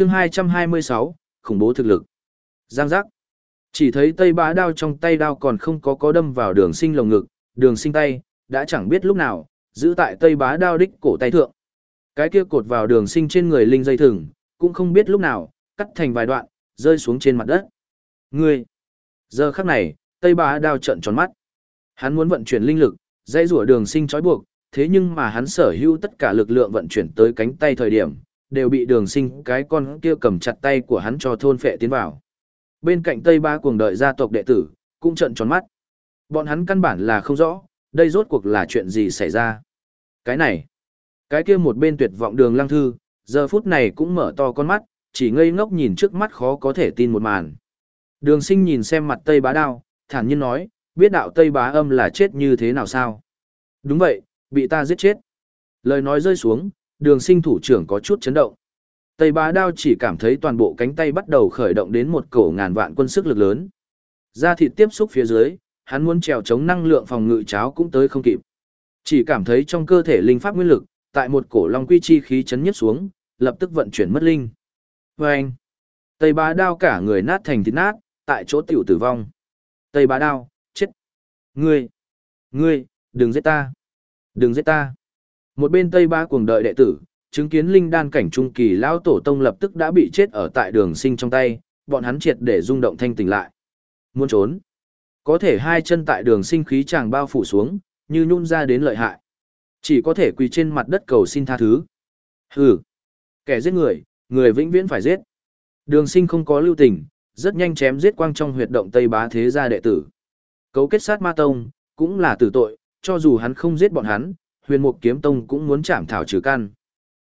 chương 226, khủng bố thực lực. Giang giác. Chỉ thấy tây bá đao trong tay đao còn không có có đâm vào đường sinh lồng ngực, đường sinh tay, đã chẳng biết lúc nào, giữ tại tây bá đao đích cổ tay thượng. Cái kia cột vào đường sinh trên người linh dây thừng, cũng không biết lúc nào, cắt thành vài đoạn, rơi xuống trên mặt đất. Ngươi! Giờ khắc này, tây bá đao trận tròn mắt. Hắn muốn vận chuyển linh lực, dây rủa đường sinh trói buộc, thế nhưng mà hắn sở hữu tất cả lực lượng vận chuyển tới cánh tay thời điểm, đều bị đường sinh cái con kia cầm chặt tay của hắn cho thôn phệ tiến vào. Bên cạnh Tây Ba cuồng đợi gia tộc đệ tử, cũng trận tròn mắt. Bọn hắn căn bản là không rõ, đây rốt cuộc là chuyện gì xảy ra. Cái này, cái kia một bên tuyệt vọng đường lăng thư, giờ phút này cũng mở to con mắt, chỉ ngây ngốc nhìn trước mắt khó có thể tin một màn. Đường sinh nhìn xem mặt Tây Bá đao, thản nhiên nói, biết đạo Tây Bá âm là chết như thế nào sao? Đúng vậy, bị ta giết chết. Lời nói rơi xuống, đường sinh thủ trưởng có chút chấn động. Tây bá đao chỉ cảm thấy toàn bộ cánh tay bắt đầu khởi động đến một cổ ngàn vạn quân sức lực lớn. Da thịt tiếp xúc phía dưới, hắn muốn trèo chống năng lượng phòng ngự cháo cũng tới không kịp. Chỉ cảm thấy trong cơ thể linh pháp nguyên lực, tại một cổ long quy chi khí chấn nhất xuống, lập tức vận chuyển mất linh. Vâng! Tây bá đao cả người nát thành thịt nát, tại chỗ tiểu tử vong. Tây bá đao, chết! Ngươi! Ngươi, đừng giết ta! Đừng giết ta! Một bên Tây bá cuồng đợi đệ tử, chứng kiến linh đan cảnh trung kỳ lão tổ tông lập tức đã bị chết ở tại đường sinh trong tay, bọn hắn triệt để rung động thanh tỉnh lại. Muốn trốn. Có thể hai chân tại đường sinh khí chàng bao phủ xuống, như nhun ra đến lợi hại. Chỉ có thể quỳ trên mặt đất cầu xin tha thứ. Hừ. Kẻ giết người, người vĩnh viễn phải giết. Đường sinh không có lưu tình, rất nhanh chém giết quang trong huyệt động Tây Bá Thế gia đệ tử. Cấu kết sát ma tông, cũng là tử tội, cho dù hắn không giết bọn hắn, huyền mục kiếm tông cũng muốn chạm thảo trừ căn.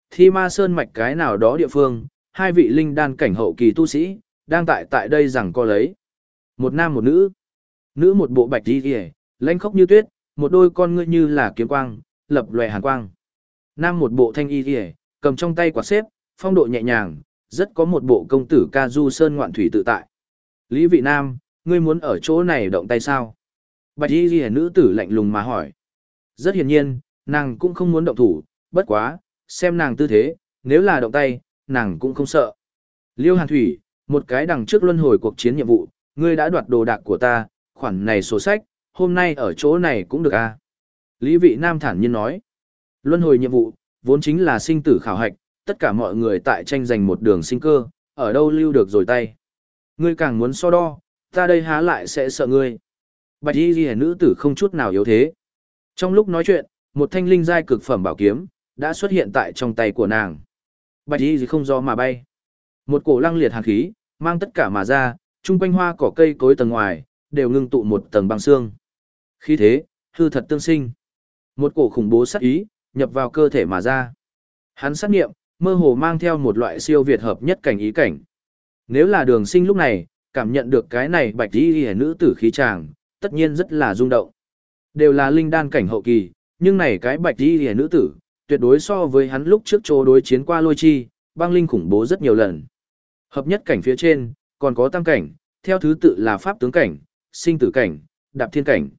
Thi ma sơn mạch cái nào đó địa phương, hai vị linh đan cảnh hậu kỳ tu sĩ, đang tại tại đây rằng co lấy. Một nam một nữ. Nữ một bộ bạch đi kìa, lãnh khốc như tuyết, một đôi con ngươi như là kiếm quang, lập lòe hàn quang. Nam một bộ thanh y kìa, cầm trong tay quả xếp, phong độ nhẹ nhàng, rất có một bộ công tử ca du sơn ngoạn thủy tự tại. Lý vị nam, ngươi muốn ở chỗ này động tay sao? Bạch y kìa nữ tử lạnh lùng mà hỏi. Rất hiển nhiên, nàng cũng không muốn động thủ, bất quá, xem nàng tư thế, nếu là động tay, nàng cũng không sợ. Liêu Hàn Thủy, một cái đằng trước luân hồi cuộc chiến nhiệm vụ, ngươi đã đoạt đồ đạc của ta, khoản này sổ sách, hôm nay ở chỗ này cũng được à. Lý vị Nam thản nhiên nói, luân hồi nhiệm vụ, vốn chính là sinh tử khảo hạch, tất cả mọi người tại tranh giành một đường sinh cơ, ở đâu lưu được rồi tay. Ngươi càng muốn so đo, ta đây há lại sẽ sợ ngươi. Bạch y ghi nữ tử không chút nào yếu thế. Trong lúc nói chuyện, một thanh linh giai cực phẩm bảo kiếm, đã xuất hiện tại trong tay của nàng. Bạch y không do mà bay. Một cổ lăng liệt hàn khí, mang tất cả mà ra, trung quanh hoa cỏ cây cối tầng ngoài, đều ngưng tụ một tầng băng xương. Khi thế, hư thật tương sinh. Một cổ khủng bố sát ý, nhập vào cơ thể mà ra. Hắn sát nghiệm, mơ hồ mang theo một loại siêu việt hợp nhất cảnh ý cảnh. Nếu là đường sinh lúc này, cảm nhận được cái này bạch y hề nữ tử khí tràng, tất nhiên rất là rung động. Đều là linh đan cảnh hậu kỳ, nhưng này cái bạch đi hề nữ tử, tuyệt đối so với hắn lúc trước chỗ đối chiến qua lôi chi, băng linh khủng bố rất nhiều lần. Hợp nhất cảnh phía trên, còn có tam cảnh, theo thứ tự là pháp tướng cảnh, sinh tử cảnh, đạp thiên cảnh.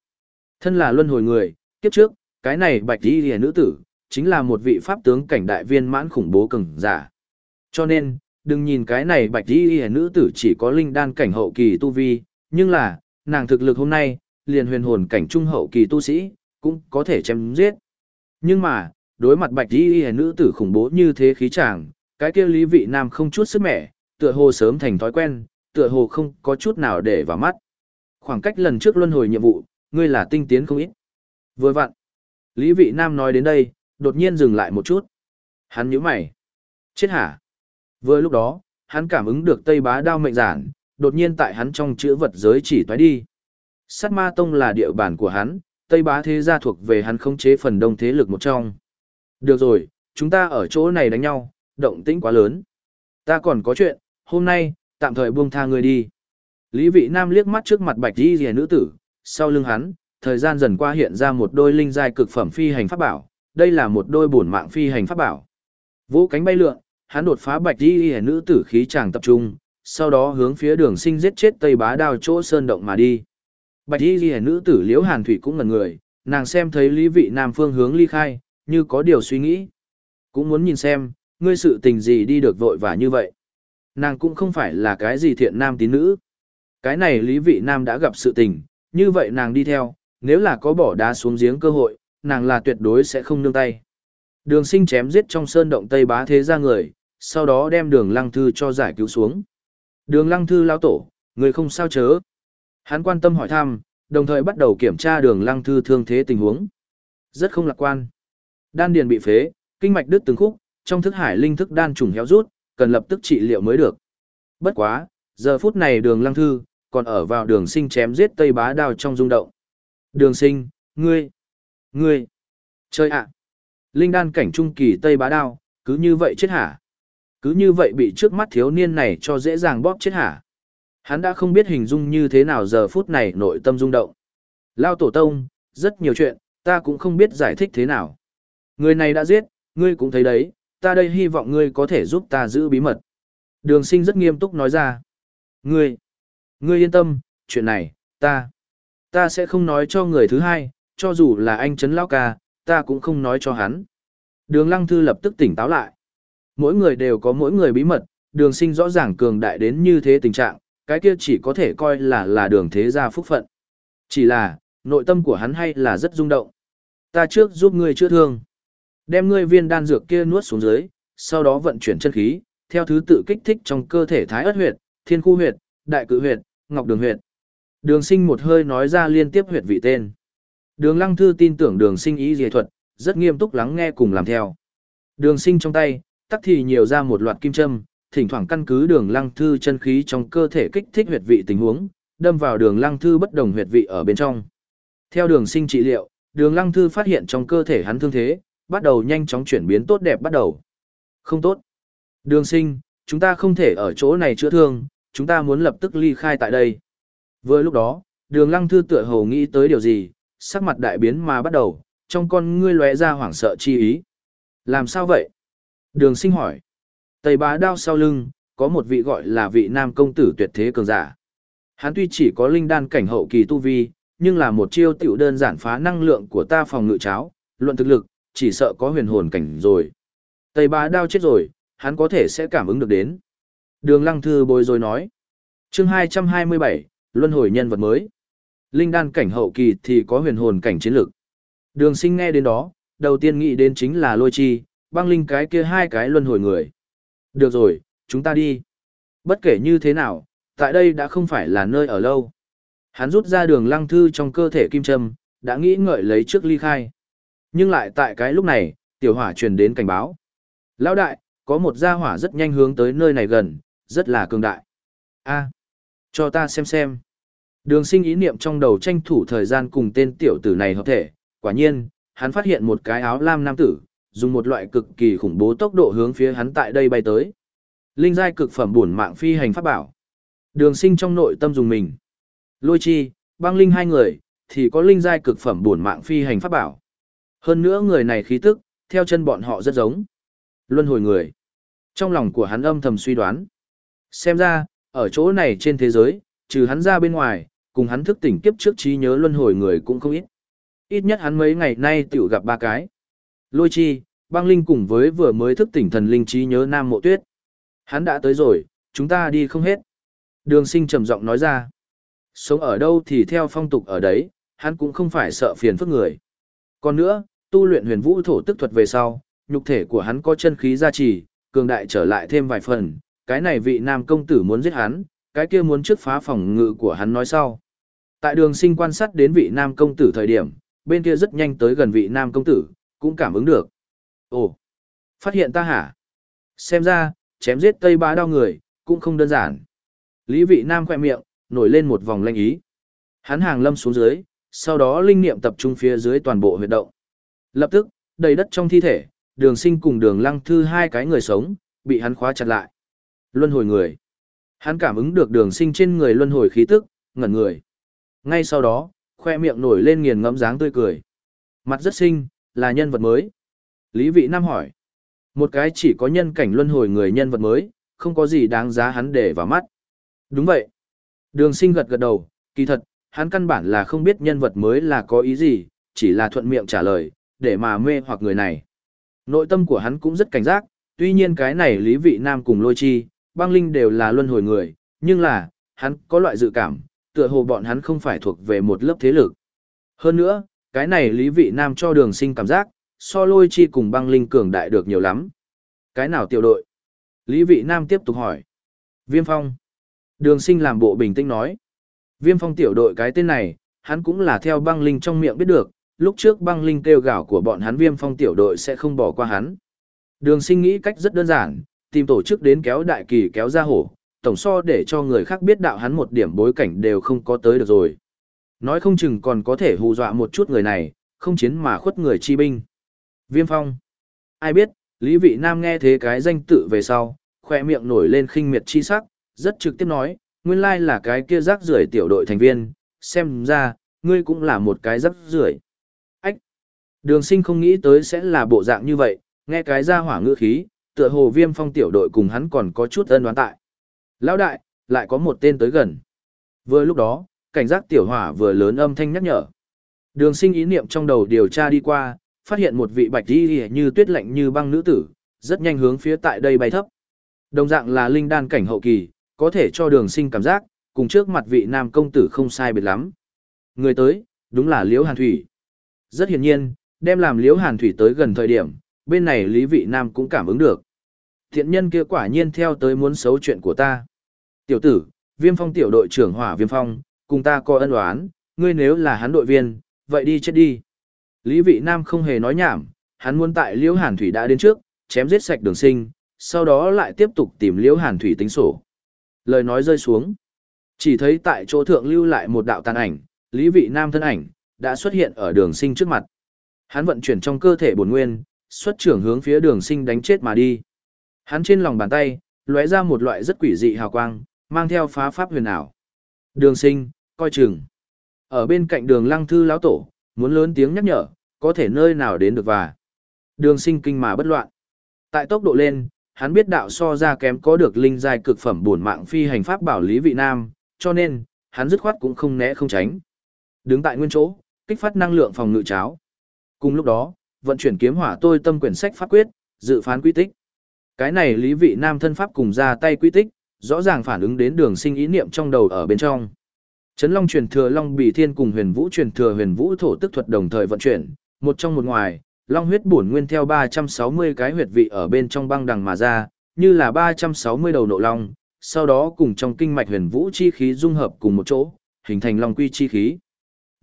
Thân là luân hồi người, kiếp trước, cái này bạch đi hề nữ tử, chính là một vị pháp tướng cảnh đại viên mãn khủng bố cường giả. Cho nên, đừng nhìn cái này bạch đi hề nữ tử chỉ có linh đan cảnh hậu kỳ tu vi, nhưng là, nàng thực lực hôm nay, liền huyền hồn cảnh trung hậu kỳ tu sĩ, cũng có thể chém giết. Nhưng mà, đối mặt bạch y y nữ tử khủng bố như thế khí chàng, cái kia lý vị nam không chút sức mẻ, tựa hồ sớm thành thói quen, tựa hồ không có chút nào để vào mắt. Khoảng cách lần trước luân hồi nhiệm vụ, ngươi là tinh tiến không ít. Vừa vặn, lý vị nam nói đến đây, đột nhiên dừng lại một chút. Hắn nhíu mày. Chết hả? Vừa lúc đó, hắn cảm ứng được tây bá đao mệnh giản, đột nhiên tại hắn trong chữ vật giới chỉ toái đi. Sát ma tông là địa bàn của hắn, tây bá thế gia thuộc về hắn không chế phần đông thế lực một trong. Được rồi, chúng ta ở chỗ này đánh nhau, động tĩnh quá lớn. Ta còn có chuyện, hôm nay, tạm thời buông tha ngươi đi. Lý vị nam liếc mắt trước mặt bạch đi rìa nữ tử, sau lưng hắn, thời gian dần qua hiện ra một đôi linh giai cực phẩm phi hành pháp bảo, đây là một đôi bổn mạng phi hành pháp bảo. Vũ cánh bay lượn, hắn đột phá bạch đi rìa nữ tử khí chàng tập trung, sau đó hướng phía đường sinh giết chết tây bá đao chỗ sơn động mà đi. Bạch y ghi nữ tử liễu hàn thủy cũng ngần người, nàng xem thấy lý vị nam phương hướng ly khai, như có điều suy nghĩ. Cũng muốn nhìn xem, ngươi sự tình gì đi được vội vã như vậy. Nàng cũng không phải là cái gì thiện nam tín nữ. Cái này Lý Vị Nam đã gặp sự tình, như vậy nàng đi theo, nếu là có bỏ đá xuống giếng cơ hội, nàng là tuyệt đối sẽ không nương tay. Đường sinh chém giết trong sơn động Tây Bá Thế ra người, sau đó đem đường lăng thư cho giải cứu xuống. Đường lăng thư lao tổ, người không sao chớ. Hắn quan tâm hỏi thăm, đồng thời bắt đầu kiểm tra đường lăng thư thương thế tình huống. Rất không lạc quan. Đan điền bị phế, kinh mạch đứt từng khúc, trong thức hải linh thức đan trùng héo rút, cần lập tức trị liệu mới được. Bất quá, giờ phút này đường lăng thư, còn ở vào đường sinh chém giết tây bá đao trong rung động. Đường sinh, ngươi, ngươi, chơi ạ. Linh đan cảnh trung kỳ tây bá đao, cứ như vậy chết hả? Cứ như vậy bị trước mắt thiếu niên này cho dễ dàng bóp chết hả? Hắn đã không biết hình dung như thế nào giờ phút này nội tâm rung động. Lao tổ tông, rất nhiều chuyện, ta cũng không biết giải thích thế nào. Người này đã giết, ngươi cũng thấy đấy, ta đây hy vọng ngươi có thể giúp ta giữ bí mật. Đường sinh rất nghiêm túc nói ra. Ngươi, ngươi yên tâm, chuyện này, ta, ta sẽ không nói cho người thứ hai, cho dù là anh Trấn Lao Ca, ta cũng không nói cho hắn. Đường Lăng Thư lập tức tỉnh táo lại. Mỗi người đều có mỗi người bí mật, đường sinh rõ ràng cường đại đến như thế tình trạng, cái kia chỉ có thể coi là là đường thế gia phúc phận. Chỉ là, nội tâm của hắn hay là rất rung động. Ta trước giúp ngươi chữa thương. Đem ngươi viên đan dược kia nuốt xuống dưới, sau đó vận chuyển chân khí, theo thứ tự kích thích trong cơ thể thái ất huyệt, thiên khu huyệt, đại cự huyệt, ngọc đường huyệt. Đường sinh một hơi nói ra liên tiếp huyệt vị tên. Đường lăng thư tin tưởng đường sinh ý dề thuật, rất nghiêm túc lắng nghe cùng làm theo. Đường sinh trong tay, tắc thì nhiều ra một loạt kim châm, thỉnh thoảng căn cứ đường lăng thư chân khí trong cơ thể kích thích huyệt vị tình huống, đâm vào đường lăng thư bất đồng huyệt vị ở bên trong. Theo đường sinh trị liệu, đường lăng thư phát hiện trong cơ thể hắn thương thế, bắt đầu nhanh chóng chuyển biến tốt đẹp bắt đầu. Không tốt. Đường sinh, chúng ta không thể ở chỗ này chữa thương, chúng ta muốn lập tức ly khai tại đây. Vừa lúc đó, đường lăng thư tựa hồ nghĩ tới điều gì, sắc mặt đại biến mà bắt đầu, trong con ngươi lóe ra hoảng sợ chi ý. Làm sao vậy? Đường sinh hỏi. Tây bá đao sau lưng, có một vị gọi là vị nam công tử tuyệt thế cường giả. Hắn tuy chỉ có linh đan cảnh hậu kỳ tu vi, nhưng là một chiêu tiểu đơn giản phá năng lượng của ta phòng ngự cháo, luận thực lực, chỉ sợ có huyền hồn cảnh rồi. Tây bá đao chết rồi, hắn có thể sẽ cảm ứng được đến. Đường lăng thư bồi rồi nói. chương 227, luân hồi nhân vật mới. Linh đan cảnh hậu kỳ thì có huyền hồn cảnh chiến lực. Đường sinh nghe đến đó, đầu tiên nghĩ đến chính là lôi chi, băng linh cái kia hai cái luân hồi người. Được rồi, chúng ta đi. Bất kể như thế nào, tại đây đã không phải là nơi ở lâu. Hắn rút ra đường lăng thư trong cơ thể kim châm, đã nghĩ ngợi lấy trước ly khai. Nhưng lại tại cái lúc này, tiểu hỏa truyền đến cảnh báo. Lão đại, có một gia hỏa rất nhanh hướng tới nơi này gần, rất là cường đại. a cho ta xem xem. Đường sinh ý niệm trong đầu tranh thủ thời gian cùng tên tiểu tử này hợp thể, quả nhiên, hắn phát hiện một cái áo lam nam tử, dùng một loại cực kỳ khủng bố tốc độ hướng phía hắn tại đây bay tới. Linh giai cực phẩm bổn mạng phi hành pháp bảo. Đường sinh trong nội tâm dùng mình. Lôi chi, băng linh hai người, thì có linh giai cực phẩm bổn mạng phi hành pháp bảo. Hơn nữa người này khí tức, theo chân bọn họ rất giống. Luân hồi người. Trong lòng của hắn âm thầm suy đoán. Xem ra, ở chỗ này trên thế giới, trừ hắn ra bên ngoài, cùng hắn thức tỉnh kiếp trước trí nhớ luân hồi người cũng không ít. Ít nhất hắn mấy ngày nay tiểu gặp ba cái. Lôi chi, băng linh cùng với vừa mới thức tỉnh thần linh trí nhớ nam mộ tuyết. Hắn đã tới rồi, chúng ta đi không hết. Đường sinh trầm giọng nói ra. Sống ở đâu thì theo phong tục ở đấy, hắn cũng không phải sợ phiền phức người. Còn nữa, tu luyện huyền vũ thổ tức thuật về sau, nhục thể của hắn có chân khí gia trì, cường đại trở lại thêm vài phần, cái này vị nam công tử muốn giết hắn, cái kia muốn trước phá phòng ngự của hắn nói sau. Tại đường sinh quan sát đến vị nam công tử thời điểm, bên kia rất nhanh tới gần vị nam công tử, cũng cảm ứng được. Ồ, phát hiện ta hả? Xem ra, chém giết tây bá Đao người, cũng không đơn giản. Lý vị nam khỏe miệng, nổi lên một vòng lanh ý. Hắn hàng lâm xuống dưới, sau đó linh niệm tập trung phía dưới toàn bộ huyệt động. Lập tức, đầy đất trong thi thể, đường sinh cùng đường lăng thư hai cái người sống, bị hắn khóa chặt lại. Luân hồi người. Hắn cảm ứng được đường sinh trên người luân hồi khí tức, ngẩn người. Ngay sau đó, khoe miệng nổi lên nghiền ngẫm dáng tươi cười. Mặt rất xinh, là nhân vật mới. Lý vị Nam hỏi. Một cái chỉ có nhân cảnh luân hồi người nhân vật mới, không có gì đáng giá hắn để vào mắt. Đúng vậy. Đường sinh gật gật đầu, kỳ thật, hắn căn bản là không biết nhân vật mới là có ý gì, chỉ là thuận miệng trả lời, để mà mê hoặc người này. Nội tâm của hắn cũng rất cảnh giác, tuy nhiên cái này Lý Vị Nam cùng Lôi Chi, băng linh đều là luân hồi người, nhưng là, hắn có loại dự cảm, tựa hồ bọn hắn không phải thuộc về một lớp thế lực. Hơn nữa, cái này Lý Vị Nam cho đường sinh cảm giác, so lôi chi cùng băng linh cường đại được nhiều lắm. Cái nào tiểu đội? Lý Vị Nam tiếp tục hỏi. Viêm Phong. Đường sinh làm bộ bình tĩnh nói. Viêm Phong tiểu đội cái tên này, hắn cũng là theo băng linh trong miệng biết được, lúc trước băng linh kêu gạo của bọn hắn Viêm Phong tiểu đội sẽ không bỏ qua hắn. Đường sinh nghĩ cách rất đơn giản, tìm tổ chức đến kéo đại kỳ kéo ra hổ, tổng so để cho người khác biết đạo hắn một điểm bối cảnh đều không có tới được rồi. Nói không chừng còn có thể hù dọa một chút người này, không chiến mà khuất người chi binh. Viêm phong. Ai biết, Lý Vị Nam nghe thế cái danh tự về sau, khoe miệng nổi lên khinh miệt chi sắc, rất trực tiếp nói, nguyên lai là cái kia rác rưởi tiểu đội thành viên, xem ra, ngươi cũng là một cái rác rưởi. Ách! Đường sinh không nghĩ tới sẽ là bộ dạng như vậy, nghe cái ra hỏa ngữ khí, tựa hồ viêm phong tiểu đội cùng hắn còn có chút ân đoán tại. Lão đại, lại có một tên tới gần. Vừa lúc đó, cảnh giác tiểu hỏa vừa lớn âm thanh nhắc nhở. Đường sinh ý niệm trong đầu điều tra đi qua, phát hiện một vị bạch đi như tuyết lạnh như băng nữ tử, rất nhanh hướng phía tại đây bay thấp. Đồng dạng là linh đan cảnh hậu kỳ, có thể cho đường sinh cảm giác, cùng trước mặt vị nam công tử không sai biệt lắm. Người tới, đúng là Liễu Hàn Thủy. Rất hiển nhiên, đem làm Liễu Hàn Thủy tới gần thời điểm, bên này Lý Vị Nam cũng cảm ứng được. Thiện nhân kia quả nhiên theo tới muốn xấu chuyện của ta. Tiểu tử, viêm phong tiểu đội trưởng hỏa viêm phong, cùng ta có ân oán, ngươi nếu là hắn đội viên, vậy đi chết đi. Lý vị nam không hề nói nhảm, hắn muốn tại liễu hàn thủy đã đến trước, chém giết sạch đường sinh, sau đó lại tiếp tục tìm liễu hàn thủy tính sổ. Lời nói rơi xuống. Chỉ thấy tại chỗ thượng lưu lại một đạo tàn ảnh, lý vị nam thân ảnh, đã xuất hiện ở đường sinh trước mặt. Hắn vận chuyển trong cơ thể bổn nguyên, xuất trưởng hướng phía đường sinh đánh chết mà đi. Hắn trên lòng bàn tay, lóe ra một loại rất quỷ dị hào quang, mang theo phá pháp huyền ảo. Đường sinh, coi chừng. Ở bên cạnh đường lăng thư lão tổ, muốn lớn tiếng nhắc nhở, có thể nơi nào đến được và. Đường sinh kinh mà bất loạn. Tại tốc độ lên, hắn biết đạo so ra kém có được linh giai cực phẩm bổn mạng phi hành pháp bảo lý vị nam, cho nên, hắn dứt khoát cũng không né không tránh. Đứng tại nguyên chỗ, kích phát năng lượng phòng ngự cháo. Cùng lúc đó, vận chuyển kiếm hỏa tôi tâm quyển sách pháp quyết, dự phán quy tích. Cái này lý vị nam thân pháp cùng ra tay quy tích, rõ ràng phản ứng đến đường sinh ý niệm trong đầu ở bên trong. Trấn Long truyền thừa Long Bì Thiên cùng Huyền Vũ truyền thừa Huyền Vũ thổ tức thuật đồng thời vận chuyển, một trong một ngoài, Long huyết bổn nguyên theo 360 cái huyệt vị ở bên trong băng đằng mà ra, như là 360 đầu nộ long, sau đó cùng trong kinh mạch Huyền Vũ chi khí dung hợp cùng một chỗ, hình thành Long quy chi khí.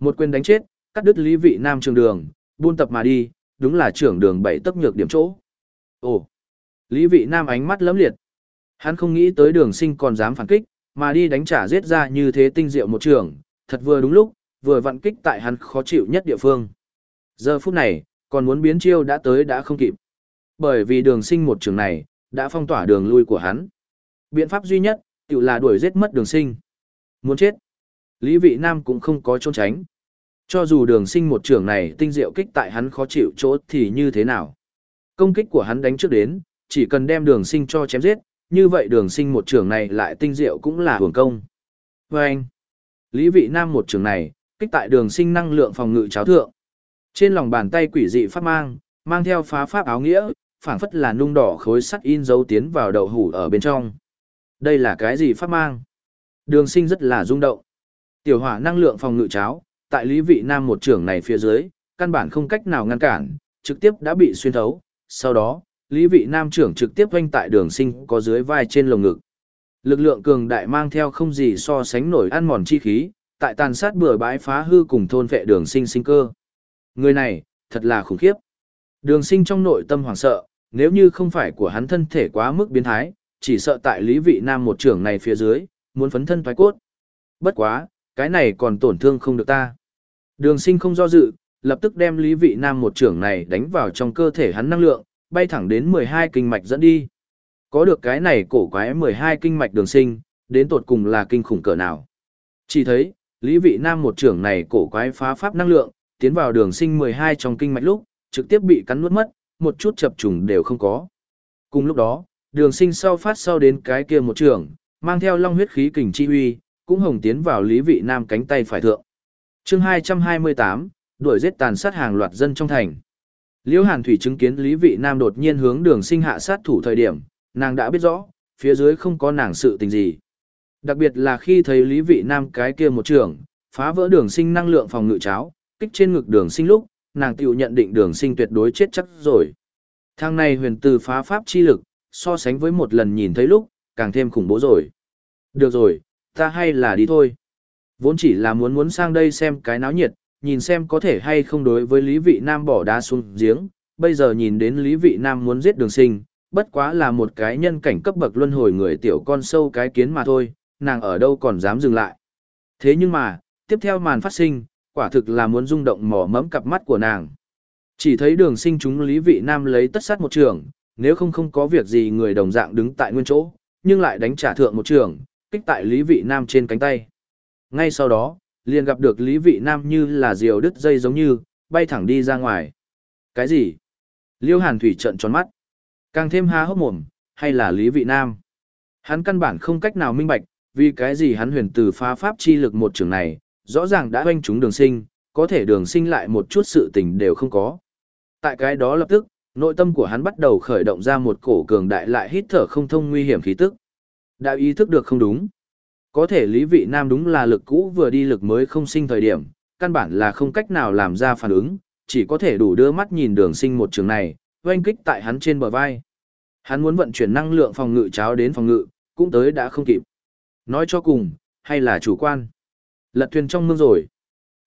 Một quyền đánh chết, cắt đứt lý vị nam trường đường, buôn tập mà đi, đúng là trưởng đường bảy tốc nhược điểm chỗ. Ồ, lý vị nam ánh mắt lấm liệt. Hắn không nghĩ tới đường sinh còn dám phản kích, mà đi đánh trả giết ra như thế tinh diệu một trường, thật vừa đúng lúc, vừa vặn kích tại hắn khó chịu nhất địa phương. Giờ phút này, còn muốn biến chiêu đã tới đã không kịp. Bởi vì đường sinh một trường này, đã phong tỏa đường lui của hắn. Biện pháp duy nhất, tự là đuổi giết mất đường sinh. Muốn chết. Lý vị nam cũng không có trốn tránh. Cho dù đường sinh một trường này tinh diệu kích tại hắn khó chịu chỗ thì như thế nào. Công kích của hắn đánh trước đến, chỉ cần đem đường sinh cho chém giết, như vậy đường sinh một trường này lại tinh diệu cũng là hưởng công. Và anh, Lý vị nam một trường này, kích tại đường sinh năng lượng phòng ngự cháo thượng. Trên lòng bàn tay quỷ dị pháp mang, mang theo phá pháp áo nghĩa, phản phất là nung đỏ khối sắt in dấu tiến vào đậu hủ ở bên trong. Đây là cái gì pháp mang? Đường sinh rất là rung động. Tiểu hỏa năng lượng phòng ngự cháo, tại lý vị nam một trường này phía dưới, căn bản không cách nào ngăn cản, trực tiếp đã bị xuyên thấu. Sau đó, Lý vị nam trưởng trực tiếp quanh tại đường sinh có dưới vai trên lồng ngực. Lực lượng cường đại mang theo không gì so sánh nổi ăn mòn chi khí, tại tàn sát bừa bãi phá hư cùng thôn vệ đường sinh sinh cơ. Người này, thật là khủng khiếp. Đường sinh trong nội tâm hoảng sợ, nếu như không phải của hắn thân thể quá mức biến thái, chỉ sợ tại lý vị nam một trưởng này phía dưới, muốn phấn thân thoái cốt. Bất quá, cái này còn tổn thương không được ta. Đường sinh không do dự, lập tức đem lý vị nam một trưởng này đánh vào trong cơ thể hắn năng lượng, bay thẳng đến 12 kinh mạch dẫn đi. Có được cái này cổ quái 12 kinh mạch đường sinh, đến tột cùng là kinh khủng cỡ nào. Chỉ thấy, Lý Vị Nam một trưởng này cổ quái phá pháp năng lượng, tiến vào đường sinh 12 trong kinh mạch lúc, trực tiếp bị cắn nuốt mất, một chút chập trùng đều không có. Cùng lúc đó, đường sinh sau phát sau đến cái kia một trưởng, mang theo long huyết khí kình chi huy, cũng hồng tiến vào Lý Vị Nam cánh tay phải thượng. chương 228, đuổi giết tàn sát hàng loạt dân trong thành. Liễu Hàn Thủy chứng kiến Lý Vị Nam đột nhiên hướng đường sinh hạ sát thủ thời điểm, nàng đã biết rõ, phía dưới không có nàng sự tình gì. Đặc biệt là khi thấy Lý Vị Nam cái kia một trường, phá vỡ đường sinh năng lượng phòng ngự cháo, kích trên ngực đường sinh lúc, nàng tiểu nhận định đường sinh tuyệt đối chết chắc rồi. Thang này huyền từ phá pháp chi lực, so sánh với một lần nhìn thấy lúc, càng thêm khủng bố rồi. Được rồi, ta hay là đi thôi. Vốn chỉ là muốn muốn sang đây xem cái náo nhiệt, nhìn xem có thể hay không đối với Lý Vị Nam bỏ đá xuống giếng, bây giờ nhìn đến Lý Vị Nam muốn giết đường sinh, bất quá là một cái nhân cảnh cấp bậc luân hồi người tiểu con sâu cái kiến mà thôi, nàng ở đâu còn dám dừng lại. Thế nhưng mà, tiếp theo màn phát sinh, quả thực là muốn rung động mỏ mẫm cặp mắt của nàng. Chỉ thấy đường sinh chúng Lý Vị Nam lấy tất sát một trường, nếu không không có việc gì người đồng dạng đứng tại nguyên chỗ, nhưng lại đánh trả thượng một trường, kích tại Lý Vị Nam trên cánh tay. Ngay sau đó, liền gặp được Lý Vị Nam như là diều đứt dây giống như, bay thẳng đi ra ngoài. Cái gì? Liêu Hàn Thủy trợn tròn mắt. Càng thêm há hốc mồm, hay là Lý Vị Nam? Hắn căn bản không cách nào minh bạch, vì cái gì hắn huyền từ phá pháp chi lực một trường này, rõ ràng đã hoanh chúng đường sinh, có thể đường sinh lại một chút sự tình đều không có. Tại cái đó lập tức, nội tâm của hắn bắt đầu khởi động ra một cổ cường đại lại hít thở không thông nguy hiểm khí tức. Đã ý thức được không đúng. Có thể lý vị nam đúng là lực cũ vừa đi lực mới không sinh thời điểm, căn bản là không cách nào làm ra phản ứng, chỉ có thể đủ đưa mắt nhìn đường sinh một trường này, oanh kích tại hắn trên bờ vai. Hắn muốn vận chuyển năng lượng phòng ngự cháo đến phòng ngự, cũng tới đã không kịp. Nói cho cùng, hay là chủ quan. Lật thuyền trong mương rồi.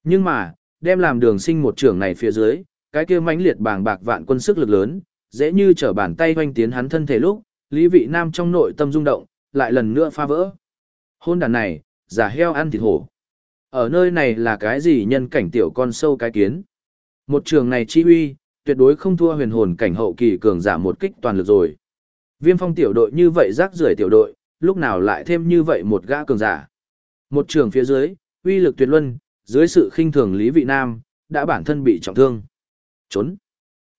Nhưng mà, đem làm đường sinh một trường này phía dưới, cái kia mãnh liệt bàng bạc vạn quân sức lực lớn, dễ như trở bàn tay hoanh tiến hắn thân thể lúc, Lý Vị Nam trong nội tâm rung động, lại lần nữa phá vỡ. Hôn đàn này, giả heo ăn thịt hổ. Ở nơi này là cái gì nhân cảnh tiểu con sâu cái kiến. Một trường này chi huy tuyệt đối không thua huyền hồn cảnh hậu kỳ cường giả một kích toàn lực rồi. Viêm phong tiểu đội như vậy rác rưởi tiểu đội, lúc nào lại thêm như vậy một gã cường giả. Một trường phía dưới, uy lực tuyệt luân, dưới sự khinh thường Lý Vị Nam, đã bản thân bị trọng thương. Trốn.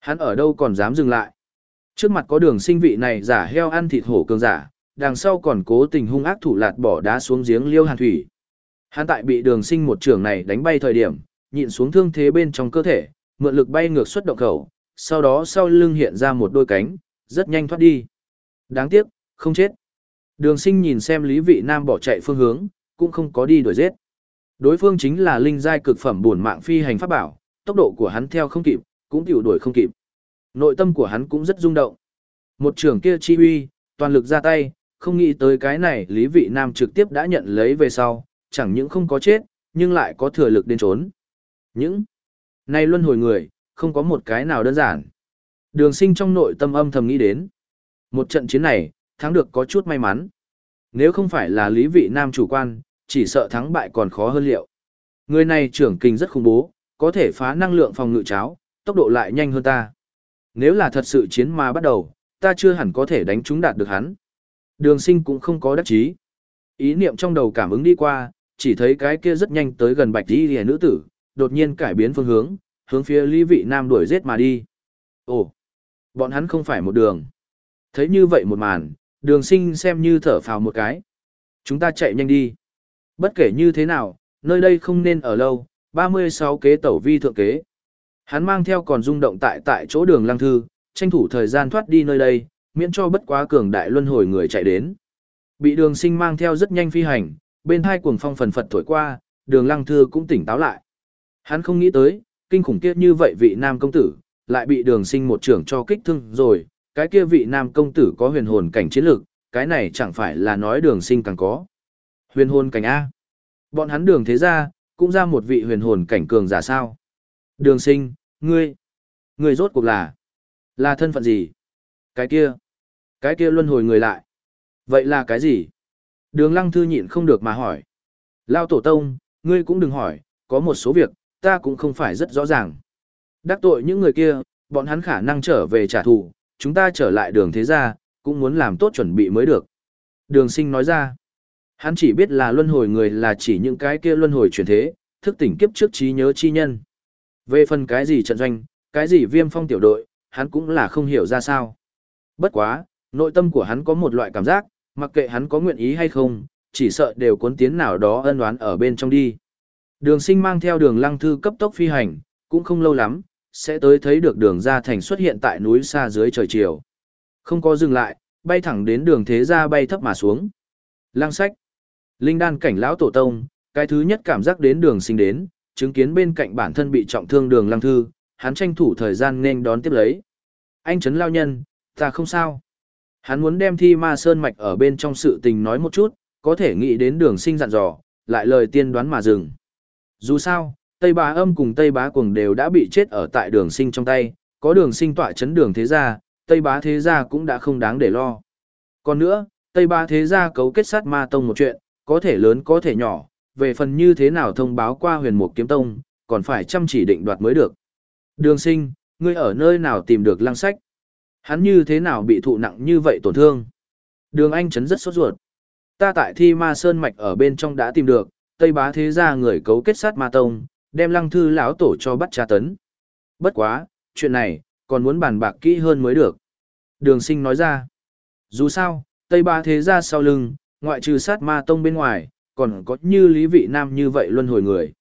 Hắn ở đâu còn dám dừng lại. Trước mặt có đường sinh vị này giả heo ăn thịt hổ cường giả, đằng sau còn cố tình hung ác thủ lạt bỏ đá xuống giếng liêu hàn thủy. Hắn tại bị đường sinh một trường này đánh bay thời điểm, nhịn xuống thương thế bên trong cơ thể, mượn lực bay ngược xuất động khẩu, sau đó sau lưng hiện ra một đôi cánh, rất nhanh thoát đi. Đáng tiếc, không chết. Đường sinh nhìn xem Lý Vị Nam bỏ chạy phương hướng, cũng không có đi đuổi giết. Đối phương chính là linh giai cực phẩm buồn mạng phi hành pháp bảo, tốc độ của hắn theo không kịp, cũng tiểu đuổi không kịp. Nội tâm của hắn cũng rất rung động. Một trưởng kia chi uy, toàn lực ra tay, không nghĩ tới cái này Lý Vị Nam trực tiếp đã nhận lấy về sau, chẳng những không có chết, nhưng lại có thừa lực đến trốn. Những này luân hồi người, không có một cái nào đơn giản. Đường sinh trong nội tâm âm thầm nghĩ đến. Một trận chiến này, thắng được có chút may mắn. Nếu không phải là Lý Vị Nam chủ quan, chỉ sợ thắng bại còn khó hơn liệu. Người này trưởng kinh rất khủng bố, có thể phá năng lượng phòng ngự cháo, tốc độ lại nhanh hơn ta. Nếu là thật sự chiến mà bắt đầu, ta chưa hẳn có thể đánh trúng đạt được hắn. Đường sinh cũng không có đắc chí. Ý niệm trong đầu cảm ứng đi qua, chỉ thấy cái kia rất nhanh tới gần bạch đi hề nữ tử, đột nhiên cải biến phương hướng, hướng phía Lý Vị Nam đuổi giết mà đi. Ồ, bọn hắn không phải một đường. Thấy như vậy một màn, đường sinh xem như thở phào một cái. Chúng ta chạy nhanh đi. Bất kể như thế nào, nơi đây không nên ở lâu, 36 kế tẩu vi thượng kế. Hắn mang theo còn rung động tại tại chỗ đường lăng thư, tranh thủ thời gian thoát đi nơi đây, miễn cho bất quá cường đại luân hồi người chạy đến. Bị đường sinh mang theo rất nhanh phi hành, bên hai cuồng phong phần phật thổi qua, đường lăng thư cũng tỉnh táo lại. Hắn không nghĩ tới, kinh khủng kia như vậy vị nam công tử, lại bị đường sinh một trưởng cho kích thương rồi, cái kia vị nam công tử có huyền hồn cảnh chiến lược, cái này chẳng phải là nói đường sinh càng có. Huyền hồn cảnh A. Bọn hắn đường thế ra, cũng ra một vị huyền hồn cảnh cường giả sao. Đường sinh, ngươi, ngươi rốt cuộc là, là thân phận gì? Cái kia, cái kia luân hồi người lại. Vậy là cái gì? Đường lăng thư nhịn không được mà hỏi. Lao tổ tông, ngươi cũng đừng hỏi, có một số việc, ta cũng không phải rất rõ ràng. Đắc tội những người kia, bọn hắn khả năng trở về trả thù, chúng ta trở lại đường thế gia, cũng muốn làm tốt chuẩn bị mới được. Đường sinh nói ra, hắn chỉ biết là luân hồi người là chỉ những cái kia luân hồi chuyển thế, thức tỉnh kiếp trước trí nhớ chi nhân. Về phần cái gì trận doanh, cái gì viêm phong tiểu đội, hắn cũng là không hiểu ra sao. Bất quá, nội tâm của hắn có một loại cảm giác, mặc kệ hắn có nguyện ý hay không, chỉ sợ đều cuốn tiến nào đó ân oán ở bên trong đi. Đường sinh mang theo đường lăng thư cấp tốc phi hành, cũng không lâu lắm, sẽ tới thấy được đường ra thành xuất hiện tại núi xa dưới trời chiều. Không có dừng lại, bay thẳng đến đường thế gia bay thấp mà xuống. Lăng sách. Linh đan cảnh lão tổ tông, cái thứ nhất cảm giác đến đường sinh đến, chứng kiến bên cạnh bản thân bị trọng thương đường lăng thư, hắn tranh thủ thời gian nên đón tiếp lấy. Anh Trấn Lao Nhân, ta không sao. Hắn muốn đem thi ma sơn mạch ở bên trong sự tình nói một chút, có thể nghĩ đến đường sinh dặn dò, lại lời tiên đoán mà dừng. Dù sao, Tây Bá âm cùng Tây Bá cuồng đều đã bị chết ở tại đường sinh trong tay, có đường sinh tọa chấn đường thế gia, Tây Bá thế gia cũng đã không đáng để lo. Còn nữa, Tây Bá thế gia cấu kết sát ma tông một chuyện, có thể lớn có thể nhỏ, về phần như thế nào thông báo qua huyền mục kiếm tông, còn phải chăm chỉ định đoạt mới được. Đường sinh, ngươi ở nơi nào tìm được lăng sách? Hắn như thế nào bị thụ nặng như vậy tổn thương? Đường Anh chấn rất sốt ruột. Ta tại thi ma sơn mạch ở bên trong đã tìm được, Tây Bá thế gia người cấu kết sát ma tông, đem lăng thư lão tổ cho bắt tra tấn. Bất quá, chuyện này, còn muốn bàn bạc kỹ hơn mới được. Đường sinh nói ra. Dù sao, Tây Bá thế gia sau lưng, ngoại trừ sát ma tông bên ngoài, còn có như lý vị nam như vậy luân hồi người.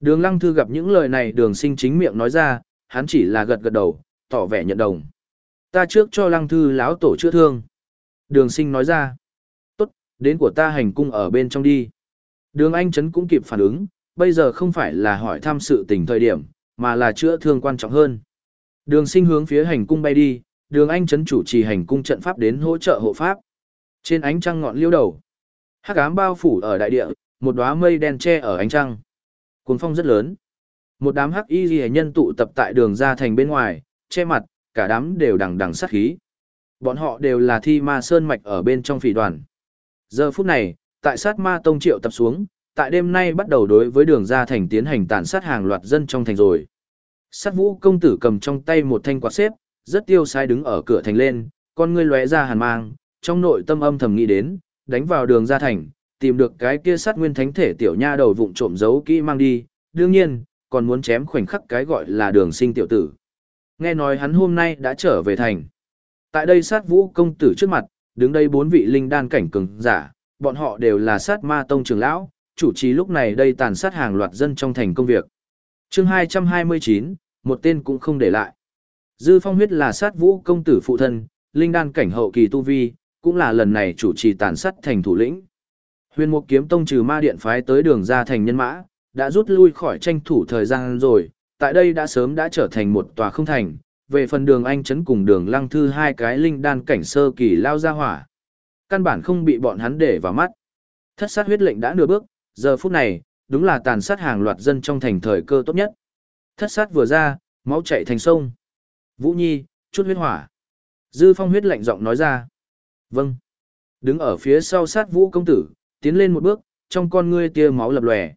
Đường lăng thư gặp những lời này đường sinh chính miệng nói ra, hắn chỉ là gật gật đầu, tỏ vẻ nhận đồng. Ta trước cho lăng thư lão tổ chữa thương. Đường sinh nói ra. Tốt, đến của ta hành cung ở bên trong đi. Đường Anh Trấn cũng kịp phản ứng, bây giờ không phải là hỏi thăm sự tình thời điểm, mà là chữa thương quan trọng hơn. Đường sinh hướng phía hành cung bay đi, đường Anh Trấn chủ trì hành cung trận pháp đến hỗ trợ hộ pháp. Trên ánh trăng ngọn liêu đầu, hắc ám bao phủ ở đại địa, một đóa mây đen che ở ánh trăng. cuốn phong rất lớn. Một đám hắc y ghi nhân tụ tập tại đường ra thành bên ngoài, che mặt, cả đám đều đằng đằng sát khí. Bọn họ đều là thi ma sơn mạch ở bên trong phỉ đoàn. Giờ phút này, tại sát ma tông triệu tập xuống, tại đêm nay bắt đầu đối với đường ra thành tiến hành tàn sát hàng loạt dân trong thành rồi. Sát vũ công tử cầm trong tay một thanh quạt xếp, rất tiêu sai đứng ở cửa thành lên, con ngươi lóe ra hàn mang, trong nội tâm âm thầm nghĩ đến, đánh vào đường ra thành, tìm được cái kia sát nguyên thánh thể tiểu nha đầu vụng trộm giấu kỹ mang đi, đương nhiên, còn muốn chém khoảnh khắc cái gọi là đường sinh tiểu tử. Nghe nói hắn hôm nay đã trở về thành. Tại đây sát vũ công tử trước mặt, đứng đây bốn vị linh đan cảnh cường giả, bọn họ đều là sát ma tông trưởng lão, chủ trì lúc này đây tàn sát hàng loạt dân trong thành công việc. chương 229, một tên cũng không để lại. Dư phong huyết là sát vũ công tử phụ thân, linh đan cảnh hậu kỳ tu vi, cũng là lần này chủ trì tàn sát thành thủ lĩnh. Huyền Mục Kiếm Tông trừ ma điện phái tới đường ra thành nhân mã, đã rút lui khỏi tranh thủ thời gian rồi, tại đây đã sớm đã trở thành một tòa không thành, về phần đường anh chấn cùng đường lăng thư hai cái linh đan cảnh sơ kỳ lao ra hỏa. Căn bản không bị bọn hắn để vào mắt. Thất sát huyết lệnh đã nửa bước, giờ phút này, đúng là tàn sát hàng loạt dân trong thành thời cơ tốt nhất. Thất sát vừa ra, máu chạy thành sông. Vũ Nhi, chút huyết hỏa. Dư phong huyết lệnh giọng nói ra. Vâng. Đứng ở phía sau sát vũ công tử, tiến lên một bước, trong con ngươi tia máu lập lòe.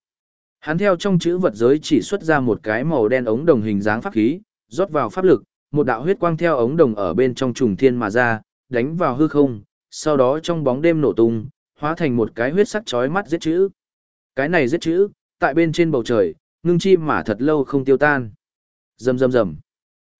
Hắn theo trong chữ vật giới chỉ xuất ra một cái màu đen ống đồng hình dáng pháp khí, rót vào pháp lực, một đạo huyết quang theo ống đồng ở bên trong trùng thiên mà ra, đánh vào hư không, sau đó trong bóng đêm nổ tung, hóa thành một cái huyết sắc chói mắt giết chữ. Cái này giết chữ, tại bên trên bầu trời, ngưng chi mà thật lâu không tiêu tan. Rầm rầm rầm.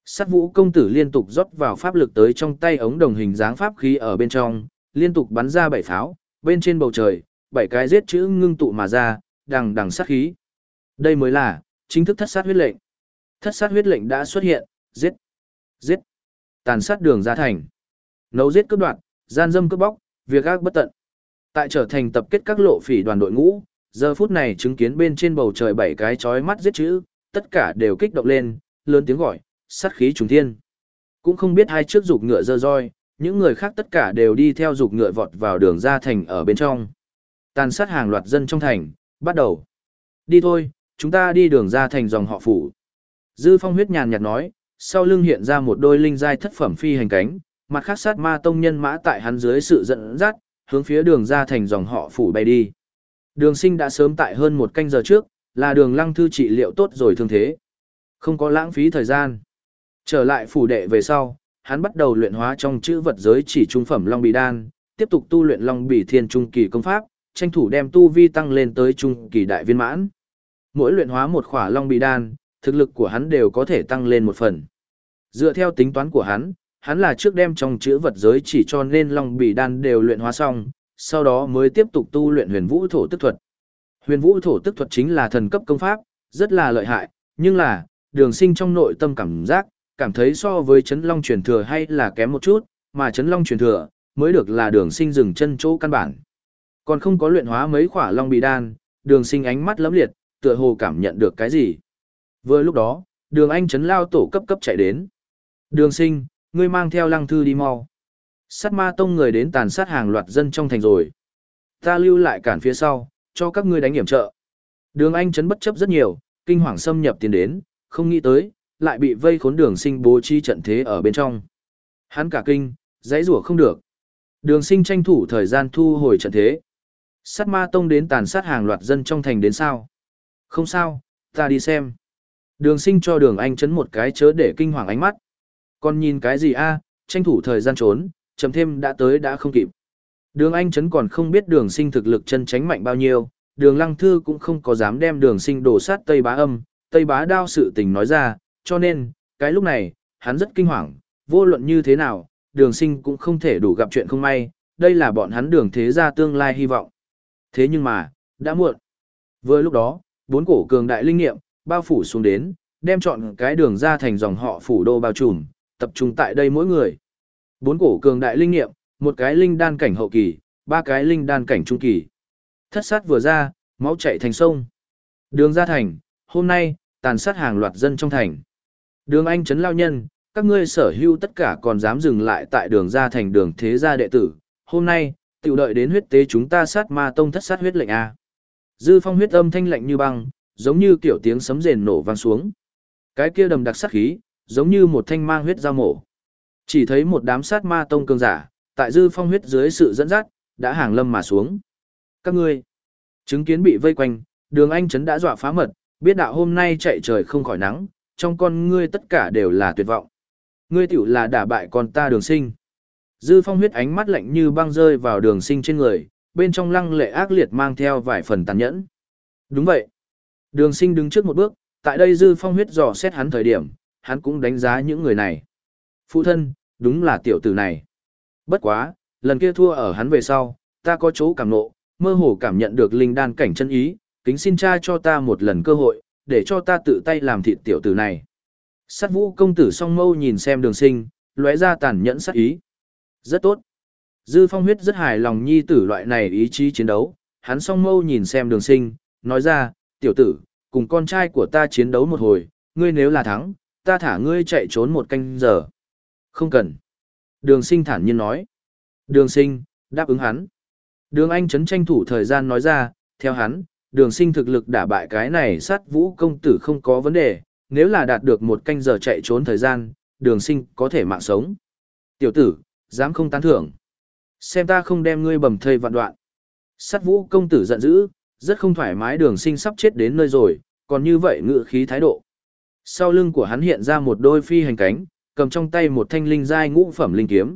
Sát vũ công tử liên tục rót vào pháp lực tới trong tay ống đồng hình dáng pháp khí ở bên trong, liên tục bắn ra bảy pháo, bên trên bầu trời, bảy cái giết chữ ngưng tụ mà ra, đằng đằng sát khí. Đây mới là, chính thức thất sát huyết lệnh. Thất sát huyết lệnh đã xuất hiện, giết, giết, tàn sát đường ra thành. Nấu giết cướp đoạt, gian dâm cướp bóc, việc ác bất tận. Tại trở thành tập kết các lộ phỉ đoàn đội ngũ, giờ phút này chứng kiến bên trên bầu trời bảy cái chói mắt giết chữ, tất cả đều kích động lên, lớn tiếng gọi, sát khí trùng thiên. Cũng không biết hai trước dục ngựa dơ roi, những người khác tất cả đều đi theo dục ngựa vọt vào đường ra thành ở bên trong. Tàn sát hàng loạt dân trong thành, bắt đầu. Đi thôi, chúng ta đi đường ra thành dòng họ phủ. Dư phong huyết nhàn nhạt nói, sau lưng hiện ra một đôi linh giai thất phẩm phi hành cánh, mặt khác sát ma tông nhân mã tại hắn dưới sự dẫn dắt, hướng phía đường ra thành dòng họ phủ bay đi. Đường sinh đã sớm tại hơn một canh giờ trước, là đường lăng thư trị liệu tốt rồi thương thế. Không có lãng phí thời gian. Trở lại phủ đệ về sau, hắn bắt đầu luyện hóa trong chữ vật giới chỉ trung phẩm Long Bì Đan, tiếp tục tu luyện Long Bì Thiên Trung Kỳ công pháp, tranh thủ đem tu vi tăng lên tới Trung Kỳ Đại Viên Mãn. Mỗi luyện hóa một khỏa Long Bì Đan, thực lực của hắn đều có thể tăng lên một phần. Dựa theo tính toán của hắn, hắn là trước đem trong chữ vật giới chỉ cho nên Long Bì Đan đều luyện hóa xong, sau đó mới tiếp tục tu luyện huyền vũ thổ tức thuật. Huyền vũ thổ tức thuật chính là thần cấp công pháp, rất là lợi hại, nhưng là, đường sinh trong nội tâm cảm giác, cảm thấy so với chấn long truyền thừa hay là kém một chút, mà chấn long truyền thừa, mới được là đường sinh dừng chân chỗ căn bản. Còn không có luyện hóa mấy khỏa long bị đan, đường sinh ánh mắt lấm liệt, tựa hồ cảm nhận được cái gì. Vừa lúc đó, đường anh chấn lao tổ cấp cấp chạy đến. Đường sinh, ngươi mang theo lăng thư đi mau. Sát ma tông người đến tàn sát hàng loạt dân trong thành rồi. Ta lưu lại cản phía sau, cho các ngươi đánh hiểm trợ. Đường anh chấn bất chấp rất nhiều, kinh hoàng xâm nhập tiến đến, không nghĩ tới, lại bị vây khốn đường sinh bố trí trận thế ở bên trong. Hắn cả kinh, dãy rủa không được. Đường sinh tranh thủ thời gian thu hồi trận thế. Sát ma tông đến tàn sát hàng loạt dân trong thành đến sao? Không sao, ta đi xem. Đường sinh cho đường anh chấn một cái chớ để kinh hoàng ánh mắt. Còn nhìn cái gì a tranh thủ thời gian trốn, chấm thêm đã tới đã không kịp. Đường anh chấn còn không biết đường sinh thực lực chân tránh mạnh bao nhiêu, đường lăng thư cũng không có dám đem đường sinh đổ sát Tây Bá âm, Tây Bá đao sự tình nói ra, cho nên, cái lúc này, hắn rất kinh hoàng, vô luận như thế nào, đường sinh cũng không thể đủ gặp chuyện không may, đây là bọn hắn đường thế gia tương lai hy vọng. Thế nhưng mà, đã muộn. Vừa lúc đó, bốn cổ cường đại linh nghiệm, bao phủ xuống đến, đem chọn cái đường ra thành dòng họ phủ đô bao trùm, tập trung tại đây mỗi người. Bốn cổ cường đại linh nghiệm, một cái linh đan cảnh hậu kỳ, ba cái linh đan cảnh trung kỳ. Thất sát vừa ra, máu chạy thành sông. Đường ra thành, hôm nay, tàn sát hàng loạt dân trong thành. Đường anh trấn lao nhân, các ngươi sở hữu tất cả còn dám dừng lại tại đường ra thành đường thế gia đệ tử. Hôm nay, tiểu đợi đến huyết tế chúng ta sát ma tông thất sát huyết lệnh A. Dư phong huyết âm thanh lạnh như băng, giống như kiểu tiếng sấm rền nổ vang xuống. Cái kia đầm đặc sát khí, giống như một thanh mang huyết dao mổ. Chỉ thấy một đám sát ma tông cường giả, tại dư phong huyết dưới sự dẫn dắt, đã hàng lâm mà xuống. Các ngươi, chứng kiến bị vây quanh, đường anh chấn đã dọa phá mật, biết đạo hôm nay chạy trời không khỏi nắng, trong con ngươi tất cả đều là tuyệt vọng. Ngươi tiểu là đả bại con ta đường sinh. Dư phong huyết ánh mắt lạnh như băng rơi vào đường sinh trên người, bên trong lăng lệ ác liệt mang theo vài phần tàn nhẫn. Đúng vậy. Đường sinh đứng trước một bước, tại đây dư phong huyết dò xét hắn thời điểm, hắn cũng đánh giá những người này. Phụ thân, đúng là tiểu tử này. Bất quá, lần kia thua ở hắn về sau, ta có chỗ cảm nộ, mơ hồ cảm nhận được linh đan cảnh chân ý, kính xin cha cho ta một lần cơ hội, để cho ta tự tay làm thịt tiểu tử này. Sát vũ công tử song mâu nhìn xem đường sinh, lóe ra tàn nhẫn sát ý. Rất tốt. Dư phong huyết rất hài lòng nhi tử loại này ý chí chiến đấu, hắn song mâu nhìn xem đường sinh, nói ra, tiểu tử, cùng con trai của ta chiến đấu một hồi, ngươi nếu là thắng, ta thả ngươi chạy trốn một canh giờ. Không cần. Đường sinh thản nhiên nói. Đường sinh, đáp ứng hắn. Đường Anh chấn tranh thủ thời gian nói ra, theo hắn, đường sinh thực lực đả bại cái này sát vũ công tử không có vấn đề, nếu là đạt được một canh giờ chạy trốn thời gian, đường sinh có thể mạng sống. Tiểu tử, dám không tán thưởng. Xem ta không đem ngươi bầm thây vạn đoạn. Sát vũ công tử giận dữ, rất không thoải mái đường sinh sắp chết đến nơi rồi, còn như vậy ngự khí thái độ. Sau lưng của hắn hiện ra một đôi phi hành cánh, cầm trong tay một thanh linh giai ngũ phẩm linh kiếm.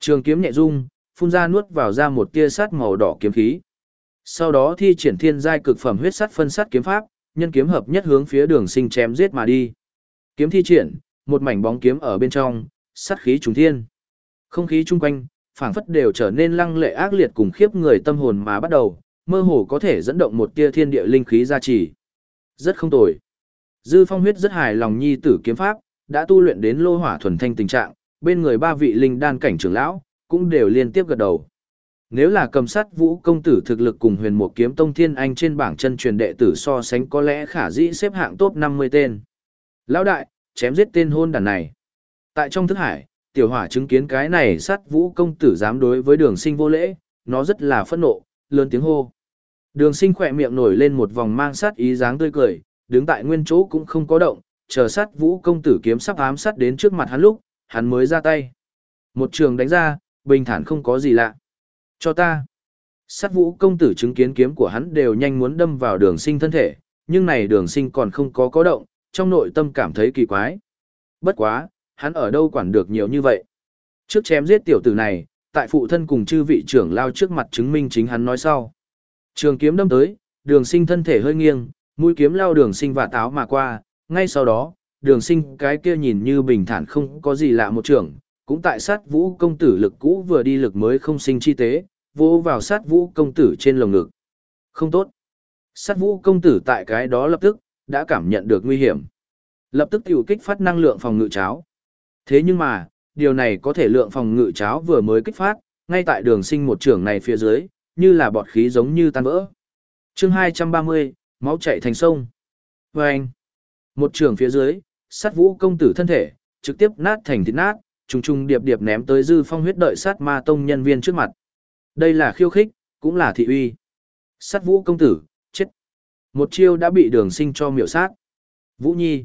Trường kiếm nhẹ rung, phun ra nuốt vào ra một tia sát màu đỏ kiếm khí. Sau đó thi triển thiên giai cực phẩm huyết sắt phân sắt kiếm pháp, nhân kiếm hợp nhất hướng phía đường sinh chém giết mà đi. Kiếm thi triển, một mảnh bóng kiếm ở bên trong, sát khí trùng thiên. Không khí chung quanh, phảng phất đều trở nên lăng lệ ác liệt cùng khiếp người tâm hồn mà bắt đầu, mơ hồ có thể dẫn động một tia thiên địa linh khí gia trì. Rất không tồi. Dư Phong huyết rất hài lòng nhi tử kiếm pháp, đã tu luyện đến lô hỏa thuần thanh tình trạng, bên người ba vị linh đan cảnh trưởng lão cũng đều liên tiếp gật đầu. Nếu là cầm sát vũ công tử thực lực cùng huyền một kiếm tông thiên anh trên bảng chân truyền đệ tử so sánh có lẽ khả dĩ xếp hạng top 50 tên. Lão đại, chém giết tên hôn đàn này. Tại trong thức hải, tiểu hỏa chứng kiến cái này sát vũ công tử dám đối với đường sinh vô lễ, nó rất là phẫn nộ, lớn tiếng hô. Đường sinh khỏe miệng nổi lên một vòng mang sát ý dáng tươi cười, đứng tại nguyên chỗ cũng không có động, chờ sát vũ công tử kiếm sắp ám sát đến trước mặt hắn lúc, hắn mới ra tay. Một trường đánh ra, bình thản không có gì lạ. Cho ta. Sát vũ công tử chứng kiến kiếm của hắn đều nhanh muốn đâm vào đường sinh thân thể, nhưng này đường sinh còn không có có động, trong nội tâm cảm thấy kỳ quái. Bất quá, hắn ở đâu quản được nhiều như vậy. Trước chém giết tiểu tử này, tại phụ thân cùng chư vị trưởng lao trước mặt chứng minh chính hắn nói sau. Trường kiếm đâm tới, đường sinh thân thể hơi nghiêng, mũi kiếm lao đường sinh và táo mà qua, ngay sau đó, đường sinh cái kia nhìn như bình thản không có gì lạ một trưởng, cũng tại sát vũ công tử lực cũ vừa đi lực mới không sinh chi tế, vô vào sát vũ công tử trên lồng ngực. Không tốt. Sát vũ công tử tại cái đó lập tức, đã cảm nhận được nguy hiểm. Lập tức tiểu kích phát năng lượng phòng ngự cháo. Thế nhưng mà, điều này có thể lượng phòng ngự cháo vừa mới kích phát, Ngay tại đường sinh một trường này phía dưới, như là bọt khí giống như tan vỡ. chương 230, máu chạy thành sông. Và anh, một trường phía dưới, sát vũ công tử thân thể, trực tiếp nát thành thịt nát, trùng trùng điệp điệp ném tới dư phong huyết đợi sát ma tông nhân viên trước mặt. Đây là khiêu khích, cũng là thị uy. Sát vũ công tử, chết. Một chiêu đã bị đường sinh cho miểu sát. Vũ Nhi.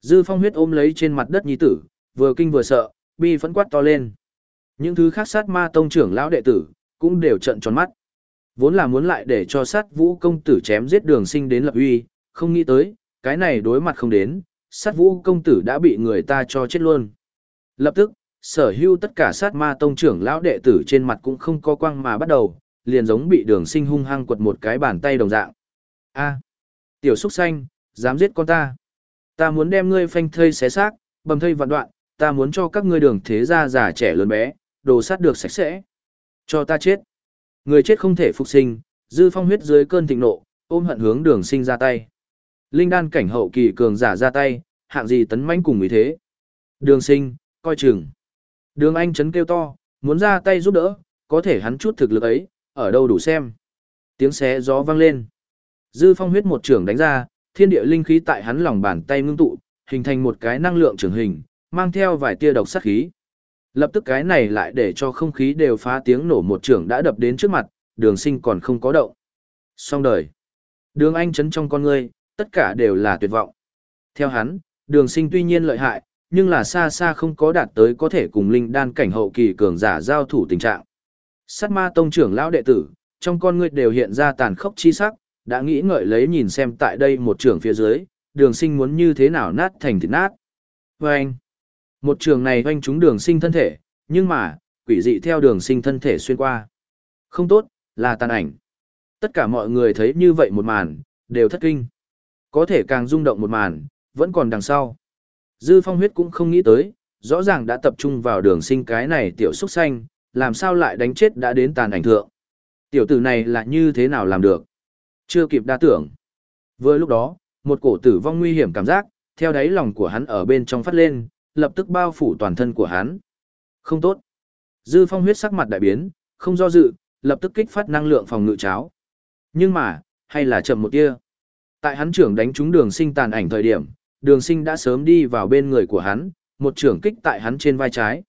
Dư phong huyết ôm lấy trên mặt đất nhi tử, vừa kinh vừa sợ, bi phẫn quát to lên. Những thứ khác sát ma tông trưởng lão đệ tử, cũng đều trận tròn mắt. Vốn là muốn lại để cho sát vũ công tử chém giết đường sinh đến lập uy, không nghĩ tới, cái này đối mặt không đến, sát vũ công tử đã bị người ta cho chết luôn. Lập tức, sở hữu tất cả sát ma tông trưởng lão đệ tử trên mặt cũng không có quang mà bắt đầu, liền giống bị đường sinh hung hăng quật một cái bàn tay đồng dạng. a tiểu súc xanh, dám giết con ta. Ta muốn đem ngươi phanh thây xé xác, bầm thây vạn đoạn, ta muốn cho các ngươi đường thế gia già trẻ lớn bé, đồ sát được sạch sẽ. Cho ta chết. Người chết không thể phục sinh, dư phong huyết dưới cơn thịnh nộ, ôm hận hướng đường sinh ra tay. Linh đan cảnh hậu kỳ cường giả ra tay, hạng gì tấn mãnh cùng ý thế. Đường sinh, coi chừng. Đường anh chấn kêu to, muốn ra tay giúp đỡ, có thể hắn chút thực lực ấy, ở đâu đủ xem. Tiếng xé gió vang lên. Dư phong huyết một trường đánh ra, thiên địa linh khí tại hắn lòng bàn tay ngưng tụ, hình thành một cái năng lượng trường hình, mang theo vài tia độc sát khí. Lập tức cái này lại để cho không khí đều phá tiếng nổ một trường đã đập đến trước mặt, đường sinh còn không có động. Xong đời. Đường anh chấn trong con ngươi, tất cả đều là tuyệt vọng. Theo hắn, đường sinh tuy nhiên lợi hại, nhưng là xa xa không có đạt tới có thể cùng linh đan cảnh hậu kỳ cường giả giao thủ tình trạng. Sát ma tông trưởng lão đệ tử, trong con ngươi đều hiện ra tàn khốc chi sắc, đã nghĩ ngợi lấy nhìn xem tại đây một trường phía dưới, đường sinh muốn như thế nào nát thành thịt nát. Vâng! anh, một trường này hoanh trúng đường sinh thân thể, nhưng mà, quỷ dị theo đường sinh thân thể xuyên qua. Không tốt, là tàn ảnh. Tất cả mọi người thấy như vậy một màn, đều thất kinh. Có thể càng rung động một màn, vẫn còn đằng sau. Dư phong huyết cũng không nghĩ tới, rõ ràng đã tập trung vào đường sinh cái này tiểu xúc xanh, làm sao lại đánh chết đã đến tàn ảnh thượng. Tiểu tử này là như thế nào làm được? Chưa kịp đa tưởng. Vừa lúc đó, một cổ tử vong nguy hiểm cảm giác, theo đáy lòng của hắn ở bên trong phát lên, lập tức bao phủ toàn thân của hắn. Không tốt. Dư phong huyết sắc mặt đại biến, không do dự, lập tức kích phát năng lượng phòng ngự cháo. Nhưng mà, hay là chậm một tia. Tại hắn trưởng đánh trúng đường sinh tàn ảnh thời điểm, đường sinh đã sớm đi vào bên người của hắn, một trưởng kích tại hắn trên vai trái.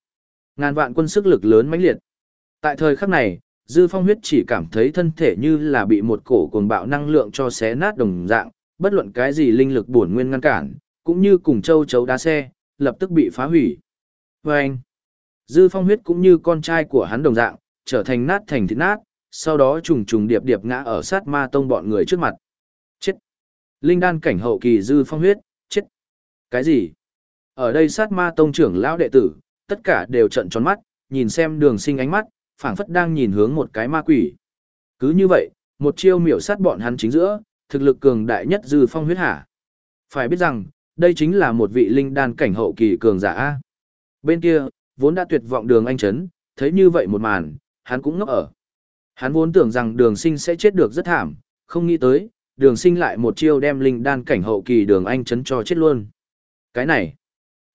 Ngàn vạn quân sức lực lớn mãnh liệt. Tại thời khắc này, Dư Phong huyết chỉ cảm thấy thân thể như là bị một cổ cuồng bạo năng lượng cho xé nát đồng dạng, bất luận cái gì linh lực bổn nguyên ngăn cản, cũng như cùng châu chấu đá xe, lập tức bị phá hủy. Và anh, Dư Phong huyết cũng như con trai của hắn đồng dạng, trở thành nát thành thịt nát, sau đó trùng trùng điệp điệp ngã ở sát ma tông bọn người trước mặt. Chết! Linh đan cảnh hậu kỳ Dư Phong huyết, chết! Cái gì? Ở đây sát ma tông trưởng lão đệ tử, tất cả đều trận tròn mắt, nhìn xem đường sinh ánh mắt, phảng phất đang nhìn hướng một cái ma quỷ. Cứ như vậy, một chiêu miểu sát bọn hắn chính giữa, thực lực cường đại nhất dư phong huyết hả. Phải biết rằng, đây chính là một vị linh đan cảnh hậu kỳ cường giả A. Bên kia, vốn đã tuyệt vọng đường anh chấn, thấy như vậy một màn, hắn cũng ngốc ở. Hắn vốn tưởng rằng đường sinh sẽ chết được rất thảm, không nghĩ tới, đường sinh lại một chiêu đem linh đan cảnh hậu kỳ đường anh chấn cho chết luôn. Cái này,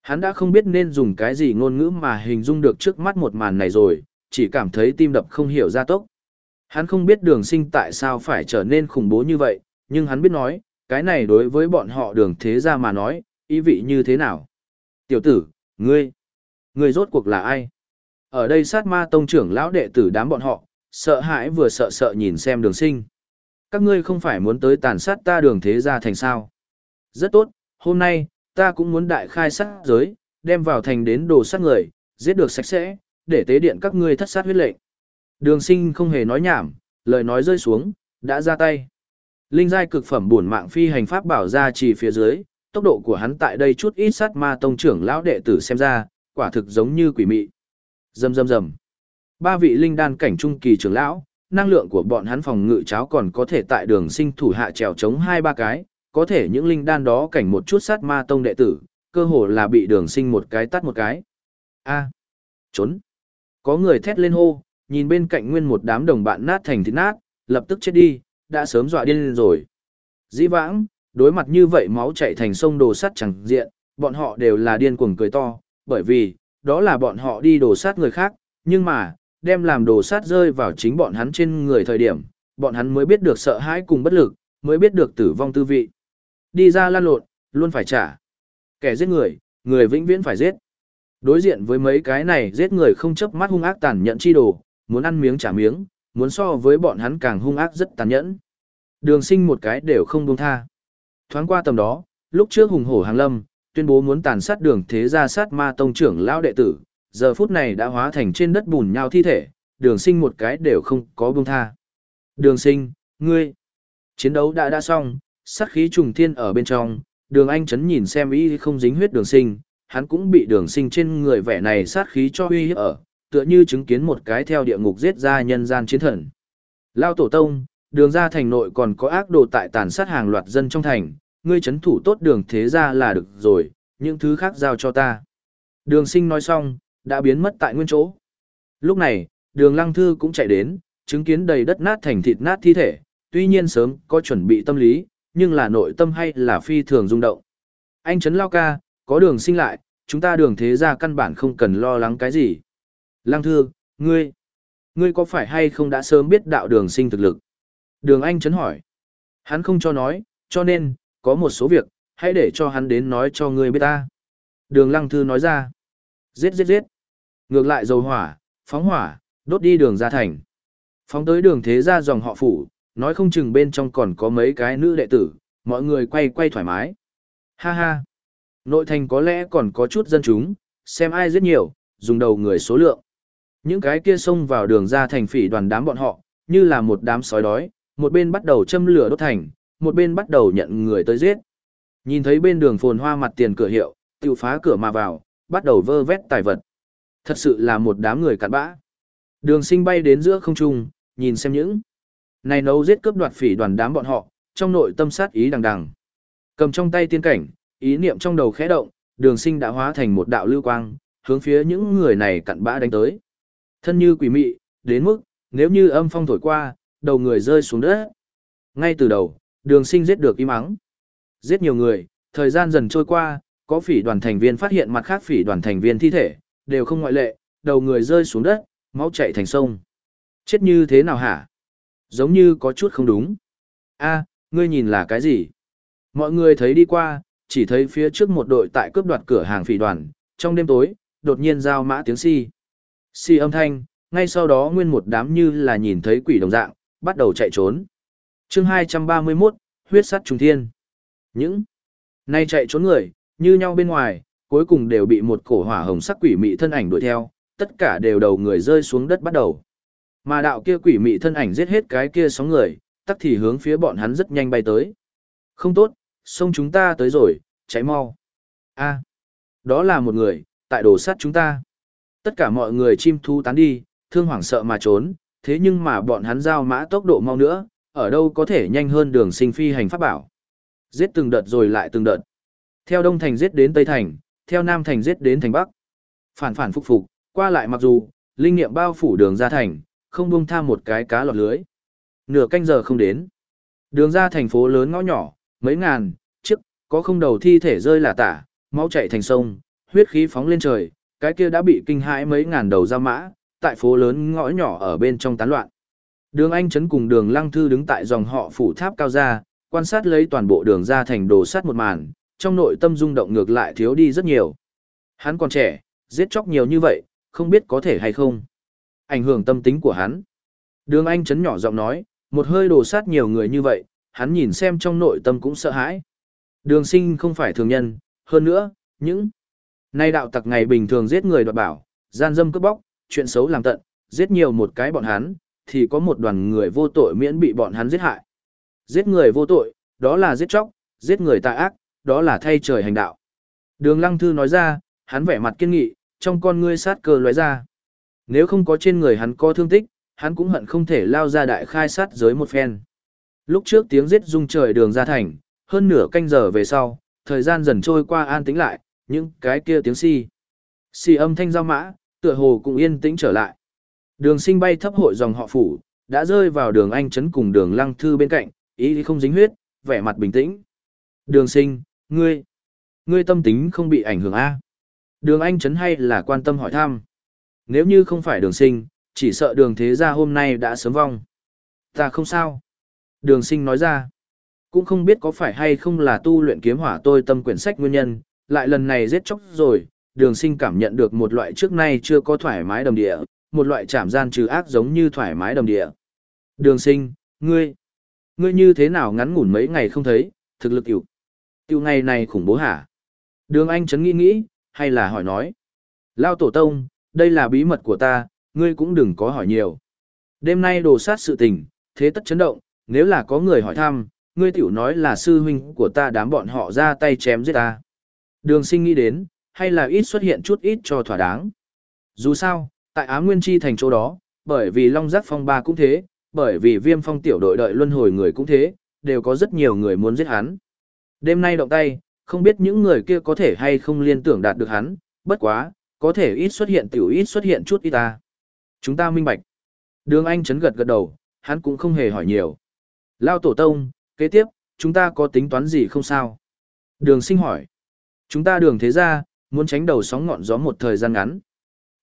hắn đã không biết nên dùng cái gì ngôn ngữ mà hình dung được trước mắt một màn này rồi, chỉ cảm thấy tim đập không hiểu ra tốc. Hắn không biết đường sinh tại sao phải trở nên khủng bố như vậy, nhưng hắn biết nói, cái này đối với bọn họ đường thế ra mà nói, ý vị như thế nào. Tiểu tử, ngươi, ngươi rốt cuộc là ai? Ở đây sát ma tông trưởng lão đệ tử đám bọn họ, sợ hãi vừa sợ sợ nhìn xem đường sinh. Các ngươi không phải muốn tới tàn sát ta đường thế ra thành sao. Rất tốt, hôm nay, ta cũng muốn đại khai sát giới, đem vào thành đến đồ sát người, giết được sạch sẽ, để tế điện các ngươi thất sát huyết lệnh. Đường sinh không hề nói nhảm, lời nói rơi xuống, đã ra tay. Linh giai cực phẩm bổn mạng phi hành pháp bảo ra chỉ phía dưới, tốc độ của hắn tại đây chút ít sát ma tông trưởng lão đệ tử xem ra, quả thực giống như quỷ mị. Rầm rầm rầm. Ba vị linh đan cảnh trung kỳ trưởng lão, năng lượng của bọn hắn phòng ngự cháo còn có thể tại đường sinh thủ hạ trèo chống hai ba cái, có thể những linh đan đó cảnh một chút sát ma tông đệ tử, cơ hồ là bị đường sinh một cái tắt một cái. A. À. Trốn. Có người thét lên hô, nhìn bên cạnh nguyên một đám đồng bạn nát thành thịt nát, lập tức chết đi, đã sớm dọa điên rồi. Dĩ vãng, đối mặt như vậy máu chảy thành sông đồ sắt chẳng diện, bọn họ đều là điên cuồng cười to, bởi vì, đó là bọn họ đi đồ sát người khác, nhưng mà, đem làm đồ sát rơi vào chính bọn hắn trên người thời điểm, bọn hắn mới biết được sợ hãi cùng bất lực, mới biết được tử vong tư vị. Đi ra lan lộn, luôn phải trả. Kẻ giết người, người vĩnh viễn phải giết. Đối diện với mấy cái này giết người không chấp mắt hung ác tàn nhẫn chi đồ, muốn ăn miếng trả miếng, muốn so với bọn hắn càng hung ác rất tàn nhẫn. Đường sinh một cái đều không buông tha. Thoáng qua tầm đó, lúc trước hùng hổ hàng lâm, tuyên bố muốn tàn sát đường thế gia sát ma tông trưởng lão đệ tử, giờ phút này đã hóa thành trên đất bùn nhau thi thể, đường sinh một cái đều không có buông tha. Đường sinh, ngươi, chiến đấu đã đã xong, sát khí trùng thiên ở bên trong, đường anh chấn nhìn xem ý không dính huyết đường sinh, hắn cũng bị đường sinh trên người vẻ này sát khí cho uy hiếp ở, tựa như chứng kiến một cái theo địa ngục giết ra nhân gian chiến thần. Lao tổ tông, đường ra thành nội còn có ác đồ tại tàn sát hàng loạt dân trong thành, ngươi chấn thủ tốt đường thế ra là được rồi, những thứ khác giao cho ta. Đường sinh nói xong, đã biến mất tại nguyên chỗ. Lúc này, đường lăng thư cũng chạy đến, chứng kiến đầy đất nát thành thịt nát thi thể, tuy nhiên sớm có chuẩn bị tâm lý, nhưng là nội tâm hay là phi thường rung động. Anh chấn lao ca, có đường sinh lại, chúng ta đường thế ra căn bản không cần lo lắng cái gì. Lăng thư, ngươi, ngươi có phải hay không đã sớm biết đạo đường sinh thực lực? Đường Anh chấn hỏi. Hắn không cho nói, cho nên, có một số việc, hãy để cho hắn đến nói cho ngươi biết ta. Đường Lăng Thư nói ra. Giết giết giết. Ngược lại dầu hỏa, phóng hỏa, đốt đi đường ra thành. Phóng tới đường thế ra dòng họ phủ, nói không chừng bên trong còn có mấy cái nữ đệ tử, mọi người quay quay thoải mái. Ha ha. Nội thành có lẽ còn có chút dân chúng, xem ai giết nhiều, dùng đầu người số lượng. Những cái kia xông vào đường ra thành phỉ đoàn đám bọn họ, như là một đám sói đói, một bên bắt đầu châm lửa đốt thành, một bên bắt đầu nhận người tới giết. Nhìn thấy bên đường phồn hoa mặt tiền cửa hiệu, tiêu phá cửa mà vào, bắt đầu vơ vét tài vật. Thật sự là một đám người cặn bã. Đường sinh bay đến giữa không trung, nhìn xem những này nấu giết cướp đoạt phỉ đoàn đám bọn họ, trong nội tâm sát ý đằng đằng. Cầm trong tay tiên cảnh, ý niệm trong đầu khẽ động, đường sinh đã hóa thành một đạo lưu quang, hướng phía những người này cặn bã đánh tới. Thân như quỷ mị, đến mức, nếu như âm phong thổi qua, đầu người rơi xuống đất. Ngay từ đầu, đường sinh giết được im ắng. Giết nhiều người, thời gian dần trôi qua, có phỉ đoàn thành viên phát hiện mặt khác phỉ đoàn thành viên thi thể, đều không ngoại lệ, đầu người rơi xuống đất, máu chảy thành sông. Chết như thế nào hả? Giống như có chút không đúng. a ngươi nhìn là cái gì? Mọi người thấy đi qua, chỉ thấy phía trước một đội tại cướp đoạt cửa hàng phỉ đoàn, trong đêm tối, đột nhiên giao mã tiếng si xì âm thanh, ngay sau đó nguyên một đám như là nhìn thấy quỷ đồng dạng, bắt đầu chạy trốn. chương 231, huyết sắt trùng thiên. Những nay chạy trốn người, như nhau bên ngoài, cuối cùng đều bị một cổ hỏa hồng sắc quỷ mị thân ảnh đuổi theo, tất cả đều đầu người rơi xuống đất bắt đầu. Mà đạo kia quỷ mị thân ảnh giết hết cái kia sóng người, tắc thì hướng phía bọn hắn rất nhanh bay tới. Không tốt, sông chúng ta tới rồi, cháy mau. a đó là một người, tại đổ sát chúng ta. Tất cả mọi người chim thu tán đi, thương hoảng sợ mà trốn, thế nhưng mà bọn hắn giao mã tốc độ mau nữa, ở đâu có thể nhanh hơn đường sinh phi hành pháp bảo. Giết từng đợt rồi lại từng đợt. Theo Đông Thành giết đến Tây Thành, theo Nam Thành giết đến Thành Bắc. Phản phản phục phục, qua lại mặc dù, linh nghiệm bao phủ đường ra thành, không buông tha một cái cá lọt lưới. Nửa canh giờ không đến. Đường ra thành phố lớn ngõ nhỏ, mấy ngàn, chiếc, có không đầu thi thể rơi là tả, máu chạy thành sông, huyết khí phóng lên trời, cái kia đã bị kinh hãi mấy ngàn đầu ra mã, tại phố lớn ngõ nhỏ ở bên trong tán loạn. Đường Anh Trấn cùng đường Lăng Thư đứng tại dòng họ phủ tháp cao ra, quan sát lấy toàn bộ đường ra thành đồ sắt một màn, trong nội tâm rung động ngược lại thiếu đi rất nhiều. Hắn còn trẻ, giết chóc nhiều như vậy, không biết có thể hay không. Ảnh hưởng tâm tính của hắn. Đường Anh Trấn nhỏ giọng nói, một hơi đồ sát nhiều người như vậy, hắn nhìn xem trong nội tâm cũng sợ hãi. Đường sinh không phải thường nhân, hơn nữa, những nay đạo tặc ngày bình thường giết người đoạt bảo, gian dâm cướp bóc, chuyện xấu làm tận, giết nhiều một cái bọn hắn, thì có một đoàn người vô tội miễn bị bọn hắn giết hại. Giết người vô tội, đó là giết chóc, giết người tà ác, đó là thay trời hành đạo. Đường Lăng Thư nói ra, hắn vẻ mặt kiên nghị, trong con ngươi sát cơ lóe ra. Nếu không có trên người hắn có thương tích, hắn cũng hận không thể lao ra đại khai sát giới một phen. Lúc trước tiếng giết rung trời đường ra thành, hơn nửa canh giờ về sau, thời gian dần trôi qua an tĩnh lại, những cái kia tiếng si. Si âm thanh giao mã, tựa hồ cũng yên tĩnh trở lại. Đường sinh bay thấp hội dòng họ phủ, đã rơi vào đường anh Trấn cùng đường lăng thư bên cạnh, ý không dính huyết, vẻ mặt bình tĩnh. Đường sinh, ngươi, ngươi tâm tính không bị ảnh hưởng A. Đường anh Trấn hay là quan tâm hỏi thăm. Nếu như không phải đường sinh, chỉ sợ đường thế gia hôm nay đã sớm vong. Ta không sao. Đường sinh nói ra. Cũng không biết có phải hay không là tu luyện kiếm hỏa tôi tâm quyển sách nguyên nhân, lại lần này giết chóc rồi, đường sinh cảm nhận được một loại trước nay chưa có thoải mái đồng địa, một loại chạm gian trừ ác giống như thoải mái đồng địa. Đường sinh, ngươi, ngươi như thế nào ngắn ngủn mấy ngày không thấy, thực lực hiểu. tiêu ngày này khủng bố hả? Đường Anh chấn nghĩ nghĩ, hay là hỏi nói. Lao tổ tông, đây là bí mật của ta, ngươi cũng đừng có hỏi nhiều. Đêm nay đồ sát sự tình, thế tất chấn động, nếu là có người hỏi thăm, ngươi tiểu nói là sư huynh của ta đám bọn họ ra tay chém giết ta. Đường sinh nghĩ đến, hay là ít xuất hiện chút ít cho thỏa đáng. Dù sao, tại Á Nguyên Chi thành chỗ đó, bởi vì Long Giác Phong ba cũng thế, bởi vì Viêm Phong tiểu đội đợi luân hồi người cũng thế, đều có rất nhiều người muốn giết hắn. Đêm nay động tay, không biết những người kia có thể hay không liên tưởng đạt được hắn, bất quá, có thể ít xuất hiện tiểu ít xuất hiện chút ít ta. Chúng ta minh bạch. Đường Anh chấn gật gật đầu, hắn cũng không hề hỏi nhiều. Lao tổ tông, kế tiếp, chúng ta có tính toán gì không sao? Đường sinh hỏi. Chúng ta đường thế ra, muốn tránh đầu sóng ngọn gió một thời gian ngắn.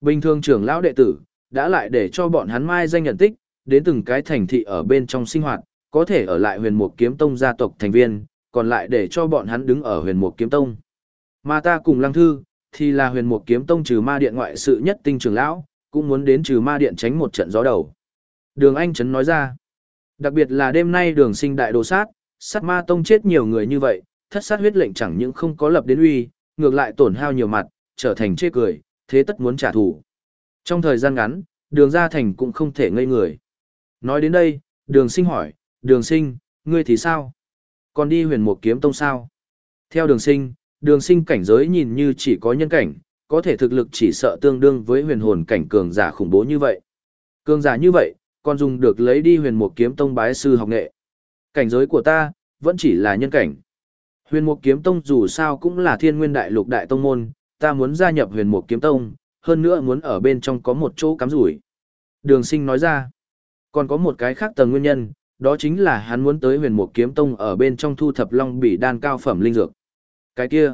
Bình thường trưởng lão đệ tử, đã lại để cho bọn hắn mai danh nhận tích, đến từng cái thành thị ở bên trong sinh hoạt, có thể ở lại huyền mục kiếm tông gia tộc thành viên, còn lại để cho bọn hắn đứng ở huyền mục kiếm tông. Mà ta cùng lăng thư, thì là huyền mục kiếm tông trừ ma điện ngoại sự nhất tinh trưởng lão, cũng muốn đến trừ ma điện tránh một trận gió đầu. Đường Anh Trấn nói ra, đặc biệt là đêm nay đường sinh đại đồ sát, sát ma tông chết nhiều người như vậy, thất sát huyết lệnh chẳng những không có lập đến uy, ngược lại tổn hao nhiều mặt, trở thành chê cười, thế tất muốn trả thù. Trong thời gian ngắn, đường ra thành cũng không thể ngây người. Nói đến đây, đường sinh hỏi, đường sinh, ngươi thì sao? Còn đi huyền một kiếm tông sao? Theo đường sinh, đường sinh cảnh giới nhìn như chỉ có nhân cảnh, có thể thực lực chỉ sợ tương đương với huyền hồn cảnh cường giả khủng bố như vậy. Cường giả như vậy, còn dùng được lấy đi huyền một kiếm tông bái sư học nghệ. Cảnh giới của ta, vẫn chỉ là nhân cảnh. Huyền Mục Kiếm Tông dù sao cũng là thiên nguyên đại lục đại tông môn, ta muốn gia nhập huyền Mục Kiếm Tông, hơn nữa muốn ở bên trong có một chỗ cắm rủi. Đường sinh nói ra, còn có một cái khác tầng nguyên nhân, đó chính là hắn muốn tới huyền Mục Kiếm Tông ở bên trong thu thập long bỉ đan cao phẩm linh dược. Cái kia,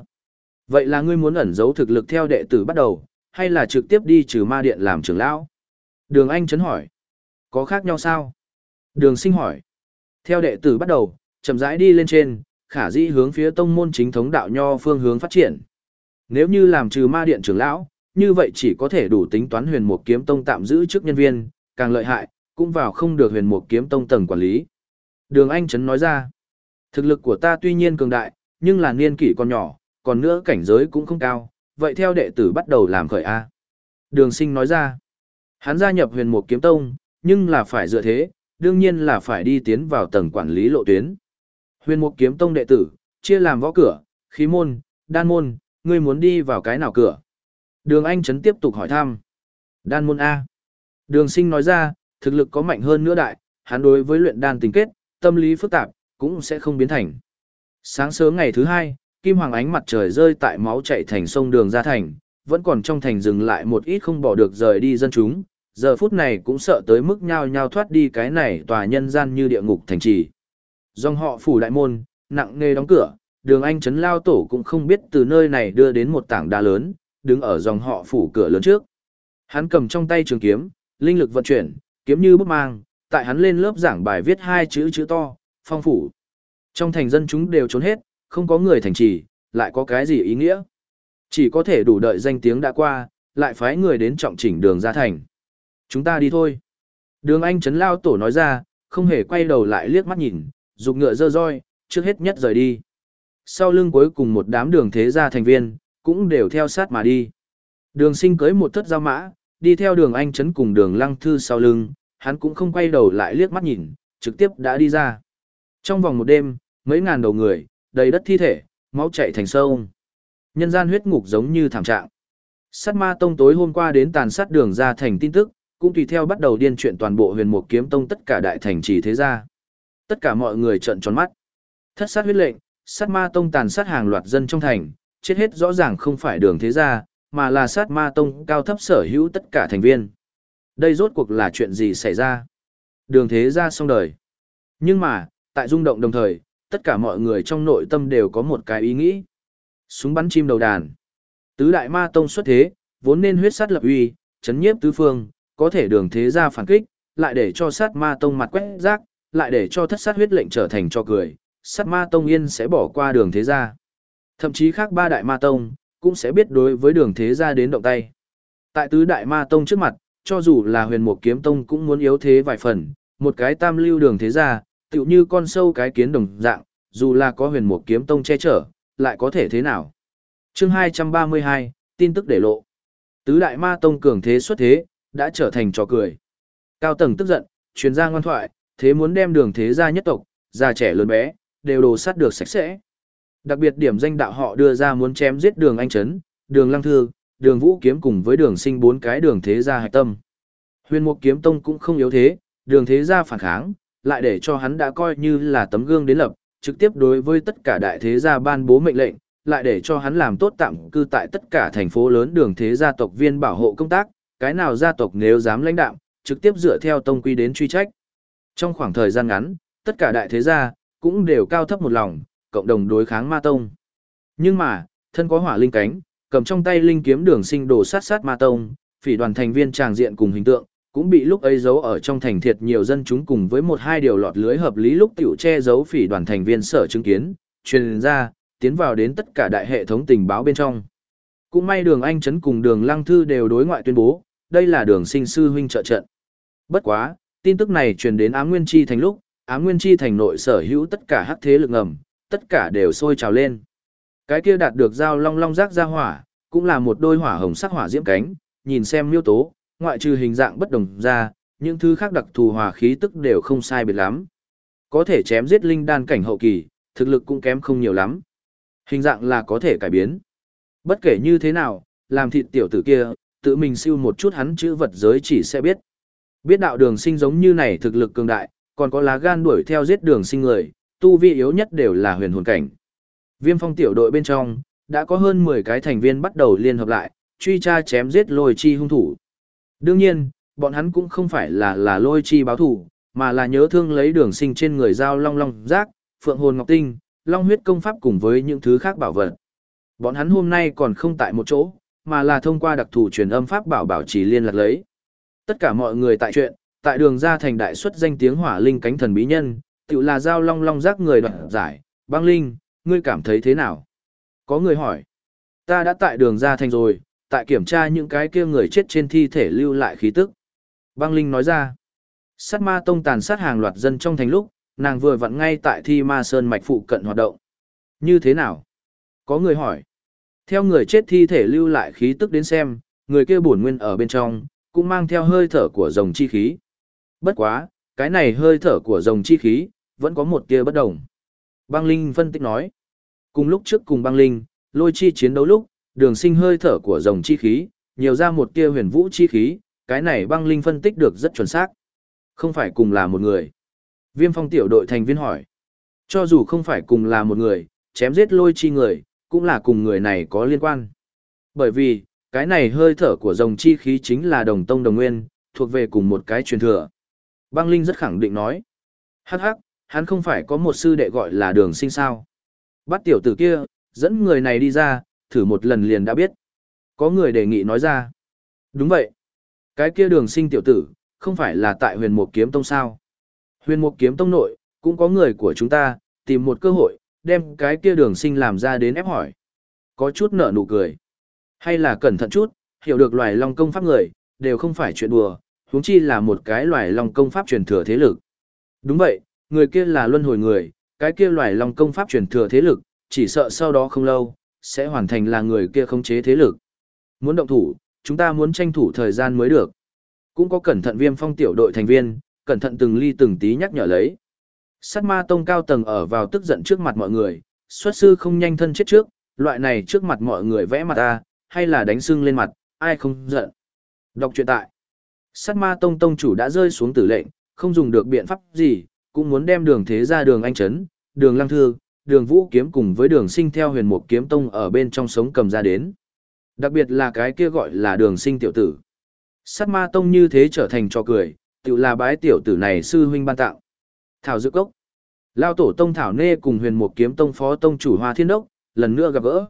vậy là ngươi muốn ẩn giấu thực lực theo đệ tử bắt đầu, hay là trực tiếp đi trừ ma điện làm trưởng lão? Đường Anh chấn hỏi, có khác nhau sao? Đường sinh hỏi, theo đệ tử bắt đầu, chậm rãi đi lên trên, khả dĩ hướng phía tông môn chính thống đạo nho phương hướng phát triển. Nếu như làm trừ ma điện trưởng lão, như vậy chỉ có thể đủ tính toán huyền mục kiếm tông tạm giữ chức nhân viên, càng lợi hại, cũng vào không được huyền mục kiếm tông tầng quản lý. Đường Anh Trấn nói ra, thực lực của ta tuy nhiên cường đại, nhưng là niên kỷ còn nhỏ, còn nữa cảnh giới cũng không cao, vậy theo đệ tử bắt đầu làm khởi A. Đường sinh nói ra, hắn gia nhập huyền mục kiếm tông, nhưng là phải dựa thế, đương nhiên là phải đi tiến vào tầng quản lý lộ tuyến. Huyền Mục Kiếm Tông đệ tử, chia làm võ cửa, khí môn, đan môn, ngươi muốn đi vào cái nào cửa? Đường Anh Trấn tiếp tục hỏi thăm. Đan môn A. Đường sinh nói ra, thực lực có mạnh hơn nữa đại, hắn đối với luyện đan tình kết, tâm lý phức tạp, cũng sẽ không biến thành. Sáng sớm ngày thứ hai, kim hoàng ánh mặt trời rơi tại máu chạy thành sông đường ra thành, vẫn còn trong thành dừng lại một ít không bỏ được rời đi dân chúng, giờ phút này cũng sợ tới mức nhao nhao thoát đi cái này tòa nhân gian như địa ngục thành trì. Dòng họ phủ đại môn, nặng nề đóng cửa, đường anh trấn lao tổ cũng không biết từ nơi này đưa đến một tảng đá lớn, đứng ở dòng họ phủ cửa lớn trước. Hắn cầm trong tay trường kiếm, linh lực vận chuyển, kiếm như bút mang, tại hắn lên lớp giảng bài viết hai chữ chữ to, phong phủ. Trong thành dân chúng đều trốn hết, không có người thành trì, lại có cái gì ý nghĩa. Chỉ có thể đủ đợi danh tiếng đã qua, lại phái người đến trọng chỉnh đường ra thành. Chúng ta đi thôi. Đường anh trấn lao tổ nói ra, không hề quay đầu lại liếc mắt nhìn, dục ngựa dơ roi, trước hết nhất rời đi. Sau lưng cuối cùng một đám đường thế gia thành viên, cũng đều theo sát mà đi. Đường sinh cưới một thất giao mã, đi theo đường anh chấn cùng đường lăng thư sau lưng, hắn cũng không quay đầu lại liếc mắt nhìn, trực tiếp đã đi ra. Trong vòng một đêm, mấy ngàn đầu người, đầy đất thi thể, máu chạy thành sông. Nhân gian huyết ngục giống như thảm trạng. Sát ma tông tối hôm qua đến tàn sát đường ra thành tin tức, cũng tùy theo bắt đầu điên chuyện toàn bộ huyền mục kiếm tông tất cả đại thành trì thế gia. Tất cả mọi người trợn tròn mắt. Thất sát huyết lệnh, sát ma tông tàn sát hàng loạt dân trong thành, chết hết rõ ràng không phải đường thế gia, mà là sát ma tông cao thấp sở hữu tất cả thành viên. Đây rốt cuộc là chuyện gì xảy ra? Đường thế gia xong đời. Nhưng mà, tại rung động đồng thời, tất cả mọi người trong nội tâm đều có một cái ý nghĩ. Súng bắn chim đầu đàn. Tứ đại ma tông xuất thế, vốn nên huyết sát lập uy, chấn nhiếp tứ phương, có thể đường thế gia phản kích, lại để cho sát ma tông mặt quét rác, lại để cho thất sát huyết lệnh trở thành cho cười, sát ma tông yên sẽ bỏ qua đường thế gia. Thậm chí khác ba đại ma tông, cũng sẽ biết đối với đường thế gia đến động tay. Tại tứ đại ma tông trước mặt, cho dù là huyền mục kiếm tông cũng muốn yếu thế vài phần, một cái tam lưu đường thế gia, tựu như con sâu cái kiến đồng dạng, dù là có huyền mục kiếm tông che chở, lại có thể thế nào. chương 232, tin tức để lộ. Tứ đại ma tông cường thế xuất thế, đã trở thành trò cười. Cao tầng tức giận, truyền gia ngoan thoại, thế muốn đem đường thế gia nhất tộc, già trẻ lớn bé, đều đồ sát được sạch sẽ. Đặc biệt điểm danh đạo họ đưa ra muốn chém giết đường anh trấn, đường lăng thư, đường vũ kiếm cùng với đường sinh bốn cái đường thế gia hạch tâm. Huyền mục kiếm tông cũng không yếu thế, đường thế gia phản kháng, lại để cho hắn đã coi như là tấm gương đến lập, trực tiếp đối với tất cả đại thế gia ban bố mệnh lệnh, lại để cho hắn làm tốt tạm cư tại tất cả thành phố lớn đường thế gia tộc viên bảo hộ công tác, cái nào gia tộc nếu dám lãnh đạo, trực tiếp dựa theo tông quy đến truy trách. Trong khoảng thời gian ngắn, tất cả đại thế gia cũng đều cao thấp một lòng, cộng đồng đối kháng ma tông. Nhưng mà, thân có hỏa linh cánh, cầm trong tay linh kiếm đường sinh đồ sát sát ma tông, phỉ đoàn thành viên tràng diện cùng hình tượng, cũng bị lúc ấy giấu ở trong thành thiệt nhiều dân chúng cùng với một hai điều lọt lưới hợp lý lúc tiểu che giấu phỉ đoàn thành viên sở chứng kiến, truyền ra, tiến vào đến tất cả đại hệ thống tình báo bên trong. Cũng may đường Anh Trấn cùng đường Lăng Thư đều đối ngoại tuyên bố, đây là đường sinh sư huynh trợ trận. Bất quá, tin tức này truyền đến Ám Nguyên Chi thành lúc, Ám Nguyên Chi thành nội sở hữu tất cả hắc thế lực ngầm, tất cả đều sôi trào lên. Cái kia đạt được giao long long rác ra hỏa, cũng là một đôi hỏa hồng sắc hỏa diễm cánh, nhìn xem miêu tố, ngoại trừ hình dạng bất đồng ra, những thứ khác đặc thù hòa khí tức đều không sai biệt lắm. Có thể chém giết linh đan cảnh hậu kỳ, thực lực cũng kém không nhiều lắm. Hình dạng là có thể cải biến. Bất kể như thế nào, làm thịt tiểu tử kia, tự mình siêu một chút hắn chữ vật giới chỉ sẽ biết. Biết đạo đường sinh giống như này thực lực cường đại, còn có lá gan đuổi theo giết đường sinh người, tu vi yếu nhất đều là huyền hồn cảnh. Viêm phong tiểu đội bên trong, đã có hơn 10 cái thành viên bắt đầu liên hợp lại, truy tra chém giết lôi chi hung thủ. Đương nhiên, bọn hắn cũng không phải là là lôi chi báo thủ, mà là nhớ thương lấy đường sinh trên người giao long long giác, phượng hồn ngọc tinh, long huyết công pháp cùng với những thứ khác bảo vật. Bọn hắn hôm nay còn không tại một chỗ, mà là thông qua đặc thù truyền âm pháp bảo bảo trì liên lạc lấy. Tất cả mọi người tại chuyện, tại đường ra thành đại xuất danh tiếng hỏa linh cánh thần bí nhân, tự là giao long long giác người đoạn giải, băng linh, ngươi cảm thấy thế nào? Có người hỏi, ta đã tại đường ra thành rồi, tại kiểm tra những cái kia người chết trên thi thể lưu lại khí tức. Băng linh nói ra, sát ma tông tàn sát hàng loạt dân trong thành lúc, nàng vừa vặn ngay tại thi ma sơn mạch phụ cận hoạt động. Như thế nào? Có người hỏi, theo người chết thi thể lưu lại khí tức đến xem, người kia bổn nguyên ở bên trong, cũng mang theo hơi thở của rồng chi khí. Bất quá, cái này hơi thở của rồng chi khí, vẫn có một tia bất đồng. Băng Linh phân tích nói, cùng lúc trước cùng băng Linh, lôi chi chiến đấu lúc, đường sinh hơi thở của rồng chi khí, nhiều ra một tia huyền vũ chi khí, cái này băng Linh phân tích được rất chuẩn xác. Không phải cùng là một người. Viêm phong tiểu đội thành viên hỏi, cho dù không phải cùng là một người, chém giết lôi chi người, cũng là cùng người này có liên quan. Bởi vì, cái này hơi thở của rồng chi khí chính là đồng tông đồng nguyên, thuộc về cùng một cái truyền thừa. Băng Linh rất khẳng định nói. Hắc hắc, hắn không phải có một sư đệ gọi là đường sinh sao. Bắt tiểu tử kia, dẫn người này đi ra, thử một lần liền đã biết. Có người đề nghị nói ra. Đúng vậy. Cái kia đường sinh tiểu tử, không phải là tại huyền mục kiếm tông sao. Huyền mục kiếm tông nội, cũng có người của chúng ta, tìm một cơ hội, đem cái kia đường sinh làm ra đến ép hỏi. Có chút nở nụ cười. Hay là cẩn thận chút, hiểu được loài long công pháp người, đều không phải chuyện đùa, huống chi là một cái loài long công pháp truyền thừa thế lực. Đúng vậy, người kia là luân hồi người, cái kia loài long công pháp truyền thừa thế lực, chỉ sợ sau đó không lâu, sẽ hoàn thành là người kia khống chế thế lực. Muốn động thủ, chúng ta muốn tranh thủ thời gian mới được. Cũng có cẩn thận viêm phong tiểu đội thành viên, cẩn thận từng ly từng tí nhắc nhở lấy. Sát ma tông cao tầng ở vào tức giận trước mặt mọi người, xuất sư không nhanh thân chết trước, loại này trước mặt mọi người vẽ mặt ta, hay là đánh sưng lên mặt, ai không giận. Đọc truyện tại. Sát ma tông tông chủ đã rơi xuống tử lệnh, không dùng được biện pháp gì, cũng muốn đem đường thế ra đường anh chấn, đường lăng thư, đường vũ kiếm cùng với đường sinh theo huyền mục kiếm tông ở bên trong sống cầm ra đến. Đặc biệt là cái kia gọi là đường sinh tiểu tử. Sát ma tông như thế trở thành trò cười, tự là bái tiểu tử này sư huynh ban tạo. Thảo Dược Cốc. Lao tổ tông Thảo Nê cùng huyền mục kiếm tông phó tông chủ Hoa Thiên Đốc, lần nữa gặp gỡ.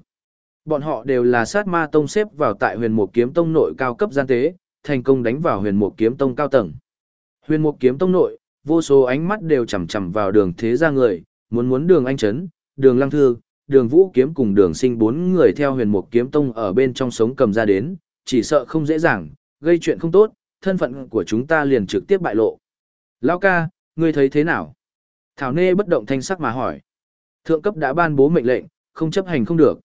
Bọn họ đều là sát ma tông xếp vào tại huyền mục kiếm tông nội cao cấp gian tế, thành công đánh vào huyền mục kiếm tông cao tầng. Huyền mục kiếm tông nội, vô số ánh mắt đều chằm chằm vào đường thế gia người, muốn muốn đường anh chấn, đường lăng thư, đường vũ kiếm cùng đường sinh bốn người theo huyền mục kiếm tông ở bên trong sống cầm ra đến, chỉ sợ không dễ dàng, gây chuyện không tốt, thân phận của chúng ta liền trực tiếp bại lộ. Lão ca, ngươi thấy thế nào? Thảo Nê bất động thanh sắc mà hỏi. Thượng cấp đã ban bố mệnh lệnh, không chấp hành không được.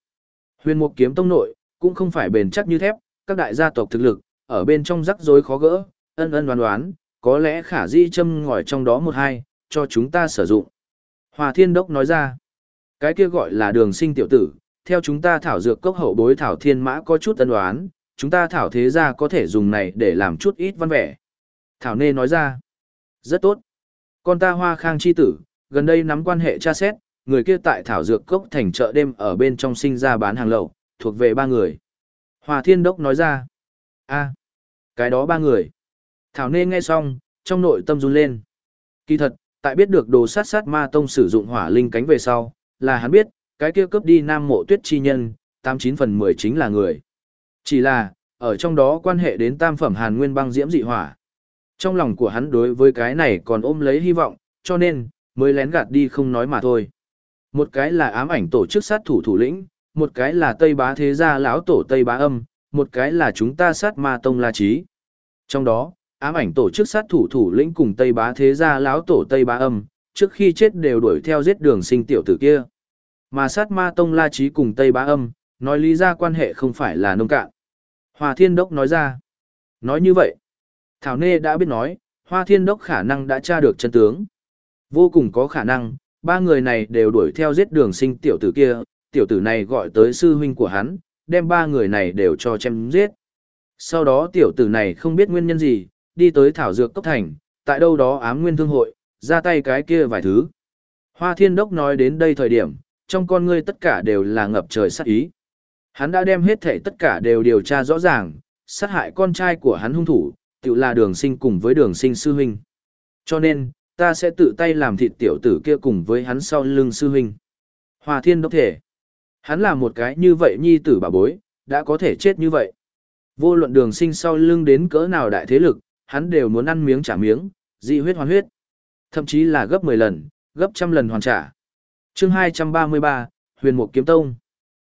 Huyền Mục Kiếm Tông nội cũng không phải bền chắc như thép, các đại gia tộc thực lực ở bên trong rắc rối khó gỡ, ân ân đoán đoán, có lẽ khả di châm ngòi trong đó một hai, cho chúng ta sử dụng. Hòa Thiên Đốc nói ra, cái kia gọi là đường sinh tiểu tử, theo chúng ta thảo dược cốc hậu bối thảo thiên mã có chút ân đoán, chúng ta thảo thế ra có thể dùng này để làm chút ít văn vẻ. Thảo Nê nói ra, rất tốt. Con ta hoa khang chi tử, gần đây nắm quan hệ tra xét, người kia tại thảo dược cốc thành chợ đêm ở bên trong sinh ra bán hàng lậu, thuộc về ba người. Hòa thiên đốc nói ra, a cái đó ba người. Thảo Nê nghe xong, trong nội tâm run lên. Kỳ thật, tại biết được đồ sát sát ma tông sử dụng hỏa linh cánh về sau, là hắn biết, cái kia cướp đi nam mộ tuyết chi nhân, 89 phần 10 chính là người. Chỉ là, ở trong đó quan hệ đến tam phẩm hàn nguyên băng diễm dị hỏa. Trong lòng của hắn đối với cái này còn ôm lấy hy vọng, cho nên, mới lén gạt đi không nói mà thôi. Một cái là ám ảnh tổ chức sát thủ thủ lĩnh, một cái là Tây Bá Thế Gia lão tổ Tây Bá Âm, một cái là chúng ta sát ma tông La Trí. Trong đó, ám ảnh tổ chức sát thủ thủ lĩnh cùng Tây Bá Thế Gia lão tổ Tây Bá Âm, trước khi chết đều đuổi theo giết đường sinh tiểu tử kia. Mà sát ma tông La Trí cùng Tây Bá Âm, nói lý ra quan hệ không phải là nông cạn. Hòa Thiên Đốc nói ra. Nói như vậy, Thảo Nê đã biết nói, Hoa Thiên Đốc khả năng đã tra được chân tướng. Vô cùng có khả năng, ba người này đều đuổi theo giết đường sinh tiểu tử kia, tiểu tử này gọi tới sư huynh của hắn, đem ba người này đều cho chém giết. Sau đó tiểu tử này không biết nguyên nhân gì, đi tới Thảo Dược Cốc Thành, tại đâu đó ám nguyên thương hội, ra tay cái kia vài thứ. Hoa Thiên Đốc nói đến đây thời điểm, trong con ngươi tất cả đều là ngập trời sát ý. Hắn đã đem hết thể tất cả đều điều tra rõ ràng, sát hại con trai của hắn hung thủ, tự là đường sinh cùng với đường sinh sư huynh. Cho nên, ta sẽ tự tay làm thịt tiểu tử kia cùng với hắn sau lưng sư huynh. Hòa thiên đốc thể. Hắn là một cái như vậy nhi tử bà bối, đã có thể chết như vậy. Vô luận đường sinh sau lưng đến cỡ nào đại thế lực, hắn đều muốn ăn miếng trả miếng, dị huyết hoàn huyết. Thậm chí là gấp 10 lần, gấp trăm lần hoàn trả. chương 233, Huyền Mục Kiếm Tông.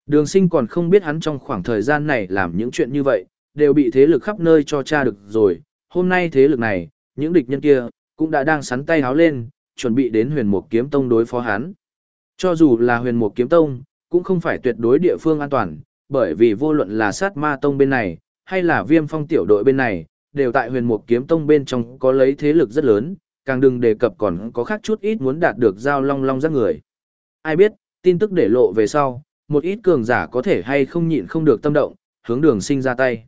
Đường sinh còn không biết hắn trong khoảng thời gian này làm những chuyện như vậy, đều bị thế lực khắp nơi cho tra được rồi. Hôm nay thế lực này, những địch nhân kia, cũng đã đang sắn tay háo lên, chuẩn bị đến huyền mục kiếm tông đối phó hắn. Cho dù là huyền mục kiếm tông, cũng không phải tuyệt đối địa phương an toàn, bởi vì vô luận là sát ma tông bên này, hay là viêm phong tiểu đội bên này, đều tại huyền mục kiếm tông bên trong có lấy thế lực rất lớn, càng đừng đề cập còn có khác chút ít muốn đạt được giao long long giác người. Ai biết, tin tức để lộ về sau, một ít cường giả có thể hay không nhịn không được tâm động, hướng đường sinh ra tay.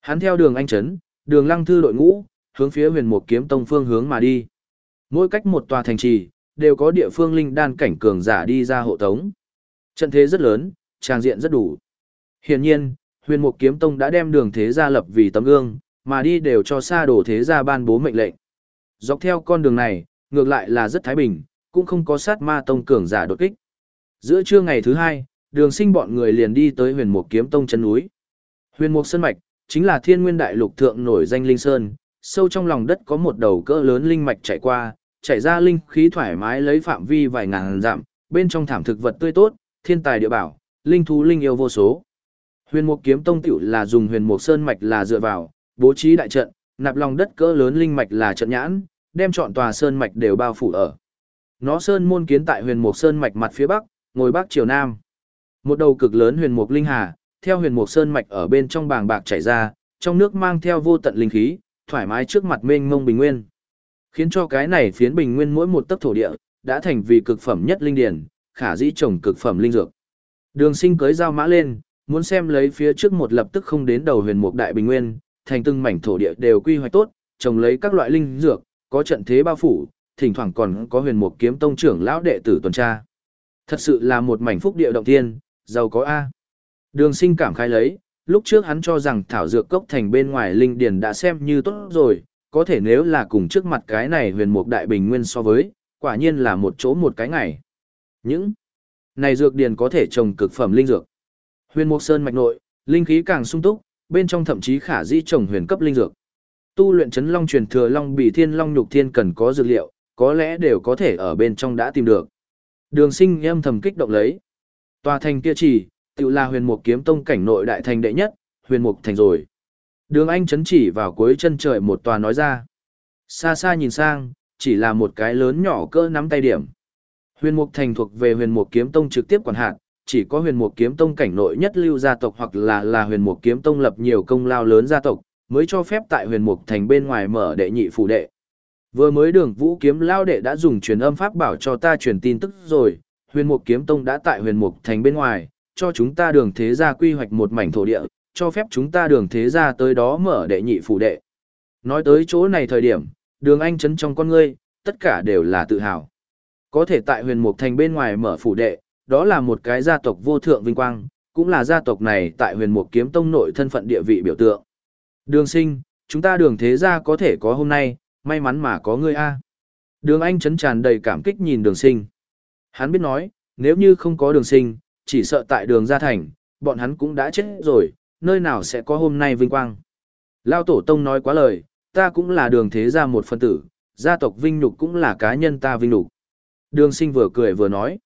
Hắn theo đường anh chấn đường lăng thư đội ngũ, hướng phía huyền một kiếm tông phương hướng mà đi. Mỗi cách một tòa thành trì, đều có địa phương linh đan cảnh cường giả đi ra hộ tống. Trận thế rất lớn, trang diện rất đủ. Hiển nhiên, huyền mục kiếm tông đã đem đường thế gia lập vì tấm gương, mà đi đều cho xa đổ thế gia ban bố mệnh lệnh. Dọc theo con đường này, ngược lại là rất thái bình, cũng không có sát ma tông cường giả đột kích. Giữa trưa ngày thứ hai, đường sinh bọn người liền đi tới huyền mục kiếm tông chân núi. Huyền mục sơn mạch, chính là thiên nguyên đại lục thượng nổi danh linh sơn, sâu trong lòng đất có một đầu cỡ lớn linh mạch chạy qua, chảy ra linh khí thoải mái lấy phạm vi vài ngàn dặm, bên trong thảm thực vật tươi tốt, thiên tài địa bảo, linh thú linh yêu vô số. Huyền Mục Kiếm Tông tiểu là dùng Huyền Mục Sơn mạch là dựa vào, bố trí đại trận, nạp lòng đất cỡ lớn linh mạch là trận nhãn, đem chọn tòa sơn mạch đều bao phủ ở. Nó sơn môn kiến tại Huyền Mục Sơn mạch mặt phía bắc, ngồi bắc chiều nam. Một đầu cực lớn Huyền Mục linh hà, theo Huyền Mục Sơn mạch ở bên trong bàng bạc chảy ra, trong nước mang theo vô tận linh khí, thoải mái trước mặt mênh mông bình nguyên. Khiến cho cái này phiến bình nguyên mỗi một tấc thổ địa, đã thành vì cực phẩm nhất linh điển, khả dĩ trồng cực phẩm linh dược. Đường sinh cưới dao mã lên, muốn xem lấy phía trước một lập tức không đến đầu huyền mục đại bình nguyên, thành từng mảnh thổ địa đều quy hoạch tốt, trồng lấy các loại linh dược, có trận thế bao phủ, thỉnh thoảng còn có huyền mục kiếm tông trưởng lão đệ tử tuần tra. Thật sự là một mảnh phúc địa động thiên, giàu có A. Đường sinh cảm khai lấy, lúc trước hắn cho rằng thảo dược cốc thành bên ngoài linh điền đã xem như tốt rồi, có thể nếu là cùng trước mặt cái này huyền mục đại bình nguyên so với, quả nhiên là một chỗ một cái ngày. Những này dược điền có thể trồng cực phẩm linh dược. Huyền mục sơn mạch nội, linh khí càng sung túc, bên trong thậm chí khả dĩ trồng huyền cấp linh dược. Tu luyện chấn long truyền thừa long bì thiên long nhục thiên cần có dược liệu, có lẽ đều có thể ở bên trong đã tìm được. Đường sinh âm thầm kích động lấy. Tòa thành kia chỉ, tự là huyền mục kiếm tông cảnh nội đại thành đệ nhất, huyền mục thành rồi. Đường anh chấn chỉ vào cuối chân trời một tòa nói ra. Xa xa nhìn sang, chỉ là một cái lớn nhỏ cỡ nắm tay điểm. Huyền mục thành thuộc về huyền mục kiếm tông trực tiếp quản hạt, chỉ có huyền mục kiếm tông cảnh nội nhất lưu gia tộc hoặc là là huyền mục kiếm tông lập nhiều công lao lớn gia tộc, mới cho phép tại huyền mục thành bên ngoài mở đệ nhị phủ đệ. Vừa mới đường vũ kiếm lao đệ đã dùng truyền âm pháp bảo cho ta truyền tin tức rồi, huyền mục kiếm tông đã tại huyền mục thành bên ngoài, cho chúng ta đường thế gia quy hoạch một mảnh thổ địa, cho phép chúng ta đường thế gia tới đó mở đệ nhị phủ đệ. Nói tới chỗ này thời điểm, đường anh chấn trong con ngươi, tất cả đều là tự hào. Có thể tại huyền mục thành bên ngoài mở phủ đệ, đó là một cái gia tộc vô thượng vinh quang, cũng là gia tộc này tại huyền mục kiếm tông nội thân phận địa vị biểu tượng. Đường sinh, chúng ta đường thế gia có thể có hôm nay, may mắn mà có ngươi a Đường anh chấn tràn đầy cảm kích nhìn đường sinh. Hắn biết nói, nếu như không có đường sinh, chỉ sợ tại đường gia thành, bọn hắn cũng đã chết rồi, nơi nào sẽ có hôm nay vinh quang. Lao tổ tông nói quá lời, ta cũng là đường thế gia một phân tử, gia tộc vinh nhục cũng là cá nhân ta vinh nhục. Đường sinh vừa cười vừa nói.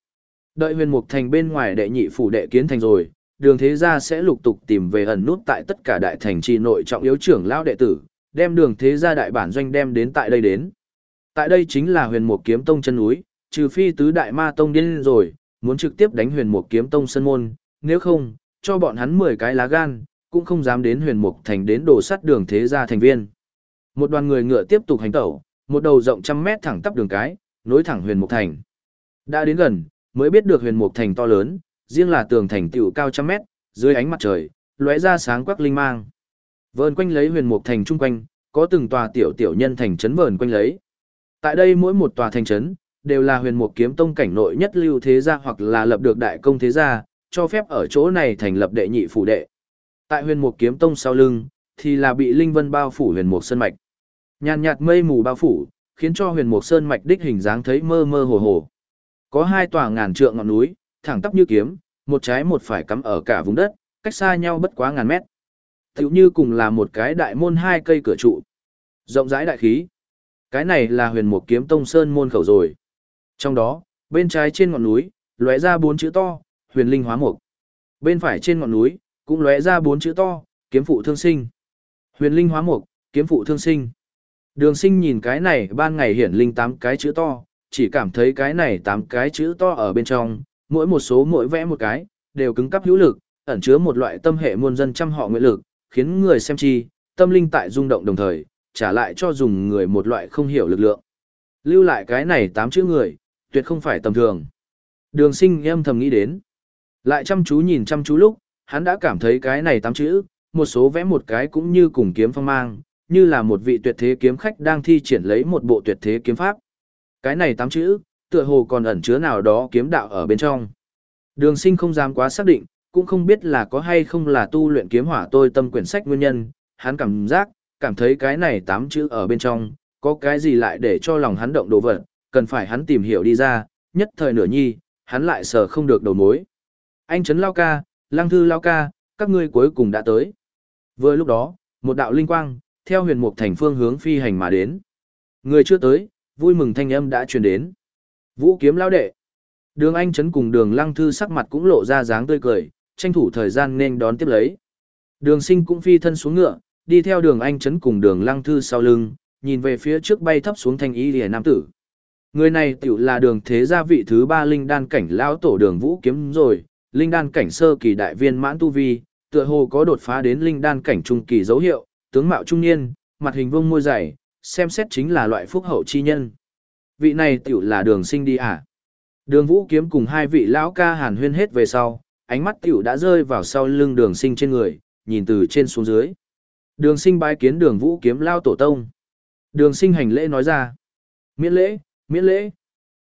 Đợi huyền mục thành bên ngoài đệ nhị phủ đệ kiến thành rồi, đường thế gia sẽ lục tục tìm về ẩn nút tại tất cả đại thành trì nội trọng yếu trưởng lao đệ tử, đem đường thế gia đại bản doanh đem đến tại đây đến. Tại đây chính là huyền mục kiếm tông chân núi, trừ phi tứ đại ma tông điên rồi, muốn trực tiếp đánh huyền mục kiếm tông sân môn, nếu không, cho bọn hắn 10 cái lá gan, cũng không dám đến huyền mục thành đến đổ sắt đường thế gia thành viên. Một đoàn người ngựa tiếp tục hành tẩu, một đầu rộng trăm mét thẳng tắp đường cái, nối thẳng huyền mục thành. Đã đến gần, mới biết được huyền mục thành to lớn, riêng là tường thành tiểu cao trăm mét, dưới ánh mặt trời, lóe ra sáng quắc linh mang. Vờn quanh lấy huyền mục thành trung quanh, có từng tòa tiểu tiểu nhân thành trấn vờn quanh lấy. Tại đây mỗi một tòa thành trấn đều là huyền mục kiếm tông cảnh nội nhất lưu thế gia hoặc là lập được đại công thế gia, cho phép ở chỗ này thành lập đệ nhị phủ đệ. Tại huyền mục kiếm tông sau lưng, thì là bị linh vân bao phủ huyền mục sơn mạch. Nhàn nhạt mây mù bao phủ, khiến cho huyền mục sơn mạch đích hình dáng thấy mơ mơ hồ hồ. Có hai tòa ngàn trượng ngọn núi, thẳng tắp như kiếm, một trái một phải cắm ở cả vùng đất, cách xa nhau bất quá ngàn mét. Tiểu như cùng là một cái đại môn hai cây cửa trụ. Rộng rãi đại khí. Cái này là huyền mục kiếm tông sơn môn khẩu rồi. Trong đó, bên trái trên ngọn núi, lóe ra bốn chữ to, huyền linh hóa mục. Bên phải trên ngọn núi, cũng lóe ra bốn chữ to, kiếm phụ thương sinh. Huyền linh hóa mục, kiếm phụ thương sinh. Đường sinh nhìn cái này ban ngày hiển linh tám cái chữ to, chỉ cảm thấy cái này tám cái chữ to ở bên trong, mỗi một số mỗi vẽ một cái, đều cứng cắp hữu lực, ẩn chứa một loại tâm hệ muôn dân trăm họ nguyện lực, khiến người xem chi, tâm linh tại rung động đồng thời, trả lại cho dùng người một loại không hiểu lực lượng. Lưu lại cái này tám chữ người, tuyệt không phải tầm thường. Đường sinh em thầm nghĩ đến. Lại chăm chú nhìn chăm chú lúc, hắn đã cảm thấy cái này tám chữ, một số vẽ một cái cũng như cùng kiếm phong mang, như là một vị tuyệt thế kiếm khách đang thi triển lấy một bộ tuyệt thế kiếm pháp. Cái này tám chữ, tựa hồ còn ẩn chứa nào đó kiếm đạo ở bên trong. Đường sinh không dám quá xác định, cũng không biết là có hay không là tu luyện kiếm hỏa tôi tâm quyển sách nguyên nhân, hắn cảm giác, cảm thấy cái này tám chữ ở bên trong, có cái gì lại để cho lòng hắn động đồ vật, cần phải hắn tìm hiểu đi ra, nhất thời nửa nhi, hắn lại sờ không được đầu mối. Anh Trấn Lao Ca, Lăng Thư Lao Ca, các ngươi cuối cùng đã tới. Vừa lúc đó, một đạo linh quang, theo huyền mục thành phương hướng phi hành mà đến. Người chưa tới, vui mừng thanh âm đã truyền đến. Vũ kiếm lao đệ. Đường Anh Trấn cùng đường Lăng Thư sắc mặt cũng lộ ra dáng tươi cười, tranh thủ thời gian nên đón tiếp lấy. Đường sinh cũng phi thân xuống ngựa, đi theo đường Anh Trấn cùng đường Lăng Thư sau lưng, nhìn về phía trước bay thấp xuống thanh y lìa nam tử. Người này tiểu là đường thế gia vị thứ ba linh đan cảnh lão tổ đường vũ kiếm rồi, linh đan cảnh sơ kỳ đại viên mãn tu vi, tựa hồ có đột phá đến linh đan cảnh trung kỳ dấu hiệu, tướng mạo trung niên, mặt hình vông môi dày, xem xét chính là loại phúc hậu chi nhân. Vị này tiểu là đường sinh đi à? Đường vũ kiếm cùng hai vị lão ca hàn huyên hết về sau, ánh mắt tiểu đã rơi vào sau lưng đường sinh trên người, nhìn từ trên xuống dưới. Đường sinh bái kiến đường vũ kiếm lao tổ tông. Đường sinh hành lễ nói ra. Miễn lễ, miễn lễ.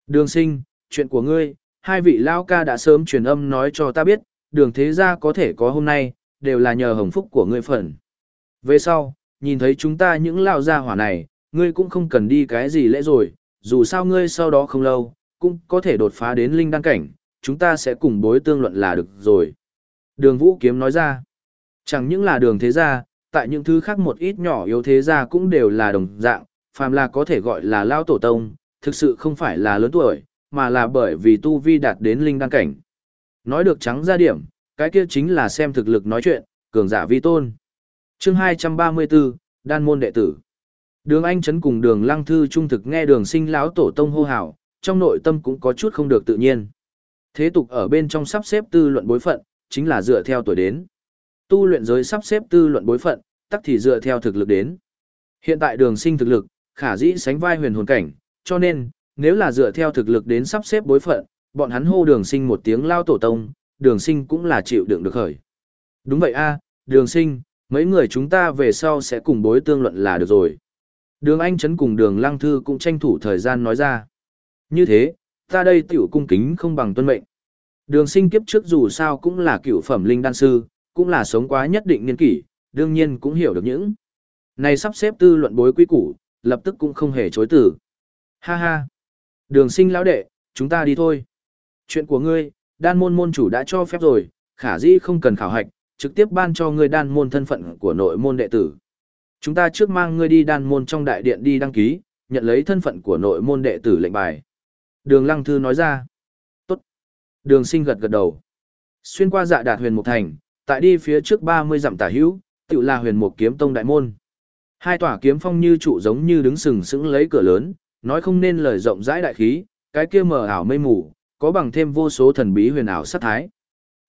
Đường sinh, chuyện của ngươi, hai vị lao ca đã sớm truyền âm nói cho ta biết, đường thế gia có thể có hôm nay, đều là nhờ hồng phúc của ngươi phần. Về sau, nhìn thấy chúng ta những lao gia hỏa này, ngươi cũng không cần đi cái gì lễ rồi, dù sao ngươi sau đó không lâu, cũng có thể đột phá đến linh đăng cảnh, chúng ta sẽ cùng bối tương luận là được rồi. Đường Vũ Kiếm nói ra, Chẳng những là đường thế gia, tại những thứ khác một ít nhỏ yếu thế gia cũng đều là đồng dạng, phàm là có thể gọi là lao tổ tông, thực sự không phải là lớn tuổi, mà là bởi vì tu vi đạt đến linh đăng cảnh. Nói được trắng ra điểm, cái kia chính là xem thực lực nói chuyện, cường giả vi tôn. Chương 234, Đan môn đệ tử. Đường Anh Trấn cùng đường Lăng Thư trung thực nghe đường sinh lão tổ tông hô hào, trong nội tâm cũng có chút không được tự nhiên. Thế tục ở bên trong sắp xếp tư luận bối phận, chính là dựa theo tuổi đến. Tu luyện giới sắp xếp tư luận bối phận, tắc thì dựa theo thực lực đến. Hiện tại đường sinh thực lực, khả dĩ sánh vai huyền hồn cảnh, cho nên, nếu là dựa theo thực lực đến sắp xếp bối phận, bọn hắn hô đường sinh một tiếng lao tổ tông, đường sinh cũng là chịu đựng được khởi. Đúng vậy a đường sinh, mấy người chúng ta về sau sẽ cùng bối tương luận là được rồi. Đường Anh Trấn cùng đường Lăng Thư cũng tranh thủ thời gian nói ra. Như thế, ta đây tiểu cung kính không bằng tuân mệnh. Đường sinh kiếp trước dù sao cũng là cựu phẩm linh đan sư, cũng là sống quá nhất định niên kỷ, đương nhiên cũng hiểu được những. Này sắp xếp tư luận bối quý củ, lập tức cũng không hề chối tử. Ha ha! Đường sinh lão đệ, chúng ta đi thôi. Chuyện của ngươi, đan môn môn chủ đã cho phép rồi, khả dĩ không cần khảo hạch, trực tiếp ban cho ngươi đan môn thân phận của nội môn đệ tử. Chúng ta trước mang ngươi đi đan môn trong đại điện đi đăng ký, nhận lấy thân phận của nội môn đệ tử lệnh bài. Đường Lăng Thư nói ra. Tốt. Đường sinh gật gật đầu. Xuyên qua dạ đạt huyền mục thành, tại đi phía trước 30 dặm tả hữu, tự là huyền mục kiếm tông đại môn. Hai tỏa kiếm phong như trụ giống như đứng sừng sững lấy cửa lớn, nói không nên lời rộng rãi đại khí, cái kia mờ ảo mây mù, có bằng thêm vô số thần bí huyền ảo sát thái.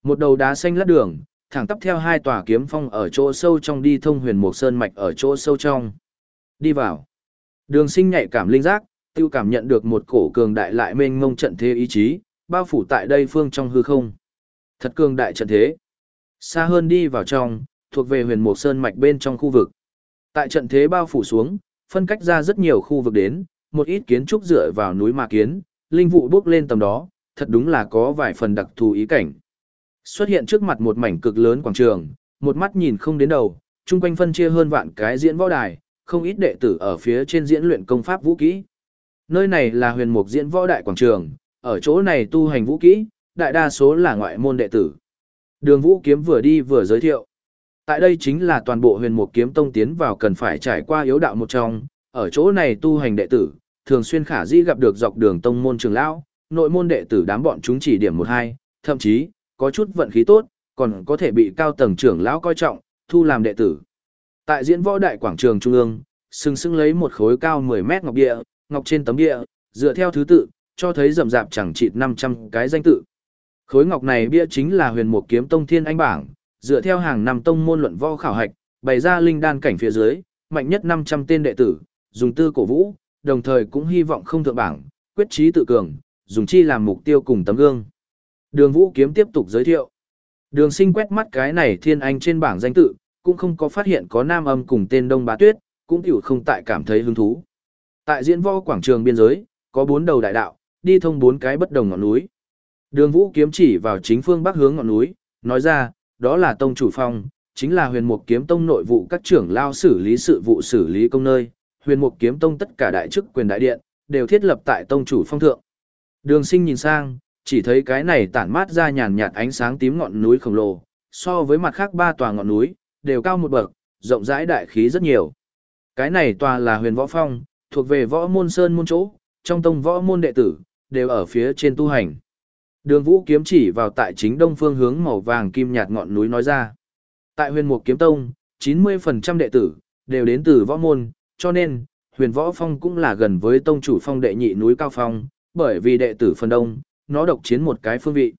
Một đầu đá xanh lát đường, thẳng tắp theo hai tòa kiếm phong ở chỗ sâu trong đi thông huyền mục sơn mạch ở chỗ sâu trong. Đi vào. Đường sinh nhạy cảm linh giác, tiêu cảm nhận được một cổ cường đại lại mênh mông trận thế ý chí, bao phủ tại đây phương trong hư không. Thật cường đại trận thế. Xa hơn đi vào trong, thuộc về huyền mục sơn mạch bên trong khu vực. Tại trận thế bao phủ xuống, phân cách ra rất nhiều khu vực đến, một ít kiến trúc dựa vào núi mà kiến, linh vụ bước lên tầm đó, thật đúng là có vài phần đặc thù ý cảnh. Xuất hiện trước mặt một mảnh cực lớn quảng trường, một mắt nhìn không đến đầu, chung quanh phân chia hơn vạn cái diễn võ đài, không ít đệ tử ở phía trên diễn luyện công pháp vũ kỹ. Nơi này là huyền mục diễn võ đại quảng trường, ở chỗ này tu hành vũ kỹ, đại đa số là ngoại môn đệ tử. Đường vũ kiếm vừa đi vừa giới thiệu. Tại đây chính là toàn bộ huyền mục kiếm tông tiến vào cần phải trải qua yếu đạo một trong, ở chỗ này tu hành đệ tử, thường xuyên khả dĩ gặp được dọc đường tông môn trường lão, nội môn đệ tử đám bọn chúng chỉ điểm một hai, thậm chí, có chút vận khí tốt, còn có thể bị cao tầng trưởng lão coi trọng, thu làm đệ tử. Tại diễn võ đại quảng trường trung ương, sừng sững lấy một khối cao 10 mét ngọc địa, ngọc trên tấm địa, dựa theo thứ tự, cho thấy rậm rạp chẳng chịt 500 cái danh tự. Khối ngọc này bia chính là huyền mục kiếm tông thiên anh bảng, dựa theo hàng năm tông môn luận võ khảo hạch, bày ra linh đan cảnh phía dưới, mạnh nhất 500 tên đệ tử, dùng tư cổ vũ, đồng thời cũng hy vọng không thượng bảng, quyết trí tự cường, dùng chi làm mục tiêu cùng tấm gương. Đường Vũ Kiếm tiếp tục giới thiệu. Đường sinh quét mắt cái này thiên anh trên bảng danh tự, cũng không có phát hiện có nam âm cùng tên Đông Bá Tuyết, cũng tiểu không tại cảm thấy hứng thú. Tại diễn võ quảng trường biên giới, có bốn đầu đại đạo, đi thông bốn cái bất đồng ngọn núi. Đường Vũ Kiếm chỉ vào chính phương bắc hướng ngọn núi, nói ra, đó là tông chủ phong, chính là huyền mục kiếm tông nội vụ các trưởng lao xử lý sự vụ xử lý công nơi, huyền mục kiếm tông tất cả đại chức quyền đại điện, đều thiết lập tại tông chủ phong thượng. Đường sinh nhìn sang, chỉ thấy cái này tản mát ra nhàn nhạt ánh sáng tím ngọn núi khổng lồ, so với mặt khác ba tòa ngọn núi, đều cao một bậc, rộng rãi đại khí rất nhiều. Cái này tòa là huyền võ phong, thuộc về võ môn sơn môn chỗ, trong tông võ môn đệ tử, đều ở phía trên tu hành. Đường vũ kiếm chỉ vào tại chính đông phương hướng màu vàng kim nhạt ngọn núi nói ra. Tại huyền mục kiếm tông, 90% đệ tử, đều đến từ võ môn, cho nên, huyền võ phong cũng là gần với tông chủ phong đệ nhị núi cao phong, bởi vì đệ tử phần đông, nó độc chiến một cái phương vị.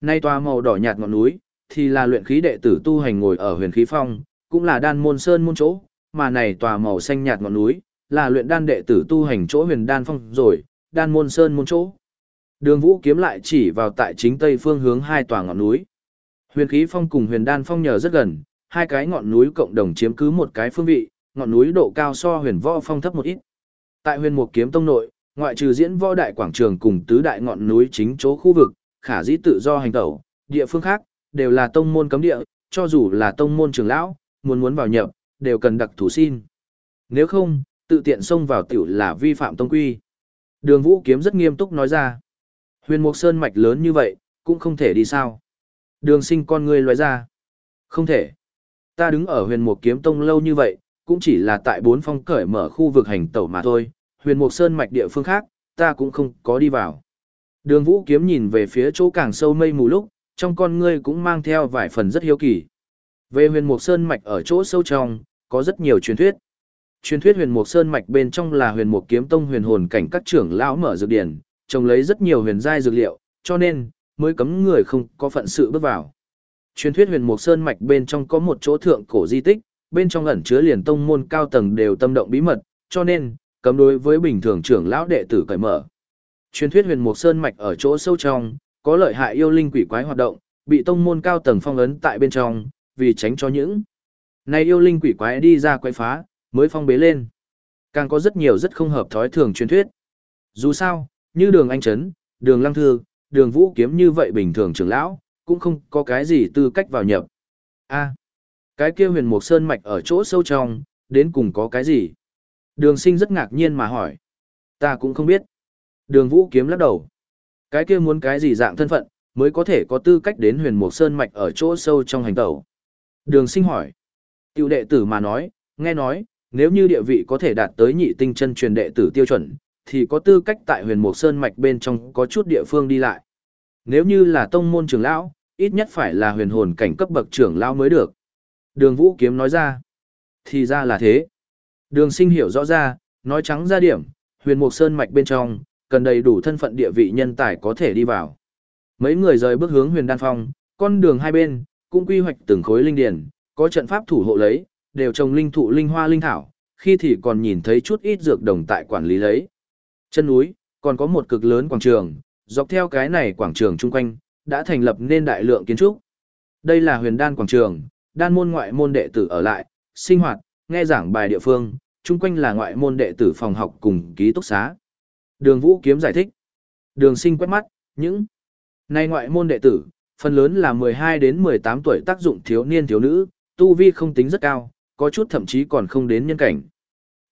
Nay tòa màu đỏ nhạt ngọn núi, thì là luyện khí đệ tử tu hành ngồi ở huyền khí phong, cũng là đan môn sơn môn chỗ, mà này tòa màu xanh nhạt ngọn núi, là luyện đan đệ tử tu hành chỗ huyền đan phong rồi, đan môn sơn môn chỗ. Đường vũ kiếm lại chỉ vào tại chính tây phương hướng hai tòa ngọn núi. Huyền khí phong cùng huyền đan phong nhờ rất gần, hai cái ngọn núi cộng đồng chiếm cứ một cái phương vị, ngọn núi độ cao so huyền võ phong thấp một ít. Tại huyền mục kiếm tông nội, ngoại trừ diễn võ đại quảng trường cùng tứ đại ngọn núi chính chỗ khu vực, khả dĩ tự do hành tẩu, địa phương khác, đều là tông môn cấm địa, cho dù là tông môn trưởng lão, muốn muốn vào nhập, đều cần đặc thủ xin. Nếu không, tự tiện xông vào tiểu là vi phạm tông quy. Đường vũ kiếm rất nghiêm túc nói ra. Huyền mục sơn mạch lớn như vậy, cũng không thể đi sao. Đường sinh con người loại ra. Không thể. Ta đứng ở huyền mục kiếm tông lâu như vậy, cũng chỉ là tại bốn phong cởi mở khu vực hành tẩu mà thôi, huyền mục sơn mạch địa phương khác, ta cũng không có đi vào. Đường vũ kiếm nhìn về phía chỗ càng sâu mây mù lúc, trong con ngươi cũng mang theo vài phần rất hiếu kỳ. Về huyền mục sơn mạch ở chỗ sâu trong, có rất nhiều truyền thuyết. Truyền thuyết huyền mục sơn mạch bên trong là huyền mục kiếm tông huyền hồn cảnh các trưởng lão mở dược điển, trồng lấy rất nhiều huyền giai dược liệu, cho nên mới cấm người không có phận sự bước vào. Truyền thuyết huyền mục sơn mạch bên trong có một chỗ thượng cổ di tích, bên trong ẩn chứa liền tông môn cao tầng đều tâm động bí mật, cho nên cấm đối với bình thường trưởng lão đệ tử cởi mở. Truyền thuyết huyền mục sơn mạch ở chỗ sâu trong, có lợi hại yêu linh quỷ quái hoạt động, bị tông môn cao tầng phong ấn tại bên trong, vì tránh cho những này yêu linh quỷ quái đi ra quái phá, mới phong bế lên. Càng có rất nhiều rất không hợp thói thường truyền thuyết. Dù sao, như đường anh trấn, đường lăng thư, đường vũ kiếm như vậy bình thường trưởng lão, cũng không có cái gì tư cách vào nhập. a cái kia huyền mục sơn mạch ở chỗ sâu trong, đến cùng có cái gì? Đường sinh rất ngạc nhiên mà hỏi. Ta cũng không biết. Đường vũ kiếm lắc đầu. Cái kia muốn cái gì dạng thân phận, mới có thể có tư cách đến huyền mục sơn mạch ở chỗ sâu trong hành tẩu. Đường sinh hỏi. Tiểu đệ tử mà nói, nghe nói, nếu như địa vị có thể đạt tới nhị tinh chân truyền đệ tử tiêu chuẩn, thì có tư cách tại huyền mục sơn mạch bên trong có chút địa phương đi lại. Nếu như là tông môn trưởng lão, ít nhất phải là huyền hồn cảnh cấp bậc trưởng lão mới được. Đường Vũ Kiếm nói ra. Thì ra là thế. Đường sinh hiểu rõ ra, nói trắng ra điểm, huyền mục sơn mạch bên trong, cần đầy đủ thân phận địa vị nhân tài có thể đi vào. Mấy người rời bước hướng huyền đan phong, con đường hai bên, cũng quy hoạch từng khối linh điển, có trận pháp thủ hộ lấy, đều trồng linh thụ linh hoa linh thảo, khi thì còn nhìn thấy chút ít dược đồng tại quản lý lấy. Chân núi, còn có một cực lớn quảng trường, dọc theo cái này quảng trường chung quanh, đã thành lập nên đại lượng kiến trúc. Đây là huyền đan quảng trường, đan môn ngoại môn đệ tử ở lại, sinh hoạt, nghe giảng bài địa phương, chung quanh là ngoại môn đệ tử phòng học cùng ký túc xá. Đường Vũ Kiếm giải thích. Đường sinh quét mắt, những này ngoại môn đệ tử, phần lớn là 12 đến 18 tuổi tác dụng thiếu niên thiếu nữ, tu vi không tính rất cao, có chút thậm chí còn không đến nhân cảnh.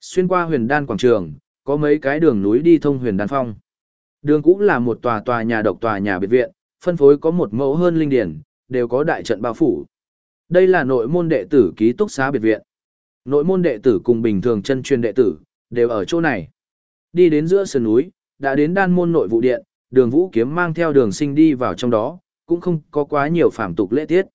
Xuyên qua huyền đan quảng trường, có mấy cái đường núi đi thông huyền đan phong. Đường cũng là một tòa tòa nhà độc tòa nhà biệt viện, phân phối có một mẫu hơn linh điển, đều có đại trận bao phủ. Đây là nội môn đệ tử ký túc xá biệt viện. Nội môn đệ tử cùng bình thường chân truyền đệ tử, đều ở chỗ này. Đi đến giữa sườn núi, đã đến đan môn nội vụ điện, đường vũ kiếm mang theo đường sinh đi vào trong đó, cũng không có quá nhiều phạm tục lễ tiết.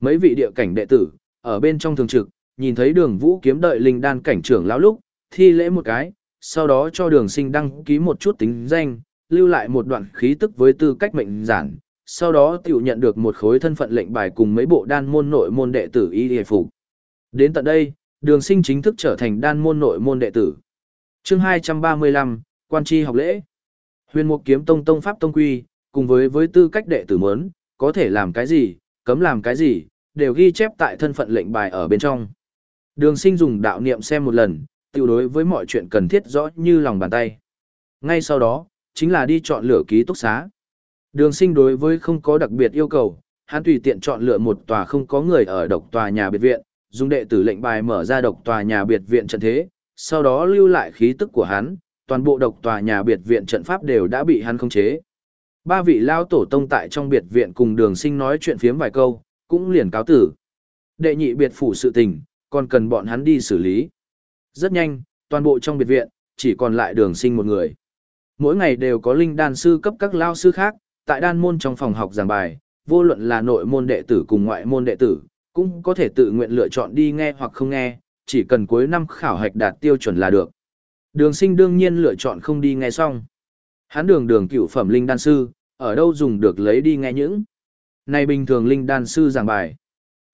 Mấy vị địa cảnh đệ tử, ở bên trong thường trực, nhìn thấy đường vũ kiếm đợi linh đan cảnh trưởng lão lúc, thi lễ một cái, sau đó cho đường sinh đăng ký một chút tính danh, lưu lại một đoạn khí tức với tư cách mệnh giản, sau đó tiểu nhận được một khối thân phận lệnh bài cùng mấy bộ đan môn nội môn đệ tử y hề phục. Đến tận đây, đường sinh chính thức trở thành đan môn nội môn đệ tử. chương 235, Quan tri học lễ. Huyền Mục Kiếm Tông Tông Pháp Tông Quy, cùng với với tư cách đệ tử mớn, có thể làm cái gì, cấm làm cái gì, đều ghi chép tại thân phận lệnh bài ở bên trong. Đường sinh dùng đạo niệm xem một lần, tiêu đối với mọi chuyện cần thiết rõ như lòng bàn tay. Ngay sau đó, chính là đi chọn lửa ký túc xá. Đường sinh đối với không có đặc biệt yêu cầu, hắn tùy tiện chọn lựa một tòa không có người ở độc tòa nhà biệt viện, dùng đệ tử lệnh bài mở ra độc tòa nhà biệt viện trận thế, sau đó lưu lại khí tức của hắn, toàn bộ độc tòa nhà biệt viện trận pháp đều đã bị hắn khống chế. Ba vị lao tổ tông tại trong biệt viện cùng đường sinh nói chuyện phiếm vài câu, cũng liền cáo tử. Đệ nhị biệt phủ sự tình, còn cần bọn hắn đi xử lý. Rất nhanh, toàn bộ trong biệt viện, chỉ còn lại đường sinh một người. Mỗi ngày đều có linh đan sư cấp các lao sư khác, tại đan môn trong phòng học giảng bài, vô luận là nội môn đệ tử cùng ngoại môn đệ tử, cũng có thể tự nguyện lựa chọn đi nghe hoặc không nghe, chỉ cần cuối năm khảo hạch đạt tiêu chuẩn là được. Đường sinh đương nhiên lựa chọn không đi nghe xong. Hắn đường đường cựu phẩm linh đan sư, ở đâu dùng được lấy đi nghe những. Này bình thường linh đan sư giảng bài.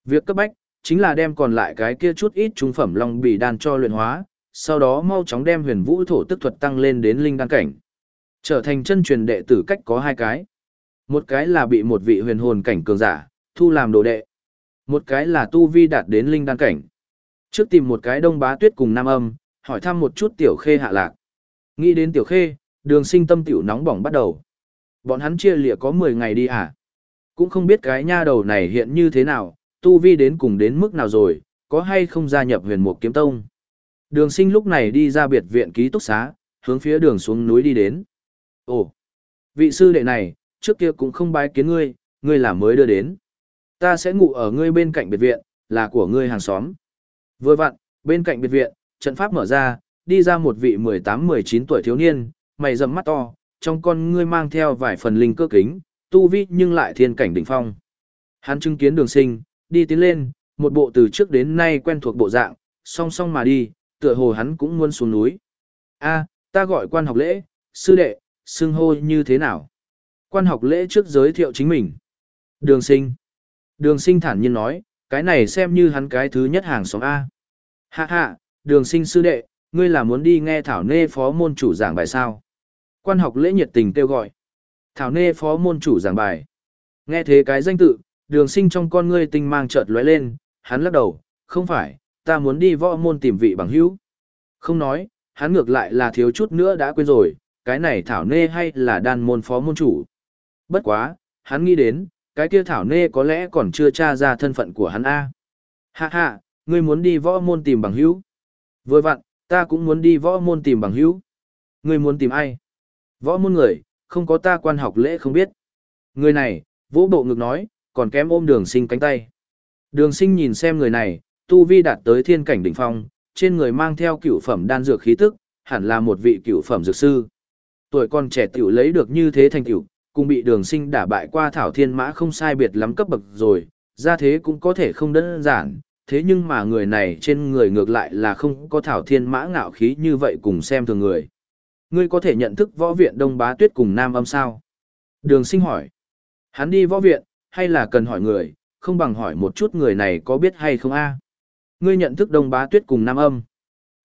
Việc cấp bách, chính là đem còn lại cái kia chút ít trung phẩm long bì đan cho luyện hóa, sau đó mau chóng đem huyền vũ thổ tức thuật tăng lên đến linh đan cảnh. Trở thành chân truyền đệ tử cách có hai cái. Một cái là bị một vị huyền hồn cảnh cường giả, thu làm đồ đệ. Một cái là tu vi đạt đến linh đan cảnh. Trước tìm một cái đông bá tuyết cùng nam âm, hỏi thăm một chút tiểu khê hạ lạc. Nghĩ đến tiểu khê, đường sinh tâm tiểu nóng bỏng bắt đầu. Bọn hắn chia lịa có 10 ngày đi à? Cũng không biết cái nha đầu này hiện như thế nào, tu vi đến cùng đến mức nào rồi, có hay không gia nhập huyền mục kiếm tông. Đường sinh lúc này đi ra biệt viện ký túc xá, hướng phía đường xuống núi đi đến. Ồ, vị sư đệ này, trước kia cũng không bái kiến ngươi, ngươi là mới đưa đến. Ta sẽ ngủ ở ngươi bên cạnh biệt viện, là của ngươi hàng xóm. Vừa vặn, bên cạnh biệt viện, trận pháp mở ra, đi ra một vị 18-19 tuổi thiếu niên, mày rậm mắt to, trong con ngươi mang theo vài phần linh cơ kính, tu vi nhưng lại thiên cảnh đỉnh phong. Hắn chứng kiến đường sinh, đi tiến lên, một bộ từ trước đến nay quen thuộc bộ dạng, song song mà đi, tựa hồ hắn cũng muốn xuống núi. a ta gọi quan học lễ, sư đệ, xưng hô như thế nào? Quan học lễ trước giới thiệu chính mình. Đường sinh. Đường sinh thản nhiên nói, cái này xem như hắn cái thứ nhất hàng xóm A. Hạ hạ, đường sinh sư đệ, ngươi là muốn đi nghe Thảo Nê phó môn chủ giảng bài sao? Quan học lễ nhiệt tình kêu gọi. Thảo Nê phó môn chủ giảng bài. Nghe thế cái danh tự, đường sinh trong con ngươi tinh mang chợt lóe lên, hắn lắc đầu, không phải, ta muốn đi võ môn tìm vị bằng hữu. Không nói, hắn ngược lại là thiếu chút nữa đã quên rồi, cái này Thảo Nê hay là đan môn phó môn chủ. Bất quá, hắn nghĩ đến, cái kia Thảo Nê có lẽ còn chưa tra ra thân phận của hắn A. Hạ hạ, ngươi muốn đi võ môn tìm bằng hữu. Vừa vặn, ta cũng muốn đi võ môn tìm bằng hữu. Ngươi muốn tìm ai? Võ môn người, không có ta quan học lễ không biết. Người này, vũ bộ ngực nói, còn kém ôm đường sinh cánh tay. Đường sinh nhìn xem người này, tu vi đạt tới thiên cảnh đỉnh phong, trên người mang theo cửu phẩm đan dược khí tức, hẳn là một vị cửu phẩm dược sư. Tuổi còn trẻ tiểu lấy được như thế thành tiểu cùng bị đường sinh đả bại qua thảo thiên mã không sai biệt lắm cấp bậc rồi, ra thế cũng có thể không đơn giản, thế nhưng mà người này trên người ngược lại là không có thảo thiên mã ngạo khí như vậy cùng xem thường người. Ngươi có thể nhận thức võ viện Đông Bá Tuyết cùng Nam Âm sao? Đường sinh hỏi. Hắn đi võ viện, hay là cần hỏi người, không bằng hỏi một chút người này có biết hay không a Ngươi nhận thức Đông Bá Tuyết cùng Nam Âm.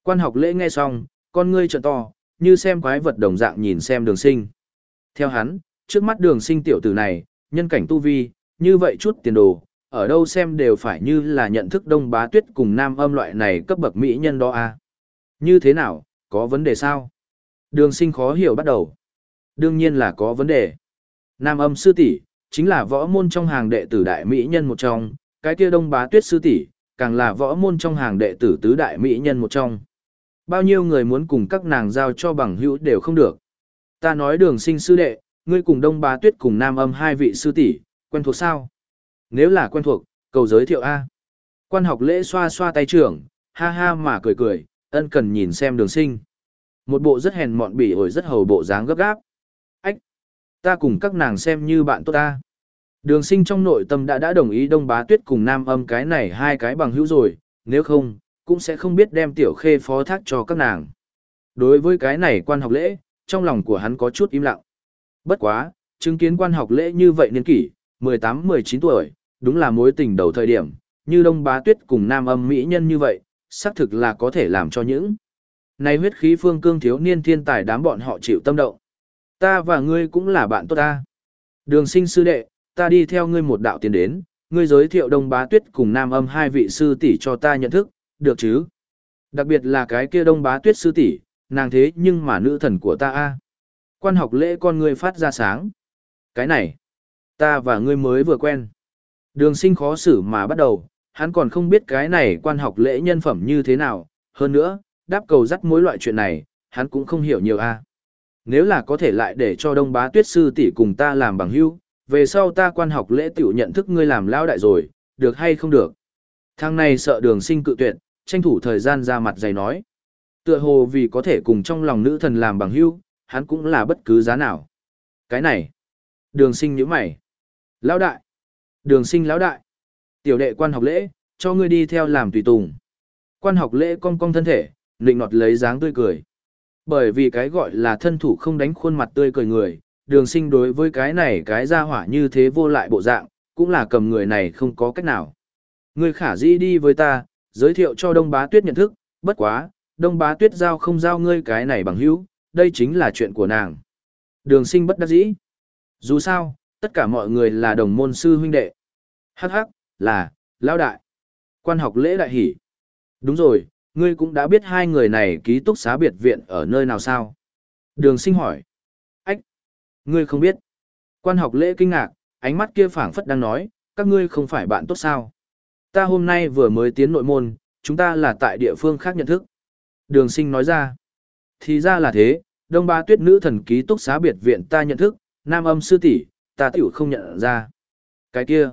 Quan học lễ nghe xong, con ngươi trợn to, như xem quái vật đồng dạng nhìn xem đường sinh. Theo hắn, trước mắt đường sinh tiểu tử này, nhân cảnh tu vi, như vậy chút tiền đồ, ở đâu xem đều phải như là nhận thức đông bá tuyết cùng nam âm loại này cấp bậc mỹ nhân đó a Như thế nào, có vấn đề sao? Đường sinh khó hiểu bắt đầu. Đương nhiên là có vấn đề. Nam âm sư tỷ chính là võ môn trong hàng đệ tử đại mỹ nhân một trong, cái kia đông bá tuyết sư tỷ càng là võ môn trong hàng đệ tử tứ đại mỹ nhân một trong. Bao nhiêu người muốn cùng các nàng giao cho bằng hữu đều không được. Ta nói đường sinh sư đệ, ngươi cùng đông bá tuyết cùng nam âm hai vị sư tỷ quen thuộc sao? Nếu là quen thuộc, cầu giới thiệu A. Quan học lễ xoa xoa tay trưởng, ha ha mà cười cười, ân cần nhìn xem đường sinh. Một bộ rất hèn mọn bỉ ổi rất hầu bộ dáng gấp gáp. Ách! Ta cùng các nàng xem như bạn tốt ta. Đường sinh trong nội tâm đã đã đồng ý đông bá tuyết cùng nam âm cái này hai cái bằng hữu rồi, nếu không, cũng sẽ không biết đem tiểu khê phó thác cho các nàng. Đối với cái này quan học lễ, trong lòng của hắn có chút im lặng. Bất quá, chứng kiến quan học lễ như vậy niên kỷ, 18-19 tuổi, đúng là mối tình đầu thời điểm, như Đông Bá Tuyết cùng nam âm mỹ nhân như vậy, xác thực là có thể làm cho những này huyết khí phương cương thiếu niên thiên tài đám bọn họ chịu tâm động. Ta và ngươi cũng là bạn tốt ta. Đường sinh sư đệ, ta đi theo ngươi một đạo tiến đến, ngươi giới thiệu Đông Bá Tuyết cùng nam âm hai vị sư tỷ cho ta nhận thức, được chứ? Đặc biệt là cái kia Đông Bá Tuyết sư tỷ, nàng thế nhưng mà nữ thần của ta a. Quan học lễ con ngươi phát ra sáng. Cái này, ta và ngươi mới vừa quen. Đường sinh khó xử mà bắt đầu, hắn còn không biết cái này quan học lễ nhân phẩm như thế nào, hơn nữa, đáp cầu dắt mối loại chuyện này, hắn cũng không hiểu nhiều a Nếu là có thể lại để cho đông bá tuyết sư tỷ cùng ta làm bằng hữu về sau ta quan học lễ tiểu nhận thức ngươi làm lao đại rồi, được hay không được. Thằng này sợ đường sinh cự tuyệt, tranh thủ thời gian ra mặt dày nói. Tựa hồ vì có thể cùng trong lòng nữ thần làm bằng hữu hắn cũng là bất cứ giá nào. Cái này, đường sinh nhíu mày. Lão đại, đường sinh lão đại, tiểu đệ quan học lễ, cho ngươi đi theo làm tùy tùng. Quan học lễ cong cong thân thể, nịnh nọt lấy dáng tươi cười. Bởi vì cái gọi là thân thủ không đánh khuôn mặt tươi cười người, đường sinh đối với cái này cái ra hỏa như thế vô lại bộ dạng, cũng là cầm người này không có cách nào. Ngươi khả dĩ đi với ta, giới thiệu cho Đông Bá Tuyết nhận thức, bất quá, Đông Bá Tuyết giao không giao ngươi cái này bằng hữu, đây chính là chuyện của nàng. Đường sinh bất đắc dĩ. Dù sao, tất cả mọi người là đồng môn sư huynh đệ. Hắc hắc, là, lão đại. Quan học lễ đại hỷ. Đúng rồi, ngươi cũng đã biết hai người này ký túc xá biệt viện ở nơi nào sao? Đường sinh hỏi. Ách, ngươi không biết. Quan học lễ kinh ngạc, ánh mắt kia phảng phất đang nói, các ngươi không phải bạn tốt sao? Ta hôm nay vừa mới tiến nội môn, chúng ta là tại địa phương khác nhận thức. Đường sinh nói ra. Thì ra là thế, đông ba tuyết nữ thần ký túc xá biệt viện ta nhận thức, nam âm sư tỷ ta tiểu không nhận ra. Cái kia.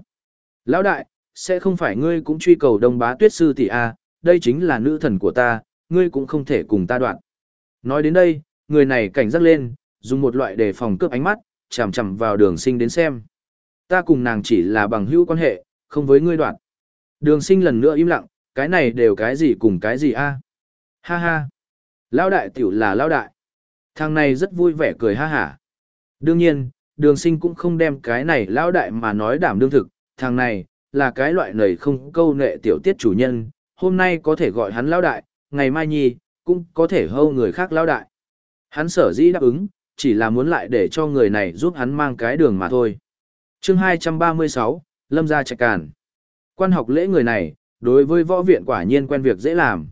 Lão đại, sẽ không phải ngươi cũng truy cầu đông bá tuyết sư tỷ a, đây chính là nữ thần của ta, ngươi cũng không thể cùng ta đoạn. Nói đến đây, người này cảnh giác lên, dùng một loại đề phòng cướp ánh mắt, chằm chằm vào đường sinh đến xem. Ta cùng nàng chỉ là bằng hữu quan hệ, không với ngươi đoạn. Đường sinh lần nữa im lặng, cái này đều cái gì cùng cái gì a Ha ha. Lão đại tiểu là lão đại. Thằng này rất vui vẻ cười ha hả. Đương nhiên, đường sinh cũng không đem cái này lão đại mà nói đảm đương thực. Thằng này, là cái loại nầy không câu nệ tiểu tiết chủ nhân. Hôm nay có thể gọi hắn lão đại, ngày mai nhi, cũng có thể hâu người khác lão đại. Hắn sở dĩ đáp ứng, chỉ là muốn lại để cho người này giúp hắn mang cái đường mà thôi. chương 236, Lâm gia trạch càn. Quan học lễ người này, đối với võ viện quả nhiên quen việc dễ làm.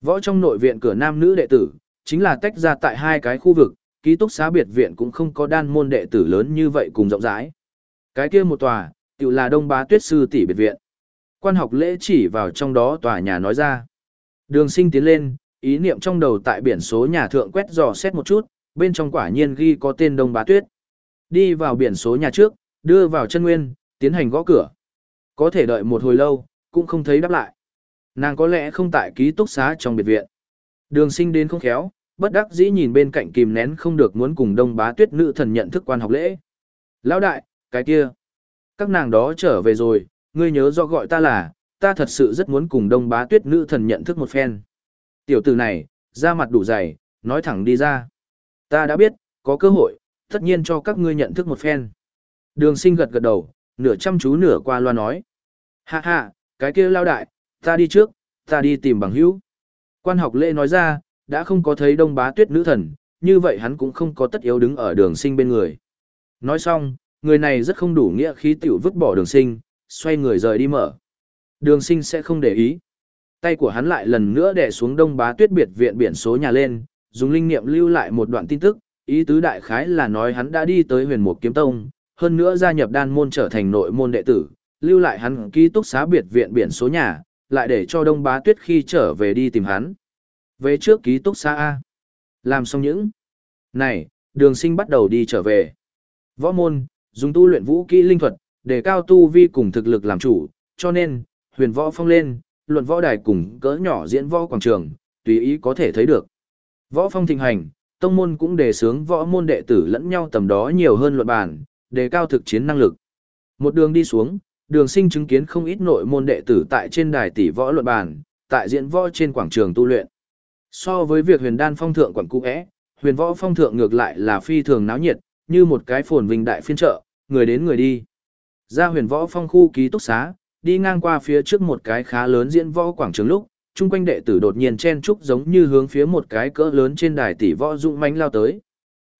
Võ trong nội viện cửa nam nữ đệ tử, chính là tách ra tại hai cái khu vực, ký túc xá biệt viện cũng không có đan môn đệ tử lớn như vậy cùng rộng rãi. Cái kia một tòa, tự là Đông Bá Tuyết Sư tỷ biệt viện. Quan học lễ chỉ vào trong đó tòa nhà nói ra. Đường sinh tiến lên, ý niệm trong đầu tại biển số nhà thượng quét dò xét một chút, bên trong quả nhiên ghi có tên Đông Bá Tuyết. Đi vào biển số nhà trước, đưa vào chân nguyên, tiến hành gõ cửa. Có thể đợi một hồi lâu, cũng không thấy đáp lại. Nàng có lẽ không tại ký túc xá trong biệt viện. Đường sinh đến không khéo, bất đắc dĩ nhìn bên cạnh kìm nén không được muốn cùng đông bá tuyết nữ thần nhận thức quan học lễ. Lão đại, cái kia. Các nàng đó trở về rồi, ngươi nhớ do gọi ta là, ta thật sự rất muốn cùng đông bá tuyết nữ thần nhận thức một phen. Tiểu tử này, ra mặt đủ dày, nói thẳng đi ra. Ta đã biết, có cơ hội, tất nhiên cho các ngươi nhận thức một phen. Đường sinh gật gật đầu, nửa chăm chú nửa qua loa nói. Hạ hạ, cái kia lao đại, ta đi trước, ta đi tìm bằng hữu. Quan học lễ nói ra, đã không có thấy đông bá tuyết nữ thần, như vậy hắn cũng không có tất yếu đứng ở đường sinh bên người. Nói xong, người này rất không đủ nghĩa khí tiểu vứt bỏ đường sinh, xoay người rời đi mở. Đường sinh sẽ không để ý. Tay của hắn lại lần nữa đè xuống đông bá tuyết biệt viện biển số nhà lên, dùng linh niệm lưu lại một đoạn tin tức, ý tứ đại khái là nói hắn đã đi tới huyền mục kiếm tông, hơn nữa gia nhập đan môn trở thành nội môn đệ tử, lưu lại hắn ký túc xá biệt viện biển số nhà, lại để cho Đông Bá Tuyết khi trở về đi tìm hắn. Về trước ký túc xá A. Làm xong những. Này, đường sinh bắt đầu đi trở về. Võ môn, dùng tu luyện vũ kỹ linh thuật, để cao tu vi cùng thực lực làm chủ, cho nên, huyền võ phong lên, luận võ đài cùng cỡ nhỏ diễn võ quảng trường, tùy ý có thể thấy được. Võ phong thịnh hành, tông môn cũng đề sướng võ môn đệ tử lẫn nhau tầm đó nhiều hơn luận bản, đề cao thực chiến năng lực. Một đường đi xuống, đường sinh chứng kiến không ít nội môn đệ tử tại trên đài tỷ võ luận bàn, tại diễn võ trên quảng trường tu luyện. So với việc huyền đan phong thượng quảng cũ é, huyền võ phong thượng ngược lại là phi thường náo nhiệt, như một cái phồn vinh đại phiên trợ, người đến người đi. Ra huyền võ phong khu ký túc xá, đi ngang qua phía trước một cái khá lớn diễn võ quảng trường lúc, chung quanh đệ tử đột nhiên chen trúc giống như hướng phía một cái cỡ lớn trên đài tỷ võ dũng mãnh lao tới.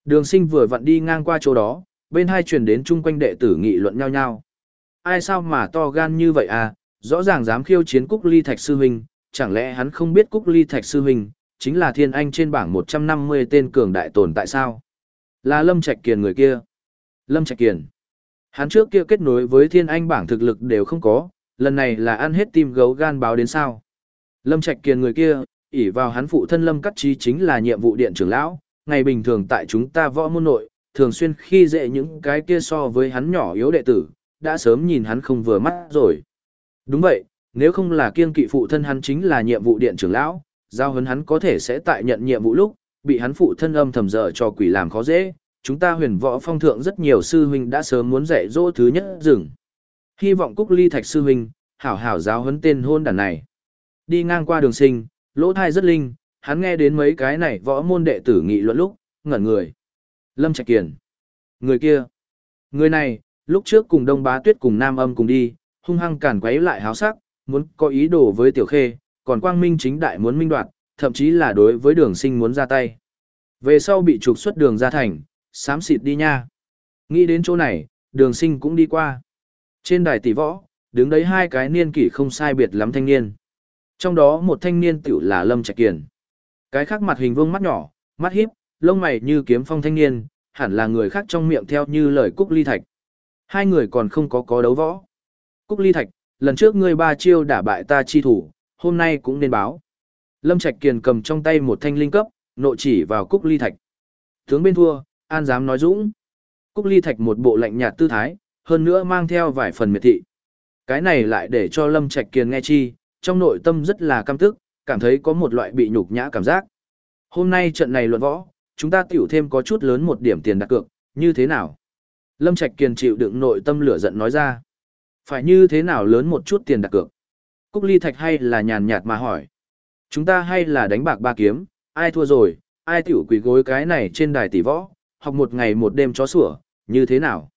Đường sinh vừa vặn đi ngang qua chỗ đó, bên hai truyền đến chung quanh đệ tử nghị luận nhau nhau ai sao mà to gan như vậy à, rõ ràng dám khiêu chiến Cúc Ly Thạch Sư Huynh, chẳng lẽ hắn không biết Cúc Ly Thạch Sư Huynh, chính là thiên anh trên bảng 150 tên cường đại tồn tại sao? Là Lâm Trạch Kiền người kia. Lâm Trạch Kiền. Hắn trước kia kết nối với thiên anh bảng thực lực đều không có, lần này là ăn hết tim gấu gan báo đến sao. Lâm Trạch Kiền người kia, ỷ vào hắn phụ thân Lâm Cắt Trí chính là nhiệm vụ điện trưởng lão, ngày bình thường tại chúng ta võ môn nội, thường xuyên khi dễ những cái kia so với hắn nhỏ yếu đệ tử, đã sớm nhìn hắn không vừa mắt rồi. Đúng vậy, nếu không là kiên kỵ phụ thân hắn chính là nhiệm vụ điện trưởng lão, giao hấn hắn có thể sẽ tại nhận nhiệm vụ lúc, bị hắn phụ thân âm thầm dở cho quỷ làm khó dễ. Chúng ta huyền võ phong thượng rất nhiều sư huynh đã sớm muốn dạy dỗ thứ nhất rừng. Hy vọng Cúc Ly Thạch sư huynh, hảo hảo giáo huấn tên hôn đàn này. Đi ngang qua đường sinh, lỗ thai rất linh, hắn nghe đến mấy cái này võ môn đệ tử nghị luận lúc, ngẩn người. Lâm Trạch Kiền. Người kia. Người này, Lúc trước cùng Đông Bá Tuyết cùng Nam Âm cùng đi, hung hăng cản quấy lại háo sắc, muốn có ý đồ với Tiểu Khê, còn Quang Minh chính đại muốn minh đoạt, thậm chí là đối với Đường Sinh muốn ra tay. Về sau bị trục xuất đường ra thành, xám xịt đi nha. Nghĩ đến chỗ này, Đường Sinh cũng đi qua. Trên đài tỷ võ, đứng đấy hai cái niên kỷ không sai biệt lắm thanh niên. Trong đó một thanh niên tiểu là Lâm Trạch Kiền. Cái khác mặt hình vuông mắt nhỏ, mắt híp, lông mày như kiếm phong thanh niên, hẳn là người khác trong miệng theo như lời Cúc Ly Thạch. Hai người còn không có có đấu võ. Cúc Ly Thạch, lần trước ngươi ba chiêu đả bại ta chi thủ, hôm nay cũng nên báo. Lâm Trạch Kiền cầm trong tay một thanh linh cấp, nộ chỉ vào Cúc Ly Thạch. Tướng bên thua, an dám nói dũng. Cúc Ly Thạch một bộ lạnh nhạt tư thái, hơn nữa mang theo vài phần miệt thị. Cái này lại để cho Lâm Trạch Kiền nghe chi, trong nội tâm rất là căm tức, cảm thấy có một loại bị nhục nhã cảm giác. Hôm nay trận này luận võ, chúng ta tiểu thêm có chút lớn một điểm tiền đặt cược, như thế nào? Lâm Trạch Kiền chịu đựng nội tâm lửa giận nói ra. Phải như thế nào lớn một chút tiền đặt cược? Cúc Ly Thạch hay là nhàn nhạt mà hỏi. Chúng ta hay là đánh bạc ba kiếm, ai thua rồi, ai tiểu quỷ gối cái này trên đài tỷ võ, học một ngày một đêm chó sủa, như thế nào?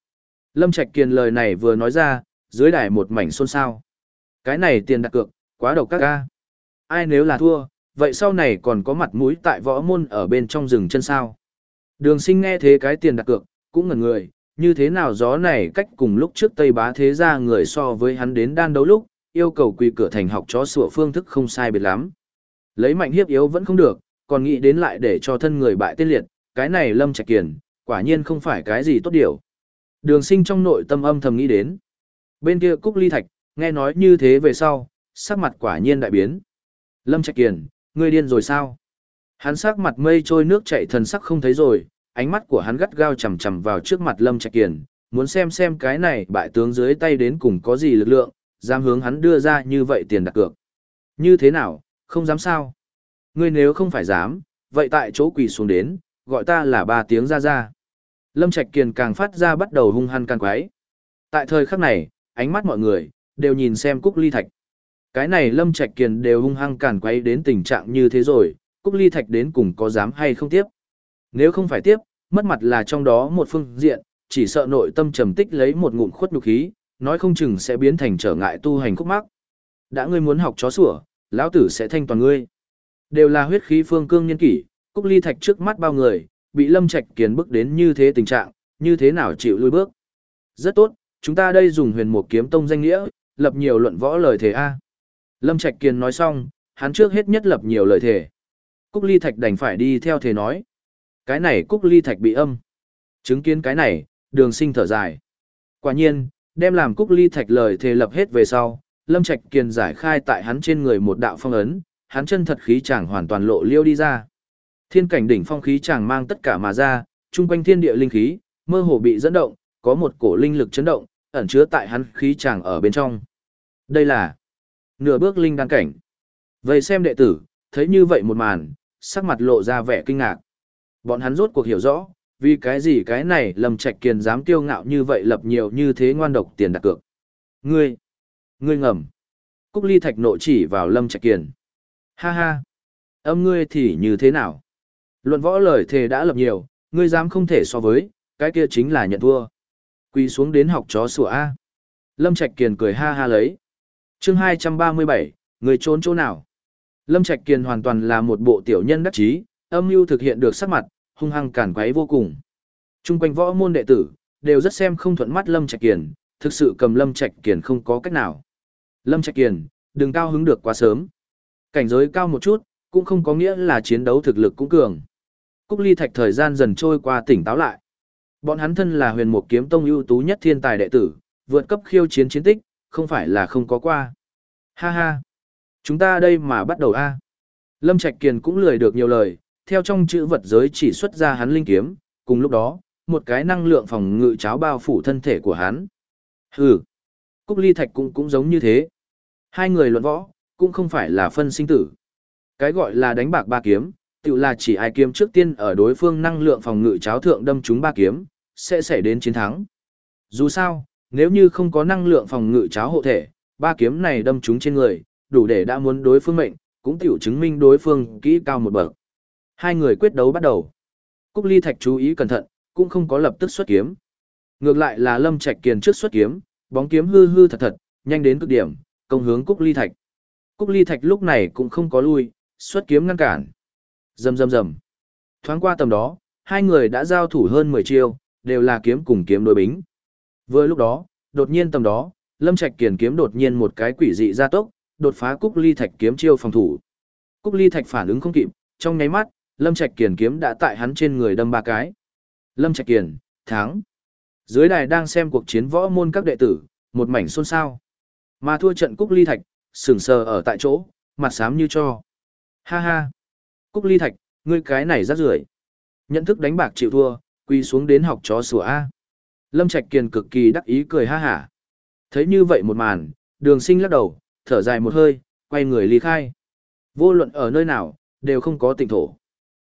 Lâm Trạch Kiền lời này vừa nói ra, dưới đài một mảnh xôn xao. Cái này tiền đặt cược, quá độc các ca. Ai nếu là thua, vậy sau này còn có mặt mũi tại võ môn ở bên trong rừng chân sao? Đường sinh nghe thế cái tiền đặt cược, cũng ngẩn người, như thế nào gió này cách cùng lúc trước Tây Bá thế ra người so với hắn đến đan đấu lúc, yêu cầu quỳ cửa thành học chó sủa phương thức không sai biệt lắm. Lấy mạnh hiếp yếu vẫn không được, còn nghĩ đến lại để cho thân người bại tên liệt, cái này lâm trạch kiền, quả nhiên không phải cái gì tốt điều. Đường sinh trong nội tâm âm thầm nghĩ đến. Bên kia Cúc Ly Thạch, nghe nói như thế về sau, sắc mặt quả nhiên đại biến. Lâm Trạch Kiền, ngươi điên rồi sao? Hắn sắc mặt mây trôi nước chảy thần sắc không thấy rồi, ánh mắt của hắn gắt gao chằm chằm vào trước mặt Lâm Trạch Kiền, muốn xem xem cái này bại tướng dưới tay đến cùng có gì lực lượng, dám hướng hắn đưa ra như vậy tiền đặt cược. Như thế nào, không dám sao? Ngươi nếu không phải dám, vậy tại chỗ quỳ xuống đến, gọi ta là ba tiếng ra ra. Lâm Trạch Kiền càng phát ra bắt đầu hung hăng càng quái. Tại thời khắc này, ánh mắt mọi người, đều nhìn xem Cúc Ly Thạch. Cái này Lâm Trạch Kiền đều hung hăng càn quấy đến tình trạng như thế rồi, Cúc Ly Thạch đến cùng có dám hay không tiếp. Nếu không phải tiếp, mất mặt là trong đó một phương diện, chỉ sợ nội tâm trầm tích lấy một ngụm khuất nhục khí, nói không chừng sẽ biến thành trở ngại tu hành khúc mắc. Đã ngươi muốn học chó sủa, lão tử sẽ thanh toàn ngươi. Đều là huyết khí phương cương nhân kỷ, Cúc Ly Thạch trước mắt bao người, bị Lâm Trạch kiến bức đến như thế tình trạng, như thế nào chịu lui bước. Rất tốt, chúng ta đây dùng huyền mục kiếm tông danh nghĩa, lập nhiều luận võ lời thề A. Lâm Trạch Kiền nói xong, hắn trước hết nhất lập nhiều lời thề. Cúc Ly Thạch đành phải đi theo thề nói. Cái này Cúc Ly Thạch bị âm. Chứng kiến cái này, đường sinh thở dài. Quả nhiên, đem làm Cúc Ly Thạch lời thề lập hết về sau, Lâm Trạch Kiền giải khai tại hắn trên người một đạo phong ấn, hắn chân thật khí chẳng hoàn toàn lộ liêu đi ra. Thiên cảnh đỉnh phong khí chẳng mang tất cả mà ra, chung quanh thiên địa linh khí, mơ hồ bị dẫn động, có một cổ linh lực chấn động, ẩn chứa tại hắn khí chẳng ở bên trong. Đây là nửa bước linh đăng cảnh. Vậy xem đệ tử, thấy như vậy một màn, sắc mặt lộ ra vẻ kinh ngạc. Bọn hắn rốt cuộc hiểu rõ, vì cái gì cái này Lâm Trạch Kiền dám kiêu ngạo như vậy lập nhiều như thế ngoan độc tiền đặt cược. Ngươi, ngươi ngầm. Cúc Ly Thạch nộ chỉ vào Lâm Trạch Kiền. Ha ha, âm ngươi thì như thế nào? Luận võ lời thề đã lập nhiều, ngươi dám không thể so với, cái kia chính là nhận thua. Quỳ xuống đến học chó sủa A. Lâm Trạch Kiền cười ha ha lấy. chương 237, người trốn chỗ nào? Lâm Trạch Kiền hoàn toàn là một bộ tiểu nhân đắc chí, âm mưu thực hiện được sắc mặt, hung hăng cản quấy vô cùng. Trung quanh võ môn đệ tử, đều rất xem không thuận mắt Lâm Trạch Kiền, thực sự cầm Lâm Trạch Kiền không có cách nào. Lâm Trạch Kiền, đừng cao hứng được quá sớm. Cảnh giới cao một chút, cũng không có nghĩa là chiến đấu thực lực cũng cường. Cúc Ly Thạch thời gian dần trôi qua tỉnh táo lại. Bọn hắn thân là huyền mục kiếm tông ưu tú nhất thiên tài đệ tử, vượt cấp khiêu chiến chiến tích, không phải là không có qua. Ha ha! Chúng ta đây mà bắt đầu a. Lâm Trạch Kiền cũng lười được nhiều lời, theo trong chữ vật giới chỉ xuất ra hắn linh kiếm, cùng lúc đó, một cái năng lượng phòng ngự cháo bao phủ thân thể của hắn. Hừ! Cúc Ly Thạch cũng cũng giống như thế. Hai người luận võ, cũng không phải là phân sinh tử. Cái gọi là đánh bạc ba kiếm, tự là chỉ ai kiếm trước tiên ở đối phương năng lượng phòng ngự cháo thượng đâm chúng ba kiếm, sẽ xảy đến chiến thắng. Dù sao, nếu như không có năng lượng phòng ngự cháo hộ thể, ba kiếm này đâm chúng trên người, đủ để đã muốn đối phương mệnh, cũng tiểu chứng minh đối phương kỹ cao một bậc. Hai người quyết đấu bắt đầu. Cúc Ly Thạch chú ý cẩn thận, cũng không có lập tức xuất kiếm. Ngược lại là Lâm Trạch Kiền trước xuất kiếm, bóng kiếm hư hư thật thật, nhanh đến cực điểm, công hướng Cúc Ly Thạch. Cúc Ly Thạch lúc này cũng không có lui, xuất kiếm ngăn cản. Rầm rầm rầm. Thoáng qua tầm đó, hai người đã giao thủ hơn 10 chiêu, đều là kiếm cùng kiếm đối bính. Vừa lúc đó, đột nhiên tầm đó, Lâm Trạch Kiền kiếm đột nhiên một cái quỷ dị gia tốc, đột phá Cúc Ly Thạch kiếm chiêu phòng thủ. Cúc Ly Thạch phản ứng không kịp, trong nháy mắt, Lâm Trạch Kiền kiếm đã tại hắn trên người đâm ba cái. Lâm Trạch Kiền, thắng. Dưới đài đang xem cuộc chiến võ môn các đệ tử, một mảnh xôn xao. Mà thua trận Cúc Ly Thạch, sừng sờ ở tại chỗ, mặt xám như cho. Ha ha. Cúc Ly Thạch, ngươi cái này rác rưởi. Nhận thức đánh bạc chịu thua, quy xuống đến học chó sủa A. Lâm Trạch Kiền cực kỳ đắc ý cười ha hả. Thấy như vậy một màn, đường sinh lắc đầu, thở dài một hơi, quay người ly khai. Vô luận ở nơi nào, đều không có tỉnh thổ.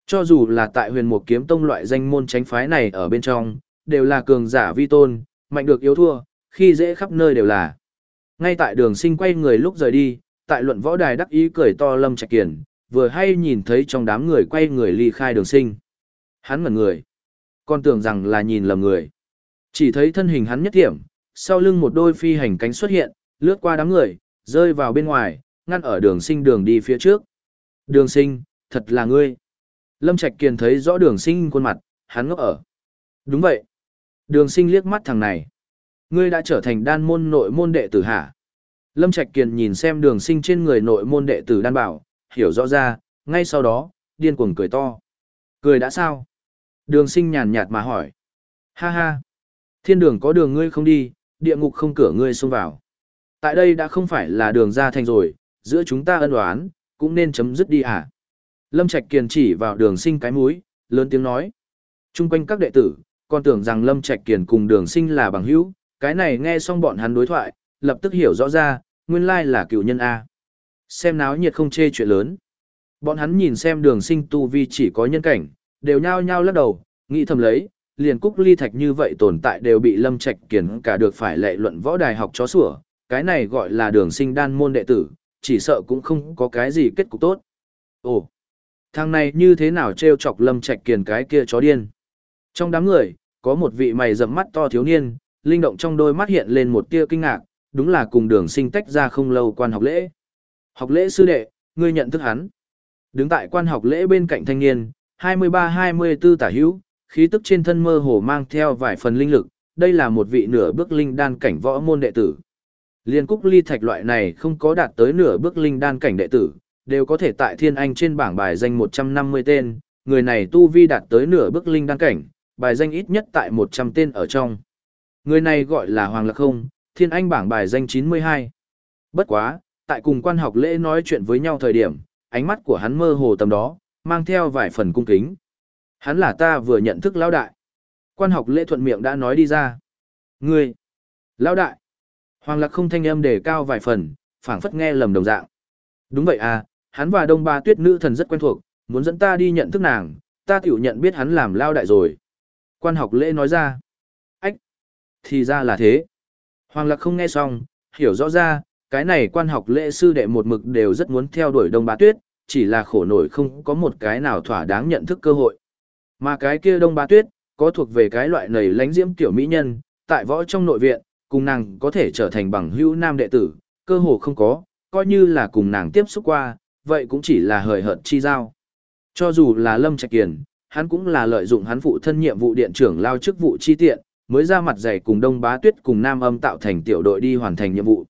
Cho dù là tại huyền mục kiếm tông loại danh môn tránh phái này ở bên trong, đều là cường giả vi tôn, mạnh được yếu thua, khi dễ khắp nơi đều là. Ngay tại đường sinh quay người lúc rời đi, tại luận võ đài đắc ý cười to lâm trạch kiển, vừa hay nhìn thấy trong đám người quay người ly khai đường sinh. Hắn ngẩn người. Con tưởng rằng là nhìn lầm người. Chỉ thấy thân hình hắn nhất thiểm, sau lưng một đôi phi hành cánh xuất hiện, lướt qua đám người, rơi vào bên ngoài, ngăn ở đường sinh đường đi phía trước. Đường sinh, thật là ngươi. Lâm Trạch Kiền thấy rõ đường sinh khuôn mặt, hắn ngốc ở. Đúng vậy. Đường sinh liếc mắt thằng này. Ngươi đã trở thành đan môn nội môn đệ tử hả? Lâm Trạch Kiền nhìn xem đường sinh trên người nội môn đệ tử đan bảo, hiểu rõ ra, ngay sau đó, điên cuồng cười to. Cười đã sao? Đường sinh nhàn nhạt mà hỏi. Ha ha! Thiên đường có đường ngươi không đi, địa ngục không cửa ngươi xông vào. Tại đây đã không phải là đường ra thành rồi, giữa chúng ta ân đoán, cũng nên chấm dứt đi à? Lâm Trạch Kiền chỉ vào đường sinh cái mũi, lớn tiếng nói. Trung quanh các đệ tử, còn tưởng rằng Lâm Trạch Kiền cùng đường sinh là bằng hữu, cái này nghe xong bọn hắn đối thoại, lập tức hiểu rõ ra, nguyên lai là cựu nhân A. Xem náo nhiệt không chê chuyện lớn. Bọn hắn nhìn xem đường sinh tu vi chỉ có nhân cảnh, đều nhao nhao lắc đầu, nghĩ thầm lấy, liền cúc ly thạch như vậy tồn tại đều bị lâm trạch kiền cả được phải lệ luận võ đài học chó sủa, cái này gọi là đường sinh đan môn đệ tử, chỉ sợ cũng không có cái gì kết cục tốt. Ồ, thằng này như thế nào trêu chọc lâm trạch kiền cái kia chó điên. Trong đám người, có một vị mày rậm mắt to thiếu niên, linh động trong đôi mắt hiện lên một tia kinh ngạc, đúng là cùng đường sinh tách ra không lâu quan học lễ. Học lễ sư đệ, ngươi nhận thức hắn. Đứng tại quan học lễ bên cạnh thanh niên, 23-24 tả hữu, khí tức trên thân mơ hồ mang theo vài phần linh lực, đây là một vị nửa bước linh đan cảnh võ môn đệ tử. Liên cúc ly thạch loại này không có đạt tới nửa bước linh đan cảnh đệ tử, đều có thể tại thiên anh trên bảng bài danh 150 tên, người này tu vi đạt tới nửa bước linh đăng cảnh, bài danh ít nhất tại 100 tên ở trong. Người này gọi là Hoàng Lạc Không, thiên anh bảng bài danh 92. Bất quá, tại cùng quan học lễ nói chuyện với nhau thời điểm, ánh mắt của hắn mơ hồ tầm đó, mang theo vài phần cung kính. Hắn là ta vừa nhận thức lão đại. Quan học lễ thuận miệng đã nói đi ra. Ngươi, lão đại. Hoàng lạc không thanh âm đề cao vài phần, phảng phất nghe lầm đồng dạng. Đúng vậy à, hắn và đông ba tuyết nữ thần rất quen thuộc, muốn dẫn ta đi nhận thức nàng, ta tiểu nhận biết hắn làm lao đại rồi. Quan học lễ nói ra. Ách, thì ra là thế. Hoàng lạc không nghe xong, hiểu rõ ra, cái này quan học lễ sư đệ một mực đều rất muốn theo đuổi đông Ba tuyết, chỉ là khổ nổi không có một cái nào thỏa đáng nhận thức cơ hội. Mà cái kia đông Ba tuyết, có thuộc về cái loại nầy lánh diễm tiểu mỹ nhân, tại võ trong nội viện, cùng nàng có thể trở thành bằng hữu nam đệ tử, cơ hồ không có, coi như là cùng nàng tiếp xúc qua, vậy cũng chỉ là hời hợt chi giao. Cho dù là Lâm Trạch Kiền, hắn cũng là lợi dụng hắn phụ thân nhiệm vụ điện trưởng lao chức vụ chi tiện, mới ra mặt dày cùng Đông Bá Tuyết cùng Nam Âm tạo thành tiểu đội đi hoàn thành nhiệm vụ.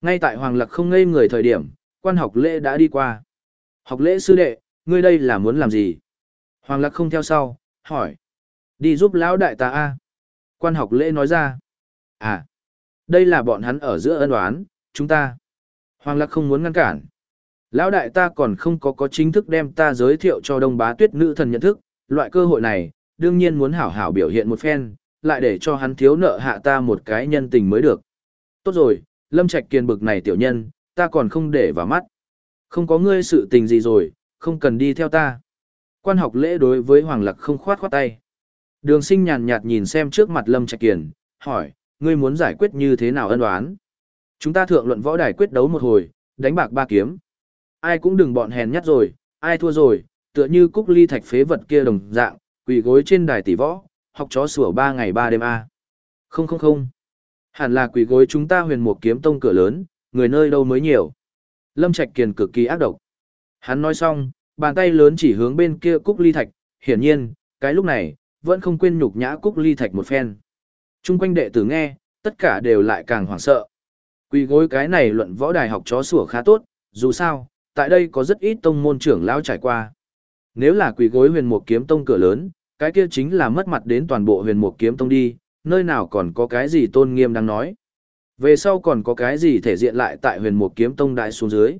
Ngay tại Hoàng Lạc không ngây người thời điểm, quan học lễ đã đi qua. Học lễ sư đệ, ngươi đây là muốn làm gì? Hoàng Lạc không theo sau, hỏi. Đi giúp lão đại ta a Quan học lễ nói ra. À, đây là bọn hắn ở giữa ân oán, chúng ta. Hoàng Lạc không muốn ngăn cản. Lão đại ta còn không có có chính thức đem ta giới thiệu cho đông bá tuyết nữ thần nhận thức, loại cơ hội này, đương nhiên muốn hảo hảo biểu hiện một phen, lại để cho hắn thiếu nợ hạ ta một cái nhân tình mới được. Tốt rồi, Lâm Trạch Kiên bực này tiểu nhân, ta còn không để vào mắt. Không có ngươi sự tình gì rồi, không cần đi theo ta. Quan học lễ đối với Hoàng Lạc không khoát khoát tay. Đường sinh nhàn nhạt nhìn xem trước mặt Lâm Trạch Kiền, hỏi, ngươi muốn giải quyết như thế nào ân đoán? Chúng ta thượng luận võ đài quyết đấu một hồi, đánh bạc ba kiếm. Ai cũng đừng bọn hèn nhát rồi, ai thua rồi, tựa như cúc ly thạch phế vật kia đồng dạng, quỳ gối trên đài tỷ võ, học chó sủa ba ngày ba đêm a. Không không không. Hẳn là quỷ gối chúng ta huyền một kiếm tông cửa lớn, người nơi đâu mới nhiều. Lâm Trạch Kiền cực kỳ ác độc. Hắn nói xong, bàn tay lớn chỉ hướng bên kia cúc ly thạch, hiển nhiên, cái lúc này, vẫn không quên nhục nhã cúc ly thạch một phen. Trung quanh đệ tử nghe, tất cả đều lại càng hoảng sợ. Quỳ gối cái này luận võ đài học chó sủa khá tốt, dù sao, tại đây có rất ít tông môn trưởng lão trải qua. Nếu là quỷ gối huyền một kiếm tông cửa lớn, cái kia chính là mất mặt đến toàn bộ huyền một kiếm tông đi, nơi nào còn có cái gì tôn nghiêm đang nói. Về sau còn có cái gì thể diện lại tại huyền một kiếm tông đại xuống dưới.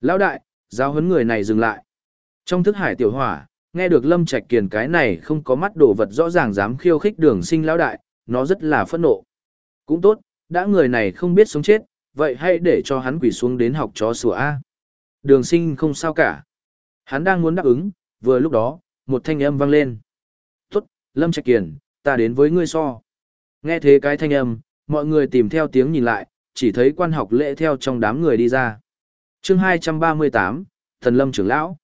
Lão đại, giáo huấn người này dừng lại. Trong thức hải tiểu hỏa, nghe được lâm trạch kiền cái này không có mắt đồ vật rõ ràng dám khiêu khích đường sinh lão đại, nó rất là phẫn nộ. Cũng tốt, Đã người này không biết sống chết, vậy hãy để cho hắn quỷ xuống đến học chó sủa A. Đường sinh không sao cả. Hắn đang muốn đáp ứng, vừa lúc đó, một thanh âm vang lên. Tốt, Lâm Trạch Kiền, ta đến với ngươi so. Nghe thế cái thanh âm, mọi người tìm theo tiếng nhìn lại, chỉ thấy quan học lễ theo trong đám người đi ra. chương 238, Thần Lâm trưởng lão.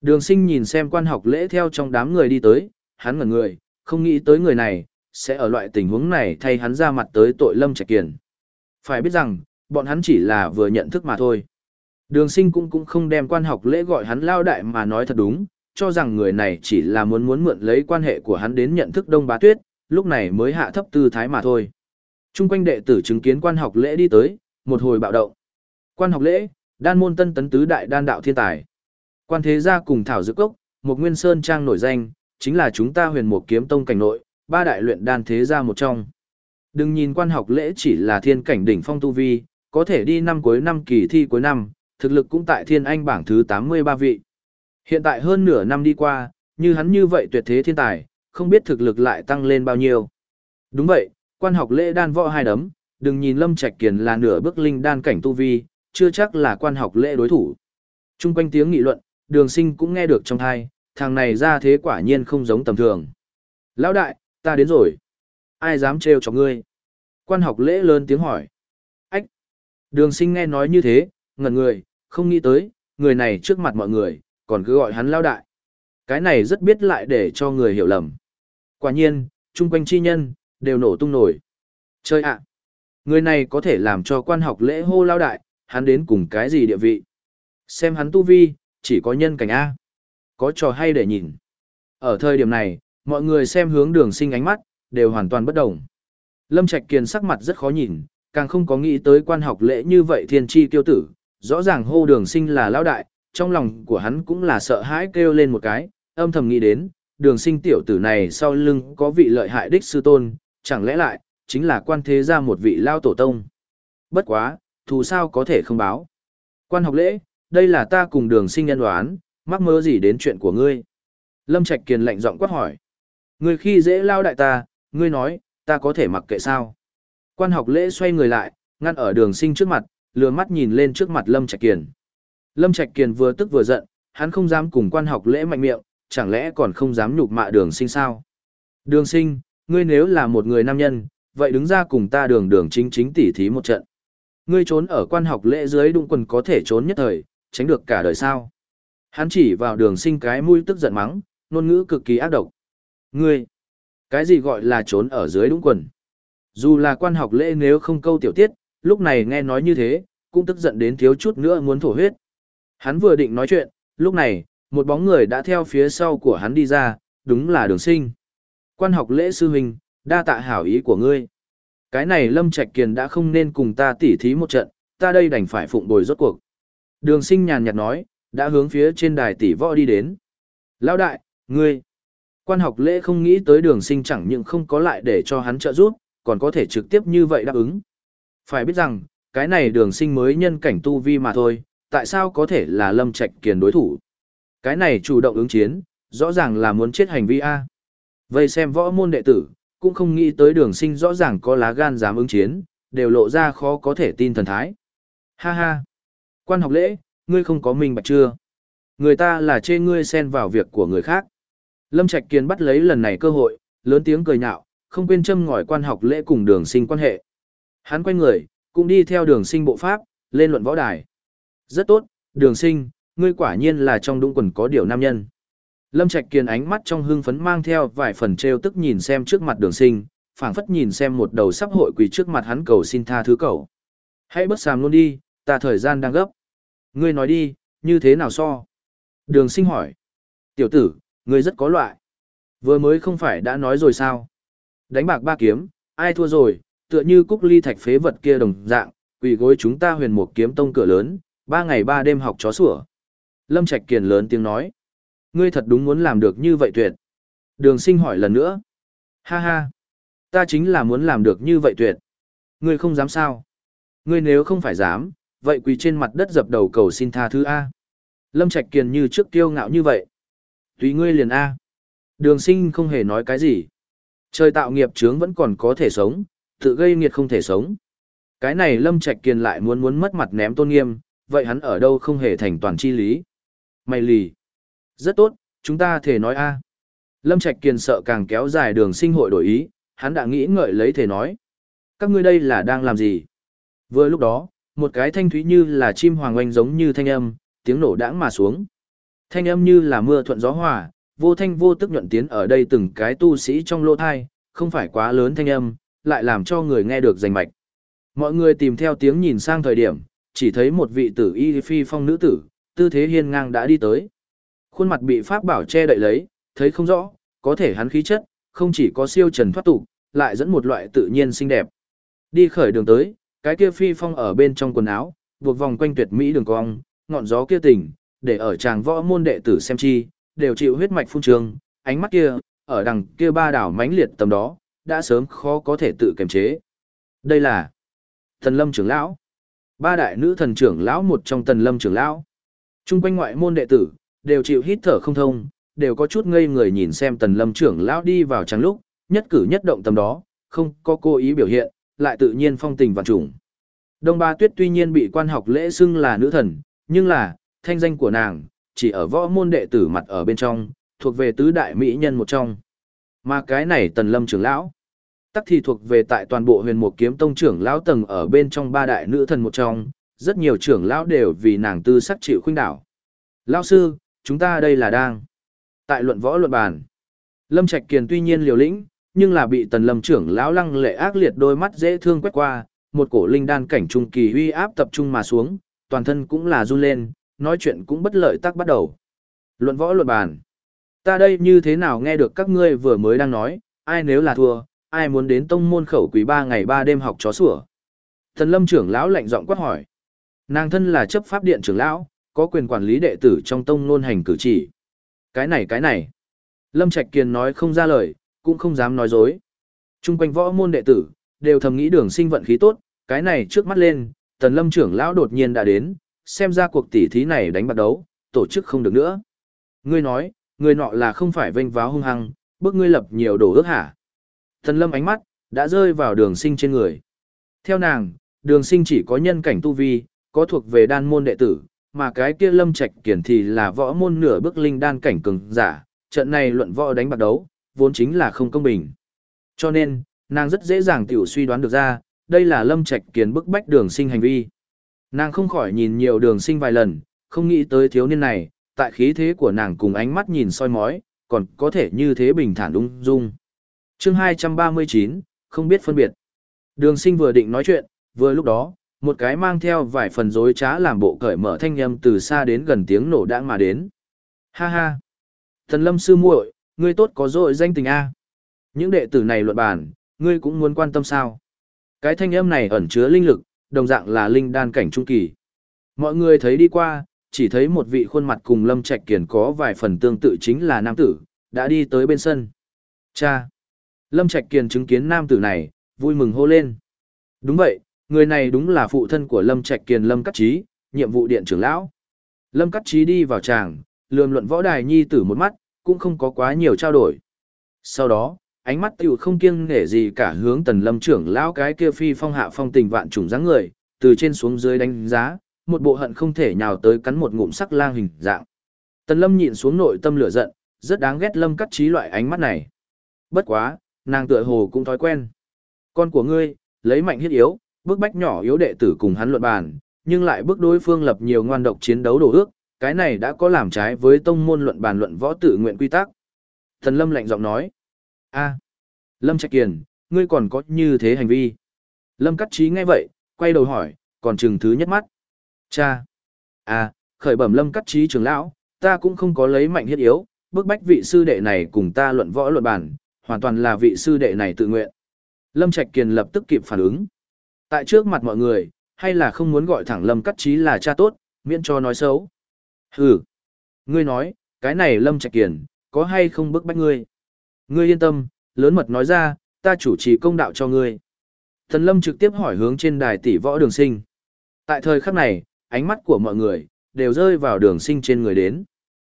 Đường sinh nhìn xem quan học lễ theo trong đám người đi tới, hắn ngẩn người, không nghĩ tới người này, sẽ ở loại tình huống này thay hắn ra mặt tới tội Lâm Trạch Kiền. Phải biết rằng, bọn hắn chỉ là vừa nhận thức mà thôi. Đường sinh cũng cũng không đem quan học lễ gọi hắn lao đại mà nói thật đúng, cho rằng người này chỉ là muốn muốn mượn lấy quan hệ của hắn đến nhận thức đông bá tuyết, lúc này mới hạ thấp tư thái mà thôi. Trung quanh đệ tử chứng kiến quan học lễ đi tới, một hồi bạo động. Quan học lễ, đan môn tân tấn tứ đại đan đạo thiên tài. Quan thế gia cùng thảo dược cốc, một nguyên sơn trang nổi danh, chính là chúng ta huyền một kiếm tông cảnh nội, ba đại luyện đan thế gia một trong. Đừng nhìn quan học lễ chỉ là thiên cảnh đỉnh phong tu vi, có thể đi năm cuối năm kỳ thi cuối năm, thực lực cũng tại thiên anh bảng thứ 83 vị. Hiện tại hơn nửa năm đi qua, như hắn như vậy tuyệt thế thiên tài, không biết thực lực lại tăng lên bao nhiêu. Đúng vậy, quan học lễ đan võ hai đấm, đừng nhìn Lâm Trạch Kiền là nửa bước linh đan cảnh tu vi, chưa chắc là quan học lễ đối thủ. Trung quanh tiếng nghị luận, đường sinh cũng nghe được trong thai, thằng này ra thế quả nhiên không giống tầm thường. Lão đại, ta đến rồi. Ai dám trêu cho ngươi? Quan học lễ lớn tiếng hỏi. Ách! Đường sinh nghe nói như thế, ngẩn người, không nghĩ tới, người này trước mặt mọi người, còn cứ gọi hắn lao đại. Cái này rất biết lại để cho người hiểu lầm. Quả nhiên, chung quanh chi nhân, đều nổ tung nổi. Chơi ạ! Người này có thể làm cho quan học lễ hô lao đại, hắn đến cùng cái gì địa vị. Xem hắn tu vi, chỉ có nhân cảnh A. Có trò hay để nhìn. Ở thời điểm này, mọi người xem hướng đường sinh ánh mắt, đều hoàn toàn bất đồng. Lâm Trạch Kiền sắc mặt rất khó nhìn, càng không có nghĩ tới quan học lễ như vậy thiên tri tiêu tử, rõ ràng hô đường sinh là lão đại, trong lòng của hắn cũng là sợ hãi kêu lên một cái, âm thầm nghĩ đến, đường sinh tiểu tử này sau lưng có vị lợi hại đích sư tôn, chẳng lẽ lại, chính là quan thế ra một vị lao tổ tông. Bất quá, thù sao có thể không báo. Quan học lễ, đây là ta cùng đường sinh nhân đoán, mắc mơ gì đến chuyện của ngươi. Lâm Trạch Kiền lạnh giọng quát hỏi. Ngươi khi dễ lao đại ta, ngươi nói, ta có thể mặc kệ sao. Quan học lễ xoay người lại, ngăn ở đường sinh trước mặt, lừa mắt nhìn lên trước mặt Lâm Trạch Kiền. Lâm Trạch Kiền vừa tức vừa giận, hắn không dám cùng quan học lễ mạnh miệng, chẳng lẽ còn không dám nhục mạ đường sinh sao? Đường sinh, ngươi nếu là một người nam nhân, vậy đứng ra cùng ta đường đường chính chính tỉ thí một trận. Ngươi trốn ở quan học lễ dưới đụng quần có thể trốn nhất thời, tránh được cả đời sao. Hắn chỉ vào đường sinh cái mũi tức giận mắng, ngôn ngữ cực kỳ ác độc. Ngươi, cái gì gọi là trốn ở dưới đụng quần? Dù là quan học lễ nếu không câu tiểu tiết, lúc này nghe nói như thế, cũng tức giận đến thiếu chút nữa muốn thổ huyết. Hắn vừa định nói chuyện, lúc này, một bóng người đã theo phía sau của hắn đi ra, đúng là đường sinh. Quan học lễ sư huynh, đa tạ hảo ý của ngươi. Cái này Lâm Trạch Kiền đã không nên cùng ta tỉ thí một trận, ta đây đành phải phụng bồi rốt cuộc. Đường sinh nhàn nhạt nói, đã hướng phía trên đài tỷ võ đi đến. Lão đại, ngươi. Quan học lễ không nghĩ tới đường sinh chẳng những không có lại để cho hắn trợ giúp, còn có thể trực tiếp như vậy đáp ứng. Phải biết rằng, cái này đường sinh mới nhân cảnh tu vi mà thôi, tại sao có thể là Lâm Trạch Kiền đối thủ. Cái này chủ động ứng chiến, rõ ràng là muốn chết hành vi A. Vậy xem võ môn đệ tử, cũng không nghĩ tới đường sinh rõ ràng có lá gan dám ứng chiến, đều lộ ra khó có thể tin thần thái. Ha ha! Quan học lễ, ngươi không có minh bạch chưa? Người ta là chê ngươi xen vào việc của người khác. Lâm Trạch Kiên bắt lấy lần này cơ hội, lớn tiếng cười nhạo, không quên châm ngòi quan học lễ cùng đường sinh quan hệ. Hắn quay người, cũng đi theo đường sinh bộ pháp, lên luận võ đài. Rất tốt, đường sinh, ngươi quả nhiên là trong đũng quần có điều nam nhân. Lâm Trạch Kiên ánh mắt trong hưng phấn mang theo vài phần trêu tức nhìn xem trước mặt đường sinh, phảng phất nhìn xem một đầu sắp hội quỳ trước mặt hắn cầu xin tha thứ cầu. Hãy bất sàm luôn đi, ta thời gian đang gấp. Ngươi nói đi, như thế nào so? Đường sinh hỏi. Tiểu tử, ngươi rất có loại. Vừa mới không phải đã nói rồi sao? Đánh bạc ba kiếm, ai thua rồi, tựa như cúc ly thạch phế vật kia đồng dạng, quỳ gối chúng ta huyền một kiếm tông cửa lớn, ba ngày ba đêm học chó sủa. Lâm Trạch Kiền lớn tiếng nói. Ngươi thật đúng muốn làm được như vậy tuyệt. Đường sinh hỏi lần nữa. Ha ha. Ta chính là muốn làm được như vậy tuyệt. Ngươi không dám sao. Ngươi nếu không phải dám, vậy quỳ trên mặt đất dập đầu cầu xin tha thứ A. Lâm Trạch Kiền như trước kiêu ngạo như vậy. Tùy ngươi liền A. Đường sinh không hề nói cái gì. Trời tạo nghiệp chướng vẫn còn có thể sống, tự gây nghiệt không thể sống. Cái này Lâm Trạch Kiền lại muốn muốn mất mặt ném tôn nghiêm, vậy hắn ở đâu không hề thành toàn chi lý. Mày lì. Rất tốt, chúng ta thể nói a. Lâm Trạch Kiền sợ càng kéo dài đường sinh hội đổi ý, hắn đã nghĩ ngợi lấy thể nói. Các ngươi đây là đang làm gì? Vừa lúc đó, một cái thanh thúy như là chim hoàng oanh giống như thanh âm, tiếng nổ đãng mà xuống. Thanh âm như là mưa thuận gió hòa, vô thanh vô tức nhuận tiến ở đây từng cái tu sĩ trong lỗ thai, không phải quá lớn thanh âm, lại làm cho người nghe được rành mạch. Mọi người tìm theo tiếng nhìn sang thời điểm, chỉ thấy một vị tử y phi phong nữ tử, tư thế hiên ngang đã đi tới. Khuôn mặt bị pháp bảo che đậy lấy, thấy không rõ, có thể hắn khí chất, không chỉ có siêu trần thoát tục, lại dẫn một loại tự nhiên xinh đẹp. Đi khởi đường tới, cái kia phi phong ở bên trong quần áo, buộc vòng quanh tuyệt mỹ đường cong, ngọn gió kia tỉnh, để ở chàng võ môn đệ tử xem chi, đều chịu huyết mạch phun trường, ánh mắt kia, ở đằng kia ba đảo mãnh liệt tầm đó, đã sớm khó có thể tự kiềm chế. Đây là Thần Lâm trưởng lão. Ba đại nữ thần trưởng lão một trong thần Lâm trưởng lão. Trung quanh ngoại môn đệ tử đều chịu hít thở không thông, đều có chút ngây người nhìn xem Tần Lâm trưởng lão đi vào trắng lúc, nhất cử nhất động tầm đó, không có cố ý biểu hiện, lại tự nhiên phong tình vạn trùng. Đông Ba Tuyết tuy nhiên bị quan học lễ xưng là nữ thần, nhưng là, thanh danh của nàng, chỉ ở võ môn đệ tử mặt ở bên trong, thuộc về tứ đại mỹ nhân một trong. Mà cái này Tần Lâm trưởng lão, tắc thì thuộc về tại toàn bộ huyền mục kiếm tông trưởng lão tầng ở bên trong ba đại nữ thần một trong, rất nhiều trưởng lão đều vì nàng tư sắc chịu khuynh đảo. Lão sư, chúng ta đây là đang tại luận võ luận bàn. Lâm Trạch Kiền tuy nhiên liều lĩnh, nhưng là bị Tần Lâm trưởng lão lăng lệ ác liệt đôi mắt dễ thương quét qua, một cổ linh đan cảnh trung kỳ uy áp tập trung mà xuống, toàn thân cũng là run lên, nói chuyện cũng bất lợi tác bắt đầu. Luận võ luận bàn. Ta đây như thế nào nghe được các ngươi vừa mới đang nói, ai nếu là thua, ai muốn đến tông môn khẩu quý ba ngày ba đêm học chó sủa. Thần lâm trưởng lão lạnh giọng quát hỏi. Nàng thân là chấp pháp điện trưởng lão, có quyền quản lý đệ tử trong tông nôn hành cử chỉ. Cái này cái này. Lâm Trạch Kiền nói không ra lời, cũng không dám nói dối. Trung quanh võ môn đệ tử, đều thầm nghĩ đường sinh vận khí tốt, cái này trước mắt lên, tần lâm trưởng lão đột nhiên đã đến, xem ra cuộc tỉ thí này đánh bạc đấu, tổ chức không được nữa. Ngươi nói, người nọ là không phải vênh váo hung hăng, bước ngươi lập nhiều đồ ước hả? Thần lâm ánh mắt, đã rơi vào đường sinh trên người. Theo nàng, đường sinh chỉ có nhân cảnh tu vi, có thuộc về đan môn đệ tử, mà cái kia lâm trạch kiển thì là võ môn nửa bước linh đan cảnh cường giả, trận này luận võ đánh bạc đấu, vốn chính là không công bình. Cho nên, nàng rất dễ dàng tiểu suy đoán được ra, đây là lâm trạch kiển bức bách đường sinh hành vi. Nàng không khỏi nhìn nhiều đường sinh vài lần, không nghĩ tới thiếu niên này, tại khí thế của nàng cùng ánh mắt nhìn soi mói, còn có thể như thế bình thản ung dung chương 239, không biết phân biệt. Đường sinh vừa định nói chuyện, vừa lúc đó, một cái mang theo vài phần dối trá làm bộ cởi mở thanh âm từ xa đến gần tiếng nổ đãng mà đến. Ha ha! Thần lâm sư muội, ngươi tốt có dội danh tình A. Những đệ tử này luận bản, ngươi cũng muốn quan tâm sao? Cái thanh âm này ẩn chứa linh lực, đồng dạng là linh đan cảnh trung kỳ. Mọi người thấy đi qua, chỉ thấy một vị khuôn mặt cùng Lâm Trạch Kiền có vài phần tương tự chính là nam tử, đã đi tới bên sân. Cha! Lâm Trạch Kiền chứng kiến nam tử này, vui mừng hô lên. Đúng vậy, người này đúng là phụ thân của Lâm Trạch Kiền Lâm Cát Trí, nhiệm vụ điện trưởng lão. Lâm Cát Trí đi vào tràng, lườm luận võ đài nhi tử một mắt, cũng không có quá nhiều trao đổi. Sau đó, ánh mắt tiểu không kiêng nể gì cả hướng tần lâm trưởng lão cái kia phi phong hạ phong tình vạn trùng dáng người, từ trên xuống dưới đánh giá, một bộ hận không thể nhào tới cắn một ngụm sắc lang hình dạng. Tần lâm nhịn xuống nội tâm lửa giận, rất đáng ghét lâm cắt trí loại ánh mắt này. Bất quá, nàng tựa hồ cũng thói quen. Con của ngươi, lấy mạnh hiết yếu, bước bách nhỏ yếu đệ tử cùng hắn luận bàn, nhưng lại bước đối phương lập nhiều ngoan độc chiến đấu đổ ước, cái này đã có làm trái với tông môn luận bàn luận võ tự nguyện quy tắc. Thần Lâm lạnh giọng nói, a Lâm Trạch Kiền, ngươi còn có như thế hành vi. Lâm Cắt Trí nghe vậy, quay đầu hỏi, còn chừng thứ nhất mắt. Cha. À, khởi bẩm Lâm Cắt Trí trưởng lão, ta cũng không có lấy mạnh hiết yếu, bức bách vị sư đệ này cùng ta luận võ luận bản, hoàn toàn là vị sư đệ này tự nguyện. Lâm Trạch Kiền lập tức kịp phản ứng. Tại trước mặt mọi người, hay là không muốn gọi thẳng Lâm Cắt Trí là cha tốt, miễn cho nói xấu. Hừ. Ngươi nói, cái này Lâm Trạch Kiền, có hay không bức bách ngươi? Ngươi yên tâm, lớn mật nói ra, ta chủ trì công đạo cho ngươi. Thần Lâm trực tiếp hỏi hướng trên đài tỷ võ đường sinh. Tại thời khắc này, ánh mắt của mọi người, đều rơi vào đường sinh trên người đến.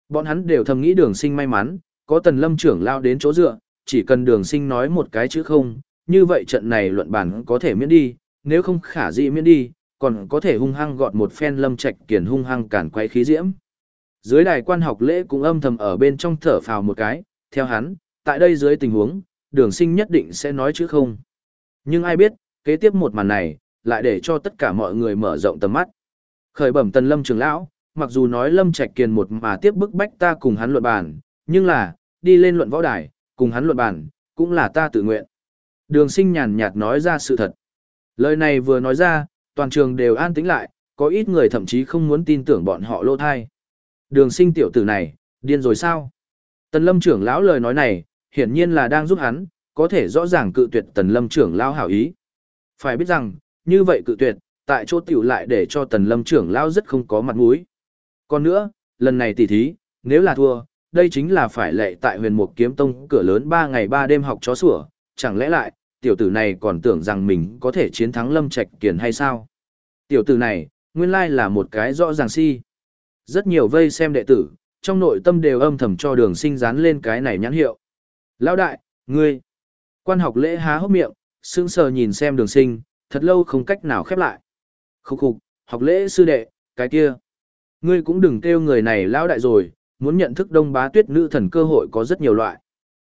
Bọn hắn đều thầm nghĩ đường sinh may mắn, có tần lâm trưởng lao đến chỗ dựa, chỉ cần đường sinh nói một cái chữ không, như vậy trận này luận bản có thể miễn đi, nếu không khả dị miễn đi, còn có thể hung hăng gọt một phen lâm trạch kiền hung hăng cản quay khí diễm. Dưới đài quan học lễ cũng âm thầm ở bên trong thở phào một cái, theo hắn, tại đây dưới tình huống, đường sinh nhất định sẽ nói chữ không. Nhưng ai biết, kế tiếp một màn này, lại để cho tất cả mọi người mở rộng tầm mắt. Khởi bẩm tần lâm trường lão, mặc dù nói lâm trạch kiền một mà tiếp bức bách ta cùng hắn luận bàn, nhưng là, đi lên luận võ đài, cùng hắn luận bàn, cũng là ta tự nguyện. Đường sinh nhàn nhạt nói ra sự thật. Lời này vừa nói ra, toàn trường đều an tĩnh lại, có ít người thậm chí không muốn tin tưởng bọn họ lô thai. Đường sinh tiểu tử này, điên rồi sao? Tần lâm trưởng lão lời nói này, hiển nhiên là đang giúp hắn, có thể rõ ràng cự tuyệt tần lâm trưởng lão hảo ý. Phải biết rằng, như vậy cự tuyệt, tại chỗ tiểu lại để cho tần lâm trưởng lão rất không có mặt mũi. Còn nữa, lần này tỉ thí, nếu là thua, đây chính là phải lệ tại huyền mục kiếm tông cửa lớn ba ngày ba đêm học chó sủa, chẳng lẽ lại, tiểu tử này còn tưởng rằng mình có thể chiến thắng lâm trạch kiền hay sao? Tiểu tử này, nguyên lai là một cái rõ ràng si. Rất nhiều vây xem đệ tử, trong nội tâm đều âm thầm cho đường sinh dán lên cái này nhãn hiệu. Lão đại, ngươi, quan học lễ há hốc miệng, sững sờ nhìn xem đường sinh, thật lâu không cách nào khép lại. Khúc khục, học lễ sư đệ, cái kia. Ngươi cũng đừng kêu người này lão đại rồi, muốn nhận thức đông bá tuyết nữ thần cơ hội có rất nhiều loại.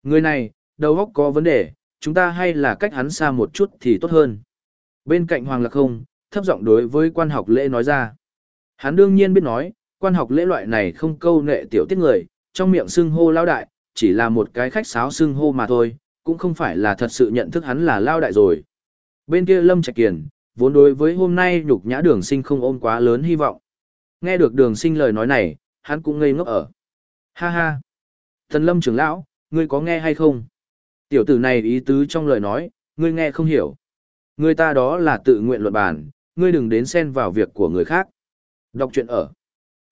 Người này, đầu óc có vấn đề, chúng ta hay là cách hắn xa một chút thì tốt hơn. Bên cạnh Hoàng Lạc không, thấp giọng đối với quan học lễ nói ra. Hắn đương nhiên biết nói, quan học lễ loại này không câu nệ tiểu tiết người, trong miệng xưng hô lao đại, chỉ là một cái khách sáo xưng hô mà thôi, cũng không phải là thật sự nhận thức hắn là lao đại rồi. Bên kia Lâm Trạch Kiền, vốn đối với hôm nay nhục nhã đường sinh không ôm quá lớn hy vọng. Nghe được đường sinh lời nói này, hắn cũng ngây ngốc ở. Ha ha! Thần Lâm trưởng lão, ngươi có nghe hay không? Tiểu tử này ý tứ trong lời nói, ngươi nghe không hiểu. Người ta đó là tự nguyện luận bản, ngươi đừng đến xen vào việc của người khác. Đọc chuyện ở.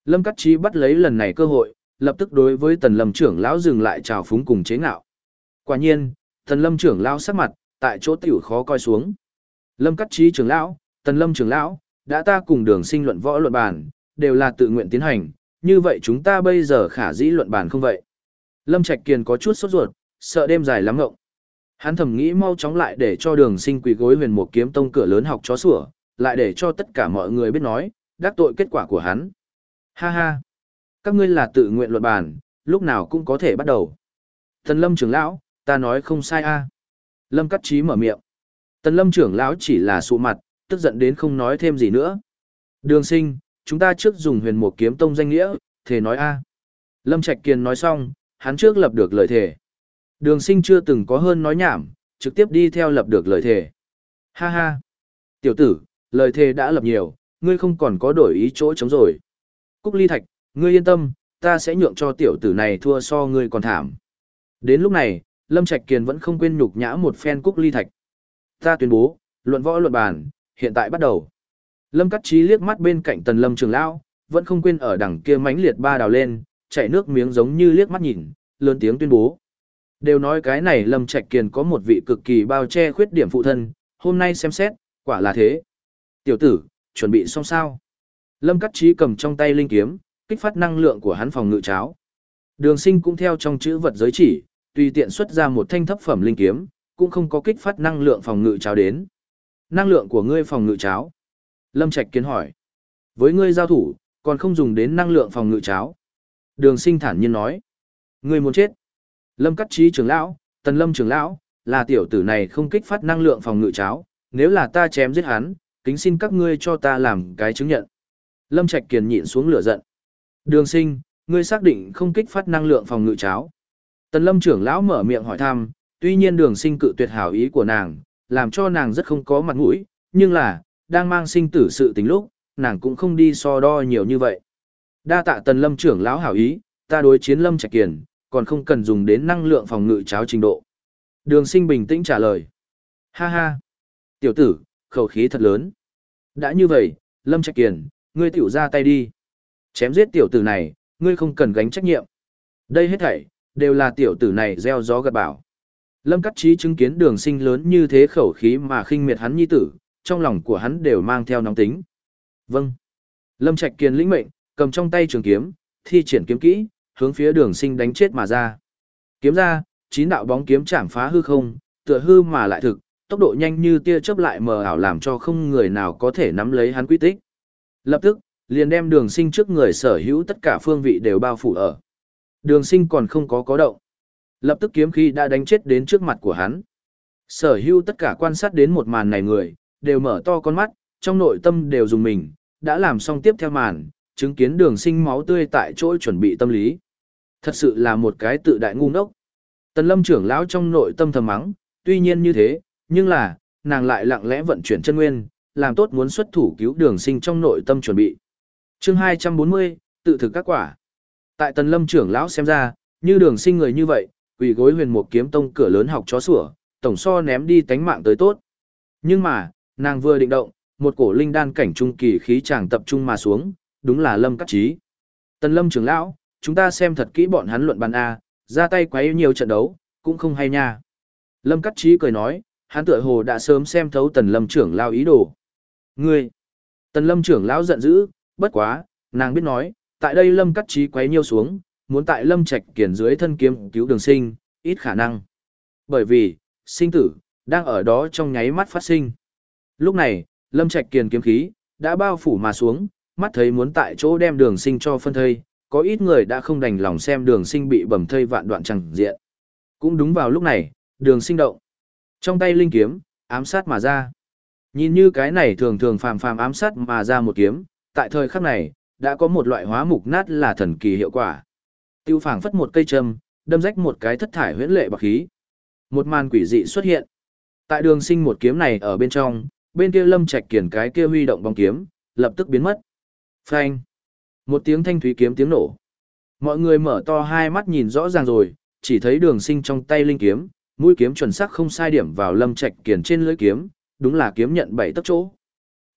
Lâm Cát Trí bắt lấy lần này cơ hội, lập tức đối với Tần Lâm trưởng lão dừng lại chào phúng cùng chế ngạo. Quả nhiên, Tần Lâm trưởng lão sắc mặt, tại chỗ tiểu khó coi xuống. Lâm Cát Trí trưởng lão, Tần Lâm trưởng lão, đã ta cùng đường sinh luận võ luận bàn, đều là tự nguyện tiến hành, như vậy chúng ta bây giờ khả dĩ luận bàn không vậy? Lâm Trạch Kiền có chút sốt ruột, sợ đêm dài lắm ngộng. Hắn thầm nghĩ mau chóng lại để cho đường sinh quỳ gối huyền một kiếm tông cửa lớn học chó sủa, lại để cho tất cả mọi người biết nói, đắc tội kết quả của hắn. Ha ha! Các ngươi là tự nguyện luận bàn, lúc nào cũng có thể bắt đầu. Tần lâm trưởng lão, ta nói không sai a Lâm cắt trí mở miệng. Tần lâm trưởng lão chỉ là sụ mặt, tức giận đến không nói thêm gì nữa. Đường sinh, chúng ta trước dùng huyền mục kiếm tông danh nghĩa, thể nói a Lâm Trạch Kiền nói xong, hắn trước lập được lời thề. Đường sinh chưa từng có hơn nói nhảm, trực tiếp đi theo lập được lời thề. Ha ha! Tiểu tử, lời thề đã lập nhiều, ngươi không còn có đổi ý chỗ chống rồi. Cúc ly thạch, ngươi yên tâm, ta sẽ nhượng cho tiểu tử này thua so ngươi còn thảm. Đến lúc này, Lâm Trạch Kiền vẫn không quên nhục nhã một phen cúc ly thạch. Ta tuyên bố, luận võ luận bàn, hiện tại bắt đầu. Lâm Cắt Trí liếc mắt bên cạnh Tần Lâm Trường Lão, vẫn không quên ở đằng kia mãnh liệt ba đào lên, chảy nước miếng giống như liếc mắt nhìn, lớn tiếng tuyên bố. Đều nói cái này Lâm Trạch Kiền có một vị cực kỳ bao che khuyết điểm phụ thân, hôm nay xem xét, quả là thế. Tiểu tử, chuẩn bị xong sao? Lâm Cắt Trí cầm trong tay linh kiếm, kích phát năng lượng của hắn phòng ngự cháo. Đường sinh cũng theo trong chữ vật giới chỉ, tùy tiện xuất ra một thanh thấp phẩm linh kiếm, cũng không có kích phát năng lượng phòng ngự cháo đến. Năng lượng của ngươi phòng ngự cháo. Lâm Trạch kiến hỏi. Với ngươi giao thủ, còn không dùng đến năng lượng phòng ngự cháo. Đường sinh thản nhiên nói. Ngươi muốn chết. Lâm Cắt Trí trưởng lão, Tần Lâm trưởng lão, là tiểu tử này không kích phát năng lượng phòng ngự cháo, nếu là ta chém giết hắn, kính xin các ngươi cho ta làm cái chứng nhận. Lâm Trạch Kiền nhịn xuống lửa giận. Đường sinh, ngươi xác định không kích phát năng lượng phòng ngự cháo. Tần Lâm trưởng lão mở miệng hỏi thăm, tuy nhiên đường sinh cự tuyệt hảo ý của nàng, làm cho nàng rất không có mặt mũi, nhưng là, đang mang sinh tử sự tính lúc, nàng cũng không đi so đo nhiều như vậy. Đa tạ Tần Lâm trưởng lão hảo ý, ta đối chiến Lâm Trạch Kiền, còn không cần dùng đến năng lượng phòng ngự cháo trình độ. Đường sinh bình tĩnh trả lời. Ha ha. Tiểu tử, khẩu khí thật lớn. Đã như vậy, Lâm Trạch Kiền, ngươi tiểu ra tay đi. Chém giết tiểu tử này, ngươi không cần gánh trách nhiệm. Đây hết thảy, đều là tiểu tử này gieo gió gật bảo. Lâm cắt Trí chứng kiến đường sinh lớn như thế khẩu khí mà khinh miệt hắn nhi tử, trong lòng của hắn đều mang theo nóng tính. Vâng. Lâm Trạch kiên lĩnh mệnh, cầm trong tay trường kiếm, thi triển kiếm kỹ, hướng phía đường sinh đánh chết mà ra. Kiếm ra, chín đạo bóng kiếm chạm phá hư không, tựa hư mà lại thực, tốc độ nhanh như tia chớp lại mờ ảo làm cho không người nào có thể nắm lấy hắn quy tích. Lập tức, liền đem đường sinh trước người sở hữu tất cả phương vị đều bao phủ ở. Đường sinh còn không có có động. Lập tức kiếm khí đã đánh chết đến trước mặt của hắn. Sở hữu tất cả quan sát đến một màn này người, đều mở to con mắt, trong nội tâm đều dùng mình, đã làm xong tiếp theo màn, chứng kiến đường sinh máu tươi tại chỗ chuẩn bị tâm lý. Thật sự là một cái tự đại ngu ngốc. Tần lâm trưởng lão trong nội tâm thầm mắng, tuy nhiên như thế, nhưng là, nàng lại lặng lẽ vận chuyển chân nguyên, làm tốt muốn xuất thủ cứu đường sinh trong nội tâm chuẩn bị. chương 240, tự thực các quả. Tại tần lâm trưởng lão xem ra, như đường sinh người như vậy, quỷ gối huyền một kiếm tông cửa lớn học chó sủa, tổng so ném đi tánh mạng tới tốt. Nhưng mà, nàng vừa định động, một cổ linh đan cảnh trung kỳ khí chàng tập trung mà xuống, đúng là lâm Cát trí. Tần lâm trưởng lão, chúng ta xem thật kỹ bọn hắn luận bàn A, ra tay quấy nhiều trận đấu, cũng không hay nha. Lâm Cát trí cười nói, hắn tựa hồ đã sớm xem thấu tần lâm trưởng lão ý đồ. Ngươi! Tần lâm trưởng lão giận dữ, bất quá, nàng biết nói, tại đây lâm Cát trí quấy nhiều xuống, muốn tại lâm trạch kiển dưới thân kiếm cứu đường sinh, ít khả năng. Bởi vì, sinh tử, đang ở đó trong nháy mắt phát sinh. Lúc này, lâm trạch kiền kiếm khí, đã bao phủ mà xuống, mắt thấy muốn tại chỗ đem đường sinh cho phân thây, có ít người đã không đành lòng xem đường sinh bị bầm thây vạn đoạn chẳng diện. Cũng đúng vào lúc này, đường sinh động. Trong tay linh kiếm, ám sát mà ra. Nhìn như cái này thường thường phàm phàm ám sát mà ra một kiếm, tại thời khắc này, đã có một loại hóa mục nát là thần kỳ hiệu quả. Tiêu phảng phất một cây châm, đâm rách một cái thất thải huyễn lệ bạc khí. Một màn quỷ dị xuất hiện. Tại đường sinh một kiếm này ở bên trong, bên kia lâm trạch kiển cái kia huy động bóng kiếm, lập tức biến mất. Phanh. Một tiếng thanh thúy kiếm tiếng nổ. Mọi người mở to hai mắt nhìn rõ ràng rồi, chỉ thấy đường sinh trong tay linh kiếm, mũi kiếm chuẩn xác không sai điểm vào lâm trạch kiển trên lưỡi kiếm, đúng là kiếm nhận bảy tấc chỗ.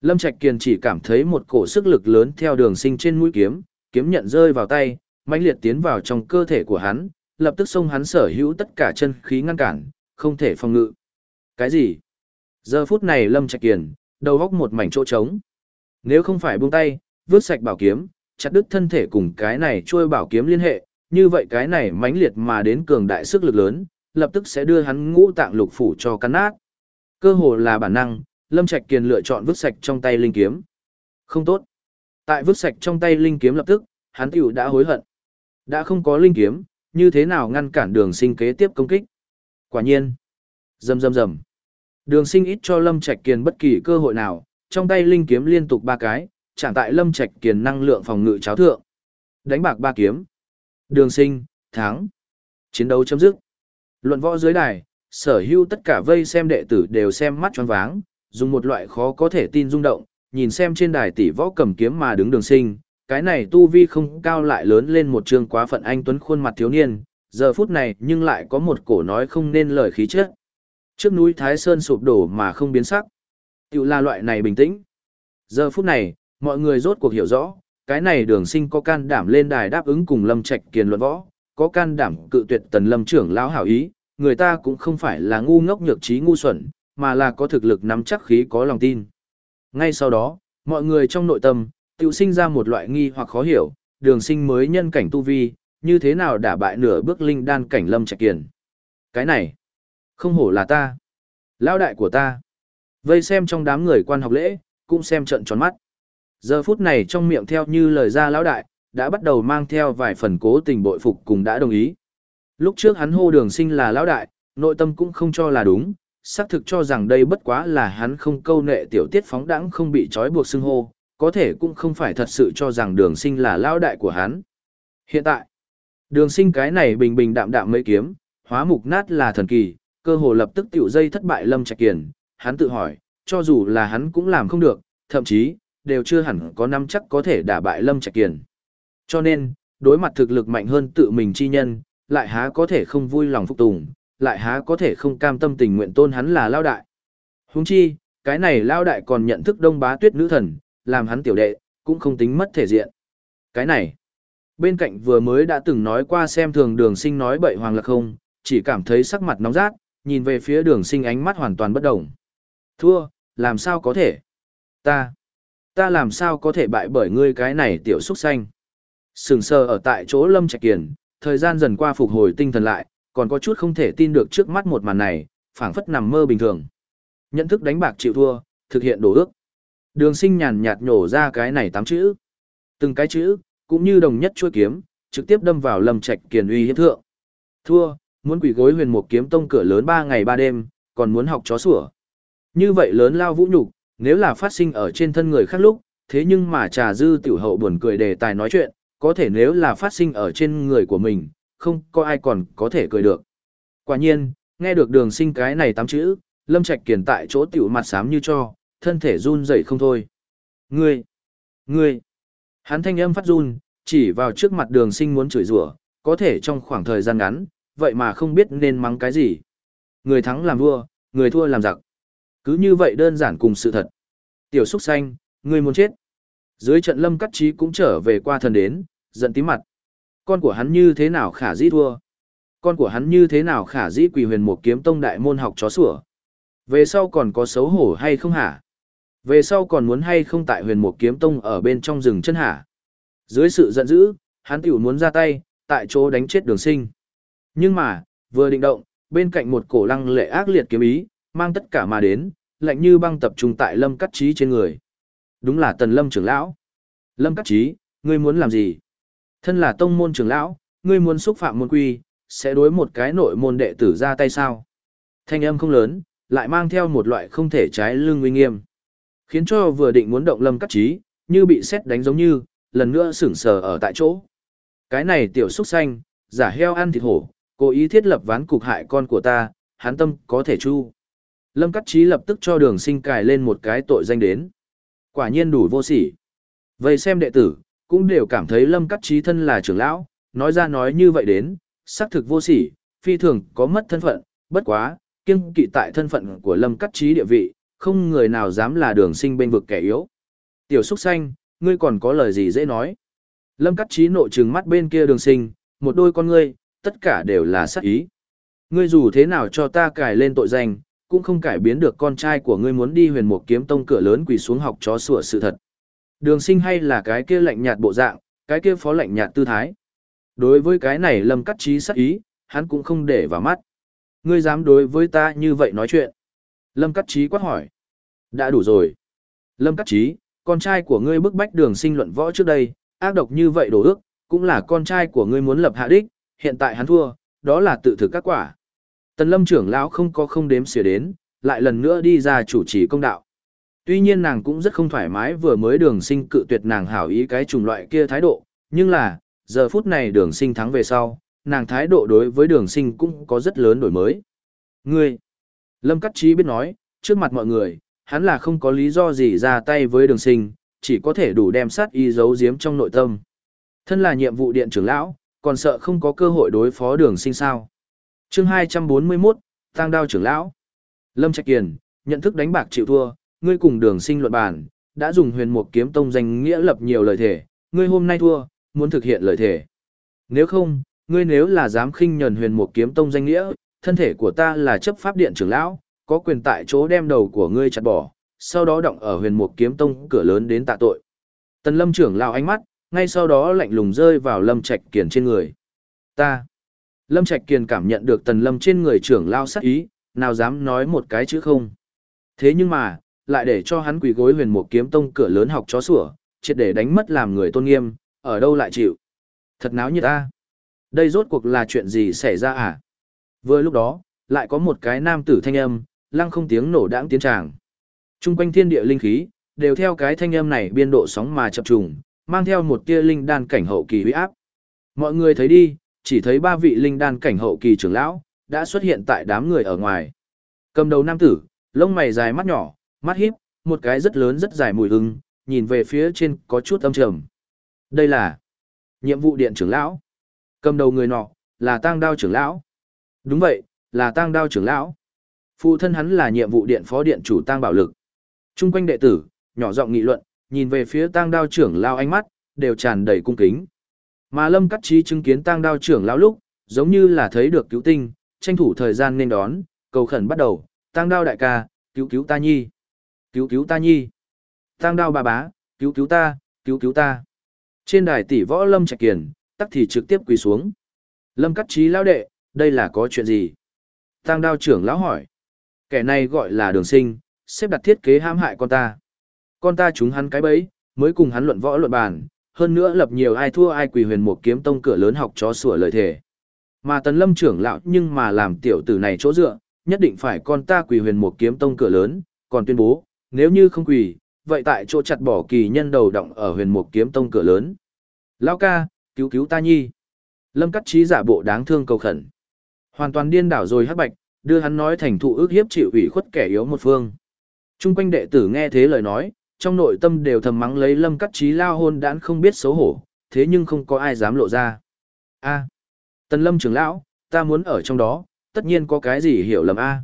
Lâm Trạch Kiền chỉ cảm thấy một cổ sức lực lớn theo đường sinh trên mũi kiếm, kiếm nhận rơi vào tay, mãnh liệt tiến vào trong cơ thể của hắn, lập tức xông hắn sở hữu tất cả chân khí ngăn cản, không thể phòng ngự. Cái gì? Giờ phút này Lâm Trạch Kiền, đầu góc một mảnh chỗ trống. Nếu không phải buông tay, vứt sạch bảo kiếm, chặt đứt thân thể cùng cái này trôi bảo kiếm liên hệ, như vậy cái này mãnh liệt mà đến cường đại sức lực lớn, lập tức sẽ đưa hắn ngũ tạng lục phủ cho cắn nát. Cơ hồ là bản năng, Lâm Trạch Kiền lựa chọn vứt sạch trong tay linh kiếm. Không tốt. Tại vứt sạch trong tay linh kiếm lập tức, hắn tiểu đã hối hận. Đã không có linh kiếm, như thế nào ngăn cản đường sinh kế tiếp công kích? Quả nhiên. Rầm rầm rầm. Đường sinh ít cho Lâm Trạch Kiền bất kỳ cơ hội nào, trong tay linh kiếm liên tục ba cái, chẳng tại Lâm Trạch Kiền năng lượng phòng ngự cháo thượng. Đánh bạc ba kiếm. Đường sinh, thắng. Chiến đấu chấm dứt. Luận võ dưới đài, sở hữu tất cả vây xem đệ tử đều xem mắt tròn váng, dùng một loại khó có thể tin rung động, nhìn xem trên đài tỷ võ cầm kiếm mà đứng đường sinh, cái này tu vi không cao lại lớn lên một trường quá phận anh tuấn khuôn mặt thiếu niên, giờ phút này nhưng lại có một cổ nói không nên lời khí chất. Trước núi Thái Sơn sụp đổ mà không biến sắc. Tiểu là loại này bình tĩnh. Giờ phút này, mọi người rốt cuộc hiểu rõ, cái này đường sinh có can đảm lên đài đáp ứng cùng Lâm Trạch kiền luận võ, có can đảm cự tuyệt tần lâm trưởng lão hảo ý, người ta cũng không phải là ngu ngốc nhược trí ngu xuẩn, mà là có thực lực nắm chắc khí có lòng tin. Ngay sau đó, mọi người trong nội tâm, tự sinh ra một loại nghi hoặc khó hiểu, đường sinh mới nhân cảnh tu vi, như thế nào đả bại nửa bước linh đan cảnh lâm trạch kiền. Cái này, không hổ là ta. Lão đại của ta. Vây xem trong đám người quan học lễ, cũng xem trận tròn mắt. Giờ phút này trong miệng theo như lời ra lão đại, đã bắt đầu mang theo vài phần cố tình bội phục cùng đã đồng ý. Lúc trước hắn hô đường sinh là lão đại, nội tâm cũng không cho là đúng, xác thực cho rằng đây bất quá là hắn không câu nệ tiểu tiết phóng đãng không bị trói buộc xưng hô, có thể cũng không phải thật sự cho rằng đường sinh là lão đại của hắn. Hiện tại, đường sinh cái này bình bình đạm đạm mấy kiếm, hóa mục nát là thần kỳ, cơ hồ lập tức tiểu dây thất bại lâm trạch kiền, hắn tự hỏi, cho dù là hắn cũng làm không được, thậm chí, đều chưa hẳn có năm chắc có thể đả bại lâm trạch kiền. Cho nên, đối mặt thực lực mạnh hơn tự mình chi nhân, lại há có thể không vui lòng phục tùng, lại há có thể không cam tâm tình nguyện tôn hắn là lao đại. Huống chi, cái này lao đại còn nhận thức đông bá tuyết nữ thần, làm hắn tiểu đệ, cũng không tính mất thể diện. Cái này, bên cạnh vừa mới đã từng nói qua xem thường đường sinh nói bậy hoàng lạc không, chỉ cảm thấy sắc mặt nóng rát, nhìn về phía đường sinh ánh mắt hoàn toàn bất động. Thua, làm sao có thể? Ta, ta làm sao có thể bại bởi ngươi cái này tiểu xuất xanh? Sừng sờ ở tại chỗ lâm trạch kiền, thời gian dần qua phục hồi tinh thần lại, còn có chút không thể tin được trước mắt một màn này, phảng phất nằm mơ bình thường. Nhận thức đánh bạc chịu thua, thực hiện đổ ước. Đường sinh nhàn nhạt nhổ ra cái này tám chữ. Từng cái chữ, cũng như đồng nhất chuôi kiếm, trực tiếp đâm vào lâm trạch kiền uy hiếp thượng. Thua, muốn quỷ gối huyền một kiếm tông cửa lớn ba ngày ba đêm, còn muốn học chó sủa. Như vậy lớn lao vũ nhục, nếu là phát sinh ở trên thân người khác lúc, thế nhưng mà trà dư tiểu hậu buồn cười đề tài nói chuyện, có thể nếu là phát sinh ở trên người của mình, không có ai còn có thể cười được. Quả nhiên, nghe được đường sinh cái này tám chữ, lâm trạch kiền tại chỗ tiểu mặt xám như cho, thân thể run dậy không thôi. Ngươi! Ngươi! Hắn thanh âm phát run, chỉ vào trước mặt đường sinh muốn chửi rủa có thể trong khoảng thời gian ngắn, vậy mà không biết nên mắng cái gì. Người thắng làm vua, người thua làm giặc. Cứ như vậy đơn giản cùng sự thật. Tiểu Súc Xanh, người muốn chết. Dưới trận lâm cắt trí cũng trở về qua thần đến, giận tí mặt. Con của hắn như thế nào khả dĩ thua? Con của hắn như thế nào khả dĩ quỳ huyền một kiếm tông đại môn học chó sủa? Về sau còn có xấu hổ hay không hả? Về sau còn muốn hay không tại huyền một kiếm tông ở bên trong rừng chân hả? Dưới sự giận dữ, hắn tiểu muốn ra tay, tại chỗ đánh chết đường sinh. Nhưng mà, vừa định động, bên cạnh một cổ lăng lệ ác liệt kiếm ý, mang tất cả mà đến, lạnh như băng tập trung tại lâm cắt trí trên người. Đúng là tần lâm trưởng lão. Lâm cắt trí, ngươi muốn làm gì? Thân là tông môn trưởng lão, ngươi muốn xúc phạm môn quy, sẽ đối một cái nội môn đệ tử ra tay sao? Thanh âm không lớn, lại mang theo một loại không thể trái lương uy nghiêm. Khiến cho vừa định muốn động lâm cắt trí, như bị xét đánh giống như, lần nữa sững sờ ở tại chỗ. Cái này tiểu xúc xanh, giả heo ăn thịt hổ, cố ý thiết lập ván cục hại con của ta, hắn tâm có thể chu. Lâm Cắt Trí lập tức cho đường sinh cài lên một cái tội danh đến. Quả nhiên đủ vô sỉ. Vậy xem đệ tử, cũng đều cảm thấy Lâm Cắt Trí thân là trưởng lão, nói ra nói như vậy đến, xác thực vô sỉ, phi thường có mất thân phận, bất quá, kiêng kỵ tại thân phận của Lâm Cắt Trí địa vị, không người nào dám là đường sinh bên vực kẻ yếu. Tiểu Súc Xanh, ngươi còn có lời gì dễ nói. Lâm Cắt Trí nộ trừng mắt bên kia đường sinh, một đôi con ngươi, tất cả đều là sát ý. Ngươi dù thế nào cho ta cài lên tội danh, cũng không cải biến được con trai của ngươi muốn đi huyền một kiếm tông cửa lớn quỳ xuống học chó sủa sự thật. Đường sinh hay là cái kia lạnh nhạt bộ dạng, cái kia phó lạnh nhạt tư thái. Đối với cái này lâm cắt trí sát ý, hắn cũng không để vào mắt. Ngươi dám đối với ta như vậy nói chuyện. Lâm cắt trí quát hỏi. Đã đủ rồi. Lâm cắt trí, con trai của ngươi bức bách đường sinh luận võ trước đây, ác độc như vậy đổ ước, cũng là con trai của ngươi muốn lập hạ đích, hiện tại hắn thua, đó là tự thực các quả. Tần lâm trưởng lão không có không đếm xỉa đến, lại lần nữa đi ra chủ trì công đạo. Tuy nhiên nàng cũng rất không thoải mái vừa mới đường sinh cự tuyệt nàng hảo ý cái chủng loại kia thái độ, nhưng là, giờ phút này đường sinh thắng về sau, nàng thái độ đối với đường sinh cũng có rất lớn đổi mới. Ngươi, Lâm Cắt Trí biết nói, trước mặt mọi người, hắn là không có lý do gì ra tay với đường sinh, chỉ có thể đủ đem sát y giấu giếm trong nội tâm. Thân là nhiệm vụ điện trưởng lão, còn sợ không có cơ hội đối phó đường sinh sao chương 241, Tăng Đao trưởng lão. Lâm Trạch Kiền, nhận thức đánh bạc chịu thua, ngươi cùng đường sinh luận bàn, đã dùng huyền mục kiếm tông danh nghĩa lập nhiều lời thể, ngươi hôm nay thua, muốn thực hiện lời thể. Nếu không, ngươi nếu là dám khinh nhần huyền mục kiếm tông danh nghĩa, thân thể của ta là chấp pháp điện trưởng lão, có quyền tại chỗ đem đầu của ngươi chặt bỏ, sau đó động ở huyền mục kiếm tông cửa lớn đến tạ tội. Tần lâm trưởng lão ánh mắt, ngay sau đó lạnh lùng rơi vào lâm trạch kiền trên người. Ta, Lâm Trạch Kiền cảm nhận được Tần Lâm trên người trưởng lao sát ý, nào dám nói một cái chữ không. Thế nhưng mà, lại để cho hắn quỳ gối huyền một kiếm tông cửa lớn học chó sủa, triệt để đánh mất làm người tôn nghiêm, ở đâu lại chịu. Thật náo như ta. Đây rốt cuộc là chuyện gì xảy ra à? Vừa lúc đó, lại có một cái nam tử thanh âm, lăng không tiếng nổ đãng tiến tràng. Trung quanh thiên địa linh khí, đều theo cái thanh âm này biên độ sóng mà chập trùng, mang theo một tia linh đan cảnh hậu kỳ huy áp. Mọi người thấy đi, chỉ thấy ba vị linh đan cảnh hậu kỳ trưởng lão đã xuất hiện tại đám người ở ngoài. Cầm đầu nam tử, lông mày dài mắt nhỏ, mắt híp, một cái rất lớn rất dài mùi hưng, nhìn về phía trên có chút âm trầm. Đây là nhiệm vụ điện trưởng lão. Cầm đầu người nọ là Tang Đao trưởng lão. Đúng vậy, là Tang Đao trưởng lão. Phụ thân hắn là nhiệm vụ điện phó điện chủ Tang Bảo Lực. Trung quanh đệ tử, nhỏ giọng nghị luận, nhìn về phía Tang Đao trưởng lao ánh mắt đều tràn đầy cung kính. Mà Lâm Cắt Trí chứng kiến tang đao trưởng lão lúc, giống như là thấy được cứu tinh, tranh thủ thời gian nên đón, cầu khẩn bắt đầu, tang đao đại ca, cứu cứu ta nhi. Cứu cứu ta nhi. Tang đao bà bá, cứu cứu ta, cứu cứu ta. Trên đài tỷ võ Lâm Trạch Kiền, tắc thì trực tiếp quỳ xuống. Lâm Cắt Trí lão đệ, đây là có chuyện gì? Tang đao trưởng lão hỏi. Kẻ này gọi là đường sinh, xếp đặt thiết kế hãm hại con ta. Con ta chúng hắn cái bẫy, mới cùng hắn luận võ luận bàn, hơn nữa lập nhiều ai thua ai quỳ huyền một kiếm tông cửa lớn học chó sủa lời thề. Mà tần lâm trưởng lão nhưng mà làm tiểu tử này chỗ dựa, nhất định phải con ta quỳ huyền một kiếm tông cửa lớn, còn tuyên bố, nếu như không quỳ, vậy tại chỗ chặt bỏ kỳ nhân đầu động ở huyền một kiếm tông cửa lớn. Lão ca, cứu cứu ta nhi. Lâm cắt trí giả bộ đáng thương cầu khẩn. Hoàn toàn điên đảo rồi hắc bạch, đưa hắn nói thành thụ ước hiếp chịu ủy khuất kẻ yếu một phương. Trung quanh đệ tử nghe thế lời nói, trong nội tâm đều thầm mắng lấy lâm cắt trí lao hôn đãn không biết xấu hổ, thế nhưng không có ai dám lộ ra. A, tần lâm trưởng lão, ta muốn ở trong đó, tất nhiên có cái gì hiểu lầm a.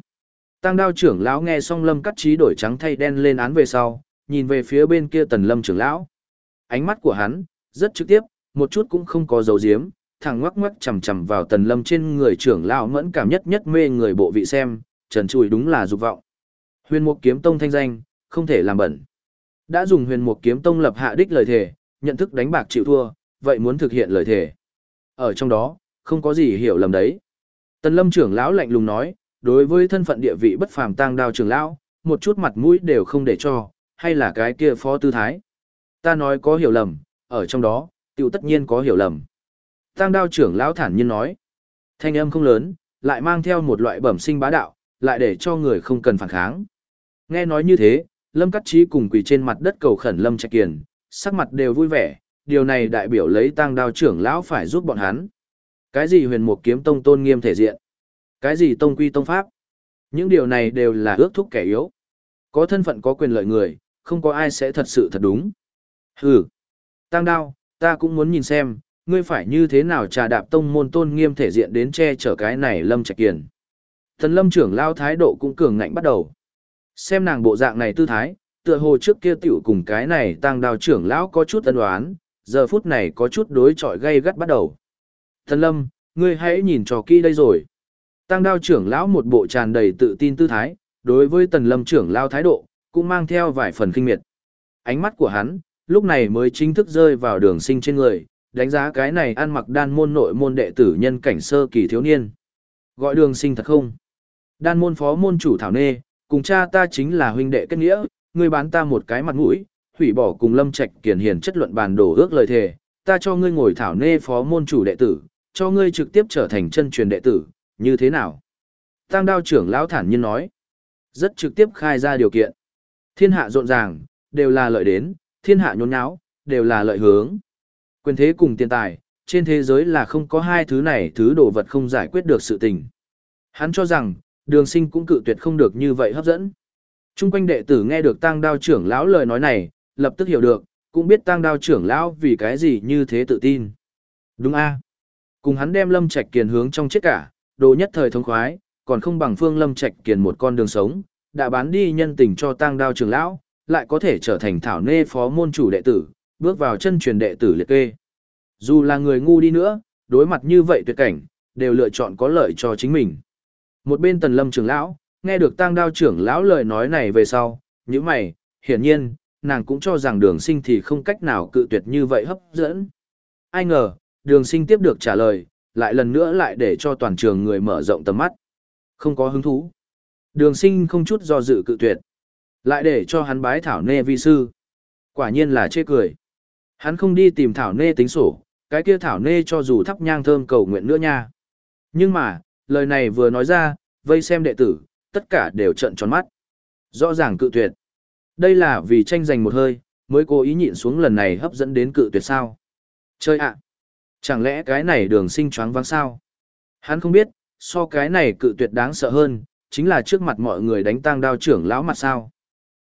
Tăng đao trưởng lão nghe xong lâm cắt trí đổi trắng thay đen lên án về sau, nhìn về phía bên kia tần lâm trưởng lão. Ánh mắt của hắn, rất trực tiếp, một chút cũng không có dấu diếm, thẳng ngoắc ngoắc chầm chầm vào tần lâm trên người trưởng lão mẫn cảm nhất nhất mê người bộ vị xem, trần trùi đúng là dục vọng. Huyền mục kiếm tông thanh danh, không thể làm bẩn. Đã dùng huyền mục kiếm tông lập hạ đích lời thề, nhận thức đánh bạc chịu thua, vậy muốn thực hiện lời thề. Ở trong đó, không có gì hiểu lầm đấy. Tần lâm trưởng lão lạnh lùng nói, đối với thân phận địa vị bất phàm tang đao trưởng lão, một chút mặt mũi đều không để cho, hay là cái kia phó tư thái. Ta nói có hiểu lầm, ở trong đó, tiểu tất nhiên có hiểu lầm. Tang đao trưởng lão thản nhiên nói, thanh âm không lớn, lại mang theo một loại bẩm sinh bá đạo, lại để cho người không cần phản kháng. Nghe nói như thế, Lâm Cát Trí cùng quỳ trên mặt đất cầu khẩn Lâm Trạch Kiền, sắc mặt đều vui vẻ, điều này đại biểu lấy tang đao trưởng lão phải giúp bọn hắn. Cái gì huyền mục kiếm tông tôn nghiêm thể diện? Cái gì tông quy tông pháp? Những điều này đều là ước thúc kẻ yếu. Có thân phận có quyền lợi người, không có ai sẽ thật sự thật đúng. Hừ. Tăng đao, ta cũng muốn nhìn xem, ngươi phải như thế nào trà đạp tông môn tôn nghiêm thể diện đến che chở cái này lâm trạch kiền. Thần lâm trưởng lao thái độ cũng cường ngạnh bắt đầu. Xem nàng bộ dạng này tư thái, tựa hồ trước kia tiểu cùng cái này tăng đào trưởng lão có chút ân đoán, giờ phút này có chút đối chọi gây gắt bắt đầu. Thần lâm, ngươi hãy nhìn trò kỹ đây rồi. Tăng đao trưởng lão một bộ tràn đầy tự tin tư thái, đối với tần lâm trưởng lao thái độ, cũng mang theo vài phần kinh miệt. Ánh mắt của hắn, lúc này mới chính thức rơi vào đường sinh trên người, đánh giá cái này ăn mặc đan môn nội môn đệ tử nhân cảnh sơ kỳ thiếu niên. Gọi đường sinh thật không? Đan môn phó môn chủ thảo nê, cùng cha ta chính là huynh đệ kết nghĩa, ngươi bán ta một cái mặt mũi, hủy bỏ cùng lâm trạch kiền hiền chất luận bàn đổ ước lời thề, ta cho ngươi ngồi thảo nê phó môn chủ đệ tử, cho ngươi trực tiếp trở thành chân truyền đệ tử, như thế nào? Tăng đao trưởng lão thản nhiên nói. Rất trực tiếp khai ra điều kiện. Thiên hạ rộn ràng, đều là lợi đến, thiên hạ nhốn nháo, đều là lợi hướng. Quyền thế cùng tiền tài, trên thế giới là không có hai thứ này thứ đồ vật không giải quyết được sự tình. Hắn cho rằng, đường sinh cũng cự tuyệt không được như vậy hấp dẫn. Trung quanh đệ tử nghe được tăng đao trưởng lão lời nói này, lập tức hiểu được, cũng biết tăng đao trưởng lão vì cái gì như thế tự tin. Đúng a Cùng hắn đem lâm trạch kiền hướng trong chết cả, đồ nhất thời thống khoái, còn không bằng phương lâm trạch kiền một con đường sống, đã bán đi nhân tình cho tăng đao trưởng lão, lại có thể trở thành thảo nê phó môn chủ đệ tử, bước vào chân truyền đệ tử liệt kê. Dù là người ngu đi nữa, đối mặt như vậy tuyệt cảnh, đều lựa chọn có lợi cho chính mình. Một bên tần lâm trưởng lão, nghe được tang đao trưởng lão lời nói này về sau, như mày, hiển nhiên, nàng cũng cho rằng đường sinh thì không cách nào cự tuyệt như vậy hấp dẫn. Ai ngờ, đường sinh tiếp được trả lời, lại lần nữa lại để cho toàn trường người mở rộng tầm mắt. Không có hứng thú. Đường sinh không chút do dự cự tuyệt. Lại để cho hắn bái thảo nê vi sư. Quả nhiên là chê cười. Hắn không đi tìm thảo nê tính sổ, cái kia thảo nê cho dù thắp nhang thơm cầu nguyện nữa nha. Nhưng mà, lời này vừa nói ra, vây xem đệ tử, tất cả đều trợn tròn mắt. Rõ ràng cự tuyệt. Đây là vì tranh giành một hơi, mới cố ý nhịn xuống lần này hấp dẫn đến cự tuyệt sao. Chơi ạ! Chẳng lẽ cái này đường sinh choáng vắng sao? Hắn không biết, so cái này cự tuyệt đáng sợ hơn, chính là trước mặt mọi người đánh tang đao trưởng lão mặt sao.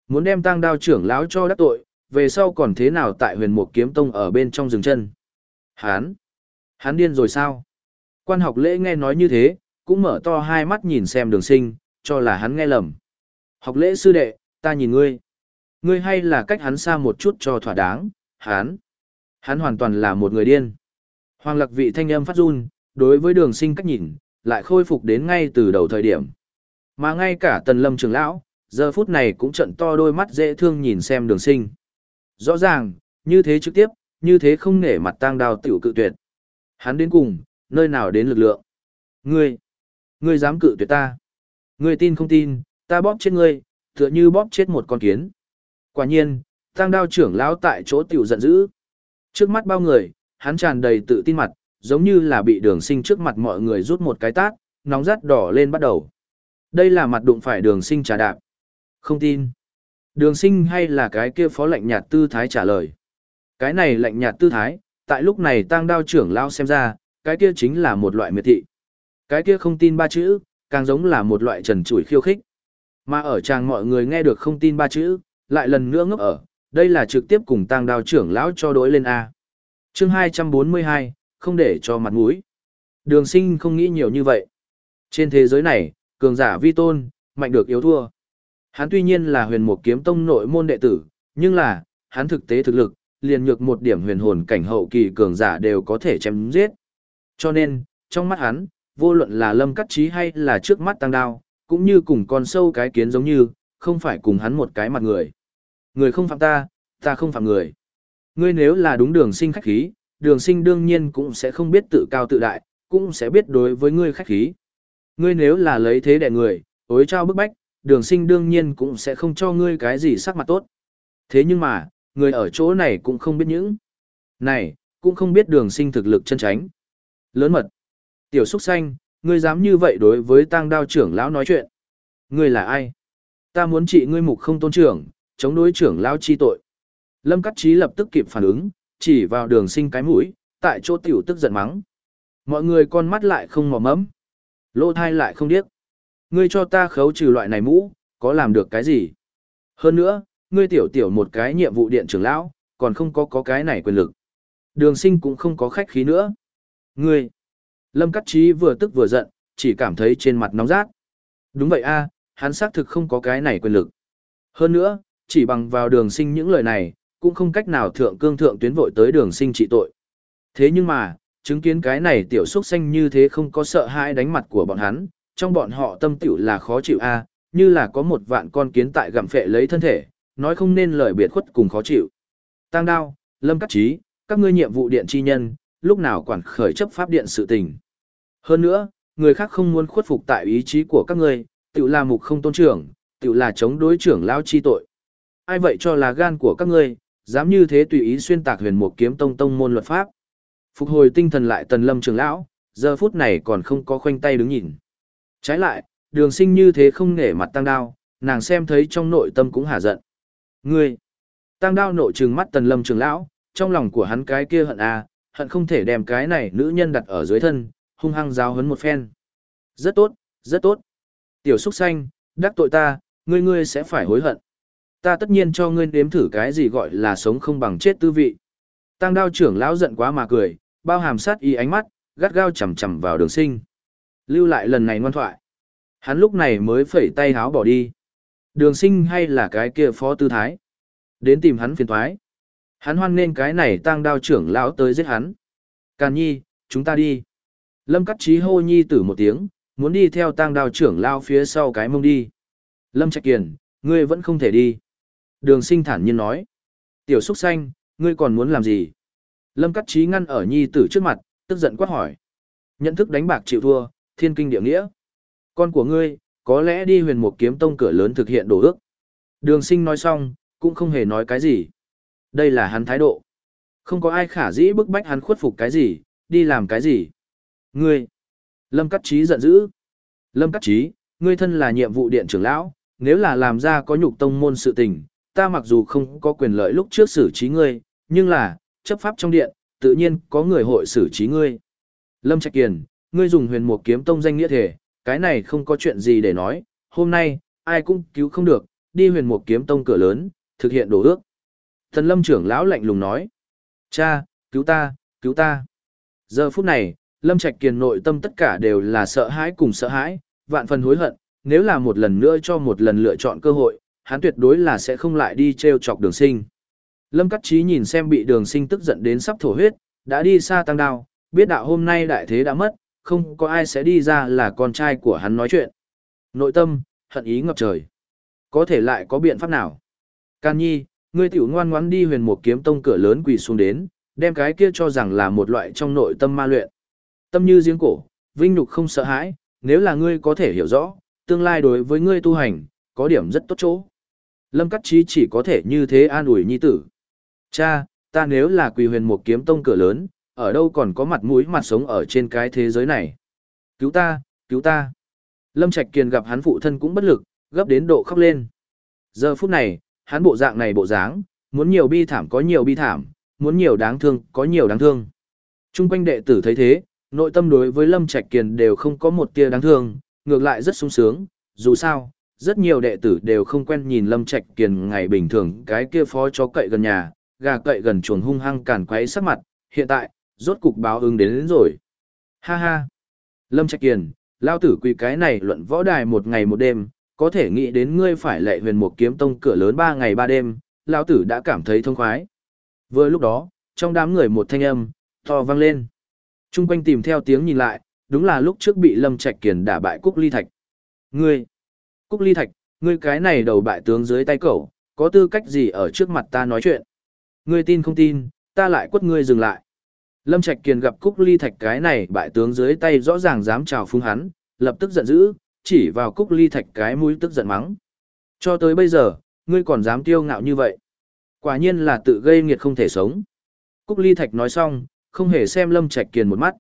Muốn đem tang đao trưởng lão cho đắc tội, về sau còn thế nào tại huyền mục kiếm tông ở bên trong rừng chân. Hắn! Hắn điên rồi sao? Quan học lễ nghe nói như thế, cũng mở to hai mắt nhìn xem đường sinh, cho là hắn nghe lầm. Học lễ sư đệ, ta nhìn ngươi. Ngươi hay là cách hắn xa một chút cho thỏa đáng, hắn. Hắn hoàn toàn là một người điên. Hoàng lạc vị thanh âm phát run, đối với đường sinh cách nhìn, lại khôi phục đến ngay từ đầu thời điểm. Mà ngay cả tần lâm trường lão, giờ phút này cũng trận to đôi mắt dễ thương nhìn xem đường sinh. Rõ ràng, như thế trực tiếp, như thế không nể mặt tang đào tiểu cự tuyệt. Hắn đến cùng, nơi nào đến lực lượng. Ngươi, ngươi dám cự tuyệt ta. Ngươi tin không tin, Ta bóp chết ngươi, tựa như bóp chết một con kiến. Quả nhiên, tăng đao trưởng lão tại chỗ tiểu giận dữ. Trước mắt bao người, hắn tràn đầy tự tin mặt, giống như là bị đường sinh trước mặt mọi người rút một cái tát, nóng rát đỏ lên bắt đầu. Đây là mặt đụng phải đường sinh trả đạp. Không tin. Đường sinh hay là cái kia phó lạnh nhạt tư thái trả lời. Cái này lạnh nhạt tư thái, tại lúc này tăng đao trưởng lao xem ra, cái kia chính là một loại miệt thị. Cái kia không tin ba chữ, càng giống là một loại trần trụi khiêu khích. Mà ở chàng mọi người nghe được không tin ba chữ, lại lần nữa ngốc ở, đây là trực tiếp cùng tăng đao trưởng lão cho đối lên A. chương 242, không để cho mặt mũi. Đường sinh không nghĩ nhiều như vậy. Trên thế giới này, cường giả vi tôn, mạnh được yếu thua. Hắn tuy nhiên là huyền mục kiếm tông nội môn đệ tử, nhưng là, hắn thực tế thực lực, liền nhược một điểm huyền hồn cảnh hậu kỳ cường giả đều có thể chém giết. Cho nên, trong mắt hắn, vô luận là lâm cắt trí hay là trước mắt tăng đao, cũng như cùng con sâu cái kiến giống như, không phải cùng hắn một cái mặt người. Người không phạm ta, ta không phạm người. Ngươi nếu là đúng đường sinh khách khí, đường sinh đương nhiên cũng sẽ không biết tự cao tự đại, cũng sẽ biết đối với ngươi khách khí. Ngươi nếu là lấy thế đẻ người, ối trao bức bách, đường sinh đương nhiên cũng sẽ không cho ngươi cái gì sắc mặt tốt. Thế nhưng mà, người ở chỗ này cũng không biết những. Này, cũng không biết đường sinh thực lực chân tránh. Lớn mật. Tiểu Súc Xanh, ngươi dám như vậy đối với tang đao trưởng lão nói chuyện. Ngươi là ai? Ta muốn trị ngươi mục không tôn trưởng, chống đối trưởng lão chi tội. Lâm Cát Trí lập tức kịp phản ứng, chỉ vào đường sinh cái mũi, tại chỗ tiểu tức giận mắng. Mọi người con mắt lại không mò mẫm. Lô thai lại không điếc. Ngươi cho ta khấu trừ loại này mũ, có làm được cái gì? Hơn nữa, ngươi tiểu tiểu một cái nhiệm vụ điện trưởng lão, còn không có có cái này quyền lực. Đường sinh cũng không có khách khí nữa. Ngươi! Lâm Cát Trí vừa tức vừa giận, chỉ cảm thấy trên mặt nóng rát. Đúng vậy a hắn xác thực không có cái này quyền lực. Hơn nữa, chỉ bằng vào đường sinh những lời này, cũng không cách nào thượng cương thượng tuyến vội tới đường sinh trị tội. Thế nhưng mà, chứng kiến cái này tiểu xuất xanh như thế không có sợ hãi đánh mặt của bọn hắn, trong bọn họ tâm tiểu là khó chịu a như là có một vạn con kiến tại gặm phệ lấy thân thể, nói không nên lời biệt khuất cùng khó chịu. Tăng đao, lâm cắt trí, các ngươi nhiệm vụ điện chi nhân, lúc nào quản khởi chấp pháp điện sự tình. Hơn nữa, người khác không muốn khuất phục tại ý chí của các ngươi, tự là mục không tôn trưởng, tự là chống đối trưởng lao chi tội. Ai vậy cho là gan của các ngươi, dám như thế tùy ý xuyên tạc huyền mục kiếm tông tông môn luật pháp. Phục hồi tinh thần lại tần lâm trưởng lão, giờ phút này còn không có khoanh tay đứng nhìn. Trái lại, đường sinh như thế không nể mặt tăng đao, nàng xem thấy trong nội tâm cũng hả giận. Ngươi! Tăng đao nội trừng mắt tần lâm trưởng lão, trong lòng của hắn cái kia hận à, hận không thể đem cái này nữ nhân đặt ở dưới thân, hung hăng giáo hấn một phen. Rất tốt, rất tốt. Tiểu Súc Xanh, đắc tội ta, ngươi ngươi sẽ phải hối hận. Ta tất nhiên cho ngươi nếm thử cái gì gọi là sống không bằng chết tư vị. Tăng đao trưởng lão giận quá mà cười, bao hàm sát y ánh mắt, gắt gao chầm chầm vào đường sinh. Lưu lại lần này ngoan thoại. Hắn lúc này mới phẩy tay háo bỏ đi. Đường sinh hay là cái kia phó tư thái. Đến tìm hắn phiền thoái. Hắn hoan nên cái này tăng đao trưởng lão tới giết hắn. Càn nhi, chúng ta đi. Lâm cắt trí hô nhi tử một tiếng, muốn đi theo tăng đao trưởng lao phía sau cái mông đi. Lâm Trạch Kiền, ngươi vẫn không thể đi. Đường sinh thản nhiên nói. Tiểu Súc Xanh, ngươi còn muốn làm gì? Lâm Cắt Trí ngăn ở nhi tử trước mặt, tức giận quát hỏi. Nhận thức đánh bạc chịu thua, thiên kinh địa nghĩa. Con của ngươi, có lẽ đi huyền một kiếm tông cửa lớn thực hiện đồ ước. Đường sinh nói xong, cũng không hề nói cái gì. Đây là hắn thái độ. Không có ai khả dĩ bức bách hắn khuất phục cái gì, đi làm cái gì. Ngươi! Lâm Cắt Trí giận dữ. Lâm Cắt Trí, ngươi thân là nhiệm vụ điện trưởng lão, nếu là làm ra có nhục tông môn sự tình, ta mặc dù không có quyền lợi lúc trước xử trí ngươi, nhưng là, chấp pháp trong điện, tự nhiên có người hội xử trí ngươi. Lâm Trạch Kiền, ngươi dùng huyền mục kiếm tông danh nghĩa thể, cái này không có chuyện gì để nói, hôm nay, ai cũng cứu không được, đi huyền mục kiếm tông cửa lớn, thực hiện đồ ước. Thần lâm trưởng lão lạnh lùng nói, cha, cứu ta, cứu ta. Giờ phút này, lâm trạch kiền nội tâm tất cả đều là sợ hãi cùng sợ hãi, vạn phần hối hận, nếu là một lần nữa cho một lần lựa chọn cơ hội, hắn tuyệt đối là sẽ không lại đi treo chọc đường sinh. Lâm Cát Trí nhìn xem bị đường sinh tức giận đến sắp thổ huyết, đã đi xa tăng đao, biết đạo hôm nay đại thế đã mất, không có ai sẽ đi ra là con trai của hắn nói chuyện. Nội tâm, hận ý ngập trời. Có thể lại có biện pháp nào? Can nhi, ngươi tiểu ngoan ngoãn đi huyền một kiếm tông cửa lớn quỳ xuống đến, đem cái kia cho rằng là một loại trong nội tâm ma luyện. Tâm như giếng cổ, vinh nhục không sợ hãi, nếu là ngươi có thể hiểu rõ, tương lai đối với ngươi tu hành, có điểm rất tốt chỗ. Lâm Cát Trí chỉ có thể như thế an ủi nhi tử. Cha, ta nếu là quỳ huyền một kiếm tông cửa lớn, ở đâu còn có mặt mũi mặt sống ở trên cái thế giới này. Cứu ta, cứu ta. Lâm Trạch Kiền gặp hắn phụ thân cũng bất lực, gấp đến độ khóc lên. Giờ phút này, hắn bộ dạng này bộ dáng, muốn nhiều bi thảm có nhiều bi thảm, muốn nhiều đáng thương có nhiều đáng thương. Trung quanh đệ tử thấy thế, nội tâm đối với Lâm Trạch Kiền đều không có một tia đáng thương, ngược lại rất sung sướng, dù sao, rất nhiều đệ tử đều không quen nhìn Lâm Trạch Kiền ngày bình thường cái kia phó chó cậy gần nhà, gà cậy gần chuồng hung hăng càn quấy sắc mặt, hiện tại, rốt cục báo ứng đến, đến rồi. Ha ha! Lâm Trạch Kiền, lao tử quỳ cái này luận võ đài một ngày một đêm, có thể nghĩ đến ngươi phải lệ huyền một kiếm tông cửa lớn ba ngày ba đêm, lao tử đã cảm thấy thông khoái. Vừa lúc đó, trong đám người một thanh âm, to vang lên. Trung quanh tìm theo tiếng nhìn lại, đúng là lúc trước bị Lâm Trạch Kiền đả bại Cúc Ly Thạch. Ngươi! Cúc Ly Thạch, ngươi cái này đầu bại tướng dưới tay cậu, có tư cách gì ở trước mặt ta nói chuyện? Ngươi tin không tin, ta lại quất ngươi dừng lại. Lâm Trạch Kiền gặp Cúc Ly Thạch cái này bại tướng dưới tay rõ ràng dám chào phúng hắn, lập tức giận dữ, chỉ vào Cúc Ly Thạch cái mũi tức giận mắng. Cho tới bây giờ, ngươi còn dám tiêu ngạo như vậy. Quả nhiên là tự gây nghiệt không thể sống. Cúc Ly Thạch nói xong, không hề xem Lâm Trạch Kiền một mắt.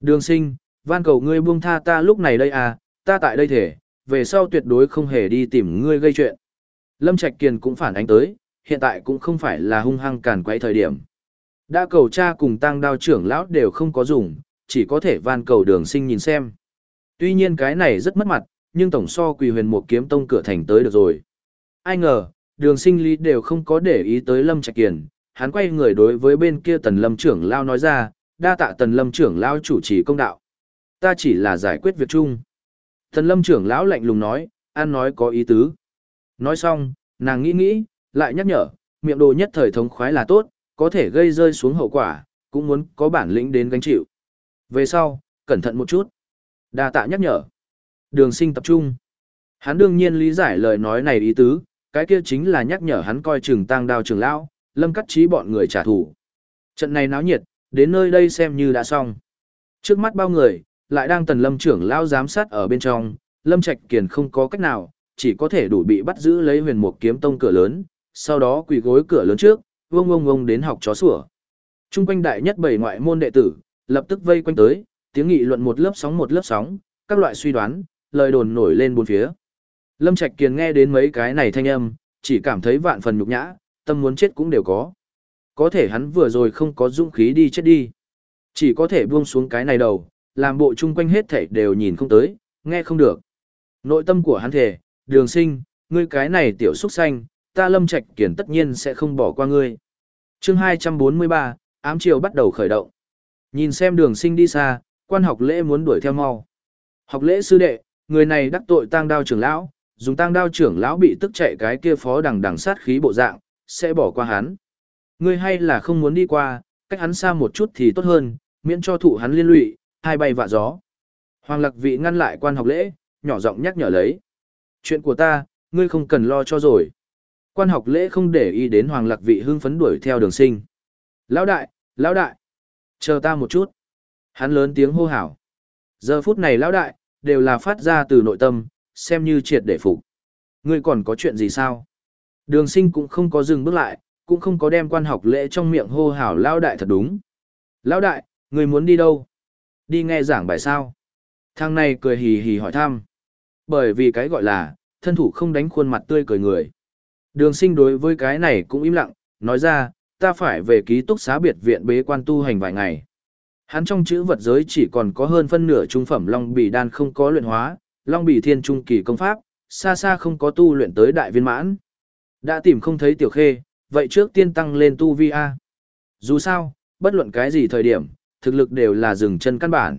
Đường sinh, van cầu ngươi buông tha ta lúc này đây à, ta tại đây thể, về sau tuyệt đối không hề đi tìm ngươi gây chuyện. Lâm Trạch Kiền cũng phản ánh tới, hiện tại cũng không phải là hung hăng càn quấy thời điểm. Đã cầu cha cùng tăng đao trưởng lão đều không có dùng, chỉ có thể van cầu đường sinh nhìn xem. Tuy nhiên cái này rất mất mặt, nhưng tổng so quỳ huyền một kiếm tông cửa thành tới được rồi. Ai ngờ, đường sinh lý đều không có để ý tới Lâm Trạch Kiền, hắn quay người đối với bên kia tần lâm trưởng lao nói ra, đa tạ tần lâm trưởng lao chủ trì công đạo. Ta chỉ là giải quyết việc chung. Tần lâm trưởng lão lạnh lùng nói, an nói có ý tứ. Nói xong, nàng nghĩ nghĩ, lại nhắc nhở, miệng đồ nhất thời thống khoái là tốt, có thể gây rơi xuống hậu quả, cũng muốn có bản lĩnh đến gánh chịu. Về sau, cẩn thận một chút. Đa tạ nhắc nhở. Đường sinh tập trung. Hắn đương nhiên lý giải lời nói này ý tứ, cái kia chính là nhắc nhở hắn coi chừng tang đao trường lão, lâm cắt trí bọn người trả thù. Trận này náo nhiệt, đến nơi đây xem như đã xong. Trước mắt bao người, lại đang tần lâm trưởng lão giám sát ở bên trong, lâm trạch kiền không có cách nào, chỉ có thể đủ bị bắt giữ lấy huyền mục kiếm tông cửa lớn, sau đó quỳ gối cửa lớn trước, vông vông vông đến học chó sủa. Trung quanh đại nhất bảy ngoại môn đệ tử, lập tức vây quanh tới, tiếng nghị luận một lớp sóng một lớp sóng, các loại suy đoán, lời đồn nổi lên bốn phía. Lâm Trạch Kiền nghe đến mấy cái này thanh âm, chỉ cảm thấy vạn phần nhục nhã, tâm muốn chết cũng đều có. Có thể hắn vừa rồi không có dũng khí đi chết đi. Chỉ có thể buông xuống cái này đầu, làm bộ chung quanh hết thảy đều nhìn không tới, nghe không được. Nội tâm của hắn thể, đường sinh, ngươi cái này tiểu xúc xanh, ta lâm trạch kiền tất nhiên sẽ không bỏ qua ngươi. chương 243, ám chiều bắt đầu khởi động. Nhìn xem đường sinh đi xa, quan học lễ muốn đuổi theo mau. Học lễ sư đệ, người này đắc tội tang đao trưởng lão, dùng tang đao trưởng lão bị tức chạy cái kia phó đằng đằng sát khí bộ dạng, sẽ bỏ qua hắn. Ngươi hay là không muốn đi qua, cách hắn xa một chút thì tốt hơn, miễn cho thụ hắn liên lụy, hai bay vạ gió. Hoàng lạc vị ngăn lại quan học lễ, nhỏ giọng nhắc nhở lấy. Chuyện của ta, ngươi không cần lo cho rồi. Quan học lễ không để ý đến hoàng lạc vị hưng phấn đuổi theo đường sinh. Lão đại, lão đại, chờ ta một chút. Hắn lớn tiếng hô hào. Giờ phút này lão đại, đều là phát ra từ nội tâm, xem như triệt để phục. Ngươi còn có chuyện gì sao? Đường sinh cũng không có dừng bước lại, cũng không có đem quan học lễ trong miệng hô hào lão đại thật đúng. Lão đại, người muốn đi đâu? Đi nghe giảng bài sao? Thằng này cười hì hì hỏi thăm. Bởi vì cái gọi là, thân thủ không đánh khuôn mặt tươi cười người. Đường sinh đối với cái này cũng im lặng, nói ra, ta phải về ký túc xá biệt viện bế quan tu hành vài ngày. Hắn trong chữ vật giới chỉ còn có hơn phân nửa trung phẩm Long bỉ Đan không có luyện hóa, Long bỉ Thiên Trung Kỳ công pháp, xa xa không có tu luyện tới đại viên mãn. Đã tìm không thấy tiểu khê, vậy trước tiên tăng lên tu vi A. Dù sao, bất luận cái gì thời điểm, thực lực đều là dừng chân căn bản.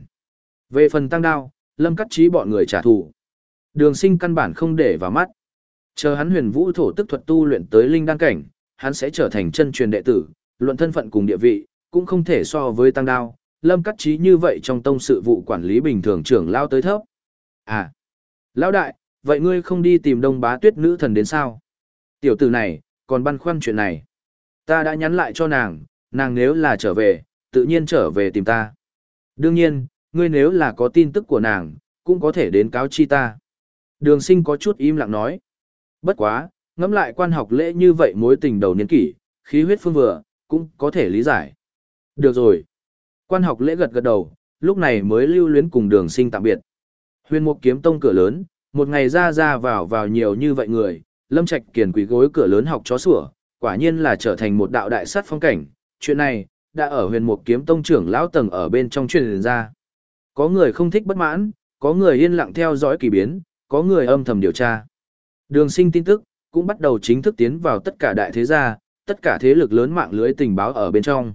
Về phần tăng đao, lâm cắt trí bọn người trả thù. Đường sinh căn bản không để vào mắt. Chờ hắn huyền vũ thổ tức thuật tu luyện tới linh đăng cảnh, hắn sẽ trở thành chân truyền đệ tử, luận thân phận cùng địa vị, cũng không thể so với tăng đao. Lâm cắt trí như vậy trong tông sự vụ quản lý bình thường trưởng lao tới thấp. À, lão đại, vậy ngươi không đi tìm đông bá tuyết nữ thần đến sao? Tiểu tử này, còn băn khoăn chuyện này. Ta đã nhắn lại cho nàng, nàng nếu là trở về, tự nhiên trở về tìm ta. Đương nhiên, ngươi nếu là có tin tức của nàng, cũng có thể đến cáo chi ta. Đường sinh có chút im lặng nói. Bất quá, ngẫm lại quan học lễ như vậy mối tình đầu niên kỷ, khí huyết phương vừa, cũng có thể lý giải. Được rồi. Quan học lễ gật gật đầu, lúc này mới lưu luyến cùng đường sinh tạm biệt. Huyền mục kiếm tông cửa lớn, một ngày ra ra vào vào nhiều như vậy người, lâm trạch kiền quỷ gối cửa lớn học chó sủa, quả nhiên là trở thành một đạo đại sát phong cảnh. Chuyện này, đã ở huyền mục kiếm tông trưởng lão tầng ở bên trong truyền ra. Có người không thích bất mãn, có người yên lặng theo dõi kỳ biến, có người âm thầm điều tra. Đường sinh tin tức, cũng bắt đầu chính thức tiến vào tất cả đại thế gia, tất cả thế lực lớn mạng lưới tình báo ở bên trong.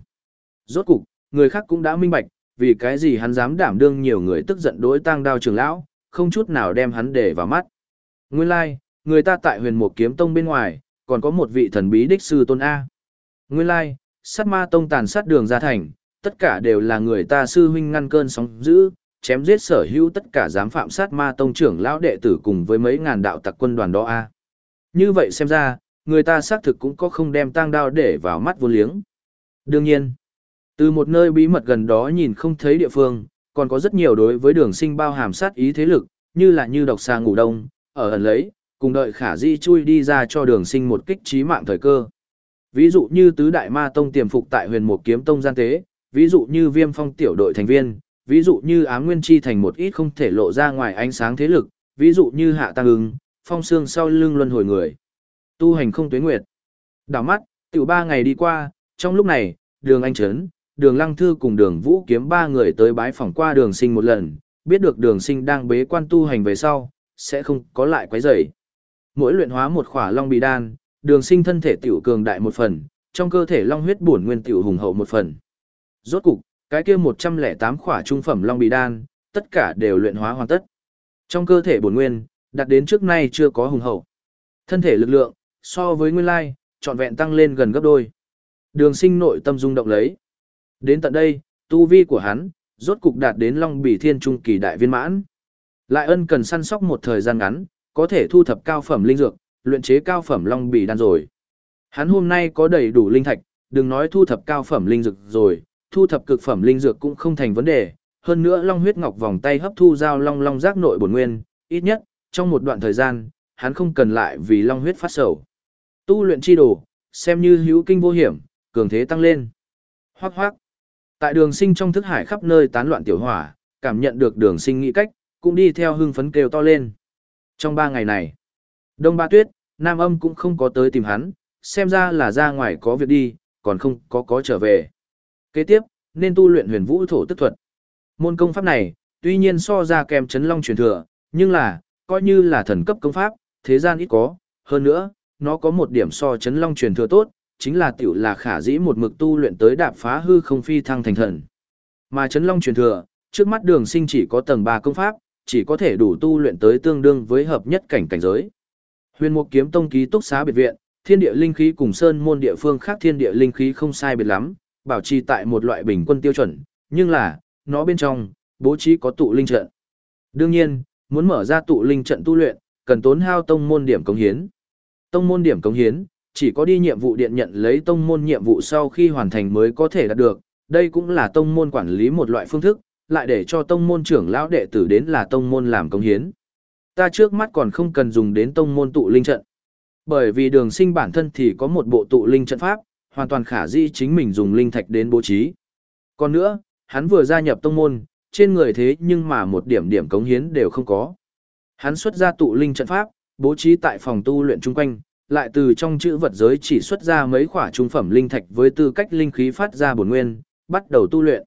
Rốt cục, người khác cũng đã minh bạch, vì cái gì hắn dám đảm đương nhiều người tức giận đối tang đao trường lão, không chút nào đem hắn để vào mắt. Nguyên lai, like, người ta tại huyền mục kiếm tông bên ngoài, còn có một vị thần bí đích sư tôn A. Nguyên lai, like, sát ma tông tàn sát đường ra thành, tất cả đều là người ta sư huynh ngăn cơn sóng dữ, chém giết sở hữu tất cả dám phạm sát ma tông trưởng lão đệ tử cùng với mấy ngàn đạo tặc quân đoàn đó A. Như vậy xem ra, người ta xác thực cũng có không đem tang đao để vào mắt vô liếng. Đương nhiên, từ một nơi bí mật gần đó nhìn không thấy địa phương, còn có rất nhiều đối với đường sinh bao hàm sát ý thế lực, như là như độc xa ngủ đông, ở ẩn lấy, cùng đợi khả di chui đi ra cho đường sinh một kích trí mạng thời cơ. Ví dụ như tứ đại ma tông tiềm phục tại huyền một kiếm tông gian tế, ví dụ như viêm phong tiểu đội thành viên, ví dụ như ám nguyên chi thành một ít không thể lộ ra ngoài ánh sáng thế lực, ví dụ như hạ tăng ứng phong xương sau lưng luân hồi người. Tu hành không tuyến nguyệt. Đảo mắt, tiểu ba ngày đi qua, trong lúc này, đường anh trấn, đường lăng thư cùng đường vũ kiếm ba người tới bái phỏng qua đường sinh một lần, biết được đường sinh đang bế quan tu hành về sau, sẽ không có lại quấy rầy. Mỗi luyện hóa một khỏa long bì đan, đường sinh thân thể tiểu cường đại một phần, trong cơ thể long huyết bổn nguyên tiểu hùng hậu một phần. Rốt cục, cái kia 108 khỏa trung phẩm long bì đan, tất cả đều luyện hóa hoàn tất. Trong cơ thể bổn nguyên, đạt đến trước nay chưa có hùng hậu. Thân thể lực lượng, so với nguyên lai, trọn vẹn tăng lên gần gấp đôi. Đường sinh nội tâm rung động lấy. Đến tận đây, tu vi của hắn, rốt cục đạt đến Long Bỉ Thiên Trung kỳ đại viên mãn. Lại ân cần săn sóc một thời gian ngắn, có thể thu thập cao phẩm linh dược, luyện chế cao phẩm Long Bỉ đan rồi. Hắn hôm nay có đầy đủ linh thạch, đừng nói thu thập cao phẩm linh dược rồi, thu thập cực phẩm linh dược cũng không thành vấn đề. Hơn nữa Long huyết ngọc vòng tay hấp thu giao long long giác nội bổn nguyên, ít nhất trong một đoạn thời gian, hắn không cần lại vì long huyết phát sầu. Tu luyện chi đồ, xem như hữu kinh vô hiểm, cường thế tăng lên. Hoác hoác. Tại đường sinh trong thức hải khắp nơi tán loạn tiểu hỏa, cảm nhận được đường sinh nghĩ cách, cũng đi theo hưng phấn kêu to lên. Trong ba ngày này, Đông Ba Tuyết, Nam Âm cũng không có tới tìm hắn, xem ra là ra ngoài có việc đi, còn không có có trở về. Kế tiếp, nên tu luyện huyền vũ thổ tức thuật. Môn công pháp này, tuy nhiên so ra kèm chấn long truyền thừa, nhưng là, coi như là thần cấp công pháp, thế gian ít có, hơn nữa, nó có một điểm so chấn long truyền thừa tốt, chính là tiểu là khả dĩ một mực tu luyện tới đạp phá hư không phi thăng thành thần. Mà chấn long truyền thừa, trước mắt đường sinh chỉ có tầng 3 công pháp, chỉ có thể đủ tu luyện tới tương đương với hợp nhất cảnh cảnh giới. Huyền Mục Kiếm Tông ký túc xá biệt viện, thiên địa linh khí cùng sơn môn địa phương khác thiên địa linh khí không sai biệt lắm, bảo trì tại một loại bình quân tiêu chuẩn, nhưng là, nó bên trong, bố trí có tụ linh trận. Đương nhiên, muốn mở ra tụ linh trận tu luyện, cần tốn hao tông môn điểm cống hiến. Tông môn điểm cống hiến, chỉ có đi nhiệm vụ điện nhận lấy tông môn nhiệm vụ sau khi hoàn thành mới có thể đạt được, đây cũng là tông môn quản lý một loại phương thức, lại để cho tông môn trưởng lão đệ tử đến là tông môn làm công hiến. Ta trước mắt còn không cần dùng đến tông môn tụ linh trận. Bởi vì đường sinh bản thân thì có một bộ tụ linh trận pháp, hoàn toàn khả di chính mình dùng linh thạch đến bố trí. Còn nữa, hắn vừa gia nhập tông môn, trên người thế nhưng mà một điểm điểm cống hiến đều không có. Hắn xuất ra tụ linh trận pháp, bố trí tại phòng tu luyện chung quanh, lại từ trong chữ vật giới chỉ xuất ra mấy khỏa trung phẩm linh thạch với tư cách linh khí phát ra bổn nguyên, bắt đầu tu luyện.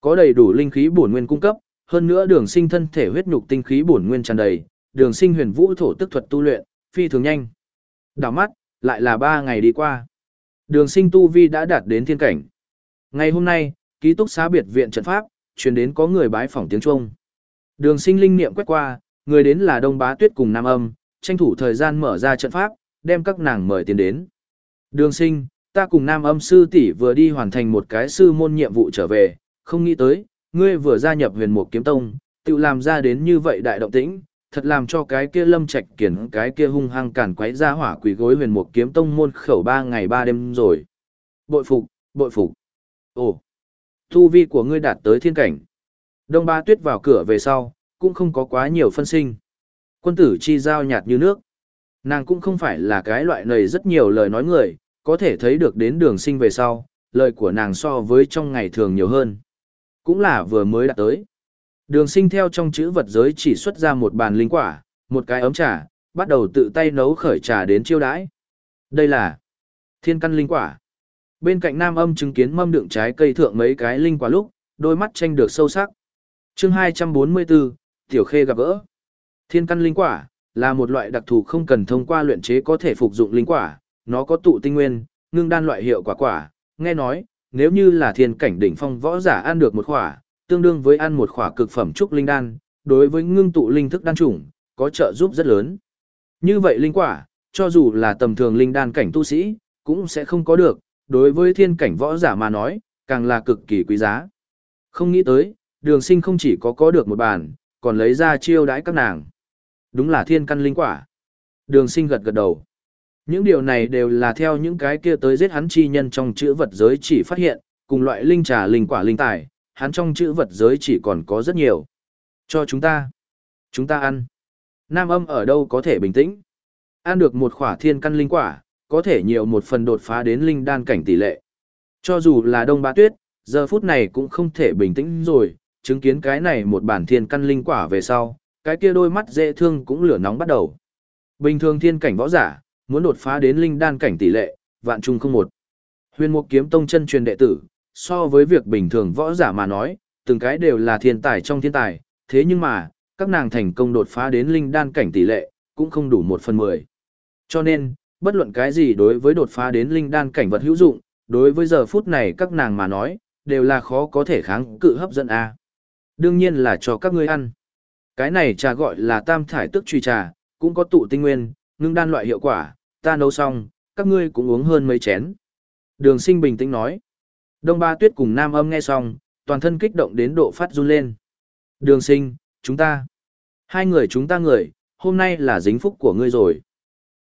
Có đầy đủ linh khí bổn nguyên cung cấp, hơn nữa đường sinh thân thể huyết nhục tinh khí bổn nguyên tràn đầy, đường sinh huyền vũ thổ tức thuật tu luyện, phi thường nhanh. Đảo mắt, lại là 3 ngày đi qua. Đường sinh tu vi đã đạt đến thiên cảnh. Ngày hôm nay, ký túc xá biệt viện trận pháp, truyền đến có người bái phỏng tiếng Trung. Đường sinh linh niệm quét qua, người đến là Đông Bá Tuyết cùng Nam Âm, tranh thủ thời gian mở ra trận pháp, đem các nàng mời tiến đến. Đường sinh, ta cùng Nam Âm sư tỷ vừa đi hoàn thành một cái sư môn nhiệm vụ trở về, không nghĩ tới, ngươi vừa gia nhập huyền mục kiếm tông, tự làm ra đến như vậy đại động tĩnh, thật làm cho cái kia lâm trạch kiển cái kia hung hăng cản quấy ra hỏa quỷ gối huyền mục kiếm tông môn khẩu ba ngày ba đêm rồi. Bội phục, bội phục. Ồ, thu vi của ngươi đạt tới thiên cảnh. Đông ba tuyết vào cửa về sau, cũng không có quá nhiều phân sinh. Quân tử chi giao nhạt như nước. Nàng cũng không phải là cái loại này rất nhiều lời nói người, có thể thấy được đến đường sinh về sau, lời của nàng so với trong ngày thường nhiều hơn. Cũng là vừa mới đạt tới. Đường sinh theo trong chữ vật giới chỉ xuất ra một bàn linh quả, một cái ấm trà, bắt đầu tự tay nấu khởi trà đến chiêu đãi. Đây là thiên căn linh quả. Bên cạnh nam âm chứng kiến mâm đựng trái cây thượng mấy cái linh quả lúc, đôi mắt tranh được sâu sắc. chương 244, Tiểu Khê gặp gỡ. Thiên căn linh quả, là một loại đặc thù không cần thông qua luyện chế có thể phục dụng linh quả, nó có tụ tinh nguyên, ngưng đan loại hiệu quả quả. Nghe nói, nếu như là thiên cảnh đỉnh phong võ giả ăn được một khỏa, tương đương với ăn một khỏa cực phẩm trúc linh đan, đối với ngưng tụ linh thức đan chủng, có trợ giúp rất lớn. Như vậy linh quả, cho dù là tầm thường linh đan cảnh tu sĩ, cũng sẽ không có được, đối với thiên cảnh võ giả mà nói, càng là cực kỳ quý giá. Không nghĩ tới, đường sinh không chỉ có có được một bàn, còn lấy ra chiêu đãi các nàng. Đúng là thiên căn linh quả. Đường sinh gật gật đầu. Những điều này đều là theo những cái kia tới giết hắn chi nhân trong chữ vật giới chỉ phát hiện, cùng loại linh trà linh quả linh tài, hắn trong chữ vật giới chỉ còn có rất nhiều. Cho chúng ta. Chúng ta ăn. Nam âm ở đâu có thể bình tĩnh. Ăn được một khỏa thiên căn linh quả, có thể nhiều một phần đột phá đến linh đan cảnh tỷ lệ. Cho dù là đông bá tuyết, giờ phút này cũng không thể bình tĩnh rồi, chứng kiến cái này một bản thiên căn linh quả về sau, cái kia đôi mắt dễ thương cũng lửa nóng bắt đầu. Bình thường thiên cảnh võ giả, muốn đột phá đến linh đan cảnh tỷ lệ, vạn trung không một. Huyền Mục Kiếm Tông chân truyền đệ tử, so với việc bình thường võ giả mà nói, từng cái đều là thiên tài trong thiên tài, thế nhưng mà, các nàng thành công đột phá đến linh đan cảnh tỷ lệ, cũng không đủ một phần mười. Cho nên, bất luận cái gì đối với đột phá đến linh đan cảnh vật hữu dụng, đối với giờ phút này các nàng mà nói, đều là khó có thể kháng cự hấp dẫn a. Đương nhiên là cho các ngươi ăn. Cái này trà gọi là tam thải tức truy trà, cũng có tụ tinh nguyên, ngưng đan loại hiệu quả, ta nấu xong, các ngươi cũng uống hơn mấy chén. Đường sinh bình tĩnh nói. Đông ba tuyết cùng nam âm nghe xong, toàn thân kích động đến độ phát run lên. Đường sinh, chúng ta. Hai người chúng ta người, hôm nay là dính phúc của ngươi rồi.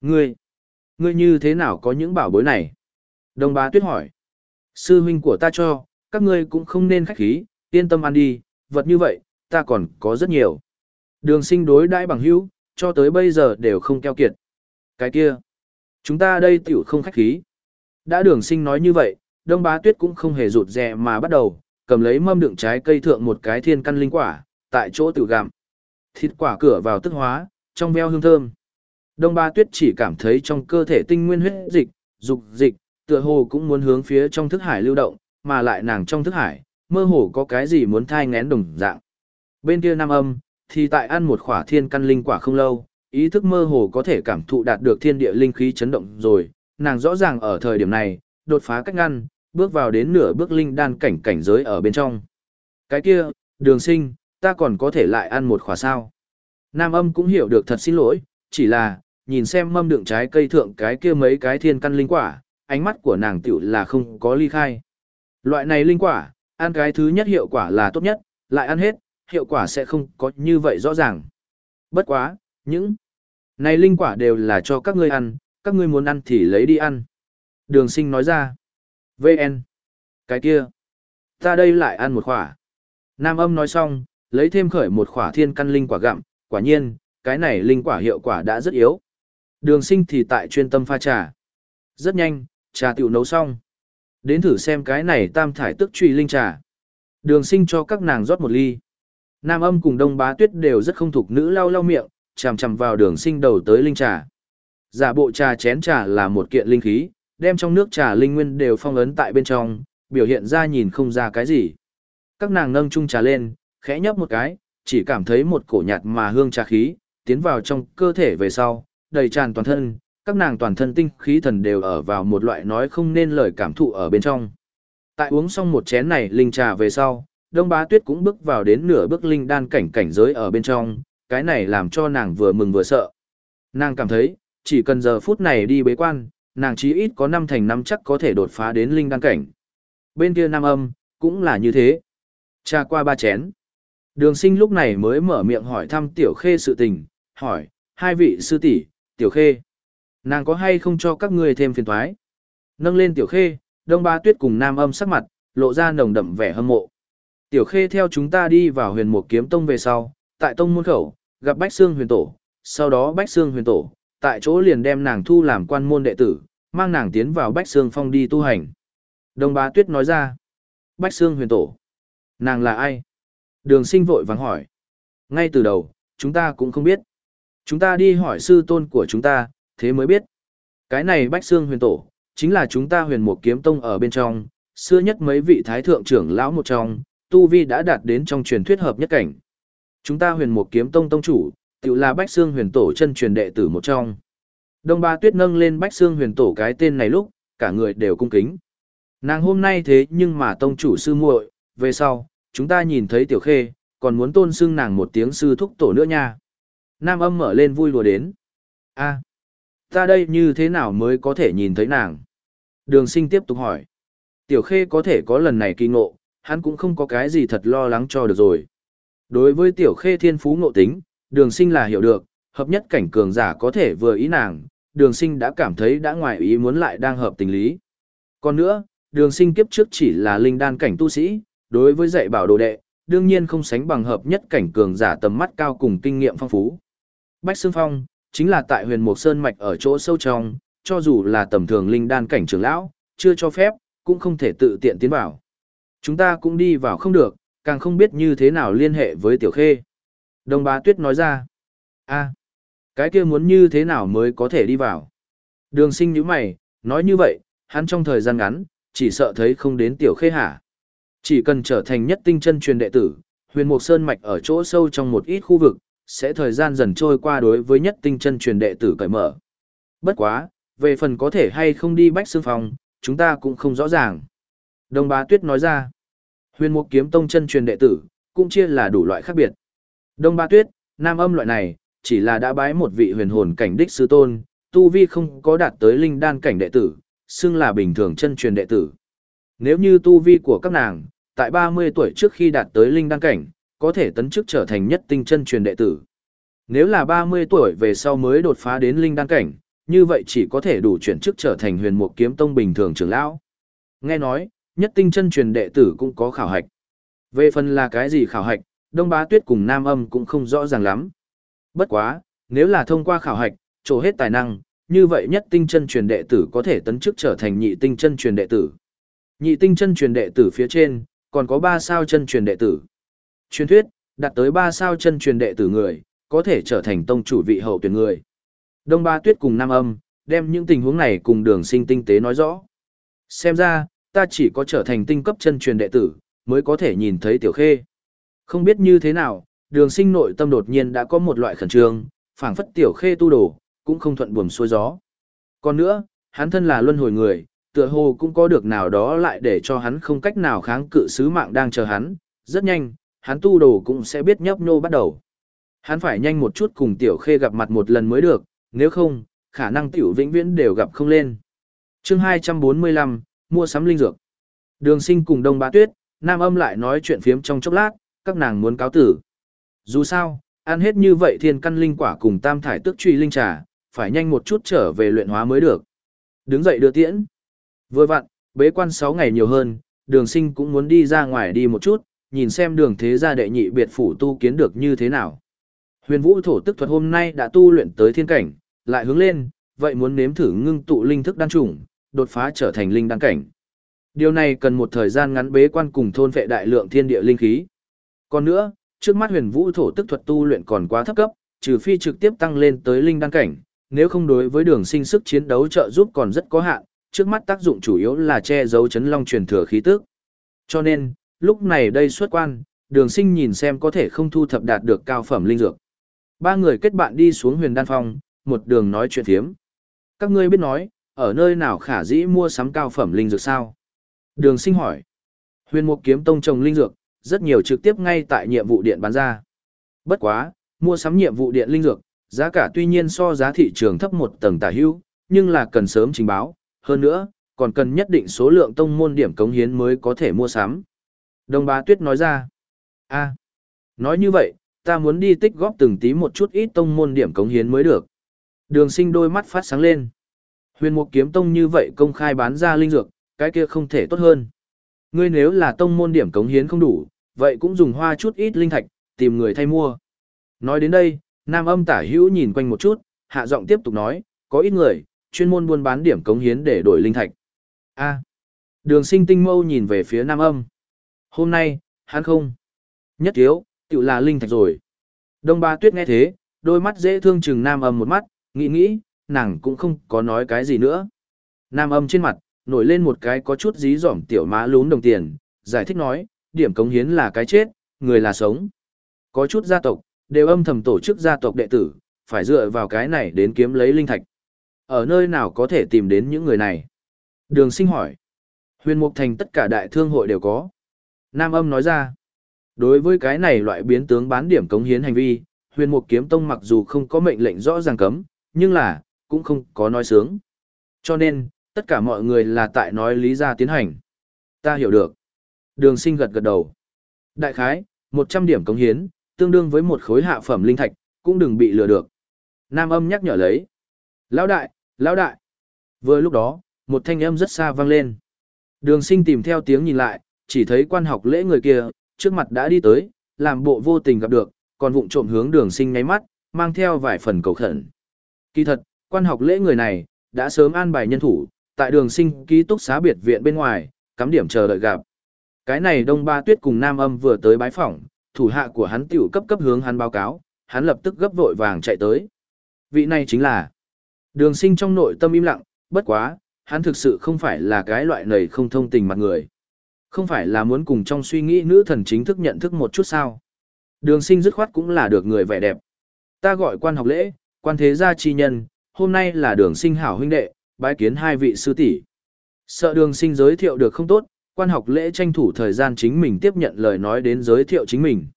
Ngươi, ngươi như thế nào có những bảo bối này? Đông ba tuyết hỏi. Sư huynh của ta cho, các ngươi cũng không nên khách khí, yên tâm ăn đi, vật như vậy, ta còn có rất nhiều. Đường sinh đối đãi bằng hữu, cho tới bây giờ đều không keo kiệt. Cái kia, chúng ta đây tiểu không khách khí. Đã đường sinh nói như vậy, đông bá tuyết cũng không hề rụt rè mà bắt đầu, cầm lấy mâm đựng trái cây thượng một cái thiên căn linh quả, tại chỗ tiểu gặm. Thịt quả cửa vào tức hóa, trong veo hương thơm. Đông bá tuyết chỉ cảm thấy trong cơ thể tinh nguyên huyết dịch, dục dịch, tựa hồ cũng muốn hướng phía trong thức hải lưu động, mà lại nàng trong thức hải, mơ hồ có cái gì muốn thai ngén đồng dạng. Bên kia nam âm, thì tại ăn một khỏa thiên căn linh quả không lâu, ý thức mơ hồ có thể cảm thụ đạt được thiên địa linh khí chấn động rồi, nàng rõ ràng ở thời điểm này, đột phá cách ngăn, bước vào đến nửa bước linh đan cảnh cảnh giới ở bên trong. Cái kia, đường sinh, ta còn có thể lại ăn một khỏa sao. Nam âm cũng hiểu được thật xin lỗi, chỉ là, nhìn xem mâm đựng trái cây thượng cái kia mấy cái thiên căn linh quả, ánh mắt của nàng tiểu là không có ly khai. Loại này linh quả, ăn cái thứ nhất hiệu quả là tốt nhất, lại ăn hết, hiệu quả sẽ không có như vậy rõ ràng. Bất quá, những này linh quả đều là cho các ngươi ăn, các ngươi muốn ăn thì lấy đi ăn. Đường sinh nói ra. VN. Cái kia. Ta đây lại ăn một khỏa. Nam âm nói xong, lấy thêm khởi một khỏa thiên căn linh quả gặm, quả nhiên, cái này linh quả hiệu quả đã rất yếu. Đường sinh thì tại chuyên tâm pha trà. Rất nhanh, trà tiểu nấu xong. Đến thử xem cái này tam thải tức truy linh trà. Đường sinh cho các nàng rót một ly. Nam âm cùng đông bá tuyết đều rất không thuộc nữ lau lau miệng, chằm chằm vào đường sinh đầu tới linh trà. Giả bộ trà chén trà là một kiện linh khí, đem trong nước trà linh nguyên đều phong ấn tại bên trong, biểu hiện ra nhìn không ra cái gì. Các nàng nâng chung trà lên, khẽ nhấp một cái, chỉ cảm thấy một cổ nhạt mà hương trà khí, tiến vào trong cơ thể về sau, đầy tràn toàn thân, các nàng toàn thân tinh khí thần đều ở vào một loại nói không nên lời cảm thụ ở bên trong. Tại uống xong một chén này linh trà về sau, Đông Bá Tuyết cũng bước vào đến nửa bước linh đan cảnh cảnh giới ở bên trong, cái này làm cho nàng vừa mừng vừa sợ. Nàng cảm thấy, chỉ cần giờ phút này đi bế quan, nàng chí ít có năm thành năm chắc có thể đột phá đến linh đan cảnh. Bên kia nam âm, cũng là như thế. Cha qua ba chén. Đường sinh lúc này mới mở miệng hỏi thăm Tiểu Khê sự tình, hỏi, hai vị sư tỷ Tiểu Khê. Nàng có hay không cho các ngươi thêm phiền thoái? Nâng lên Tiểu Khê, Đông Ba Tuyết cùng Nam Âm sắc mặt, lộ ra nồng đậm vẻ hâm mộ. Tiểu Khê theo chúng ta đi vào huyền mục kiếm tông về sau, tại tông môn khẩu, gặp Bách Sương huyền tổ, sau đó Bách Sương huyền tổ, tại chỗ liền đem nàng thu làm quan môn đệ tử, mang nàng tiến vào Bách Sương Phong đi tu hành. Đông Bá Tuyết nói ra, Bách Sương huyền tổ. Nàng là ai? Đường sinh vội vắng hỏi. Ngay từ đầu, chúng ta cũng không biết. Chúng ta đi hỏi sư tôn của chúng ta, thế mới biết. Cái này Bách Sương huyền tổ, chính là chúng ta huyền một kiếm tông ở bên trong, xưa nhất mấy vị thái thượng trưởng lão một trong, Tu Vi đã đạt đến trong truyền thuyết hợp nhất cảnh. Chúng ta huyền một kiếm tông tông chủ, tự là Bách Sương huyền tổ chân truyền đệ tử một trong. Đông Ba Tuyết nâng lên Bách Sương huyền tổ cái tên này lúc, cả người đều cung kính. Nàng hôm nay thế nhưng mà tông chủ sư muội, về sau, chúng ta nhìn thấy tiểu khê, còn muốn tôn xưng nàng một tiếng sư thúc tổ nữa nha. Nam âm mở lên vui lùa đến. a ta đây như thế nào mới có thể nhìn thấy nàng? Đường sinh tiếp tục hỏi. Tiểu khê có thể có lần này kỳ ngộ, hắn cũng không có cái gì thật lo lắng cho được rồi. Đối với tiểu khê thiên phú ngộ tính, đường sinh là hiểu được, hợp nhất cảnh cường giả có thể vừa ý nàng, đường sinh đã cảm thấy đã ngoài ý muốn lại đang hợp tình lý. Còn nữa, đường sinh kiếp trước chỉ là linh đan cảnh tu sĩ, đối với dạy bảo đồ đệ, đương nhiên không sánh bằng hợp nhất cảnh cường giả tầm mắt cao cùng kinh nghiệm phong phú. Bách Sương Phong, chính là tại huyền Mộc Sơn Mạch ở chỗ sâu trong, cho dù là tầm thường linh đan cảnh trưởng lão, chưa cho phép, cũng không thể tự tiện tiến vào. Chúng ta cũng đi vào không được, càng không biết như thế nào liên hệ với Tiểu Khê. Đồng Bá Tuyết nói ra, a cái kia muốn như thế nào mới có thể đi vào. Đường sinh như mày, nói như vậy, hắn trong thời gian ngắn, chỉ sợ thấy không đến Tiểu Khê hả. Chỉ cần trở thành nhất tinh chân truyền đệ tử, huyền mục sơn mạch ở chỗ sâu trong một ít khu vực, sẽ thời gian dần trôi qua đối với nhất tinh chân truyền đệ tử cởi mở. Bất quá, về phần có thể hay không đi bách xương phòng, chúng ta cũng không rõ ràng. Đồng bá tuyết nói ra, huyền mục kiếm tông chân truyền đệ tử, cũng chia là đủ loại khác biệt. Đông Ba tuyết, nam âm loại này, chỉ là đã bái một vị huyền hồn cảnh đích sư tôn, tu vi không có đạt tới linh đan cảnh đệ tử, xưng là bình thường chân truyền đệ tử. Nếu như tu vi của các nàng, tại 30 tuổi trước khi đạt tới linh đan cảnh, có thể tấn chức trở thành nhất tinh chân truyền đệ tử. Nếu là 30 tuổi về sau mới đột phá đến linh đan cảnh, như vậy chỉ có thể đủ chuyển chức trở thành huyền mục kiếm tông bình thường trưởng lão. Nghe nói, nhất tinh chân truyền đệ tử cũng có khảo hạch. Về phần là cái gì khảo hạch, Đông Bá Tuyết cùng Nam Âm cũng không rõ ràng lắm. Bất quá, nếu là thông qua khảo hạch, trổ hết tài năng, như vậy nhất tinh chân truyền đệ tử có thể tấn chức trở thành nhị tinh chân truyền đệ tử. Nhị tinh chân truyền đệ tử phía trên, còn có ba sao chân truyền đệ tử. Truyền thuyết, đạt tới ba sao chân truyền đệ tử người, có thể trở thành tông chủ vị hậu tuyển người. Đông Ba Tuyết cùng Nam Âm, đem những tình huống này cùng đường sinh tinh tế nói rõ. Xem ra, ta chỉ có trở thành tinh cấp chân truyền đệ tử, mới có thể nhìn thấy tiểu khê. Không biết như thế nào, đường sinh nội tâm đột nhiên đã có một loại khẩn trương, phảng phất tiểu khê tu đồ, cũng không thuận buồm xuôi gió. Còn nữa, hắn thân là luân hồi người, tựa hồ cũng có được nào đó lại để cho hắn không cách nào kháng cự sứ mạng đang chờ hắn, rất nhanh, hắn tu đồ cũng sẽ biết nhấp nhô bắt đầu. Hắn phải nhanh một chút cùng tiểu khê gặp mặt một lần mới được, nếu không, khả năng tiểu vĩnh viễn đều gặp không lên. chương 245, mua sắm linh dược. Đường sinh cùng đông bá tuyết, nam âm lại nói chuyện phiếm trong chốc lát, các nàng muốn cáo tử. Dù sao, ăn hết như vậy thiên căn linh quả cùng tam thải tức truy linh trà, phải nhanh một chút trở về luyện hóa mới được. Đứng dậy đưa tiễn. Vừa vặn, bế quan 6 ngày nhiều hơn, đường sinh cũng muốn đi ra ngoài đi một chút, nhìn xem đường thế gia đệ nhị biệt phủ tu kiến được như thế nào. Huyền vũ thổ tức thuật hôm nay đã tu luyện tới thiên cảnh, lại hướng lên, vậy muốn nếm thử ngưng tụ linh thức đan trùng, đột phá trở thành linh đăng cảnh. Điều này cần một thời gian ngắn bế quan cùng thôn vệ đại lượng thiên địa linh khí. Còn nữa, trước mắt huyền vũ thổ tức thuật tu luyện còn quá thấp cấp, trừ phi trực tiếp tăng lên tới linh đăng cảnh, nếu không đối với đường sinh sức chiến đấu trợ giúp còn rất có hạn, trước mắt tác dụng chủ yếu là che giấu chấn long truyền thừa khí tức. Cho nên, lúc này đây xuất quan, đường sinh nhìn xem có thể không thu thập đạt được cao phẩm linh dược. Ba người kết bạn đi xuống huyền đan phong, một đường nói chuyện thiếm. Các ngươi biết nói, ở nơi nào khả dĩ mua sắm cao phẩm linh dược sao? Đường sinh hỏi. Huyền mục kiếm tông trồng linh dược, rất nhiều trực tiếp ngay tại nhiệm vụ điện bán ra. Bất quá, mua sắm nhiệm vụ điện linh dược, giá cả tuy nhiên so giá thị trường thấp một tầng tả hữu, nhưng là cần sớm trình báo, hơn nữa, còn cần nhất định số lượng tông môn điểm cống hiến mới có thể mua sắm. Đồng bá tuyết nói ra, a nói như vậy, ta muốn đi tích góp từng tí một chút ít tông môn điểm cống hiến mới được. Đường sinh đôi mắt phát sáng lên. Huyền mục kiếm tông như vậy công khai bán ra linh dược, cái kia không thể tốt hơn. Ngươi nếu là tông môn điểm cống hiến không đủ, vậy cũng dùng hoa chút ít linh thạch, tìm người thay mua. Nói đến đây, nam âm tả hữu nhìn quanh một chút, hạ giọng tiếp tục nói, có ít người, chuyên môn buôn bán điểm cống hiến để đổi linh thạch. A. À, đường sinh tinh mâu nhìn về phía nam âm. Hôm nay, hắn không. Nhất thiếu, tự là linh thạch rồi. Đông ba tuyết nghe thế, đôi mắt dễ thương chừng nam âm một mắt, nghĩ nghĩ, nàng cũng không có nói cái gì nữa. Nam âm trên mặt, nổi lên một cái có chút dí dỏm tiểu má lún đồng tiền, giải thích nói, điểm cống hiến là cái chết, người là sống. Có chút gia tộc, đều âm thầm tổ chức gia tộc đệ tử, phải dựa vào cái này đến kiếm lấy linh thạch. Ở nơi nào có thể tìm đến những người này? Đường sinh hỏi. Huyền Mục Thành tất cả đại thương hội đều có. Nam âm nói ra. Đối với cái này loại biến tướng bán điểm cống hiến hành vi, huyền mục kiếm tông mặc dù không có mệnh lệnh rõ ràng cấm, nhưng là, cũng không có nói sướng. Cho nên, tất cả mọi người là tại nói lý ra tiến hành. Ta hiểu được. Đường sinh gật gật đầu. Đại khái, 100 điểm cống hiến, tương đương với một khối hạ phẩm linh thạch, cũng đừng bị lừa được. Nam âm nhắc nhở lấy. Lão đại, lão đại. Vừa lúc đó, một thanh âm rất xa vang lên. Đường sinh tìm theo tiếng nhìn lại, chỉ thấy quan học lễ người kia, trước mặt đã đi tới, làm bộ vô tình gặp được, còn vụng trộm hướng đường sinh ngáy mắt, mang theo vài phần cầu khẩn. Kỳ thật, quan học lễ người này, đã sớm an bài nhân thủ, tại đường sinh ký túc xá biệt viện bên ngoài, cắm điểm chờ đợi gặp. Cái này Đông Ba Tuyết cùng Nam Âm vừa tới bái phỏng, thủ hạ của hắn tiểu cấp cấp hướng hắn báo cáo, hắn lập tức gấp vội vàng chạy tới. Vị này chính là Đường Sinh trong nội tâm im lặng, bất quá, hắn thực sự không phải là cái loại này không thông tình mặt người. Không phải là muốn cùng trong suy nghĩ nữ thần chính thức nhận thức một chút sao. Đường sinh dứt khoát cũng là được người vẻ đẹp. Ta gọi quan học lễ, quan thế gia chi nhân, hôm nay là đường sinh hảo huynh đệ, bái kiến hai vị sư tỷ Sợ đường sinh giới thiệu được không tốt, quan học lễ tranh thủ thời gian chính mình tiếp nhận lời nói đến giới thiệu chính mình.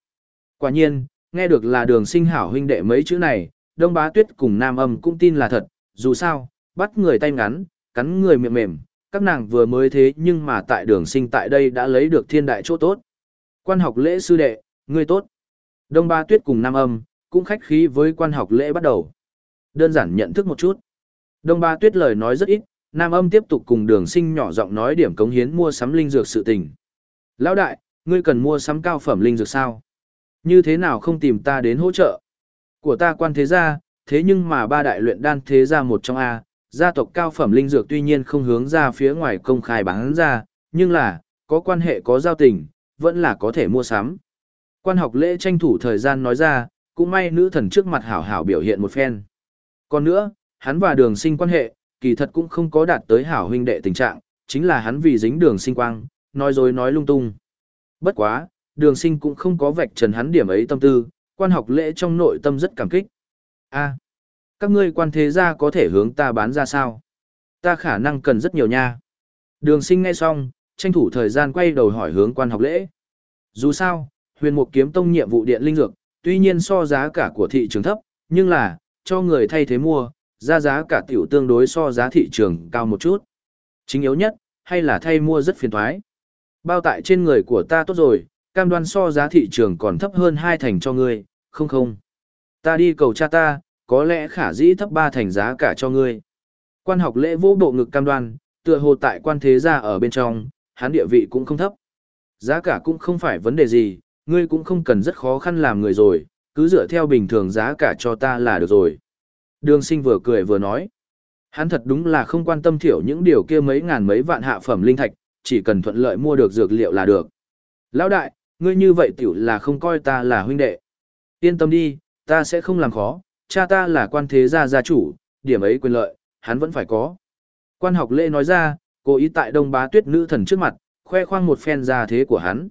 Quả nhiên, nghe được là đường sinh hảo huynh đệ mấy chữ này, đông bá tuyết cùng nam âm cũng tin là thật, dù sao, bắt người tay ngắn, cắn người miệng mềm, các nàng vừa mới thế nhưng mà tại đường sinh tại đây đã lấy được thiên đại chỗ tốt. Quan học lễ sư đệ, ngươi tốt. Đông Ba Tuyết cùng Nam Âm, cũng khách khí với quan học lễ bắt đầu. Đơn giản nhận thức một chút. Đông Ba Tuyết lời nói rất ít, Nam Âm tiếp tục cùng đường sinh nhỏ giọng nói điểm cống hiến mua sắm linh dược sự tình. Lão đại, ngươi cần mua sắm cao phẩm linh dược sao? Như thế nào không tìm ta đến hỗ trợ? Của ta quan thế gia, thế nhưng mà ba đại luyện đan thế gia một trong A, gia tộc cao phẩm linh dược tuy nhiên không hướng ra phía ngoài công khai bán ra, nhưng là, có quan hệ có giao tình, vẫn là có thể mua sắm. Quan học lễ tranh thủ thời gian nói ra, cũng may nữ thần trước mặt hảo hảo biểu hiện một phen. Còn nữa, hắn và đường sinh quan hệ, kỳ thật cũng không có đạt tới hảo huynh đệ tình trạng, chính là hắn vì dính đường sinh quang, nói dối nói lung tung. Bất quá, đường sinh cũng không có vạch trần hắn điểm ấy tâm tư, quan học lễ trong nội tâm rất cảm kích. a các ngươi quan thế gia có thể hướng ta bán ra sao? Ta khả năng cần rất nhiều nha. Đường sinh nghe xong, tranh thủ thời gian quay đầu hỏi hướng quan học lễ. Dù sao, huyền mục kiếm tông nhiệm vụ điện linh dược, tuy nhiên so giá cả của thị trường thấp, nhưng là, cho người thay thế mua, ra giá cả tiểu tương đối so giá thị trường cao một chút. Chính yếu nhất, hay là thay mua rất phiền thoái. Bao tại trên người của ta tốt rồi, cam đoan so giá thị trường còn thấp hơn hai thành cho ngươi, không không. Ta đi cầu cha ta, có lẽ khả dĩ thấp ba thành giá cả cho ngươi. Quan học lễ vô bộ ngực cam đoan, tựa hồ tại quan thế gia ở bên trong, hắn địa vị cũng không thấp. Giá cả cũng không phải vấn đề gì, ngươi cũng không cần rất khó khăn làm người rồi, cứ dựa theo bình thường giá cả cho ta là được rồi. Đường sinh vừa cười vừa nói. Hắn thật đúng là không quan tâm thiểu những điều kia mấy ngàn mấy vạn hạ phẩm linh thạch, chỉ cần thuận lợi mua được dược liệu là được. Lão đại, ngươi như vậy tiểu là không coi ta là huynh đệ. Yên tâm đi, ta sẽ không làm khó, cha ta là quan thế gia gia chủ, điểm ấy quyền lợi, hắn vẫn phải có. Quan học lễ nói ra, cố ý tại đông bá tuyết nữ thần trước mặt, khoe khoang một phen gia thế của hắn.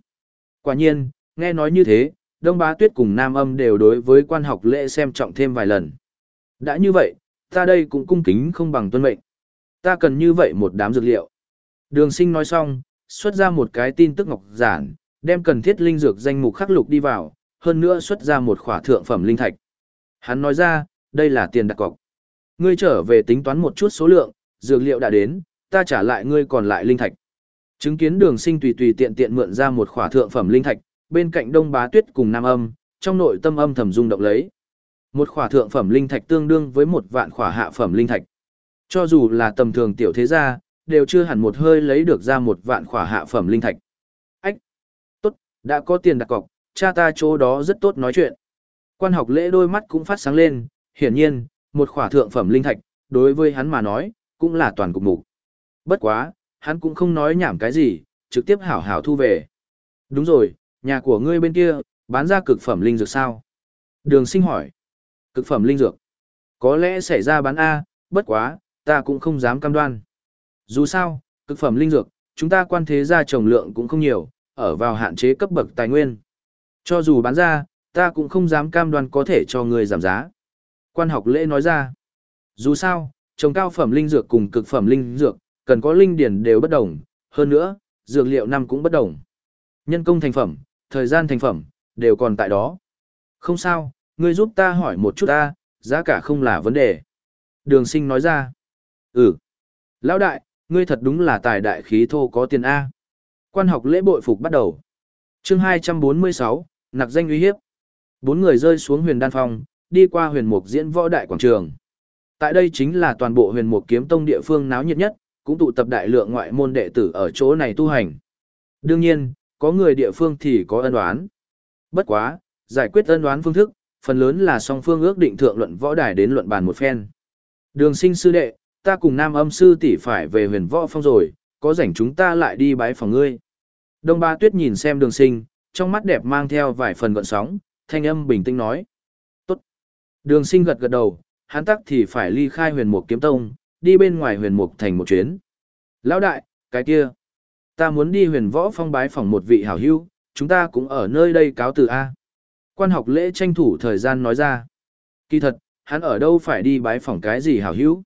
Quả nhiên, nghe nói như thế, đông bá tuyết cùng nam âm đều đối với quan học lễ xem trọng thêm vài lần. Đã như vậy, ta đây cũng cung kính không bằng tuân mệnh. Ta cần như vậy một đám dược liệu. Đường sinh nói xong, xuất ra một cái tin tức ngọc giản, đem cần thiết linh dược danh mục khắc lục đi vào, hơn nữa xuất ra một khỏa thượng phẩm linh thạch. Hắn nói ra, đây là tiền đặt cọc. Ngươi trở về tính toán một chút số lượng, dược liệu đã đến, ta trả lại ngươi còn lại linh thạch. Chứng kiến đường sinh tùy tùy tiện tiện mượn ra một khỏa thượng phẩm linh thạch, bên cạnh đông bá tuyết cùng nam âm, trong nội tâm âm thầm rung động lấy. Một khỏa thượng phẩm linh thạch tương đương với một vạn khỏa hạ phẩm linh thạch. Cho dù là tầm thường tiểu thế gia, đều chưa hẳn một hơi lấy được ra một vạn khỏa hạ phẩm linh thạch. Ách! Tốt, đã có tiền đặt cọc, cha ta chỗ đó rất tốt nói chuyện. Quan học lễ đôi mắt cũng phát sáng lên, hiển nhiên, một khỏa thượng phẩm linh thạch, đối với hắn mà nói, cũng là toàn cục mục. Bất quá, hắn cũng không nói nhảm cái gì, trực tiếp hảo hảo thu về. Đúng rồi, nhà của ngươi bên kia, bán ra cực phẩm linh dược sao? Đường sinh hỏi. Cực phẩm linh dược. Có lẽ xảy ra bán A, bất quá, ta cũng không dám cam đoan. Dù sao, cực phẩm linh dược, chúng ta quan thế ra trồng lượng cũng không nhiều, ở vào hạn chế cấp bậc tài nguyên. Cho dù bán ra, ta cũng không dám cam đoan có thể cho người giảm giá. Quan học lễ nói ra. Dù sao, trồng cao phẩm linh dược cùng cực phẩm linh dược, cần có linh điển đều bất đồng, hơn nữa, dược liệu năm cũng bất đồng. Nhân công thành phẩm, thời gian thành phẩm, đều còn tại đó. Không sao, ngươi giúp ta hỏi một chút ta, giá cả không là vấn đề. Đường sinh nói ra. Ừ. Lão đại, ngươi thật đúng là tài đại khí thô có tiền A. Quan học lễ bội phục bắt đầu. chương 246, nặc danh uy hiếp. Bốn người rơi xuống huyền đan phong, đi qua huyền mục diễn võ đại quảng trường. Tại đây chính là toàn bộ huyền mục kiếm tông địa phương náo nhiệt nhất, cũng tụ tập đại lượng ngoại môn đệ tử ở chỗ này tu hành. Đương nhiên, có người địa phương thì có ân đoán. Bất quá, giải quyết ân đoán phương thức, phần lớn là song phương ước định thượng luận võ đài đến luận bàn một phen. Đường sinh sư đệ, ta cùng nam âm sư tỷ phải về huyền võ phong rồi, có rảnh chúng ta lại đi bái phòng ngươi. Đông ba tuyết nhìn xem đường sinh, trong mắt đẹp mang theo vài phần gọn sóng, thanh âm bình tĩnh nói. Tốt. Đường sinh gật gật đầu, hắn tắc thì phải ly khai huyền mục kiếm tông, đi bên ngoài huyền mục thành một chuyến. Lão đại, cái kia. Ta muốn đi huyền võ phong bái phòng một vị hảo hữu, chúng ta cũng ở nơi đây cáo từ A. Quan học lễ tranh thủ thời gian nói ra. Kỳ thật, hắn ở đâu phải đi bái phòng cái gì hảo hữu.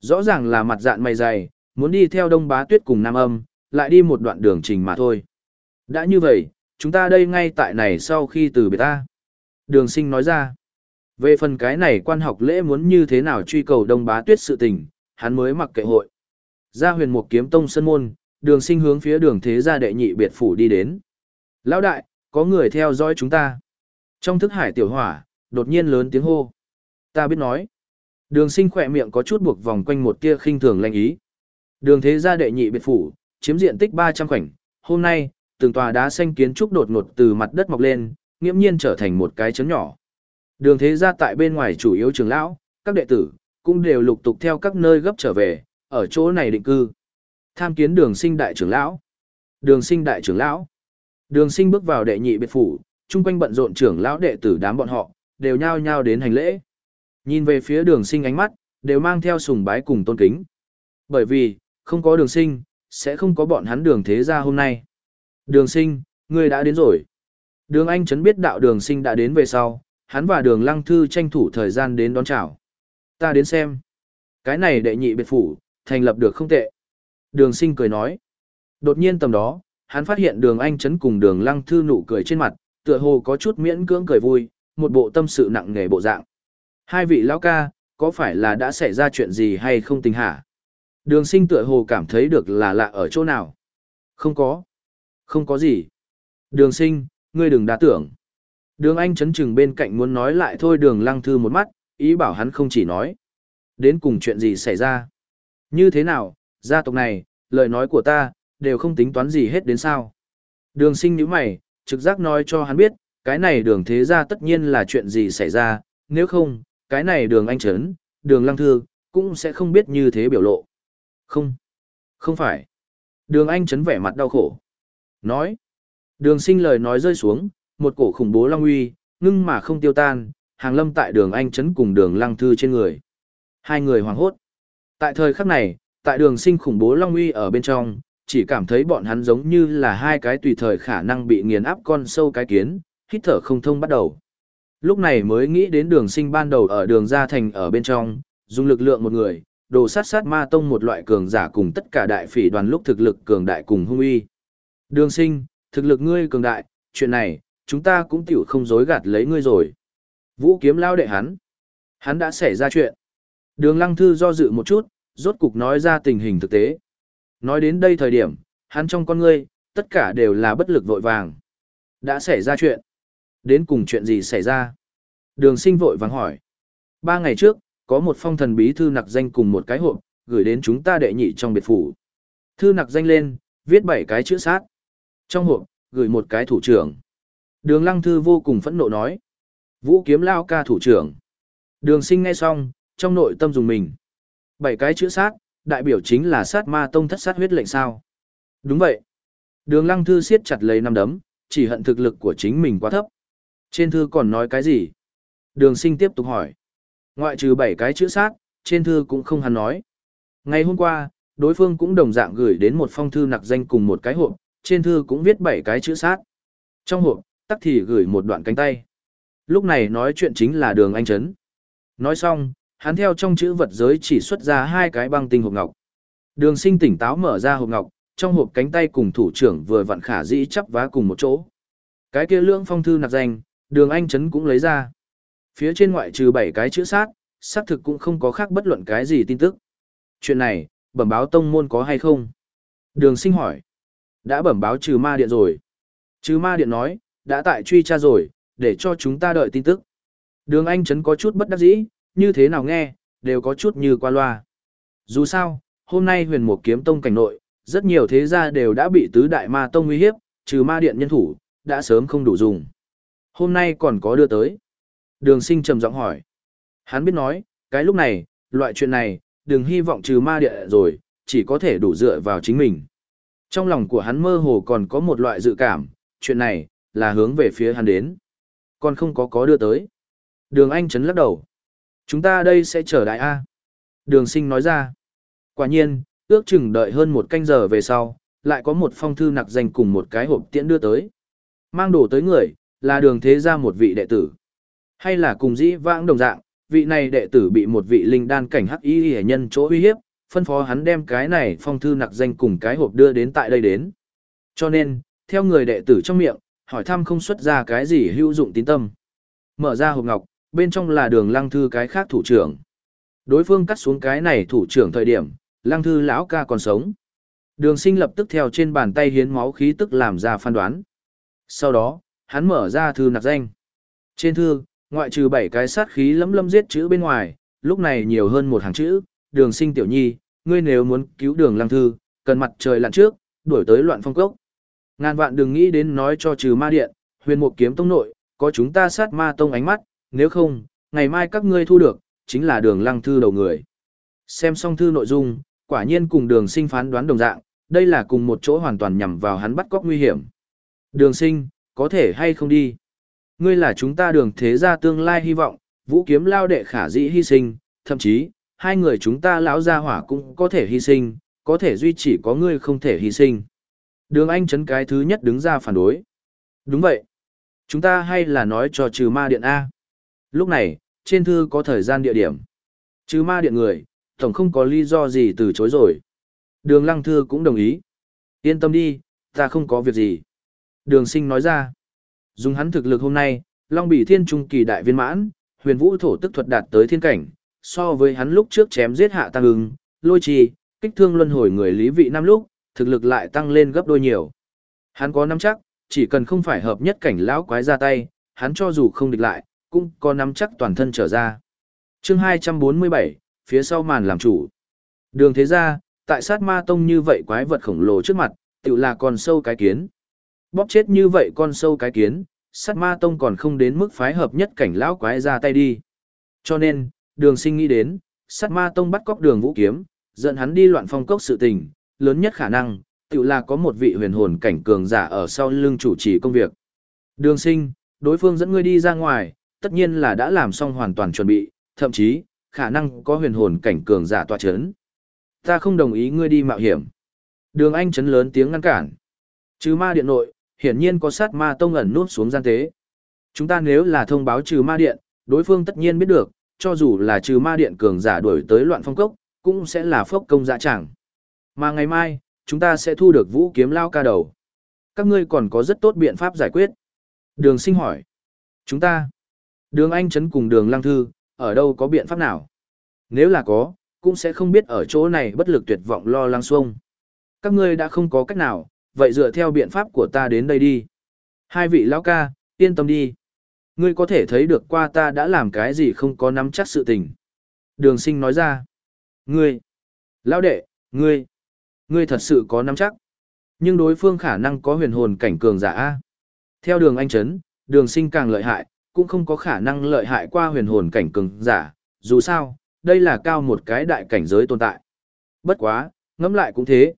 Rõ ràng là mặt dạng mày dày, muốn đi theo đông bá tuyết cùng nam âm, lại đi một đoạn đường trình mà thôi. Đã như vậy, chúng ta đây ngay tại này sau khi từ biệt ta. Đường sinh nói ra. Về phần cái này quan học lễ muốn như thế nào truy cầu đông bá tuyết sự tình, hắn mới mặc kệ hội. Ra huyền một kiếm tông sân môn, đường sinh hướng phía đường thế gia đệ nhị biệt phủ đi đến. Lão đại, có người theo dõi chúng ta. Trong thức hải tiểu hỏa, đột nhiên lớn tiếng hô. Ta biết nói. Đường sinh khỏe miệng có chút buộc vòng quanh một tia khinh thường lanh ý. Đường thế gia đệ nhị biệt phủ, chiếm diện tích 300 khoảnh. Hôm nay, từng tòa đá xanh kiến trúc đột ngột từ mặt đất mọc lên, nghiễm nhiên trở thành một cái chấn nhỏ. Đường thế gia tại bên ngoài chủ yếu trường lão, các đệ tử, cũng đều lục tục theo các nơi gấp trở về, ở chỗ này định cư. Tham kiến đường sinh đại trưởng lão. Đường sinh đại trưởng lão. Đường sinh bước vào đệ nhị biệt phủ, chung quanh bận rộn trưởng lão đệ tử đám bọn họ, đều nhao nhao đến hành lễ. Nhìn về phía đường sinh ánh mắt, đều mang theo sùng bái cùng tôn kính. Bởi vì, không có đường sinh, sẽ không có bọn hắn đường thế gia hôm nay. Đường sinh, ngươi đã đến rồi. Đường Anh Trấn biết đạo đường sinh đã đến về sau, hắn và đường lăng thư tranh thủ thời gian đến đón chào. Ta đến xem. Cái này đệ nhị biệt phủ, thành lập được không tệ. Đường sinh cười nói. Đột nhiên tầm đó, hắn phát hiện đường Anh Trấn cùng đường lăng thư nụ cười trên mặt, tựa hồ có chút miễn cưỡng cười vui, một bộ tâm sự nặng nghề bộ dạng. Hai vị lão ca, có phải là đã xảy ra chuyện gì hay không tình hả? Đường sinh tựa hồ cảm thấy được là lạ ở chỗ nào? Không có. Không có gì. Đường sinh, ngươi đừng đa tưởng. Đường Anh chấn chừng bên cạnh muốn nói lại thôi đường lăng thư một mắt, ý bảo hắn không chỉ nói. Đến cùng chuyện gì xảy ra? Như thế nào, gia tộc này, lời nói của ta, đều không tính toán gì hết đến sao? Đường sinh nữ mày, trực giác nói cho hắn biết, cái này đường thế gia tất nhiên là chuyện gì xảy ra, nếu không, cái này đường anh trấn, đường lăng thư, cũng sẽ không biết như thế biểu lộ. Không, không phải. Đường anh trấn vẻ mặt đau khổ. Nói, đường sinh lời nói rơi xuống, một cổ khủng bố long uy, ngưng mà không tiêu tan, hàng lâm tại đường anh trấn cùng đường lăng thư trên người. Hai người hoàng hốt. Tại thời khắc này, tại đường sinh khủng bố long uy ở bên trong, chỉ cảm thấy bọn hắn giống như là hai cái tùy thời khả năng bị nghiền áp con sâu cái kiến, hít thở không thông bắt đầu. Lúc này mới nghĩ đến đường sinh ban đầu ở đường gia thành ở bên trong, dùng lực lượng một người, đồ sát sát ma tông một loại cường giả cùng tất cả đại phỉ đoàn lúc thực lực cường đại cùng hung uy. Đường sinh, thực lực ngươi cường đại, chuyện này, chúng ta cũng tiểu không dối gạt lấy ngươi rồi. Vũ kiếm lao đệ hắn. Hắn đã xảy ra chuyện. Đường lăng thư do dự một chút, rốt cục nói ra tình hình thực tế. Nói đến đây thời điểm, hắn trong con ngươi, tất cả đều là bất lực vội vàng. Đã xảy ra chuyện. Đến cùng chuyện gì xảy ra? Đường sinh vội vàng hỏi. Ba ngày trước, có một phong thần bí thư nặc danh cùng một cái hộp, gửi đến chúng ta đệ nhị trong biệt phủ. Thư nặc danh lên, viết bảy cái chữ sát. Trong hộp, gửi một cái thủ trưởng. Đường lăng thư vô cùng phẫn nộ nói. Vũ kiếm lao ca thủ trưởng. Đường sinh nghe xong, trong nội tâm dùng mình. Bảy cái chữ sát, đại biểu chính là sát ma tông thất sát huyết lệnh sao. Đúng vậy. Đường lăng thư siết chặt lấy năm đấm, chỉ hận thực lực của chính mình quá thấp. Trên thư còn nói cái gì? Đường sinh tiếp tục hỏi. Ngoại trừ bảy cái chữ sát, trên thư cũng không hắn nói. Ngày hôm qua, đối phương cũng đồng dạng gửi đến một phong thư nặc danh cùng một cái hộp, trên thư cũng viết bảy cái chữ sát. Trong hộp, tắc thì gửi một đoạn cánh tay. Lúc này nói chuyện chính là đường anh Trấn. Nói xong, hắn theo trong chữ vật giới chỉ xuất ra hai cái băng tinh hộp ngọc. Đường sinh tỉnh táo mở ra hộp ngọc, trong hộp cánh tay cùng thủ trưởng vừa vặn khả dĩ chắp vá cùng một chỗ. Cái kia lưỡng phong thư nặc danh, đường anh chấn cũng lấy ra. Phía trên ngoại trừ bảy cái chữ sát, xác thực cũng không có khác bất luận cái gì tin tức. Chuyện này, bẩm báo tông môn có hay không? Đường sinh hỏi. Đã bẩm báo trừ ma điện rồi. Trừ ma điện nói, đã tại truy tra rồi, để cho chúng ta đợi tin tức. Đường Anh chấn có chút bất đắc dĩ, như thế nào nghe, đều có chút như qua loa. Dù sao, hôm nay huyền mục kiếm tông cảnh nội, rất nhiều thế gia đều đã bị tứ đại ma tông uy hiếp, trừ ma điện nhân thủ, đã sớm không đủ dùng. Hôm nay còn có đưa tới. Đường sinh trầm giọng hỏi. Hắn biết nói, cái lúc này, loại chuyện này, đừng hy vọng trừ ma điện rồi, chỉ có thể đủ dựa vào chính mình. Trong lòng của hắn mơ hồ còn có một loại dự cảm, chuyện này, là hướng về phía hắn đến. Còn không có có đưa tới. Đường Anh chấn lắc đầu. Chúng ta đây sẽ chờ đại A. Đường sinh nói ra. Quả nhiên, ước chừng đợi hơn một canh giờ về sau, lại có một phong thư nặc danh cùng một cái hộp tiễn đưa tới. Mang đồ tới người, là đường thế ra một vị đệ tử. Hay là cùng dĩ vãng đồng dạng, vị này đệ tử bị một vị linh đan cảnh hắc y hệ nhân chỗ uy hiếp, phân phó hắn đem cái này phong thư nặc danh cùng cái hộp đưa đến tại đây đến. Cho nên, theo người đệ tử trong miệng, hỏi thăm không xuất ra cái gì hữu dụng tín tâm. Mở ra hộp ngọc, bên trong là đường lăng thư cái khác thủ trưởng. Đối phương cắt xuống cái này thủ trưởng thời điểm, lăng thư lão ca còn sống. Đường sinh lập tức theo trên bàn tay hiến máu khí tức làm ra phán đoán. Sau đó, hắn mở ra thư nặc danh. Trên thư, ngoại trừ bảy cái sát khí lấm lâm giết chữ bên ngoài, lúc này nhiều hơn một hàng chữ, đường sinh tiểu nhi, ngươi nếu muốn cứu đường lăng thư, cần mặt trời lặn trước, đuổi tới loạn phong cốc. Ngàn vạn đừng nghĩ đến nói cho trừ ma điện, huyền mục kiếm tông nội, có chúng ta sát ma tông ánh mắt, nếu không, ngày mai các ngươi thu được, chính là đường lăng thư đầu người. Xem xong thư nội dung, quả nhiên cùng đường sinh phán đoán đồng dạng, đây là cùng một chỗ hoàn toàn nhằm vào hắn bắt cóc nguy hiểm. Đường sinh, có thể hay không đi? Ngươi là chúng ta đường thế gia tương lai hy vọng, vũ kiếm lao đệ khả dĩ hy sinh, thậm chí, hai người chúng ta lão gia hỏa cũng có thể hy sinh, có thể duy chỉ có ngươi không thể hy sinh. Đường Anh chấn cái thứ nhất đứng ra phản đối. Đúng vậy. Chúng ta hay là nói cho trừ ma điện A. Lúc này, trên thư có thời gian địa điểm. chứ ma điện người, tổng không có lý do gì từ chối rồi. Đường lăng thư cũng đồng ý. Yên tâm đi, ta không có việc gì. Đường sinh nói ra. Dùng hắn thực lực hôm nay, Long Bỉ Thiên Trung kỳ đại viên mãn, huyền vũ thổ tức thuật đạt tới thiên cảnh, so với hắn lúc trước chém giết hạ tăng ứng, lôi trì, kích thương luân hồi người lý vị năm lúc, thực lực lại tăng lên gấp đôi nhiều. Hắn có nắm chắc, chỉ cần không phải hợp nhất cảnh lão quái ra tay, hắn cho dù không địch lại, cũng có nắm chắc toàn thân trở ra. chương 247, phía sau màn làm chủ. Đường thế ra, tại sát ma tông như vậy quái vật khổng lồ trước mặt, tự là con sâu cái kiến. Bóp chết như vậy con sâu cái kiến, sát ma tông còn không đến mức phái hợp nhất cảnh lão quái ra tay đi. Cho nên, đường sinh nghĩ đến, sát ma tông bắt cóc đường vũ kiếm, dẫn hắn đi loạn phong cốc sự tình, lớn nhất khả năng, tự là có một vị huyền hồn cảnh cường giả ở sau lưng chủ trì công việc. Đường sinh, đối phương dẫn ngươi đi ra ngoài, tất nhiên là đã làm xong hoàn toàn chuẩn bị, thậm chí, khả năng có huyền hồn cảnh cường giả tọa chấn. Ta không đồng ý ngươi đi mạo hiểm. Đường Anh chấn lớn tiếng ngăn cản. Trừ ma điện nội, hiển nhiên có sát ma tông ẩn nút xuống gian tế. Chúng ta nếu là thông báo trừ ma điện, đối phương tất nhiên biết được, cho dù là trừ ma điện cường giả đuổi tới loạn phong cốc, cũng sẽ là phốc công dạ chẳng. Mà ngày mai, chúng ta sẽ thu được vũ kiếm lao ca đầu. Các ngươi còn có rất tốt biện pháp giải quyết. Đường sinh hỏi. Chúng ta. Đường Anh Trấn cùng đường Lăng Thư, ở đâu có biện pháp nào? Nếu là có, cũng sẽ không biết ở chỗ này bất lực tuyệt vọng lo lắng xuông. Các ngươi đã không có cách nào, vậy dựa theo biện pháp của ta đến đây đi. Hai vị lão ca, yên tâm đi. Ngươi có thể thấy được qua ta đã làm cái gì không có nắm chắc sự tình. Đường sinh nói ra. Ngươi. Lão đệ, ngươi. Ngươi thật sự có nắm chắc. Nhưng đối phương khả năng có huyền hồn cảnh cường giả A. Theo đường anh chấn, đường sinh càng lợi hại, cũng không có khả năng lợi hại qua huyền hồn cảnh cường giả. Dù sao, đây là cao một cái đại cảnh giới tồn tại. Bất quá, ngẫm lại cũng thế.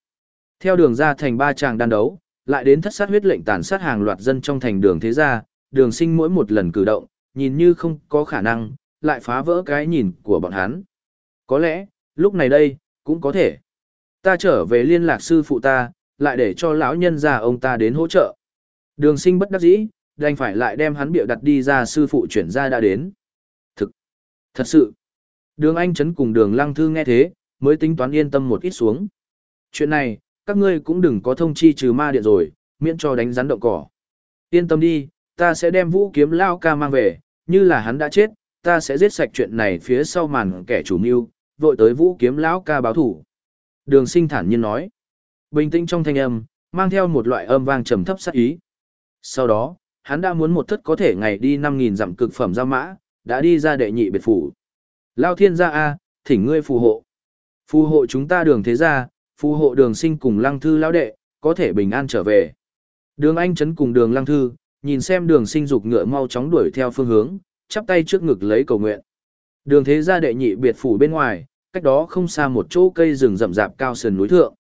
Theo đường ra thành ba chàng đan đấu, lại đến thất sát huyết lệnh tàn sát hàng loạt dân trong thành đường thế gia, đường sinh mỗi một lần cử động, nhìn như không có khả năng, lại phá vỡ cái nhìn của bọn hắn. Có lẽ, lúc này đây, cũng có thể. Ta trở về liên lạc sư phụ ta, lại để cho lão nhân già ông ta đến hỗ trợ. Đường sinh bất đắc dĩ, đành phải lại đem hắn biểu đặt đi ra sư phụ chuyển ra đã đến. Thực, thật sự, đường anh chấn cùng đường lăng thư nghe thế, mới tính toán yên tâm một ít xuống. Chuyện này, các ngươi cũng đừng có thông chi trừ ma điện rồi, miễn cho đánh rắn động cỏ. Yên tâm đi, ta sẽ đem vũ kiếm lao ca mang về, như là hắn đã chết, ta sẽ giết sạch chuyện này phía sau màn kẻ chủ mưu, vội tới vũ kiếm lão ca báo thủ. Đường sinh thản nhiên nói. Bình tĩnh trong thanh âm, mang theo một loại âm vang trầm thấp sát ý. Sau đó, hắn đã muốn một thất có thể ngày đi 5.000 dặm cực phẩm giao mã, đã đi ra đệ nhị biệt phủ. Lao thiên gia A, thỉnh ngươi phù hộ. Phù hộ chúng ta đường thế gia, phù hộ đường sinh cùng lăng thư lão đệ, có thể bình an trở về. Đường anh chấn cùng đường lăng thư, nhìn xem đường sinh dục ngựa mau chóng đuổi theo phương hướng, chắp tay trước ngực lấy cầu nguyện. Đường thế gia đệ nhị biệt phủ bên ngoài, cách đó không xa một chỗ cây rừng rậm rạp cao sườn núi thượng.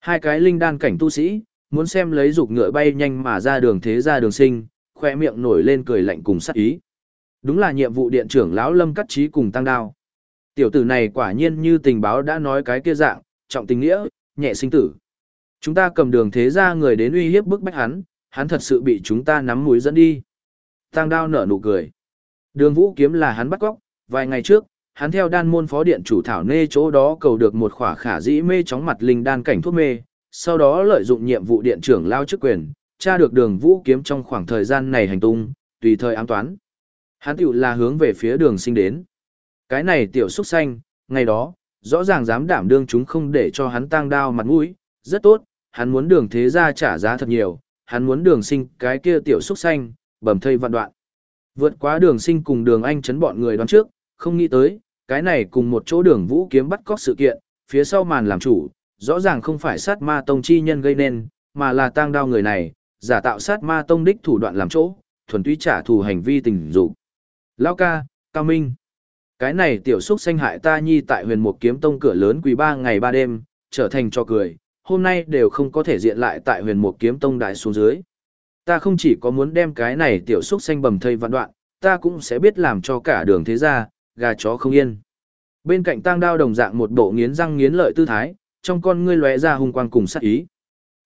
Hai cái linh đan cảnh tu sĩ, muốn xem lấy dục ngựa bay nhanh mà ra đường thế gia đường sinh, khoe miệng nổi lên cười lạnh cùng sắc ý. Đúng là nhiệm vụ điện trưởng lão Lâm Cắt Trí cùng tăng đao. Tiểu tử này quả nhiên như tình báo đã nói cái kia dạng, trọng tình nghĩa, nhẹ sinh tử. Chúng ta cầm đường thế gia người đến uy hiếp bức bách hắn, hắn thật sự bị chúng ta nắm mũi dẫn đi. Tăng đao nở nụ cười. Đường vũ kiếm là hắn bắt góc, vài ngày trước, hắn theo đan môn phó điện chủ thảo nê chỗ đó cầu được một khỏa khả dĩ mê chóng mặt linh đan cảnh thuốc mê, sau đó lợi dụng nhiệm vụ điện trưởng lao chức quyền, tra được đường vũ kiếm trong khoảng thời gian này hành tung, tùy thời ám toán. Hắn tiểu là hướng về phía đường sinh đến. Cái này tiểu xuất xanh, ngày đó, rõ ràng dám đảm đương chúng không để cho hắn tang đao mặt mũi, rất tốt, hắn muốn đường thế ra trả giá thật nhiều, hắn muốn đường sinh cái kia tiểu xuất xanh, bầm thây vạn đoạn. Vượt qua đường sinh cùng đường anh chấn bọn người đoán trước, không nghĩ tới, cái này cùng một chỗ đường vũ kiếm bắt cóc sự kiện, phía sau màn làm chủ, rõ ràng không phải sát ma tông chi nhân gây nên, mà là tang đao người này, giả tạo sát ma tông đích thủ đoạn làm chỗ, thuần túy trả thù hành vi tình dục. Lao ca, Cao Minh. Cái này tiểu xúc sanh hại ta nhi tại huyền mục kiếm tông cửa lớn quỳ ba ngày ba đêm, trở thành cho cười, hôm nay đều không có thể diện lại tại huyền mục kiếm tông đại xuống dưới. Ta không chỉ có muốn đem cái này tiểu xúc xanh bầm thây vạn đoạn, ta cũng sẽ biết làm cho cả đường thế gia, gà chó không yên. Bên cạnh tang đao đồng dạng một bộ nghiến răng nghiến lợi tư thái, trong con ngươi lóe ra hung quang cùng sát ý.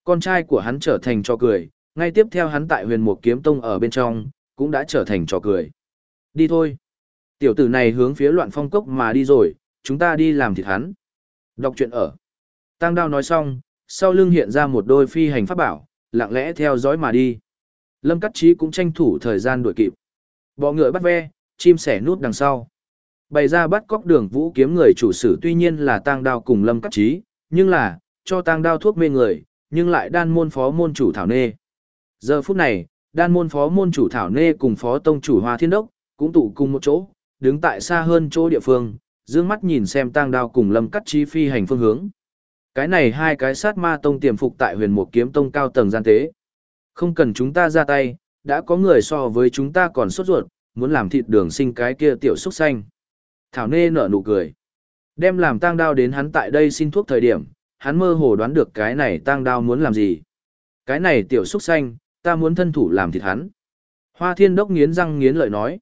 Con trai của hắn trở thành cho cười, ngay tiếp theo hắn tại huyền mục kiếm tông ở bên trong, cũng đã trở thành trò cười. Đi thôi. Tiểu tử này hướng phía loạn phong cốc mà đi rồi, chúng ta đi làm thịt hắn. Đọc truyện ở. Tăng đao nói xong, sau lưng hiện ra một đôi phi hành pháp bảo, lặng lẽ theo dõi mà đi. Lâm Cắt Trí cũng tranh thủ thời gian đuổi kịp. Bọ ngựa bắt ve, chim sẻ nút đằng sau. Bày ra bắt cóc đường vũ kiếm người chủ sử tuy nhiên là tang đao cùng Lâm Cắt Trí, nhưng là, cho tang đao thuốc mê người, nhưng lại đan môn phó môn chủ Thảo Nê. Giờ phút này, đan môn phó môn chủ Thảo Nê cùng phó tông chủ Hoa Thiên Đốc, cũng tụ cùng một chỗ, đứng tại xa hơn chỗ địa phương, dương mắt nhìn xem tang đao cùng lâm cắt chi phi hành phương hướng. Cái này hai cái sát ma tông tiềm phục tại huyền một kiếm tông cao tầng gian tế. Không cần chúng ta ra tay, đã có người so với chúng ta còn sốt ruột, muốn làm thịt đường sinh cái kia tiểu xúc xanh. Thảo nê nở nụ cười. Đem làm tang đao đến hắn tại đây xin thuốc thời điểm, hắn mơ hồ đoán được cái này tang đao muốn làm gì. Cái này tiểu xúc xanh, ta muốn thân thủ làm thịt hắn. Hoa thiên đốc nghiến răng nghiến lợi nói.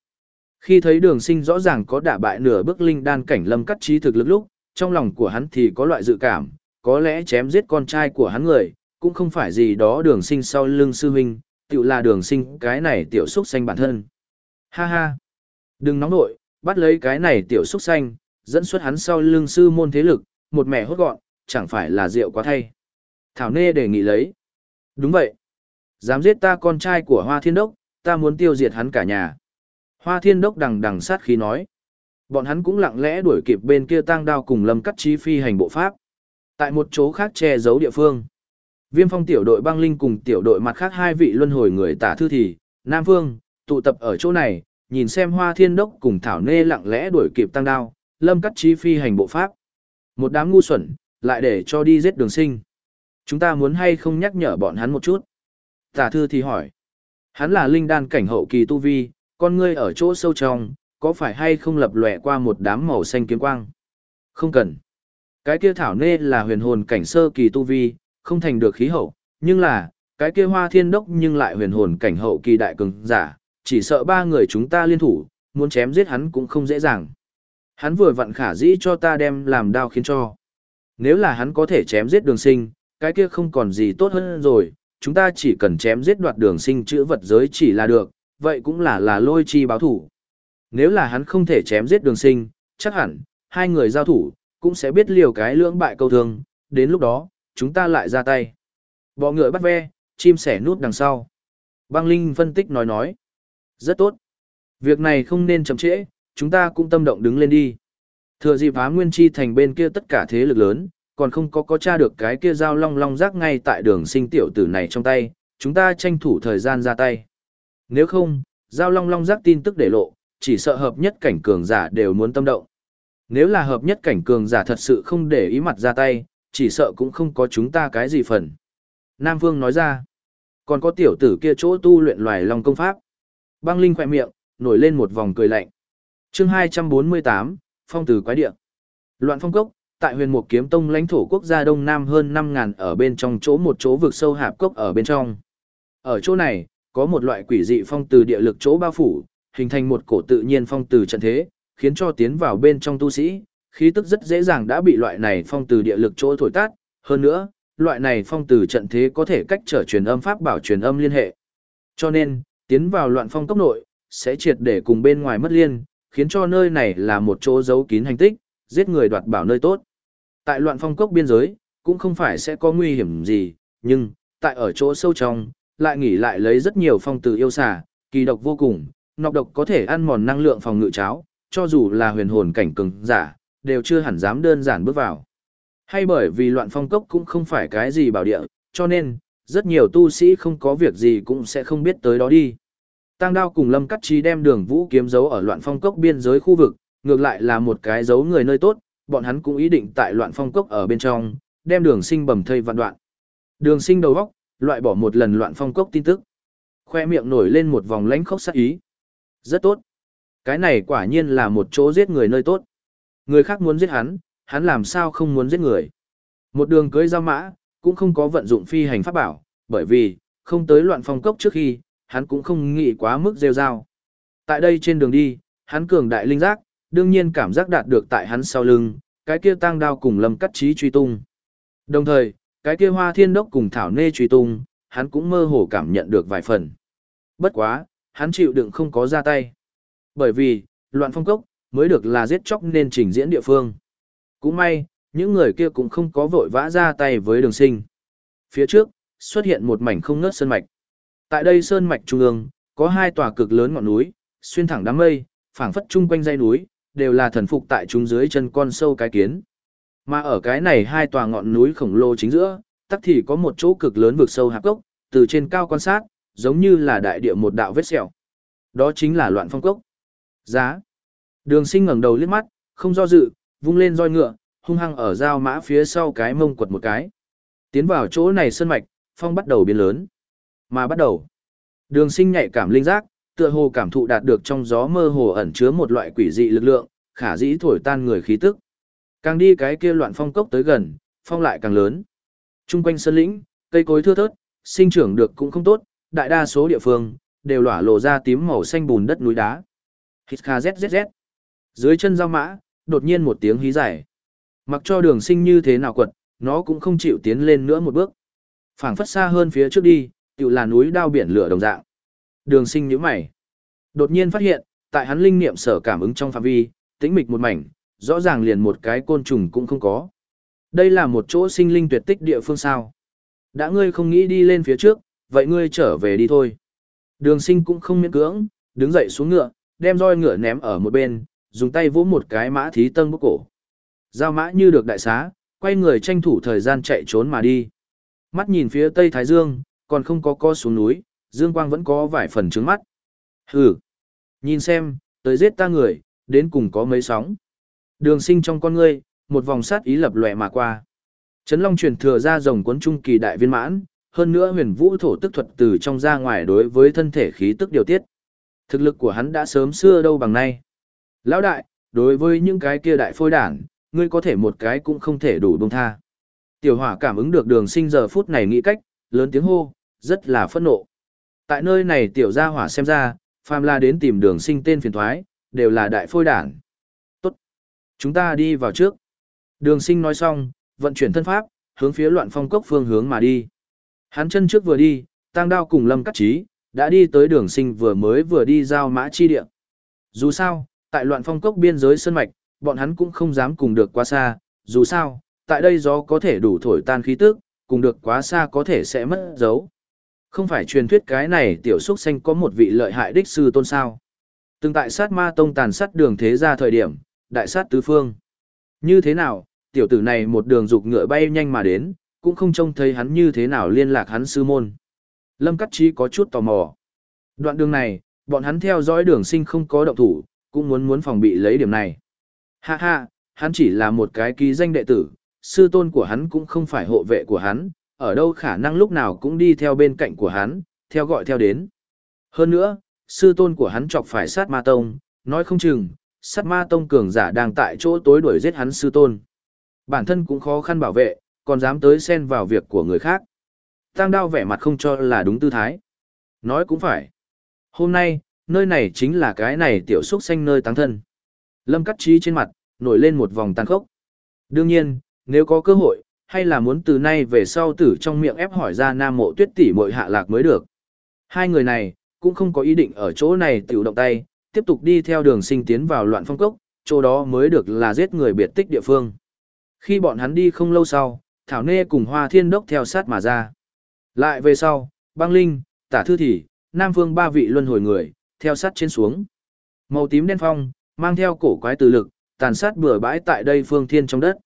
Khi thấy đường sinh rõ ràng có đả bại nửa bước linh đan cảnh lâm cắt trí thực lực lúc, trong lòng của hắn thì có loại dự cảm, có lẽ chém giết con trai của hắn người, cũng không phải gì đó đường sinh sau lưng sư huynh, tự là đường sinh cái này tiểu xúc xanh bản thân. Ha ha! Đừng nóng nội, bắt lấy cái này tiểu xúc xanh, dẫn xuất hắn sau lưng sư môn thế lực, một mẹ hốt gọn, chẳng phải là rượu quá thay. Thảo Nê đề nghị lấy. Đúng vậy. Dám giết ta con trai của Hoa Thiên Đốc, ta muốn tiêu diệt hắn cả nhà. Hoa thiên đốc đằng đằng sát khí nói. Bọn hắn cũng lặng lẽ đuổi kịp bên kia tang đao cùng lâm cắt chi phi hành bộ pháp. Tại một chỗ khác che giấu địa phương. Viêm phong tiểu đội băng linh cùng tiểu đội mặt khác hai vị luân hồi người tả thư thì, Nam Phương, tụ tập ở chỗ này, nhìn xem hoa thiên đốc cùng thảo nê lặng lẽ đuổi kịp tăng đao, lâm cắt chi phi hành bộ pháp. Một đám ngu xuẩn, lại để cho đi giết đường sinh. Chúng ta muốn hay không nhắc nhở bọn hắn một chút? Tả thư thì hỏi. Hắn là linh đan cảnh hậu kỳ tu vi, con ngươi ở chỗ sâu trong, có phải hay không lập lòe qua một đám màu xanh kiếm quang? Không cần. Cái kia thảo nê là huyền hồn cảnh sơ kỳ tu vi, không thành được khí hậu, nhưng là, cái kia hoa thiên đốc nhưng lại huyền hồn cảnh hậu kỳ đại cường giả, chỉ sợ ba người chúng ta liên thủ, muốn chém giết hắn cũng không dễ dàng. Hắn vừa vặn khả dĩ cho ta đem làm đao khiến cho. Nếu là hắn có thể chém giết đường sinh, cái kia không còn gì tốt hơn rồi, chúng ta chỉ cần chém giết đoạt đường sinh chữ vật giới chỉ là được, vậy cũng là là lôi chi báo thủ. Nếu là hắn không thể chém giết đường sinh, chắc hẳn, hai người giao thủ, cũng sẽ biết liều cái lưỡng bại câu thương, đến lúc đó, chúng ta lại ra tay. Bọ ngựa bắt ve, chim sẻ nút đằng sau. Băng Linh phân tích nói nói. Rất tốt. Việc này không nên chậm trễ, chúng ta cũng tâm động đứng lên đi. Thừa dịp phá nguyên chi thành bên kia tất cả thế lực lớn, còn không có có tra được cái kia dao long long rác ngay tại đường sinh tiểu tử này trong tay, chúng ta tranh thủ thời gian ra tay. Nếu không, dao long long rác tin tức để lộ, chỉ sợ hợp nhất cảnh cường giả đều muốn tâm động. Nếu là hợp nhất cảnh cường giả thật sự không để ý mặt ra tay, chỉ sợ cũng không có chúng ta cái gì phần. Nam Vương nói ra, còn có tiểu tử kia chỗ tu luyện loài long công pháp. Băng Linh khỏe miệng, nổi lên một vòng cười lạnh. chương 248, Phong tử quái địa. Loạn phong cốc, tại huyền mục kiếm tông lãnh thổ quốc gia đông nam hơn năm ngàn ở bên trong chỗ một chỗ vực sâu hạp cốc ở bên trong. Ở chỗ này, có một loại quỷ dị phong từ địa lực chỗ bao phủ, hình thành một cổ tự nhiên phong từ trận thế, khiến cho tiến vào bên trong tu sĩ, khí tức rất dễ dàng đã bị loại này phong từ địa lực chỗ thổi tát, hơn nữa, loại này phong từ trận thế có thể cách trở truyền âm pháp bảo truyền âm liên hệ. Cho nên, tiến vào loạn phong cốc nội, sẽ triệt để cùng bên ngoài mất liên, khiến cho nơi này là một chỗ giấu kín hành tích, giết người đoạt bảo nơi tốt. Tại loạn phong cốc biên giới, cũng không phải sẽ có nguy hiểm gì, nhưng, tại ở chỗ sâu trong, lại nghỉ lại lấy rất nhiều phong từ yêu xà, kỳ độc vô cùng, nọc độc có thể ăn mòn năng lượng phòng ngự cháo, cho dù là huyền hồn cảnh cường giả, đều chưa hẳn dám đơn giản bước vào. Hay bởi vì loạn phong cốc cũng không phải cái gì bảo địa, cho nên, rất nhiều tu sĩ không có việc gì cũng sẽ không biết tới đó đi. Tăng đao cùng lâm cắt trí đem đường vũ kiếm dấu ở loạn phong cốc biên giới khu vực, ngược lại là một cái dấu người nơi tốt, bọn hắn cũng ý định tại loạn phong cốc ở bên trong, đem đường sinh bầm thây vạn đoạn. Đường sinh đầu góc, loại bỏ một lần loạn phong cốc tin tức. Khoe miệng nổi lên một vòng lánh khóc sắc ý. Rất tốt. Cái này quả nhiên là một chỗ giết người nơi tốt. Người khác muốn giết hắn, hắn làm sao không muốn giết người. Một đường cưới giao mã, cũng không có vận dụng phi hành pháp bảo, bởi vì, không tới loạn phong cốc trước khi, hắn cũng không nghĩ quá mức rêu rao. Tại đây trên đường đi, hắn cường đại linh giác, đương nhiên cảm giác đạt được tại hắn sau lưng, cái kia tang đao cùng lâm cắt trí truy tung. Đồng thời, cái kia hoa thiên đốc cùng thảo nê truy tung, hắn cũng mơ hồ cảm nhận được vài phần. Bất quá, hắn chịu đựng không có ra tay. Bởi vì, loạn phong cốc, mới được là giết chóc nên trình diễn địa phương. Cũng may, những người kia cũng không có vội vã ra tay với đường sinh. Phía trước, xuất hiện một mảnh không ngớt sơn mạch. Tại đây sơn mạch trung ương, có hai tòa cực lớn ngọn núi, xuyên thẳng đám mây, phảng phất chung quanh dãy núi, đều là thần phục tại chúng dưới chân con sâu cái kiến. Mà ở cái này hai tòa ngọn núi khổng lồ chính giữa, tắc thì có một chỗ cực lớn vực sâu hạp gốc, từ trên cao quan sát, giống như là đại địa một đạo vết sẹo. Đó chính là loạn phong cốc. Giá. Đường sinh ngẩng đầu liếc mắt, không do dự, vung lên roi ngựa, hung hăng ở dao mã phía sau cái mông quật một cái. Tiến vào chỗ này sơn mạch, phong bắt đầu biến lớn. Mà bắt đầu. Đường sinh nhạy cảm linh giác, tựa hồ cảm thụ đạt được trong gió mơ hồ ẩn chứa một loại quỷ dị lực lượng, khả dĩ thổi tan người khí tức. Càng đi cái kia loạn phong cốc tới gần, phong lại càng lớn. Trung quanh sơn lĩnh, cây cối thưa thớt, sinh trưởng được cũng không tốt, đại đa số địa phương đều lỏa lộ ra tím màu xanh bùn đất núi đá. Hít kha zzz. Dưới chân giao mã, đột nhiên một tiếng hí dài. Mặc cho đường sinh như thế nào quật, nó cũng không chịu tiến lên nữa một bước. phảng phất xa hơn phía trước đi, tự là núi đao biển lửa đồng dạng. Đường sinh nhíu mày. Đột nhiên phát hiện, tại hắn linh niệm sở cảm ứng trong phạm vi, tĩnh mịch một mảnh, rõ ràng liền một cái côn trùng cũng không có. Đây là một chỗ sinh linh tuyệt tích địa phương sao. Đã ngươi không nghĩ đi lên phía trước, vậy ngươi trở về đi thôi. Đường sinh cũng không miễn cưỡng, đứng dậy xuống ngựa, đem roi ngựa ném ở một bên, dùng tay vỗ một cái mã thí tân bốc cổ. Giao mã như được đại xá, quay người tranh thủ thời gian chạy trốn mà đi. Mắt nhìn phía tây Thái Dương, còn không có co xuống núi, Dương Quang vẫn có vài phần trứng mắt. Hừ, nhìn xem, tới giết ta người, đến cùng có mấy sóng. Đường sinh trong con ngươi, một vòng sát ý lập lòe mà qua. Trấn Long truyền thừa ra rồng cuốn trung kỳ đại viên mãn, hơn nữa huyền vũ thổ tức thuật từ trong ra ngoài đối với thân thể khí tức điều tiết. Thực lực của hắn đã sớm xưa đâu bằng nay. Lão đại, đối với những cái kia đại phôi đảng, ngươi có thể một cái cũng không thể đủ bông tha. Tiểu hỏa cảm ứng được đường sinh giờ phút này nghĩ cách, lớn tiếng hô, rất là phẫn nộ. Tại nơi này tiểu gia hỏa xem ra, phàm là đến tìm đường sinh tên phiền thoái, đều là đại phôi đảng Tốt. Chúng ta đi vào trước. Đường sinh nói xong, vận chuyển thân pháp, hướng phía loạn phong cốc phương hướng mà đi. Hắn chân trước vừa đi, tăng đao cùng lâm cắt trí, đã đi tới đường sinh vừa mới vừa đi giao mã chi địa. Dù sao, tại loạn phong cốc biên giới sân mạch, bọn hắn cũng không dám cùng được quá xa, dù sao, tại đây gió có thể đủ thổi tan khí tức, cùng được quá xa có thể sẽ mất dấu. Không phải truyền thuyết cái này tiểu xúc xanh có một vị lợi hại đích sư tôn sao. Từng tại sát ma tông tàn sát đường thế ra thời điểm, đại sát tứ phương. Như thế nào, tiểu tử này một đường dục ngựa bay nhanh mà đến, cũng không trông thấy hắn như thế nào liên lạc hắn sư môn. Lâm Cắt Trí có chút tò mò. Đoạn đường này, bọn hắn theo dõi đường sinh không có động thủ, cũng muốn muốn phòng bị lấy điểm này. Ha ha, hắn chỉ là một cái ký danh đệ tử, sư tôn của hắn cũng không phải hộ vệ của hắn, ở đâu khả năng lúc nào cũng đi theo bên cạnh của hắn, theo gọi theo đến. Hơn nữa, sư tôn của hắn chọc phải sát ma tông, nói không chừng, sát ma tông cường giả đang tại chỗ tối đuổi giết hắn sư tôn. Bản thân cũng khó khăn bảo vệ, còn dám tới xen vào việc của người khác. Tăng đao vẻ mặt không cho là đúng tư thái. Nói cũng phải. Hôm nay, nơi này chính là cái này tiểu xúc xanh nơi tăng thân. Lâm cắt trí trên mặt, nổi lên một vòng tàn khốc. Đương nhiên, nếu có cơ hội, hay là muốn từ nay về sau tử trong miệng ép hỏi ra nam mộ tuyết tỷ mội hạ lạc mới được. Hai người này, cũng không có ý định ở chỗ này tiểu động tay, tiếp tục đi theo đường sinh tiến vào loạn phong cốc, chỗ đó mới được là giết người biệt tích địa phương. Khi bọn hắn đi không lâu sau, Thảo Nê cùng Hoa Thiên Đốc theo sát mà ra. Lại về sau, băng linh, tả thư thỉ, Nam Phương ba vị luân hồi người, theo sát trên xuống. Màu tím đen phong, mang theo cổ quái từ lực, tàn sát bừa bãi tại đây phương thiên trong đất.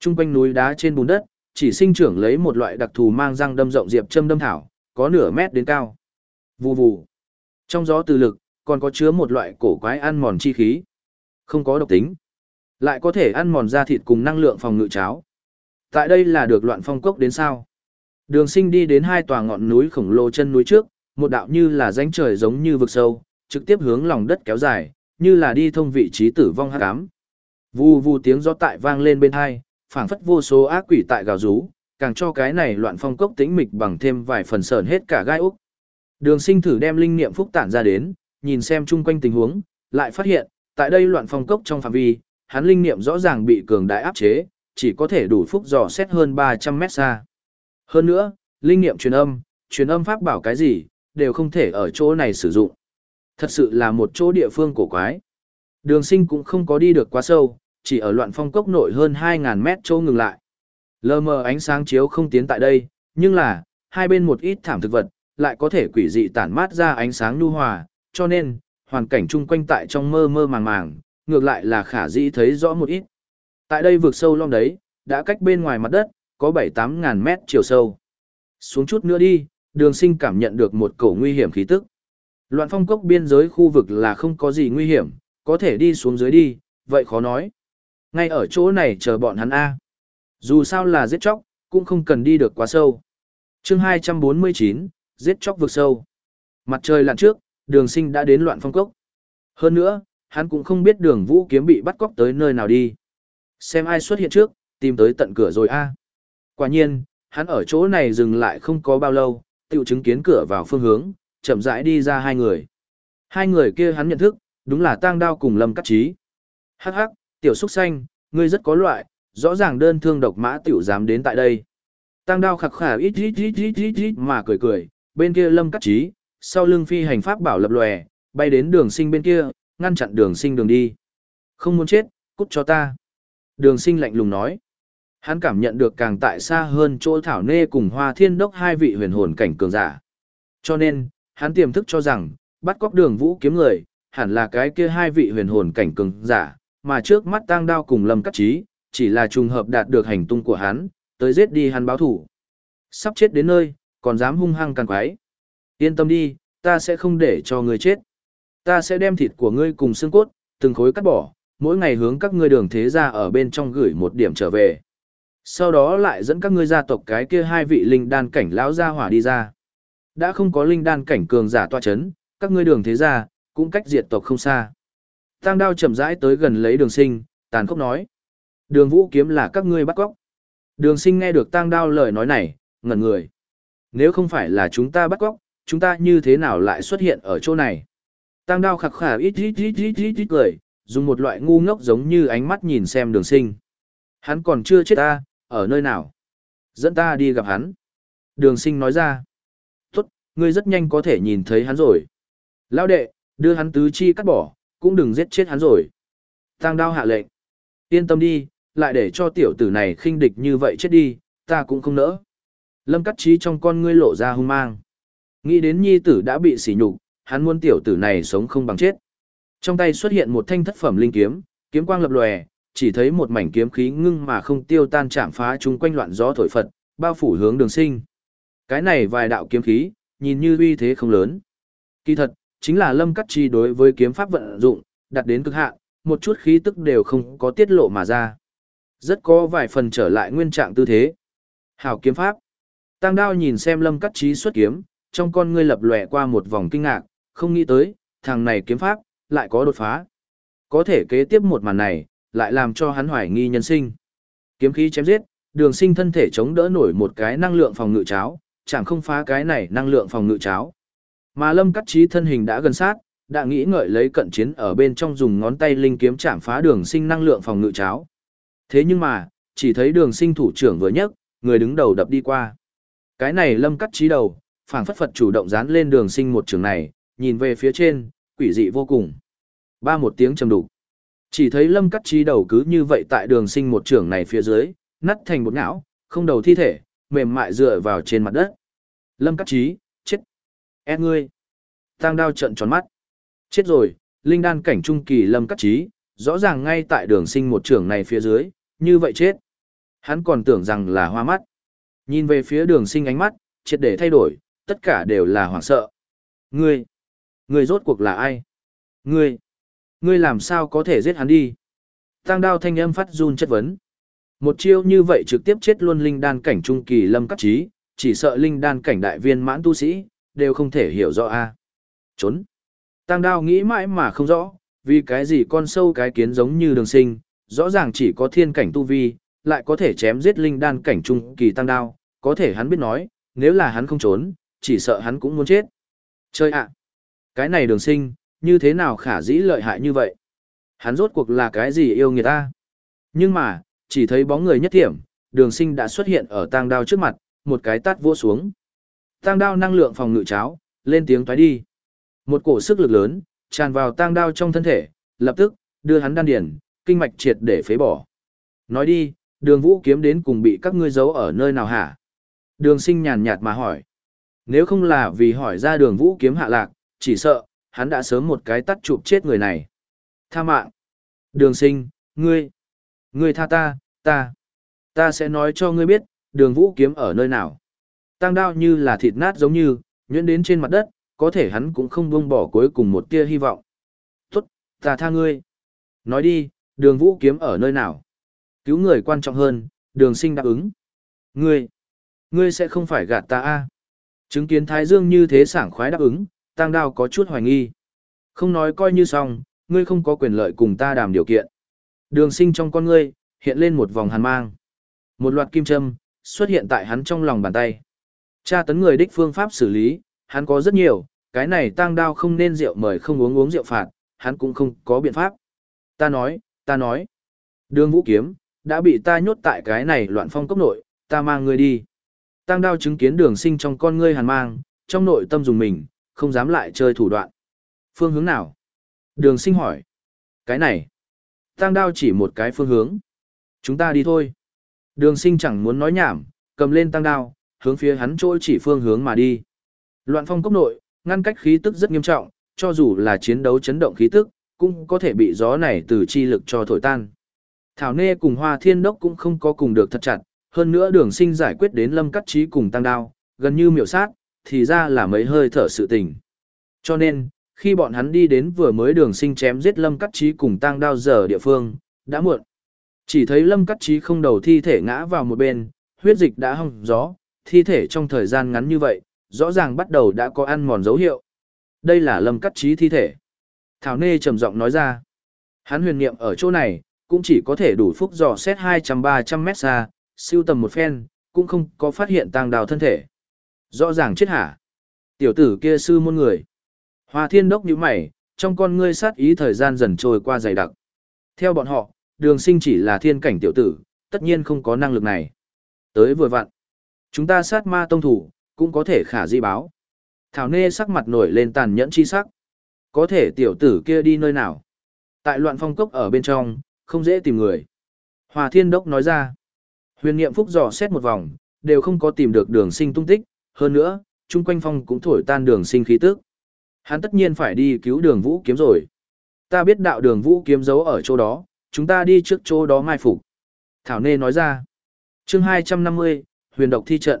Trung quanh núi đá trên bùn đất, chỉ sinh trưởng lấy một loại đặc thù mang răng đâm rộng diệp châm đâm thảo, có nửa mét đến cao. Vù vù. Trong gió từ lực, còn có chứa một loại cổ quái ăn mòn chi khí. Không có độc tính. Lại có thể ăn mòn da thịt cùng năng lượng phòng ngự cháo. Tại đây là được loạn phong cốc đến sao. Đường sinh đi đến hai tòa ngọn núi khổng lồ chân núi trước, một đạo như là rãnh trời giống như vực sâu, trực tiếp hướng lòng đất kéo dài, như là đi thông vị trí tử vong hắc ám. Vù vù tiếng gió tại vang lên bên hai, phảng phất vô số ác quỷ tại gào rú, càng cho cái này loạn phong cốc tĩnh mịch bằng thêm vài phần sờn hết cả gai úc. Đường sinh thử đem linh niệm phúc tản ra đến, nhìn xem chung quanh tình huống, lại phát hiện, tại đây loạn phong cốc trong phạm vi, hắn linh niệm rõ ràng bị cường đại áp chế, chỉ có thể đủ phúc dò xét hơn 300 mét xa. Hơn nữa, linh niệm truyền âm, truyền âm pháp bảo cái gì, đều không thể ở chỗ này sử dụng. Thật sự là một chỗ địa phương cổ quái. Đường sinh cũng không có đi được quá sâu, chỉ ở loạn phong cốc nội hơn 2.000 mét chỗ ngừng lại. Lờ mờ ánh sáng chiếu không tiến tại đây, nhưng là, hai bên một ít thảm thực vật, lại có thể quỷ dị tản mát ra ánh sáng nhu hòa, cho nên, hoàn cảnh chung quanh tại trong mơ mơ màng màng, ngược lại là khả dĩ thấy rõ một ít. Tại đây vượt sâu long đấy, đã cách bên ngoài mặt đất, có 7-8 ngàn mét chiều sâu. Xuống chút nữa đi, đường sinh cảm nhận được một cổ nguy hiểm khí tức. Loạn phong cốc biên giới khu vực là không có gì nguy hiểm, có thể đi xuống dưới đi, vậy khó nói. Ngay ở chỗ này chờ bọn hắn A. Dù sao là giết chóc, cũng không cần đi được quá sâu. chương 249, giết chóc vực sâu. Mặt trời lặn trước, đường sinh đã đến loạn phong cốc. Hơn nữa, hắn cũng không biết đường vũ kiếm bị bắt cóc tới nơi nào đi. Xem ai xuất hiện trước, tìm tới tận cửa rồi a Quả nhiên, hắn ở chỗ này dừng lại không có bao lâu, tự chứng kiến cửa vào phương hướng, chậm rãi đi ra hai người. Hai người kia hắn nhận thức, đúng là tang đao cùng lâm cắt trí. Hắc hắc, tiểu xúc xanh, ngươi rất có loại, rõ ràng đơn thương độc mã tiểu dám đến tại đây. Tăng đao khạc khả ít ít ít ít ít ít mà cười cười, bên kia lâm cắt trí, sau lưng phi hành pháp bảo lập lòe, bay đến đường sinh bên kia, ngăn chặn đường sinh đường đi. Không muốn chết, cút cho ta. Đường sinh lạnh lùng nói. Hắn cảm nhận được càng tại xa hơn chỗ thảo nê cùng hoa thiên đốc hai vị huyền hồn cảnh cường giả. Cho nên, hắn tiềm thức cho rằng, bắt cóc đường vũ kiếm người, hẳn là cái kia hai vị huyền hồn cảnh cường giả, mà trước mắt tang đao cùng lâm cắt trí, chỉ là trùng hợp đạt được hành tung của hắn, tới giết đi hắn báo thủ. Sắp chết đến nơi, còn dám hung hăng càng quái. Yên tâm đi, ta sẽ không để cho ngươi chết. Ta sẽ đem thịt của ngươi cùng xương cốt, từng khối cắt bỏ, mỗi ngày hướng các ngươi đường thế gia ở bên trong gửi một điểm trở về. Sau đó lại dẫn các ngươi gia tộc cái kia hai vị linh đan cảnh lão gia hỏa đi ra. Đã không có linh đan cảnh cường giả toa chấn, các ngươi đường thế gia cũng cách diệt tộc không xa. Tăng đao chậm rãi tới gần lấy đường sinh, tàn khốc nói. Đường vũ kiếm là các ngươi bắt cóc. Đường sinh nghe được tăng đao lời nói này, ngẩn người. Nếu không phải là chúng ta bắt cóc, chúng ta như thế nào lại xuất hiện ở chỗ này? Tăng đao khạc khả ít ít ít ít ít ít cười, dùng một loại ngu ngốc giống như ánh mắt nhìn xem đường sinh. Hắn còn chưa chết ta, ở nơi nào? Dẫn ta đi gặp hắn. Đường sinh nói ra. Tốt, ngươi rất nhanh có thể nhìn thấy hắn rồi. Lão đệ, đưa hắn tứ chi cắt bỏ, cũng đừng giết chết hắn rồi. Tăng đao hạ lệnh. Yên tâm đi, lại để cho tiểu tử này khinh địch như vậy chết đi, ta cũng không nỡ. Lâm cắt trí trong con ngươi lộ ra hung mang. Nghĩ đến nhi tử đã bị sỉ nhục, hắn muốn tiểu tử này sống không bằng chết. Trong tay xuất hiện một thanh thất phẩm linh kiếm, kiếm quang lập lòe, chỉ thấy một mảnh kiếm khí ngưng mà không tiêu tan chạm phá chung quanh loạn gió thổi phật, bao phủ hướng đường sinh. Cái này vài đạo kiếm khí, nhìn như uy thế không lớn. Kỳ thật, chính là lâm cắt chi đối với kiếm pháp vận dụng, đặt đến cực hạn, một chút khí tức đều không có tiết lộ mà ra. Rất có vài phần trở lại nguyên trạng tư thế. Hảo kiếm pháp. Tăng đao nhìn xem lâm cắt trí xuất kiếm, trong con ngươi lập lòe qua một vòng kinh ngạc, không nghĩ tới, thằng này kiếm pháp, lại có đột phá. Có thể kế tiếp một màn này, lại làm cho hắn hoài nghi nhân sinh. Kiếm khí chém giết, đường sinh thân thể chống đỡ nổi một cái năng lượng phòng ngự cháo, chẳng không phá cái này năng lượng phòng ngự cháo. Mà lâm cắt trí thân hình đã gần sát, đã nghĩ ngợi lấy cận chiến ở bên trong dùng ngón tay linh kiếm chạm phá đường sinh năng lượng phòng ngự cháo. Thế nhưng mà, chỉ thấy đường sinh thủ trưởng vừa nhấc, người đứng đầu đập đi qua. Cái này lâm cắt trí đầu, phảng phất phật chủ động dán lên đường sinh một trường này, nhìn về phía trên, quỷ dị vô cùng. Ba một tiếng trầm đục. Chỉ thấy lâm cắt trí đầu cứ như vậy tại đường sinh một trường này phía dưới, nắt thành một não, không đầu thi thể, mềm mại dựa vào trên mặt đất. Lâm cắt trí, chết ép ngươi. Tăng đao trận tròn mắt. Chết rồi, linh đan cảnh trung kỳ lâm cắt trí, rõ ràng ngay tại đường sinh một trường này phía dưới, như vậy chết. Hắn còn tưởng rằng là hoa mắt. Nhìn về phía đường sinh ánh mắt, triệt để thay đổi, tất cả đều là hoảng sợ. Ngươi, ngươi rốt cuộc là ai? Ngươi, ngươi làm sao có thể giết hắn đi? Tăng đao thanh âm phát run chất vấn. Một chiêu như vậy trực tiếp chết luôn linh đan cảnh trung kỳ lâm cắt trí, chỉ sợ linh đan cảnh đại viên mãn tu sĩ, đều không thể hiểu rõ a à. Trốn. Tăng đao nghĩ mãi mà không rõ, vì cái gì con sâu cái kiến giống như đường sinh, rõ ràng chỉ có thiên cảnh tu vi, lại có thể chém giết linh đan cảnh trung kỳ tăng đao, có thể hắn biết nói, nếu là hắn không trốn, chỉ sợ hắn cũng muốn chết. Chơi ạ! À. cái này đường sinh, như thế nào khả dĩ lợi hại như vậy? Hắn rốt cuộc là cái gì yêu người ta? Nhưng mà, chỉ thấy bóng người nhất thiểm, đường sinh đã xuất hiện ở tang đao trước mặt, một cái tát vua xuống. Tang đao năng lượng phòng ngự cháo, lên tiếng thoái đi. Một cổ sức lực lớn, tràn vào tang đao trong thân thể, lập tức, đưa hắn đan điển, kinh mạch triệt để phế bỏ. Nói đi, đường vũ kiếm đến cùng bị các ngươi giấu ở nơi nào hả? Đường sinh nhàn nhạt mà hỏi. Nếu không là vì hỏi ra đường vũ kiếm hạ lạc, chỉ sợ, hắn đã sớm một cái tắt chụp chết người này. Tha mạng. Đường sinh, ngươi. Ngươi tha ta, ta. Ta sẽ nói cho ngươi biết, đường vũ kiếm ở nơi nào. Tăng đao như là thịt nát giống như, nhuyễn đến trên mặt đất, có thể hắn cũng không buông bỏ cuối cùng một tia hy vọng. Tốt, ta tha ngươi. Nói đi, đường vũ kiếm ở nơi nào? Cứu người quan trọng hơn, đường sinh đáp ứng. Ngươi, ngươi sẽ không phải gạt ta a Chứng kiến Thái Dương như thế sảng khoái đáp ứng, tăng đao có chút hoài nghi. Không nói coi như xong, ngươi không có quyền lợi cùng ta đàm điều kiện. Đường sinh trong con ngươi, hiện lên một vòng hàn mang. Một loạt kim châm, xuất hiện tại hắn trong lòng bàn tay. Cha tấn người đích phương pháp xử lý, hắn có rất nhiều, cái này tăng đao không nên rượu mời không uống uống rượu phạt, hắn cũng không có biện pháp. Ta nói, ta nói. Đường vũ kiếm, đã bị ta nhốt tại cái này loạn phong cốc nội, ta mang ngươi đi. Tăng đao chứng kiến đường sinh trong con ngươi hàn mang, trong nội tâm dùng mình, không dám lại chơi thủ đoạn. Phương hướng nào? Đường sinh hỏi. Cái này. Tăng đao chỉ một cái phương hướng. Chúng ta đi thôi. Đường sinh chẳng muốn nói nhảm, cầm lên tăng đao, hướng phía hắn trôi chỉ phương hướng mà đi. Loạn phong cốc nội, ngăn cách khí tức rất nghiêm trọng, cho dù là chiến đấu chấn động khí tức, cũng có thể bị gió này từ chi lực cho thổi tan. Thảo Nê cùng Hoa Thiên Đốc cũng không có cùng được thật chặt, hơn nữa đường sinh giải quyết đến lâm cắt trí cùng tăng đao, gần như miểu sát, thì ra là mấy hơi thở sự tình. Cho nên, khi bọn hắn đi đến vừa mới đường sinh chém giết lâm cắt trí cùng tăng đao giờ địa phương, đã muộn. Chỉ thấy lâm cắt trí không đầu thi thể ngã vào một bên, huyết dịch đã hong gió, thi thể trong thời gian ngắn như vậy, rõ ràng bắt đầu đã có ăn mòn dấu hiệu. Đây là lâm cắt trí thi thể. Thảo Nê trầm giọng nói ra. Hắn huyền niệm ở chỗ này, cũng chỉ có thể đủ phúc dò xét 200-300 mét xa, siêu tầm một phen, cũng không có phát hiện tang đào thân thể. Rõ ràng chết hả? Tiểu tử kia sư môn người. Hoa thiên đốc như mày, trong con ngươi sát ý thời gian dần trôi qua dày đặc. Theo bọn họ, đường sinh chỉ là thiên cảnh tiểu tử, tất nhiên không có năng lực này. Tới vừa vặn, chúng ta sát ma tông thủ, cũng có thể khả di báo. Thảo nê sắc mặt nổi lên tàn nhẫn chi sắc. Có thể tiểu tử kia đi nơi nào? Tại loạn phong cốc ở bên trong, không dễ tìm người. Hòa thiên đốc nói ra. Huyền niệm phúc dò xét một vòng, đều không có tìm được đường sinh tung tích. Hơn nữa, chung quanh phong cũng thổi tan đường sinh khí tức. Hắn tất nhiên phải đi cứu đường vũ kiếm rồi. Ta biết đạo đường vũ kiếm giấu ở chỗ đó, chúng ta đi trước chỗ đó mai phục. Thảo Nê nói ra. chương 250, huyền độc thi trận.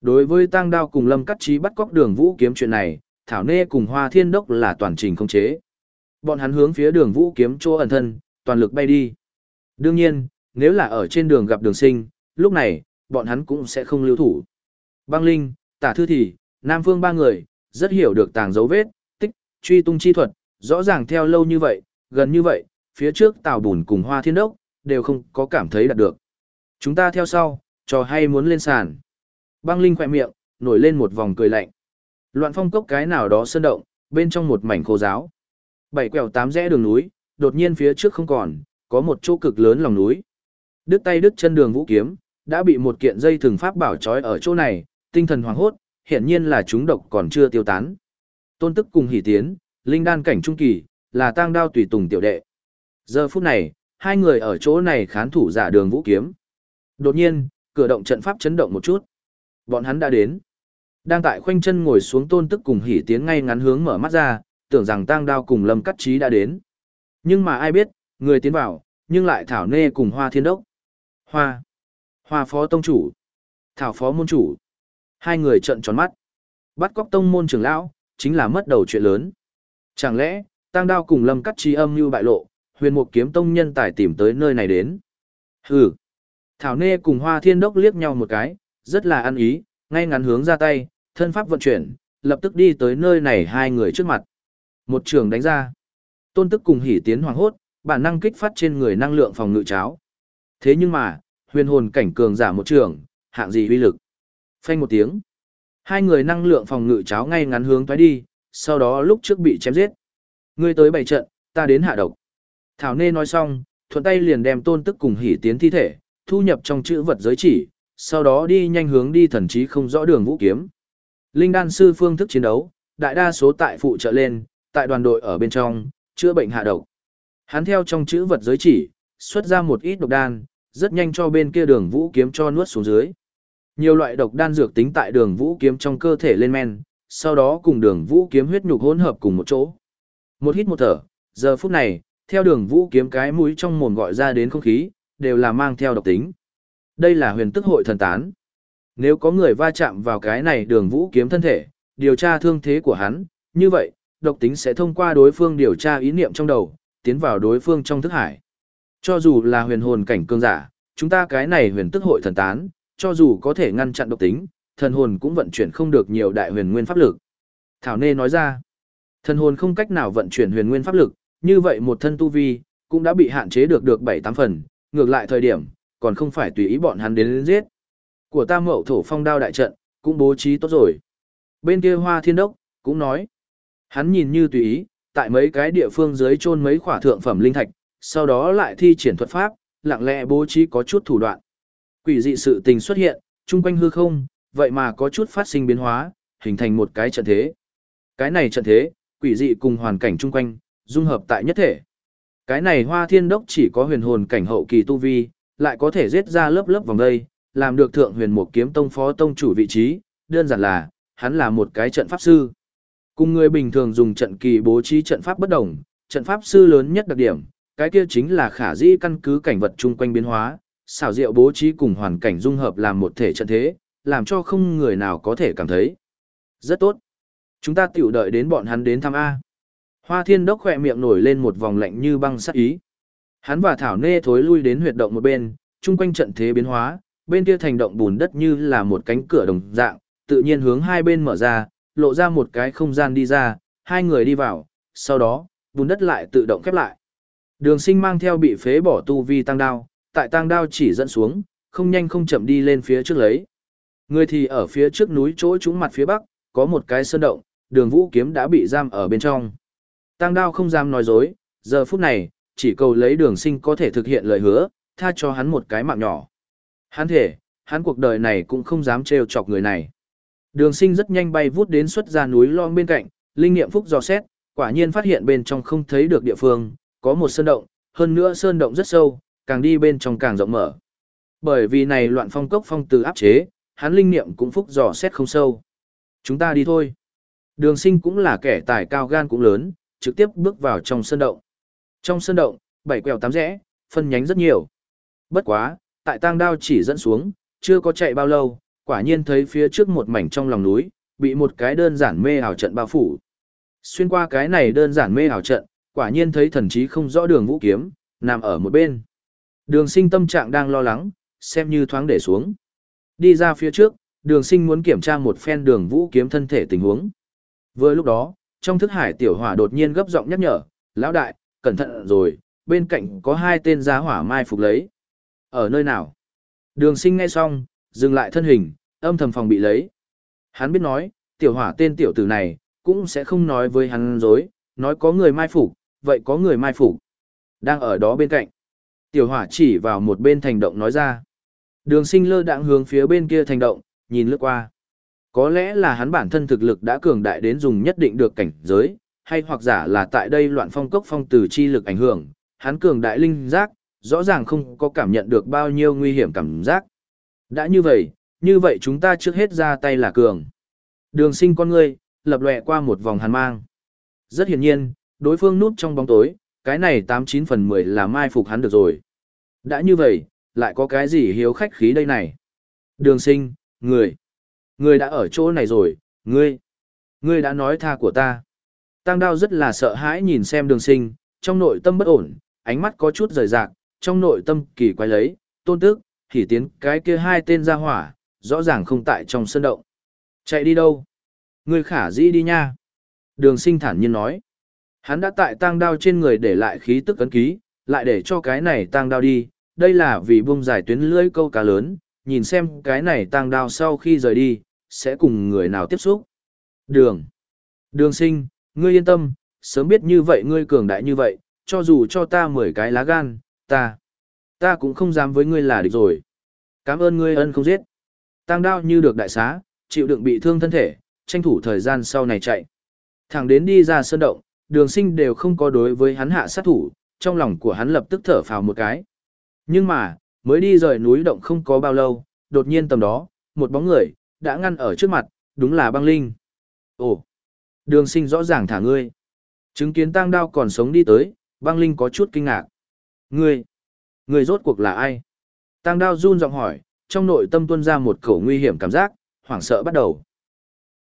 Đối với tăng đao cùng lâm cắt trí bắt cóc đường vũ kiếm chuyện này, Thảo Nê cùng Hoa Thiên Đốc là toàn trình không chế. Bọn hắn hướng phía đường vũ kiếm chỗ ẩn thân, toàn lực bay đi. Đương nhiên, nếu là ở trên đường gặp đường sinh, lúc này, bọn hắn cũng sẽ không lưu thủ. Băng Linh, Tả Thư Thì, Nam Phương ba người, rất hiểu được tàng dấu vết, tích, truy tung chi thuật, rõ ràng theo lâu như vậy, gần như vậy, phía trước Tào Bùn cùng Hoa Thiên Đốc, đều không có cảm thấy đạt được. Chúng ta theo sau, trò hay muốn lên sàn. Băng Linh khỏe miệng, nổi lên một vòng cười lạnh. Loạn phong cốc cái nào đó sơn động, bên trong một mảnh khô giáo. Bảy quẹo tám rẽ đường núi, đột nhiên phía trước không còn, có một chỗ cực lớn lòng núi. Đứt tay đứt chân đường vũ kiếm, đã bị một kiện dây thường pháp bảo trói ở chỗ này, tinh thần hoảng hốt, hiển nhiên là chúng độc còn chưa tiêu tán. Tôn tức cùng hỉ tiến, linh đan cảnh trung kỳ, là tang đao tùy tùng tiểu đệ. Giờ phút này, hai người ở chỗ này khán thủ giả đường vũ kiếm. Đột nhiên, cửa động trận pháp chấn động một chút. Bọn hắn đã đến. Đang tại khoanh chân ngồi xuống tôn tức cùng hỉ tiến ngay ngắn hướng mở mắt ra, tưởng rằng tang đao cùng lâm cắt trí đã đến. Nhưng mà ai biết, người tiến vào, nhưng lại thảo nê cùng hoa thiên đốc. Hoa. Hoa phó tông chủ. Thảo phó môn chủ. Hai người trợn tròn mắt. Bắt cóc tông môn trưởng lão, chính là mất đầu chuyện lớn. Chẳng lẽ, tang đao cùng lâm cắt trí âm như bại lộ, huyền mục kiếm tông nhân tài tìm tới nơi này đến. Hừ. Thảo nê cùng hoa thiên đốc liếc nhau một cái, rất là ăn ý, ngay ngắn hướng ra tay, thân pháp vận chuyển, lập tức đi tới nơi này hai người trước mặt. Một trường đánh ra. Tôn tức cùng hỉ tiến hoàng hốt, bản năng kích phát trên người năng lượng phòng ngự cháo. Thế nhưng mà, huyền hồn cảnh cường giả một trường, hạng gì uy lực. Phanh một tiếng. Hai người năng lượng phòng ngự cháo ngay ngắn hướng tới đi, sau đó lúc trước bị chém giết. Ngươi tới bảy trận, ta đến hạ độc. Thảo Nê nói xong, thuận tay liền đem tôn tức cùng hỉ tiến thi thể, thu nhập trong chữ vật giới chỉ, sau đó đi nhanh hướng đi thần chí không rõ đường vũ kiếm. Linh đan sư phương thức chiến đấu, đại đa số tại phụ trợ lên, tại đoàn đội ở bên trong, chữa bệnh hạ độc. Hắn theo trong chữ vật giới chỉ, xuất ra một ít độc đan, rất nhanh cho bên kia đường vũ kiếm cho nuốt xuống dưới. Nhiều loại độc đan dược tính tại đường vũ kiếm trong cơ thể lên men, sau đó cùng đường vũ kiếm huyết nhục hỗn hợp cùng một chỗ. Một hít một thở, giờ phút này, theo đường vũ kiếm cái mũi trong mồm gọi ra đến không khí, đều là mang theo độc tính. Đây là huyền tức hội thần tán. Nếu có người va chạm vào cái này đường vũ kiếm thân thể, điều tra thương thế của hắn, như vậy, độc tính sẽ thông qua đối phương điều tra ý niệm trong đầu, tiến vào đối phương trong thức hải. Cho dù là huyền hồn cảnh cương giả, chúng ta cái này huyền tức hội thần tán, cho dù có thể ngăn chặn độc tính, thần hồn cũng vận chuyển không được nhiều đại huyền nguyên pháp lực. Thảo Nê nói ra, thần hồn không cách nào vận chuyển huyền nguyên pháp lực, như vậy một thân tu vi, cũng đã bị hạn chế được được 7-8 phần, ngược lại thời điểm, còn không phải tùy ý bọn hắn đến, đến giết. Của ta mậu thổ phong đao đại trận, cũng bố trí tốt rồi. Bên kia hoa thiên đốc, cũng nói. Hắn nhìn như tùy ý, tại mấy cái địa phương dưới chôn mấy khỏa thượng phẩm linh thạch, sau đó lại thi triển thuật pháp, lặng lẽ bố trí có chút thủ đoạn. Quỷ dị sự tình xuất hiện, chung quanh hư không, vậy mà có chút phát sinh biến hóa, hình thành một cái trận thế. Cái này trận thế, quỷ dị cùng hoàn cảnh chung quanh, dung hợp tại nhất thể. Cái này hoa thiên đốc chỉ có huyền hồn cảnh hậu kỳ tu vi, lại có thể giết ra lớp lớp vòng đây, làm được thượng huyền một kiếm tông phó tông chủ vị trí, đơn giản là, hắn là một cái trận pháp sư. Cùng người bình thường dùng trận kỳ bố trí trận pháp bất đồng, trận pháp sư lớn nhất đặc điểm, cái kia chính là khả dĩ căn cứ cảnh vật chung quanh biến hóa, xảo diệu bố trí cùng hoàn cảnh dung hợp làm một thể trận thế, làm cho không người nào có thể cảm thấy. Rất tốt. Chúng ta tiểu đợi đến bọn hắn đến thăm A. Hoa thiên đốc khỏe miệng nổi lên một vòng lạnh như băng sắc ý. Hắn và Thảo Nê thối lui đến huyệt động một bên, chung quanh trận thế biến hóa, bên kia thành động bùn đất như là một cánh cửa đồng dạng, tự nhiên hướng hai bên mở ra, lộ ra một cái không gian đi ra, hai người đi vào, sau đó, bùn đất lại tự động khép lại. Đường sinh mang theo bị phế bỏ tu vi tăng đao, tại tăng đao chỉ dẫn xuống, không nhanh không chậm đi lên phía trước lấy. Người thì ở phía trước núi chỗ trúng mặt phía bắc, có một cái sơn động, đường vũ kiếm đã bị giam ở bên trong. Tăng đao không dám nói dối, giờ phút này, chỉ cầu lấy đường sinh có thể thực hiện lời hứa, tha cho hắn một cái mạng nhỏ. Hắn thể, hắn cuộc đời này cũng không dám trêu chọc người này. Đường sinh rất nhanh bay vút đến xuất ra núi long bên cạnh, linh nghiệm phúc dò xét, quả nhiên phát hiện bên trong không thấy được địa phương, có một sơn động, hơn nữa sơn động rất sâu, càng đi bên trong càng rộng mở. Bởi vì này loạn phong cốc phong từ áp chế, hắn linh nghiệm cũng phúc dò xét không sâu. Chúng ta đi thôi. Đường sinh cũng là kẻ tài cao gan cũng lớn, trực tiếp bước vào trong sơn động. Trong sơn động, bảy quẹo tám rẽ, phân nhánh rất nhiều. Bất quá, tại tang đao chỉ dẫn xuống, chưa có chạy bao lâu, quả nhiên thấy phía trước một mảnh trong lòng núi, bị một cái đơn giản mê ảo trận bao phủ. Xuyên qua cái này đơn giản mê ảo trận, quả nhiên thấy thần chí không rõ đường vũ kiếm, nằm ở một bên. Đường sinh tâm trạng đang lo lắng, xem như thoáng để xuống. Đi ra phía trước, đường sinh muốn kiểm tra một phen đường vũ kiếm thân thể tình huống. Với lúc đó, trong thức hải tiểu hỏa đột nhiên gấp giọng nhắc nhở, lão đại, cẩn thận rồi, bên cạnh có hai tên giá hỏa mai phục lấy. Ở nơi nào? Đường sinh nghe xong, dừng lại thân hình, âm thầm phòng bị lấy. Hắn biết nói, tiểu hỏa tên tiểu tử này, cũng sẽ không nói với hắn dối, nói có người mai phục, vậy có người mai phục. Đang ở đó bên cạnh. Tiểu hỏa chỉ vào một bên thành động nói ra. Đường sinh lơ đạng hướng phía bên kia thành động, nhìn lướt qua. Có lẽ là hắn bản thân thực lực đã cường đại đến dùng nhất định được cảnh giới, hay hoặc giả là tại đây loạn phong cốc phong từ chi lực ảnh hưởng, hắn cường đại linh giác, rõ ràng không có cảm nhận được bao nhiêu nguy hiểm cảm giác. Đã như vậy, như vậy chúng ta trước hết ra tay là cường. Đường sinh con ngươi, lập lệ qua một vòng hàn mang. Rất hiển nhiên, đối phương núp trong bóng tối, cái này 89 phần 10 là mai phục hắn được rồi. Đã như vậy, lại có cái gì hiếu khách khí đây này? Đường sinh, người. Ngươi đã ở chỗ này rồi, ngươi. Ngươi đã nói tha của ta. Tăng đao rất là sợ hãi nhìn xem đường sinh, trong nội tâm bất ổn, ánh mắt có chút rời rạc, trong nội tâm kỳ quái lấy, tôn tức, thì tiến cái kia hai tên ra hỏa, rõ ràng không tại trong sân động. Chạy đi đâu? Ngươi khả dĩ đi nha. Đường sinh thản nhiên nói. Hắn đã tại tang đao trên người để lại khí tức ấn ký, lại để cho cái này tang đao đi, đây là vì bung giải tuyến lưỡi câu cá lớn, nhìn xem cái này tang đao sau khi rời đi, sẽ cùng người nào tiếp xúc. Đường. Đường sinh, ngươi yên tâm, sớm biết như vậy ngươi cường đại như vậy, cho dù cho ta 10 cái lá gan, ta, ta cũng không dám với ngươi là địch rồi. Cảm ơn ngươi ân không giết. Tăng đao như được đại xá, chịu đựng bị thương thân thể, tranh thủ thời gian sau này chạy. Thẳng đến đi ra sơn động, đường sinh đều không có đối với hắn hạ sát thủ, trong lòng của hắn lập tức thở phào một cái. Nhưng mà, mới đi rời núi động không có bao lâu, đột nhiên tầm đó, một bóng người, đã ngăn ở trước mặt, đúng là băng linh. Ồ, đường sinh rõ ràng thả ngươi. Chứng kiến tang đao còn sống đi tới, băng linh có chút kinh ngạc. Ngươi, ngươi rốt cuộc là ai? Tang đao run giọng hỏi, trong nội tâm tuôn ra một khẩu nguy hiểm cảm giác, hoảng sợ bắt đầu.